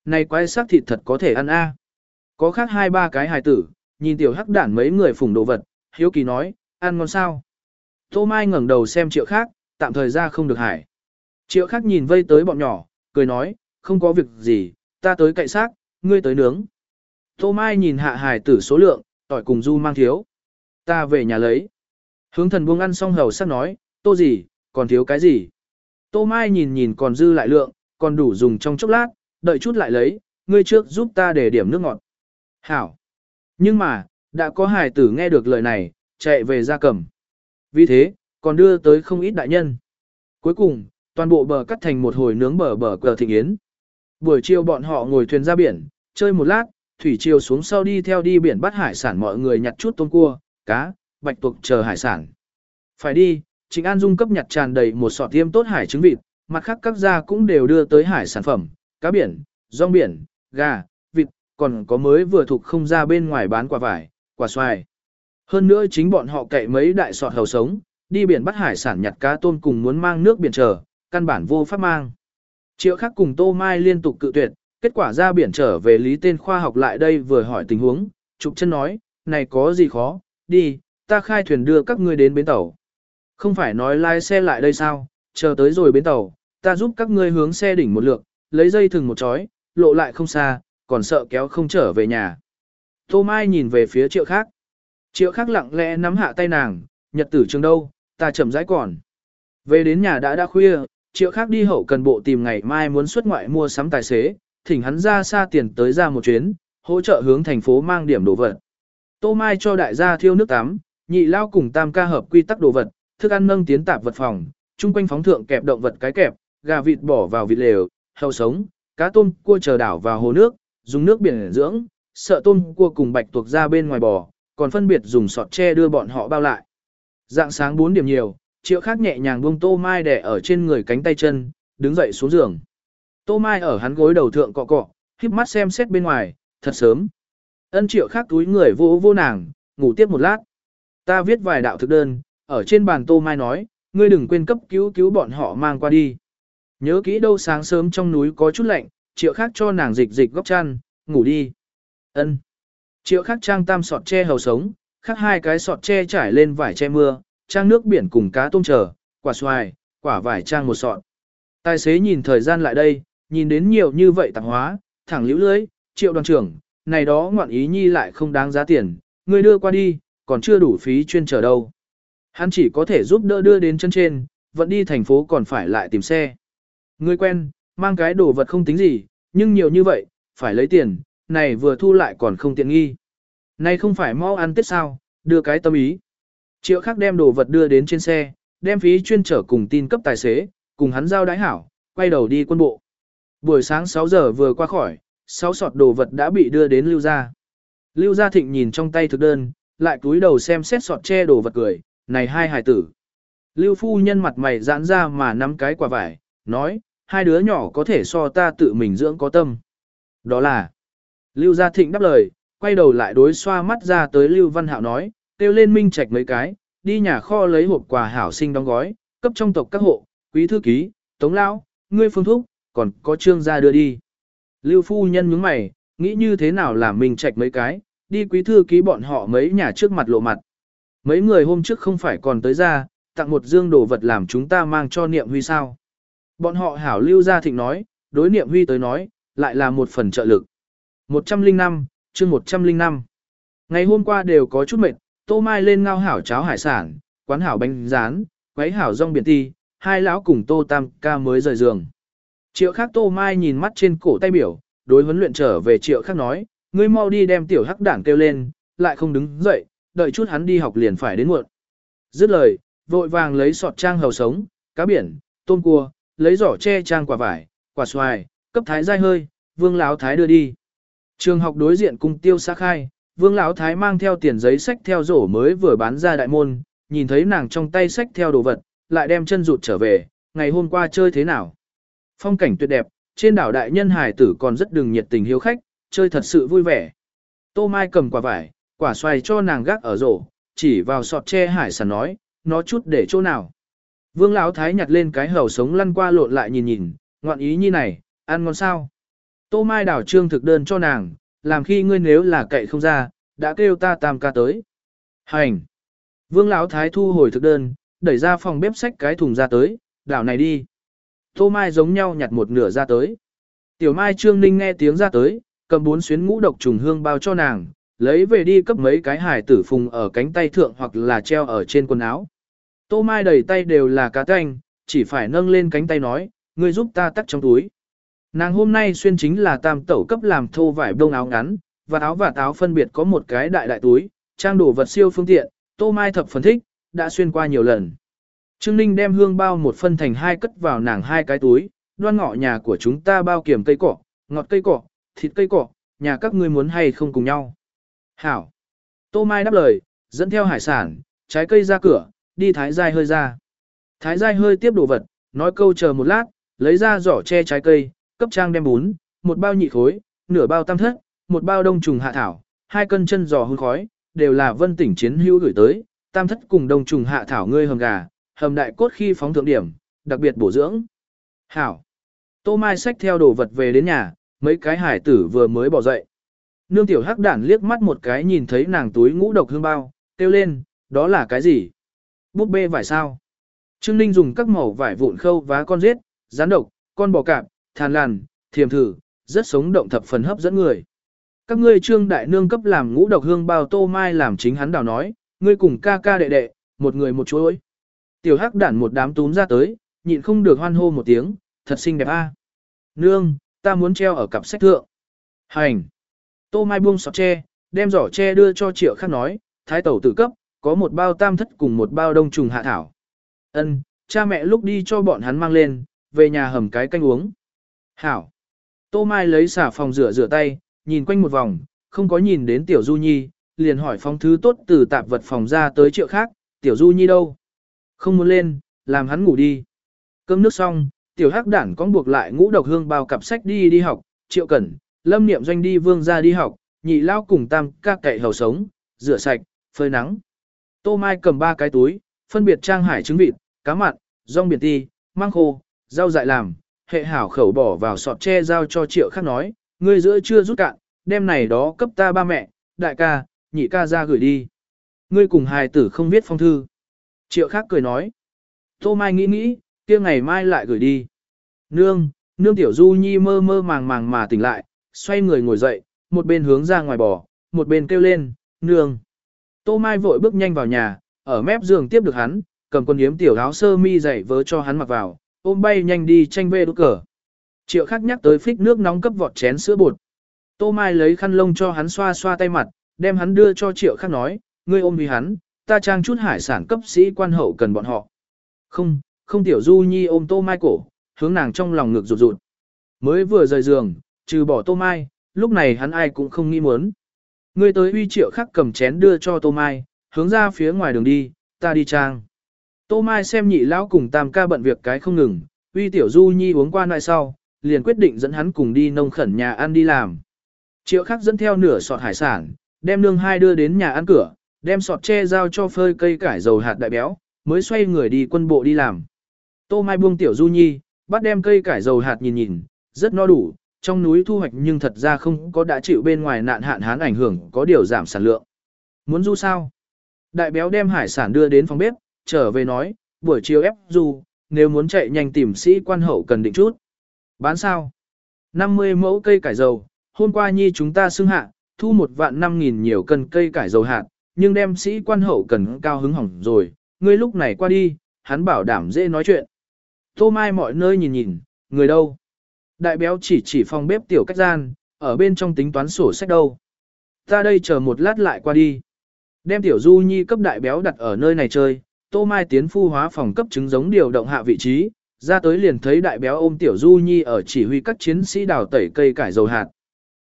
Này quái sắc thịt thật có thể ăn a. Có khác hai ba cái hài tử, nhìn tiểu hắc đản mấy người phủng đồ vật, hiếu kỳ nói, ăn ngon sao. Tô Mai ngẩng đầu xem triệu khác, tạm thời ra không được hải. Triệu khác nhìn vây tới bọn nhỏ, cười nói, không có việc gì, ta tới cậy xác, ngươi tới nướng. Tô Mai nhìn hạ hải tử số lượng, tỏi cùng du mang thiếu. Ta về nhà lấy. Hướng thần buông ăn xong hầu sắc nói, tô gì, còn thiếu cái gì. Tô Mai nhìn nhìn còn dư lại lượng, còn đủ dùng trong chốc lát, đợi chút lại lấy, ngươi trước giúp ta để điểm nước ngọt. Hảo. Nhưng mà, đã có hải tử nghe được lời này, chạy về ra cầm. Vì thế, còn đưa tới không ít đại nhân. Cuối cùng, toàn bộ bờ cắt thành một hồi nướng bờ bờ cờ thịnh yến. Buổi chiều bọn họ ngồi thuyền ra biển, chơi một lát, thủy chiều xuống sau đi theo đi biển bắt hải sản mọi người nhặt chút tôm cua, cá, bạch tuộc chờ hải sản. Phải đi, Trịnh An Dung cấp nhặt tràn đầy một sọt tiêm tốt hải trứng vịt, mặt khác các gia cũng đều đưa tới hải sản phẩm, cá biển, rong biển, gà, vịt, còn có mới vừa thuộc không ra bên ngoài bán quả vải, quả xoài. Hơn nữa chính bọn họ cậy mấy đại sọt hầu sống, đi biển bắt hải sản nhặt cá tôm cùng muốn mang nước biển trở căn bản vô pháp mang. Triệu khắc cùng Tô Mai liên tục cự tuyệt, kết quả ra biển trở về lý tên khoa học lại đây vừa hỏi tình huống, trục chân nói, này có gì khó, đi, ta khai thuyền đưa các ngươi đến bến tàu. Không phải nói lái xe lại đây sao, chờ tới rồi bến tàu, ta giúp các ngươi hướng xe đỉnh một lượng, lấy dây thừng một chói, lộ lại không xa, còn sợ kéo không trở về nhà. Tô Mai nhìn về phía triệu khác. Triệu Khắc lặng lẽ nắm hạ tay nàng, nhật tử trường đâu, ta chậm rãi còn. Về đến nhà đã đã khuya, triệu Khắc đi hậu cần bộ tìm ngày mai muốn xuất ngoại mua sắm tài xế, thỉnh hắn ra xa tiền tới ra một chuyến, hỗ trợ hướng thành phố mang điểm đồ vật. Tô Mai cho đại gia thiêu nước tắm, nhị lao cùng tam ca hợp quy tắc đồ vật, thức ăn nâng tiến tạp vật phòng, chung quanh phóng thượng kẹp động vật cái kẹp, gà vịt bỏ vào vịt lều, heo sống, cá tôm, cua chờ đảo vào hồ nước, dùng nước biển dưỡng, sợ tôm, cua cùng bạch tuộc ra bên ngoài bò, còn phân biệt dùng sọt tre đưa bọn họ bao lại. Dạng sáng 4 điểm nhiều, triệu khác nhẹ nhàng buông tô mai đẻ ở trên người cánh tay chân, đứng dậy xuống giường. Tô mai ở hắn gối đầu thượng cọ cọ, híp mắt xem xét bên ngoài, thật sớm. Ân triệu khác túi người vô vô nàng, ngủ tiếp một lát. Ta viết vài đạo thực đơn, ở trên bàn tô mai nói, ngươi đừng quên cấp cứu cứu bọn họ mang qua đi. Nhớ kỹ đâu sáng sớm trong núi có chút lạnh, triệu khác cho nàng dịch dịch góc chăn, ngủ đi. Ân. Triệu khắc trang tam sọt che hầu sống, khắc hai cái sọt che trải lên vải che mưa, trang nước biển cùng cá tôm trở, quả xoài, quả vải trang một sọt. Tài xế nhìn thời gian lại đây, nhìn đến nhiều như vậy tặng hóa, thẳng liễu lưới, triệu đoàn trưởng, này đó ngoạn ý nhi lại không đáng giá tiền, người đưa qua đi, còn chưa đủ phí chuyên trở đâu. Hắn chỉ có thể giúp đỡ đưa đến chân trên, vẫn đi thành phố còn phải lại tìm xe. Người quen, mang cái đồ vật không tính gì, nhưng nhiều như vậy, phải lấy tiền, này vừa thu lại còn không tiện nghi. Này không phải mau ăn tết sao, đưa cái tâm ý. Triệu khắc đem đồ vật đưa đến trên xe, đem phí chuyên trở cùng tin cấp tài xế, cùng hắn giao đái hảo, quay đầu đi quân bộ. Buổi sáng 6 giờ vừa qua khỏi, 6 sọt đồ vật đã bị đưa đến Lưu Gia. Lưu Gia Thịnh nhìn trong tay thực đơn, lại cúi đầu xem xét sọt che đồ vật cười, này hai hài tử. Lưu phu nhân mặt mày giãn ra mà nắm cái quả vải, nói, hai đứa nhỏ có thể so ta tự mình dưỡng có tâm. Đó là, Lưu Gia Thịnh đáp lời, quay đầu lại đối xoa mắt ra tới Lưu Văn Hạo nói, kêu lên minh trạch mấy cái, đi nhà kho lấy hộp quà hảo sinh đóng gói, cấp trong tộc các hộ, quý thư ký, tống lão, ngươi phương thúc, còn có trương gia đưa đi. Lưu phu nhân nhướng mày, nghĩ như thế nào là minh trạch mấy cái, đi quý thư ký bọn họ mấy nhà trước mặt lộ mặt. Mấy người hôm trước không phải còn tới ra, tặng một dương đồ vật làm chúng ta mang cho niệm huy sao. Bọn họ hảo lưu gia thịnh nói, đối niệm huy tới nói, lại là một phần trợ lực. 105, chương 105. Ngày hôm qua đều có chút mệt, tô mai lên ngao hảo cháo hải sản, quán hảo bánh rán, quấy hảo rong biển ti, hai lão cùng tô tam ca mới rời giường. Triệu khác tô mai nhìn mắt trên cổ tay biểu, đối huấn luyện trở về triệu khác nói, ngươi mau đi đem tiểu hắc đảng kêu lên, lại không đứng dậy, đợi chút hắn đi học liền phải đến muộn. Dứt lời, vội vàng lấy sọt trang hầu sống, cá biển, tôm cua, lấy giỏ che trang quả vải, quả xoài, cấp thái dai hơi, vương lão thái đưa đi. Trường học đối diện cung tiêu xã khai, vương lão thái mang theo tiền giấy sách theo rổ mới vừa bán ra đại môn, nhìn thấy nàng trong tay sách theo đồ vật, lại đem chân rụt trở về, ngày hôm qua chơi thế nào. Phong cảnh tuyệt đẹp, trên đảo đại nhân hải tử còn rất đừng nhiệt tình hiếu khách, chơi thật sự vui vẻ. Tô Mai cầm quả vải, quả xoài cho nàng gác ở rổ, chỉ vào sọt tre hải sản nói, nó chút để chỗ nào. Vương Lão Thái nhặt lên cái hầu sống lăn qua lộn lại nhìn nhìn, ngoạn ý như này, ăn ngon sao. Tô Mai đảo trương thực đơn cho nàng, làm khi ngươi nếu là cậy không ra, đã kêu ta tam ca tới. Hành! Vương Lão Thái thu hồi thực đơn, đẩy ra phòng bếp sách cái thùng ra tới, đảo này đi. Tô Mai giống nhau nhặt một nửa ra tới. Tiểu Mai Trương Ninh nghe tiếng ra tới, cầm bốn xuyến ngũ độc trùng hương bao cho nàng, lấy về đi cấp mấy cái hải tử phùng ở cánh tay thượng hoặc là treo ở trên quần áo. Tô Mai đầy tay đều là cá canh, chỉ phải nâng lên cánh tay nói, ngươi giúp ta tắt trong túi. Nàng hôm nay xuyên chính là tam tẩu cấp làm thô vải đông áo ngắn, và áo và táo phân biệt có một cái đại đại túi, trang đồ vật siêu phương tiện, Tô Mai thập phân thích, đã xuyên qua nhiều lần. Trương Ninh đem hương bao một phân thành hai cất vào nàng hai cái túi, đoan ngọ nhà của chúng ta bao kiểm cây cỏ, ngọt cây cỏ, thịt cây cỏ, nhà các ngươi muốn hay không cùng nhau. Hảo. Tô Mai đáp lời, dẫn theo hải sản, trái cây ra cửa, đi thái giai hơi ra. Thái giai hơi tiếp đồ vật, nói câu chờ một lát, lấy ra giỏ che trái cây, cấp trang đem bún, một bao nhị khối, nửa bao tam thất, một bao đông trùng hạ thảo, hai cân chân giò hun khói, đều là vân tỉnh chiến hữu gửi tới, tam thất cùng đông trùng hạ thảo ngươi hầm gà, hầm đại cốt khi phóng thượng điểm, đặc biệt bổ dưỡng. Hảo. Tô Mai xách theo đồ vật về đến nhà, mấy cái hải tử vừa mới bỏ dậy. Nương tiểu hắc đản liếc mắt một cái nhìn thấy nàng túi ngũ độc hương bao, kêu lên, đó là cái gì? Búp bê vải sao? Trương Ninh dùng các màu vải vụn khâu vá con giết, rán độc, con bò cạp, than làn, thiềm thử, rất sống động thập phần hấp dẫn người. Các ngươi trương đại nương cấp làm ngũ độc hương bao tô mai làm chính hắn đào nói, ngươi cùng ca ca đệ đệ, một người một chuối. Tiểu hắc đản một đám túm ra tới, nhịn không được hoan hô một tiếng, thật xinh đẹp a. Nương, ta muốn treo ở cặp sách thượng. Hành. Tô Mai buông sọt tre, đem giỏ tre đưa cho triệu khác nói, thái tẩu tử cấp, có một bao tam thất cùng một bao đông trùng hạ thảo. Ân, cha mẹ lúc đi cho bọn hắn mang lên, về nhà hầm cái canh uống. Hảo. Tô Mai lấy xà phòng rửa rửa tay, nhìn quanh một vòng, không có nhìn đến Tiểu Du Nhi, liền hỏi phong thứ tốt từ tạp vật phòng ra tới triệu khác, Tiểu Du Nhi đâu? Không muốn lên, làm hắn ngủ đi. Cơm nước xong, Tiểu Hắc đản con buộc lại ngũ độc hương bao cặp sách đi đi học, triệu cẩn, lâm niệm doanh đi vương ra đi học, nhị lao cùng tam ca cậy hầu sống, rửa sạch, phơi nắng. Tô Mai cầm ba cái túi, phân biệt trang hải trứng vịt, cá mặn, rong biển ti, mang khô, rau dại làm, hệ hảo khẩu bỏ vào sọt tre giao cho triệu khác nói, ngươi giữa chưa rút cạn, đem này đó cấp ta ba mẹ, đại ca, nhị ca ra gửi đi. Ngươi cùng hài tử không viết phong thư. Triệu khác cười nói. Tô Mai nghĩ nghĩ, kia ngày mai lại gửi đi. Nương, nương tiểu du nhi mơ mơ màng màng mà tỉnh lại, xoay người ngồi dậy, một bên hướng ra ngoài bò, một bên kêu lên, nương. Tô Mai vội bước nhanh vào nhà, ở mép giường tiếp được hắn, cầm con yếm tiểu áo sơ mi dày vớ cho hắn mặc vào, ôm bay nhanh đi tranh vê đốt cờ. Triệu khắc nhắc tới phích nước nóng cấp vọt chén sữa bột. Tô Mai lấy khăn lông cho hắn xoa xoa tay mặt, đem hắn đưa cho triệu khắc nói, ngươi ôm vì hắn, ta trang chút hải sản cấp sĩ quan hậu cần bọn họ. Không, không tiểu du nhi ôm tô mai cổ, hướng nàng trong lòng ngực rụt rụt. Mới vừa rời giường, trừ bỏ tô mai, lúc này hắn ai cũng không nghĩ muốn. Ngươi tới uy triệu khắc cầm chén đưa cho tô mai, hướng ra phía ngoài đường đi, ta đi trang. Tô mai xem nhị lão cùng tam ca bận việc cái không ngừng, uy tiểu du nhi uống qua lại sau, liền quyết định dẫn hắn cùng đi nông khẩn nhà ăn đi làm. Triệu khắc dẫn theo nửa sọt hải sản, đem nương hai đưa đến nhà ăn cửa, đem sọt che giao cho phơi cây cải dầu hạt đại béo, mới xoay người đi quân bộ đi làm. Tô Mai buông tiểu du nhi, bắt đem cây cải dầu hạt nhìn nhìn, rất no đủ, trong núi thu hoạch nhưng thật ra không có đã chịu bên ngoài nạn hạn hán ảnh hưởng có điều giảm sản lượng. Muốn du sao? Đại béo đem hải sản đưa đến phòng bếp, trở về nói, buổi chiều ép du, nếu muốn chạy nhanh tìm sĩ quan hậu cần định chút. Bán sao? 50 mẫu cây cải dầu, hôm qua nhi chúng ta xưng hạ, thu một vạn năm nghìn nhiều cân cây cải dầu hạt, nhưng đem sĩ quan hậu cần cao hứng hỏng rồi, ngươi lúc này qua đi, hắn bảo đảm dễ nói chuyện. Tô Mai mọi nơi nhìn nhìn, người đâu? Đại béo chỉ chỉ phòng bếp tiểu cách gian, ở bên trong tính toán sổ sách đâu. Ta đây chờ một lát lại qua đi. Đem tiểu du nhi cấp đại béo đặt ở nơi này chơi, Tô Mai tiến phu hóa phòng cấp chứng giống điều động hạ vị trí, ra tới liền thấy đại béo ôm tiểu du nhi ở chỉ huy các chiến sĩ đào tẩy cây cải dầu hạt.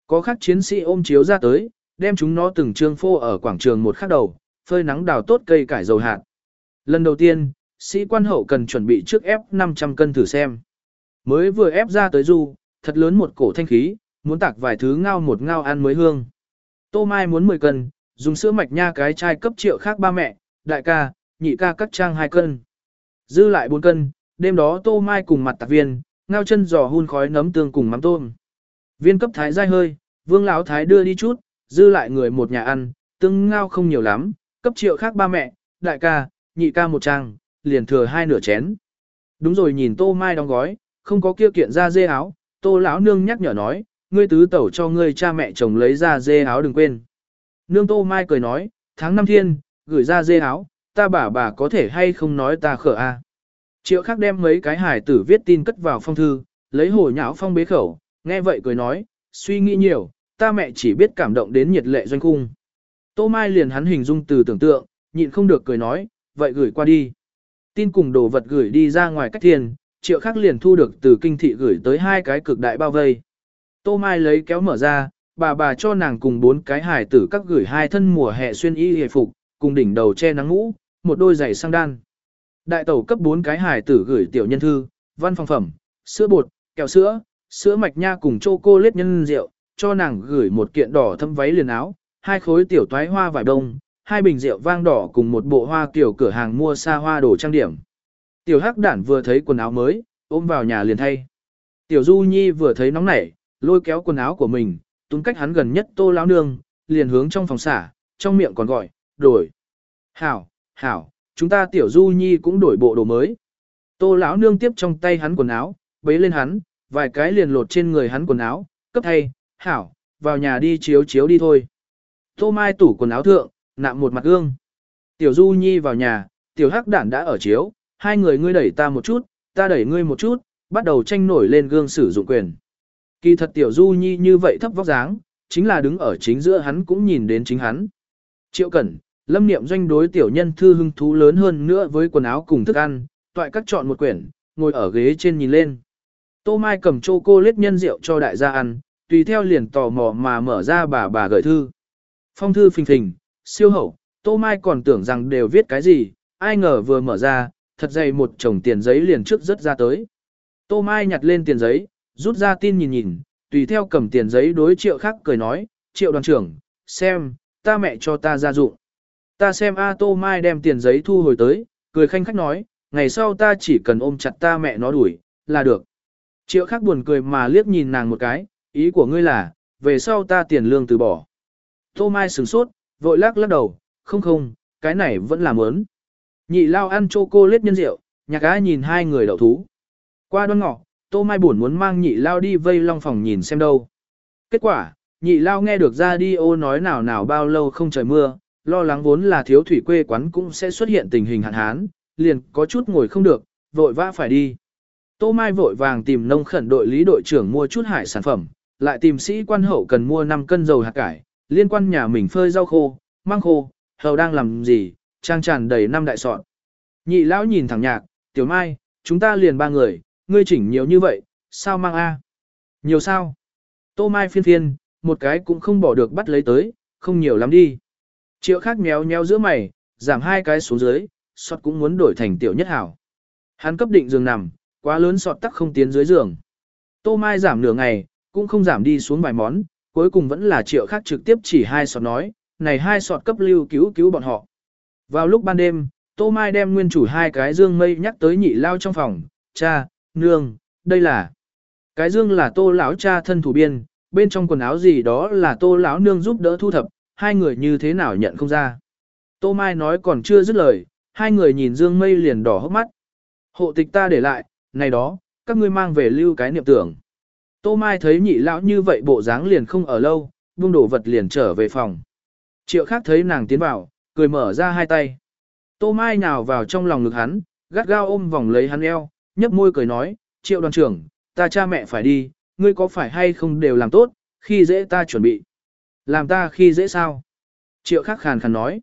Có các chiến sĩ ôm chiếu ra tới, đem chúng nó từng trương phô ở quảng trường một khắc đầu, phơi nắng đào tốt cây cải dầu hạt. Lần đầu tiên, sĩ quan hậu cần chuẩn bị trước ép 500 cân thử xem. Mới vừa ép ra tới du, thật lớn một cổ thanh khí, muốn tạc vài thứ ngao một ngao ăn mới hương. Tô Mai muốn 10 cân, dùng sữa mạch nha cái chai cấp triệu khác ba mẹ, đại ca, nhị ca cắt trang 2 cân. Dư lại 4 cân, đêm đó Tô Mai cùng mặt tạc viên, ngao chân giò hun khói nấm tương cùng mắm tôm. Viên cấp thái dai hơi, vương lão thái đưa đi chút, dư lại người một nhà ăn, tương ngao không nhiều lắm, cấp triệu khác ba mẹ, đại ca, nhị ca một trang, liền thừa hai nửa chén. Đúng rồi nhìn tô mai đóng gói, không có kia kiện ra dê áo, tô lão nương nhắc nhở nói, ngươi tứ tẩu cho ngươi cha mẹ chồng lấy ra dê áo đừng quên. Nương tô mai cười nói, tháng năm thiên, gửi ra dê áo, ta bà bà có thể hay không nói ta khở a. Triệu Khắc đem mấy cái hải tử viết tin cất vào phong thư, lấy hồ nhão phong bế khẩu, nghe vậy cười nói, suy nghĩ nhiều, ta mẹ chỉ biết cảm động đến nhiệt lệ doanh cung. Tô Mai liền hắn hình dung từ tưởng tượng, nhịn không được cười nói, vậy gửi qua đi. Tin cùng đồ vật gửi đi ra ngoài cách tiền, triệu khắc liền thu được từ kinh thị gửi tới hai cái cực đại bao vây. Tô Mai lấy kéo mở ra, bà bà cho nàng cùng bốn cái hài tử các gửi hai thân mùa hè xuyên y hề phục, cùng đỉnh đầu che nắng ngũ, một đôi giày sang đan. Đại tẩu cấp bốn cái hài tử gửi tiểu nhân thư, văn phòng phẩm, sữa bột, kẹo sữa, sữa mạch nha cùng chocolate nhân rượu, cho nàng gửi một kiện đỏ thâm váy liền áo, hai khối tiểu toái hoa vải đông, hai bình rượu vang đỏ cùng một bộ hoa kiểu cửa hàng mua xa hoa đồ trang điểm. Tiểu hắc đản vừa thấy quần áo mới, ôm vào nhà liền thay. Tiểu du nhi vừa thấy nóng nảy, lôi kéo quần áo của mình, túm cách hắn gần nhất tô lão nương, liền hướng trong phòng xả, trong miệng còn gọi, đổi. Hảo, hảo, chúng ta tiểu du nhi cũng đổi bộ đồ mới. Tô lão nương tiếp trong tay hắn quần áo, bấy lên hắn, vài cái liền lột trên người hắn quần áo, cấp thay, hảo, vào nhà đi chiếu chiếu đi thôi. Tô Mai tủ quần áo thượng, nạm một mặt gương. Tiểu Du Nhi vào nhà, Tiểu Hắc Đản đã ở chiếu, hai người ngươi đẩy ta một chút, ta đẩy ngươi một chút, bắt đầu tranh nổi lên gương sử dụng quyền. Kỳ thật Tiểu Du Nhi như vậy thấp vóc dáng, chính là đứng ở chính giữa hắn cũng nhìn đến chính hắn. Triệu Cẩn, lâm niệm doanh đối tiểu nhân thư hưng thú lớn hơn nữa với quần áo cùng thức ăn, toại các chọn một quyển, ngồi ở ghế trên nhìn lên. Tô Mai cầm chô cô lết nhân rượu cho đại gia ăn, tùy theo liền tò mò mà mở ra bà bà gửi thư. Phong thư phình phình, siêu hậu, Tô Mai còn tưởng rằng đều viết cái gì, ai ngờ vừa mở ra, thật dày một chồng tiền giấy liền trước rất ra tới. Tô Mai nhặt lên tiền giấy, rút ra tin nhìn nhìn, tùy theo cầm tiền giấy đối triệu khác cười nói, triệu đoàn trưởng, xem, ta mẹ cho ta ra dụng. Ta xem A Tô Mai đem tiền giấy thu hồi tới, cười khanh khách nói, ngày sau ta chỉ cần ôm chặt ta mẹ nó đuổi, là được. Triệu Khắc buồn cười mà liếc nhìn nàng một cái, ý của ngươi là, về sau ta tiền lương từ bỏ. Tô Mai sửng sốt, vội lắc lắc đầu, không không, cái này vẫn là mớn. Nhị lao ăn chô cô lết nhân rượu, nhạc á nhìn hai người đậu thú. Qua đoan ngọ, Tô Mai buồn muốn mang nhị lao đi vây long phòng nhìn xem đâu. Kết quả, nhị lao nghe được ra đi ô nói nào nào bao lâu không trời mưa, lo lắng vốn là thiếu thủy quê quán cũng sẽ xuất hiện tình hình hạn hán, liền có chút ngồi không được, vội vã phải đi. Tô Mai vội vàng tìm nông khẩn đội lý đội trưởng mua chút hải sản phẩm, lại tìm sĩ quan hậu cần mua 5 cân dầu hạt cải, liên quan nhà mình phơi rau khô, mang khô, hầu đang làm gì, trang tràn đầy năm đại sọt. Nhị lão nhìn thẳng nhạc, tiểu mai, chúng ta liền ba người, ngươi chỉnh nhiều như vậy, sao mang a? Nhiều sao? Tô mai phiên phiên, một cái cũng không bỏ được bắt lấy tới, không nhiều lắm đi. Triệu khác méo méo giữa mày, giảm hai cái xuống dưới, sọt cũng muốn đổi thành tiểu nhất hảo. Hắn cấp định giường nằm, quá lớn sọt tắc không tiến dưới giường. Tô mai giảm nửa ngày, cũng không giảm đi xuống vài món, cuối cùng vẫn là triệu khác trực tiếp chỉ hai sọt nói, này hai sọt cấp lưu cứu cứu bọn họ. Vào lúc ban đêm, Tô Mai đem nguyên chủ hai cái dương mây nhắc tới nhị lao trong phòng, cha, nương, đây là. Cái dương là tô lão cha thân thủ biên, bên trong quần áo gì đó là tô lão nương giúp đỡ thu thập, hai người như thế nào nhận không ra. Tô Mai nói còn chưa dứt lời, hai người nhìn dương mây liền đỏ hốc mắt. Hộ tịch ta để lại, này đó, các ngươi mang về lưu cái niệm tưởng. Tô Mai thấy nhị lão như vậy bộ dáng liền không ở lâu, buông đổ vật liền trở về phòng. Triệu khác thấy nàng tiến vào, cười mở ra hai tay. Tô Mai nhào vào trong lòng ngực hắn, gắt gao ôm vòng lấy hắn eo, nhấp môi cười nói, triệu đoàn trưởng, ta cha mẹ phải đi, ngươi có phải hay không đều làm tốt, khi dễ ta chuẩn bị. Làm ta khi dễ sao? Triệu khắc khàn khàn nói.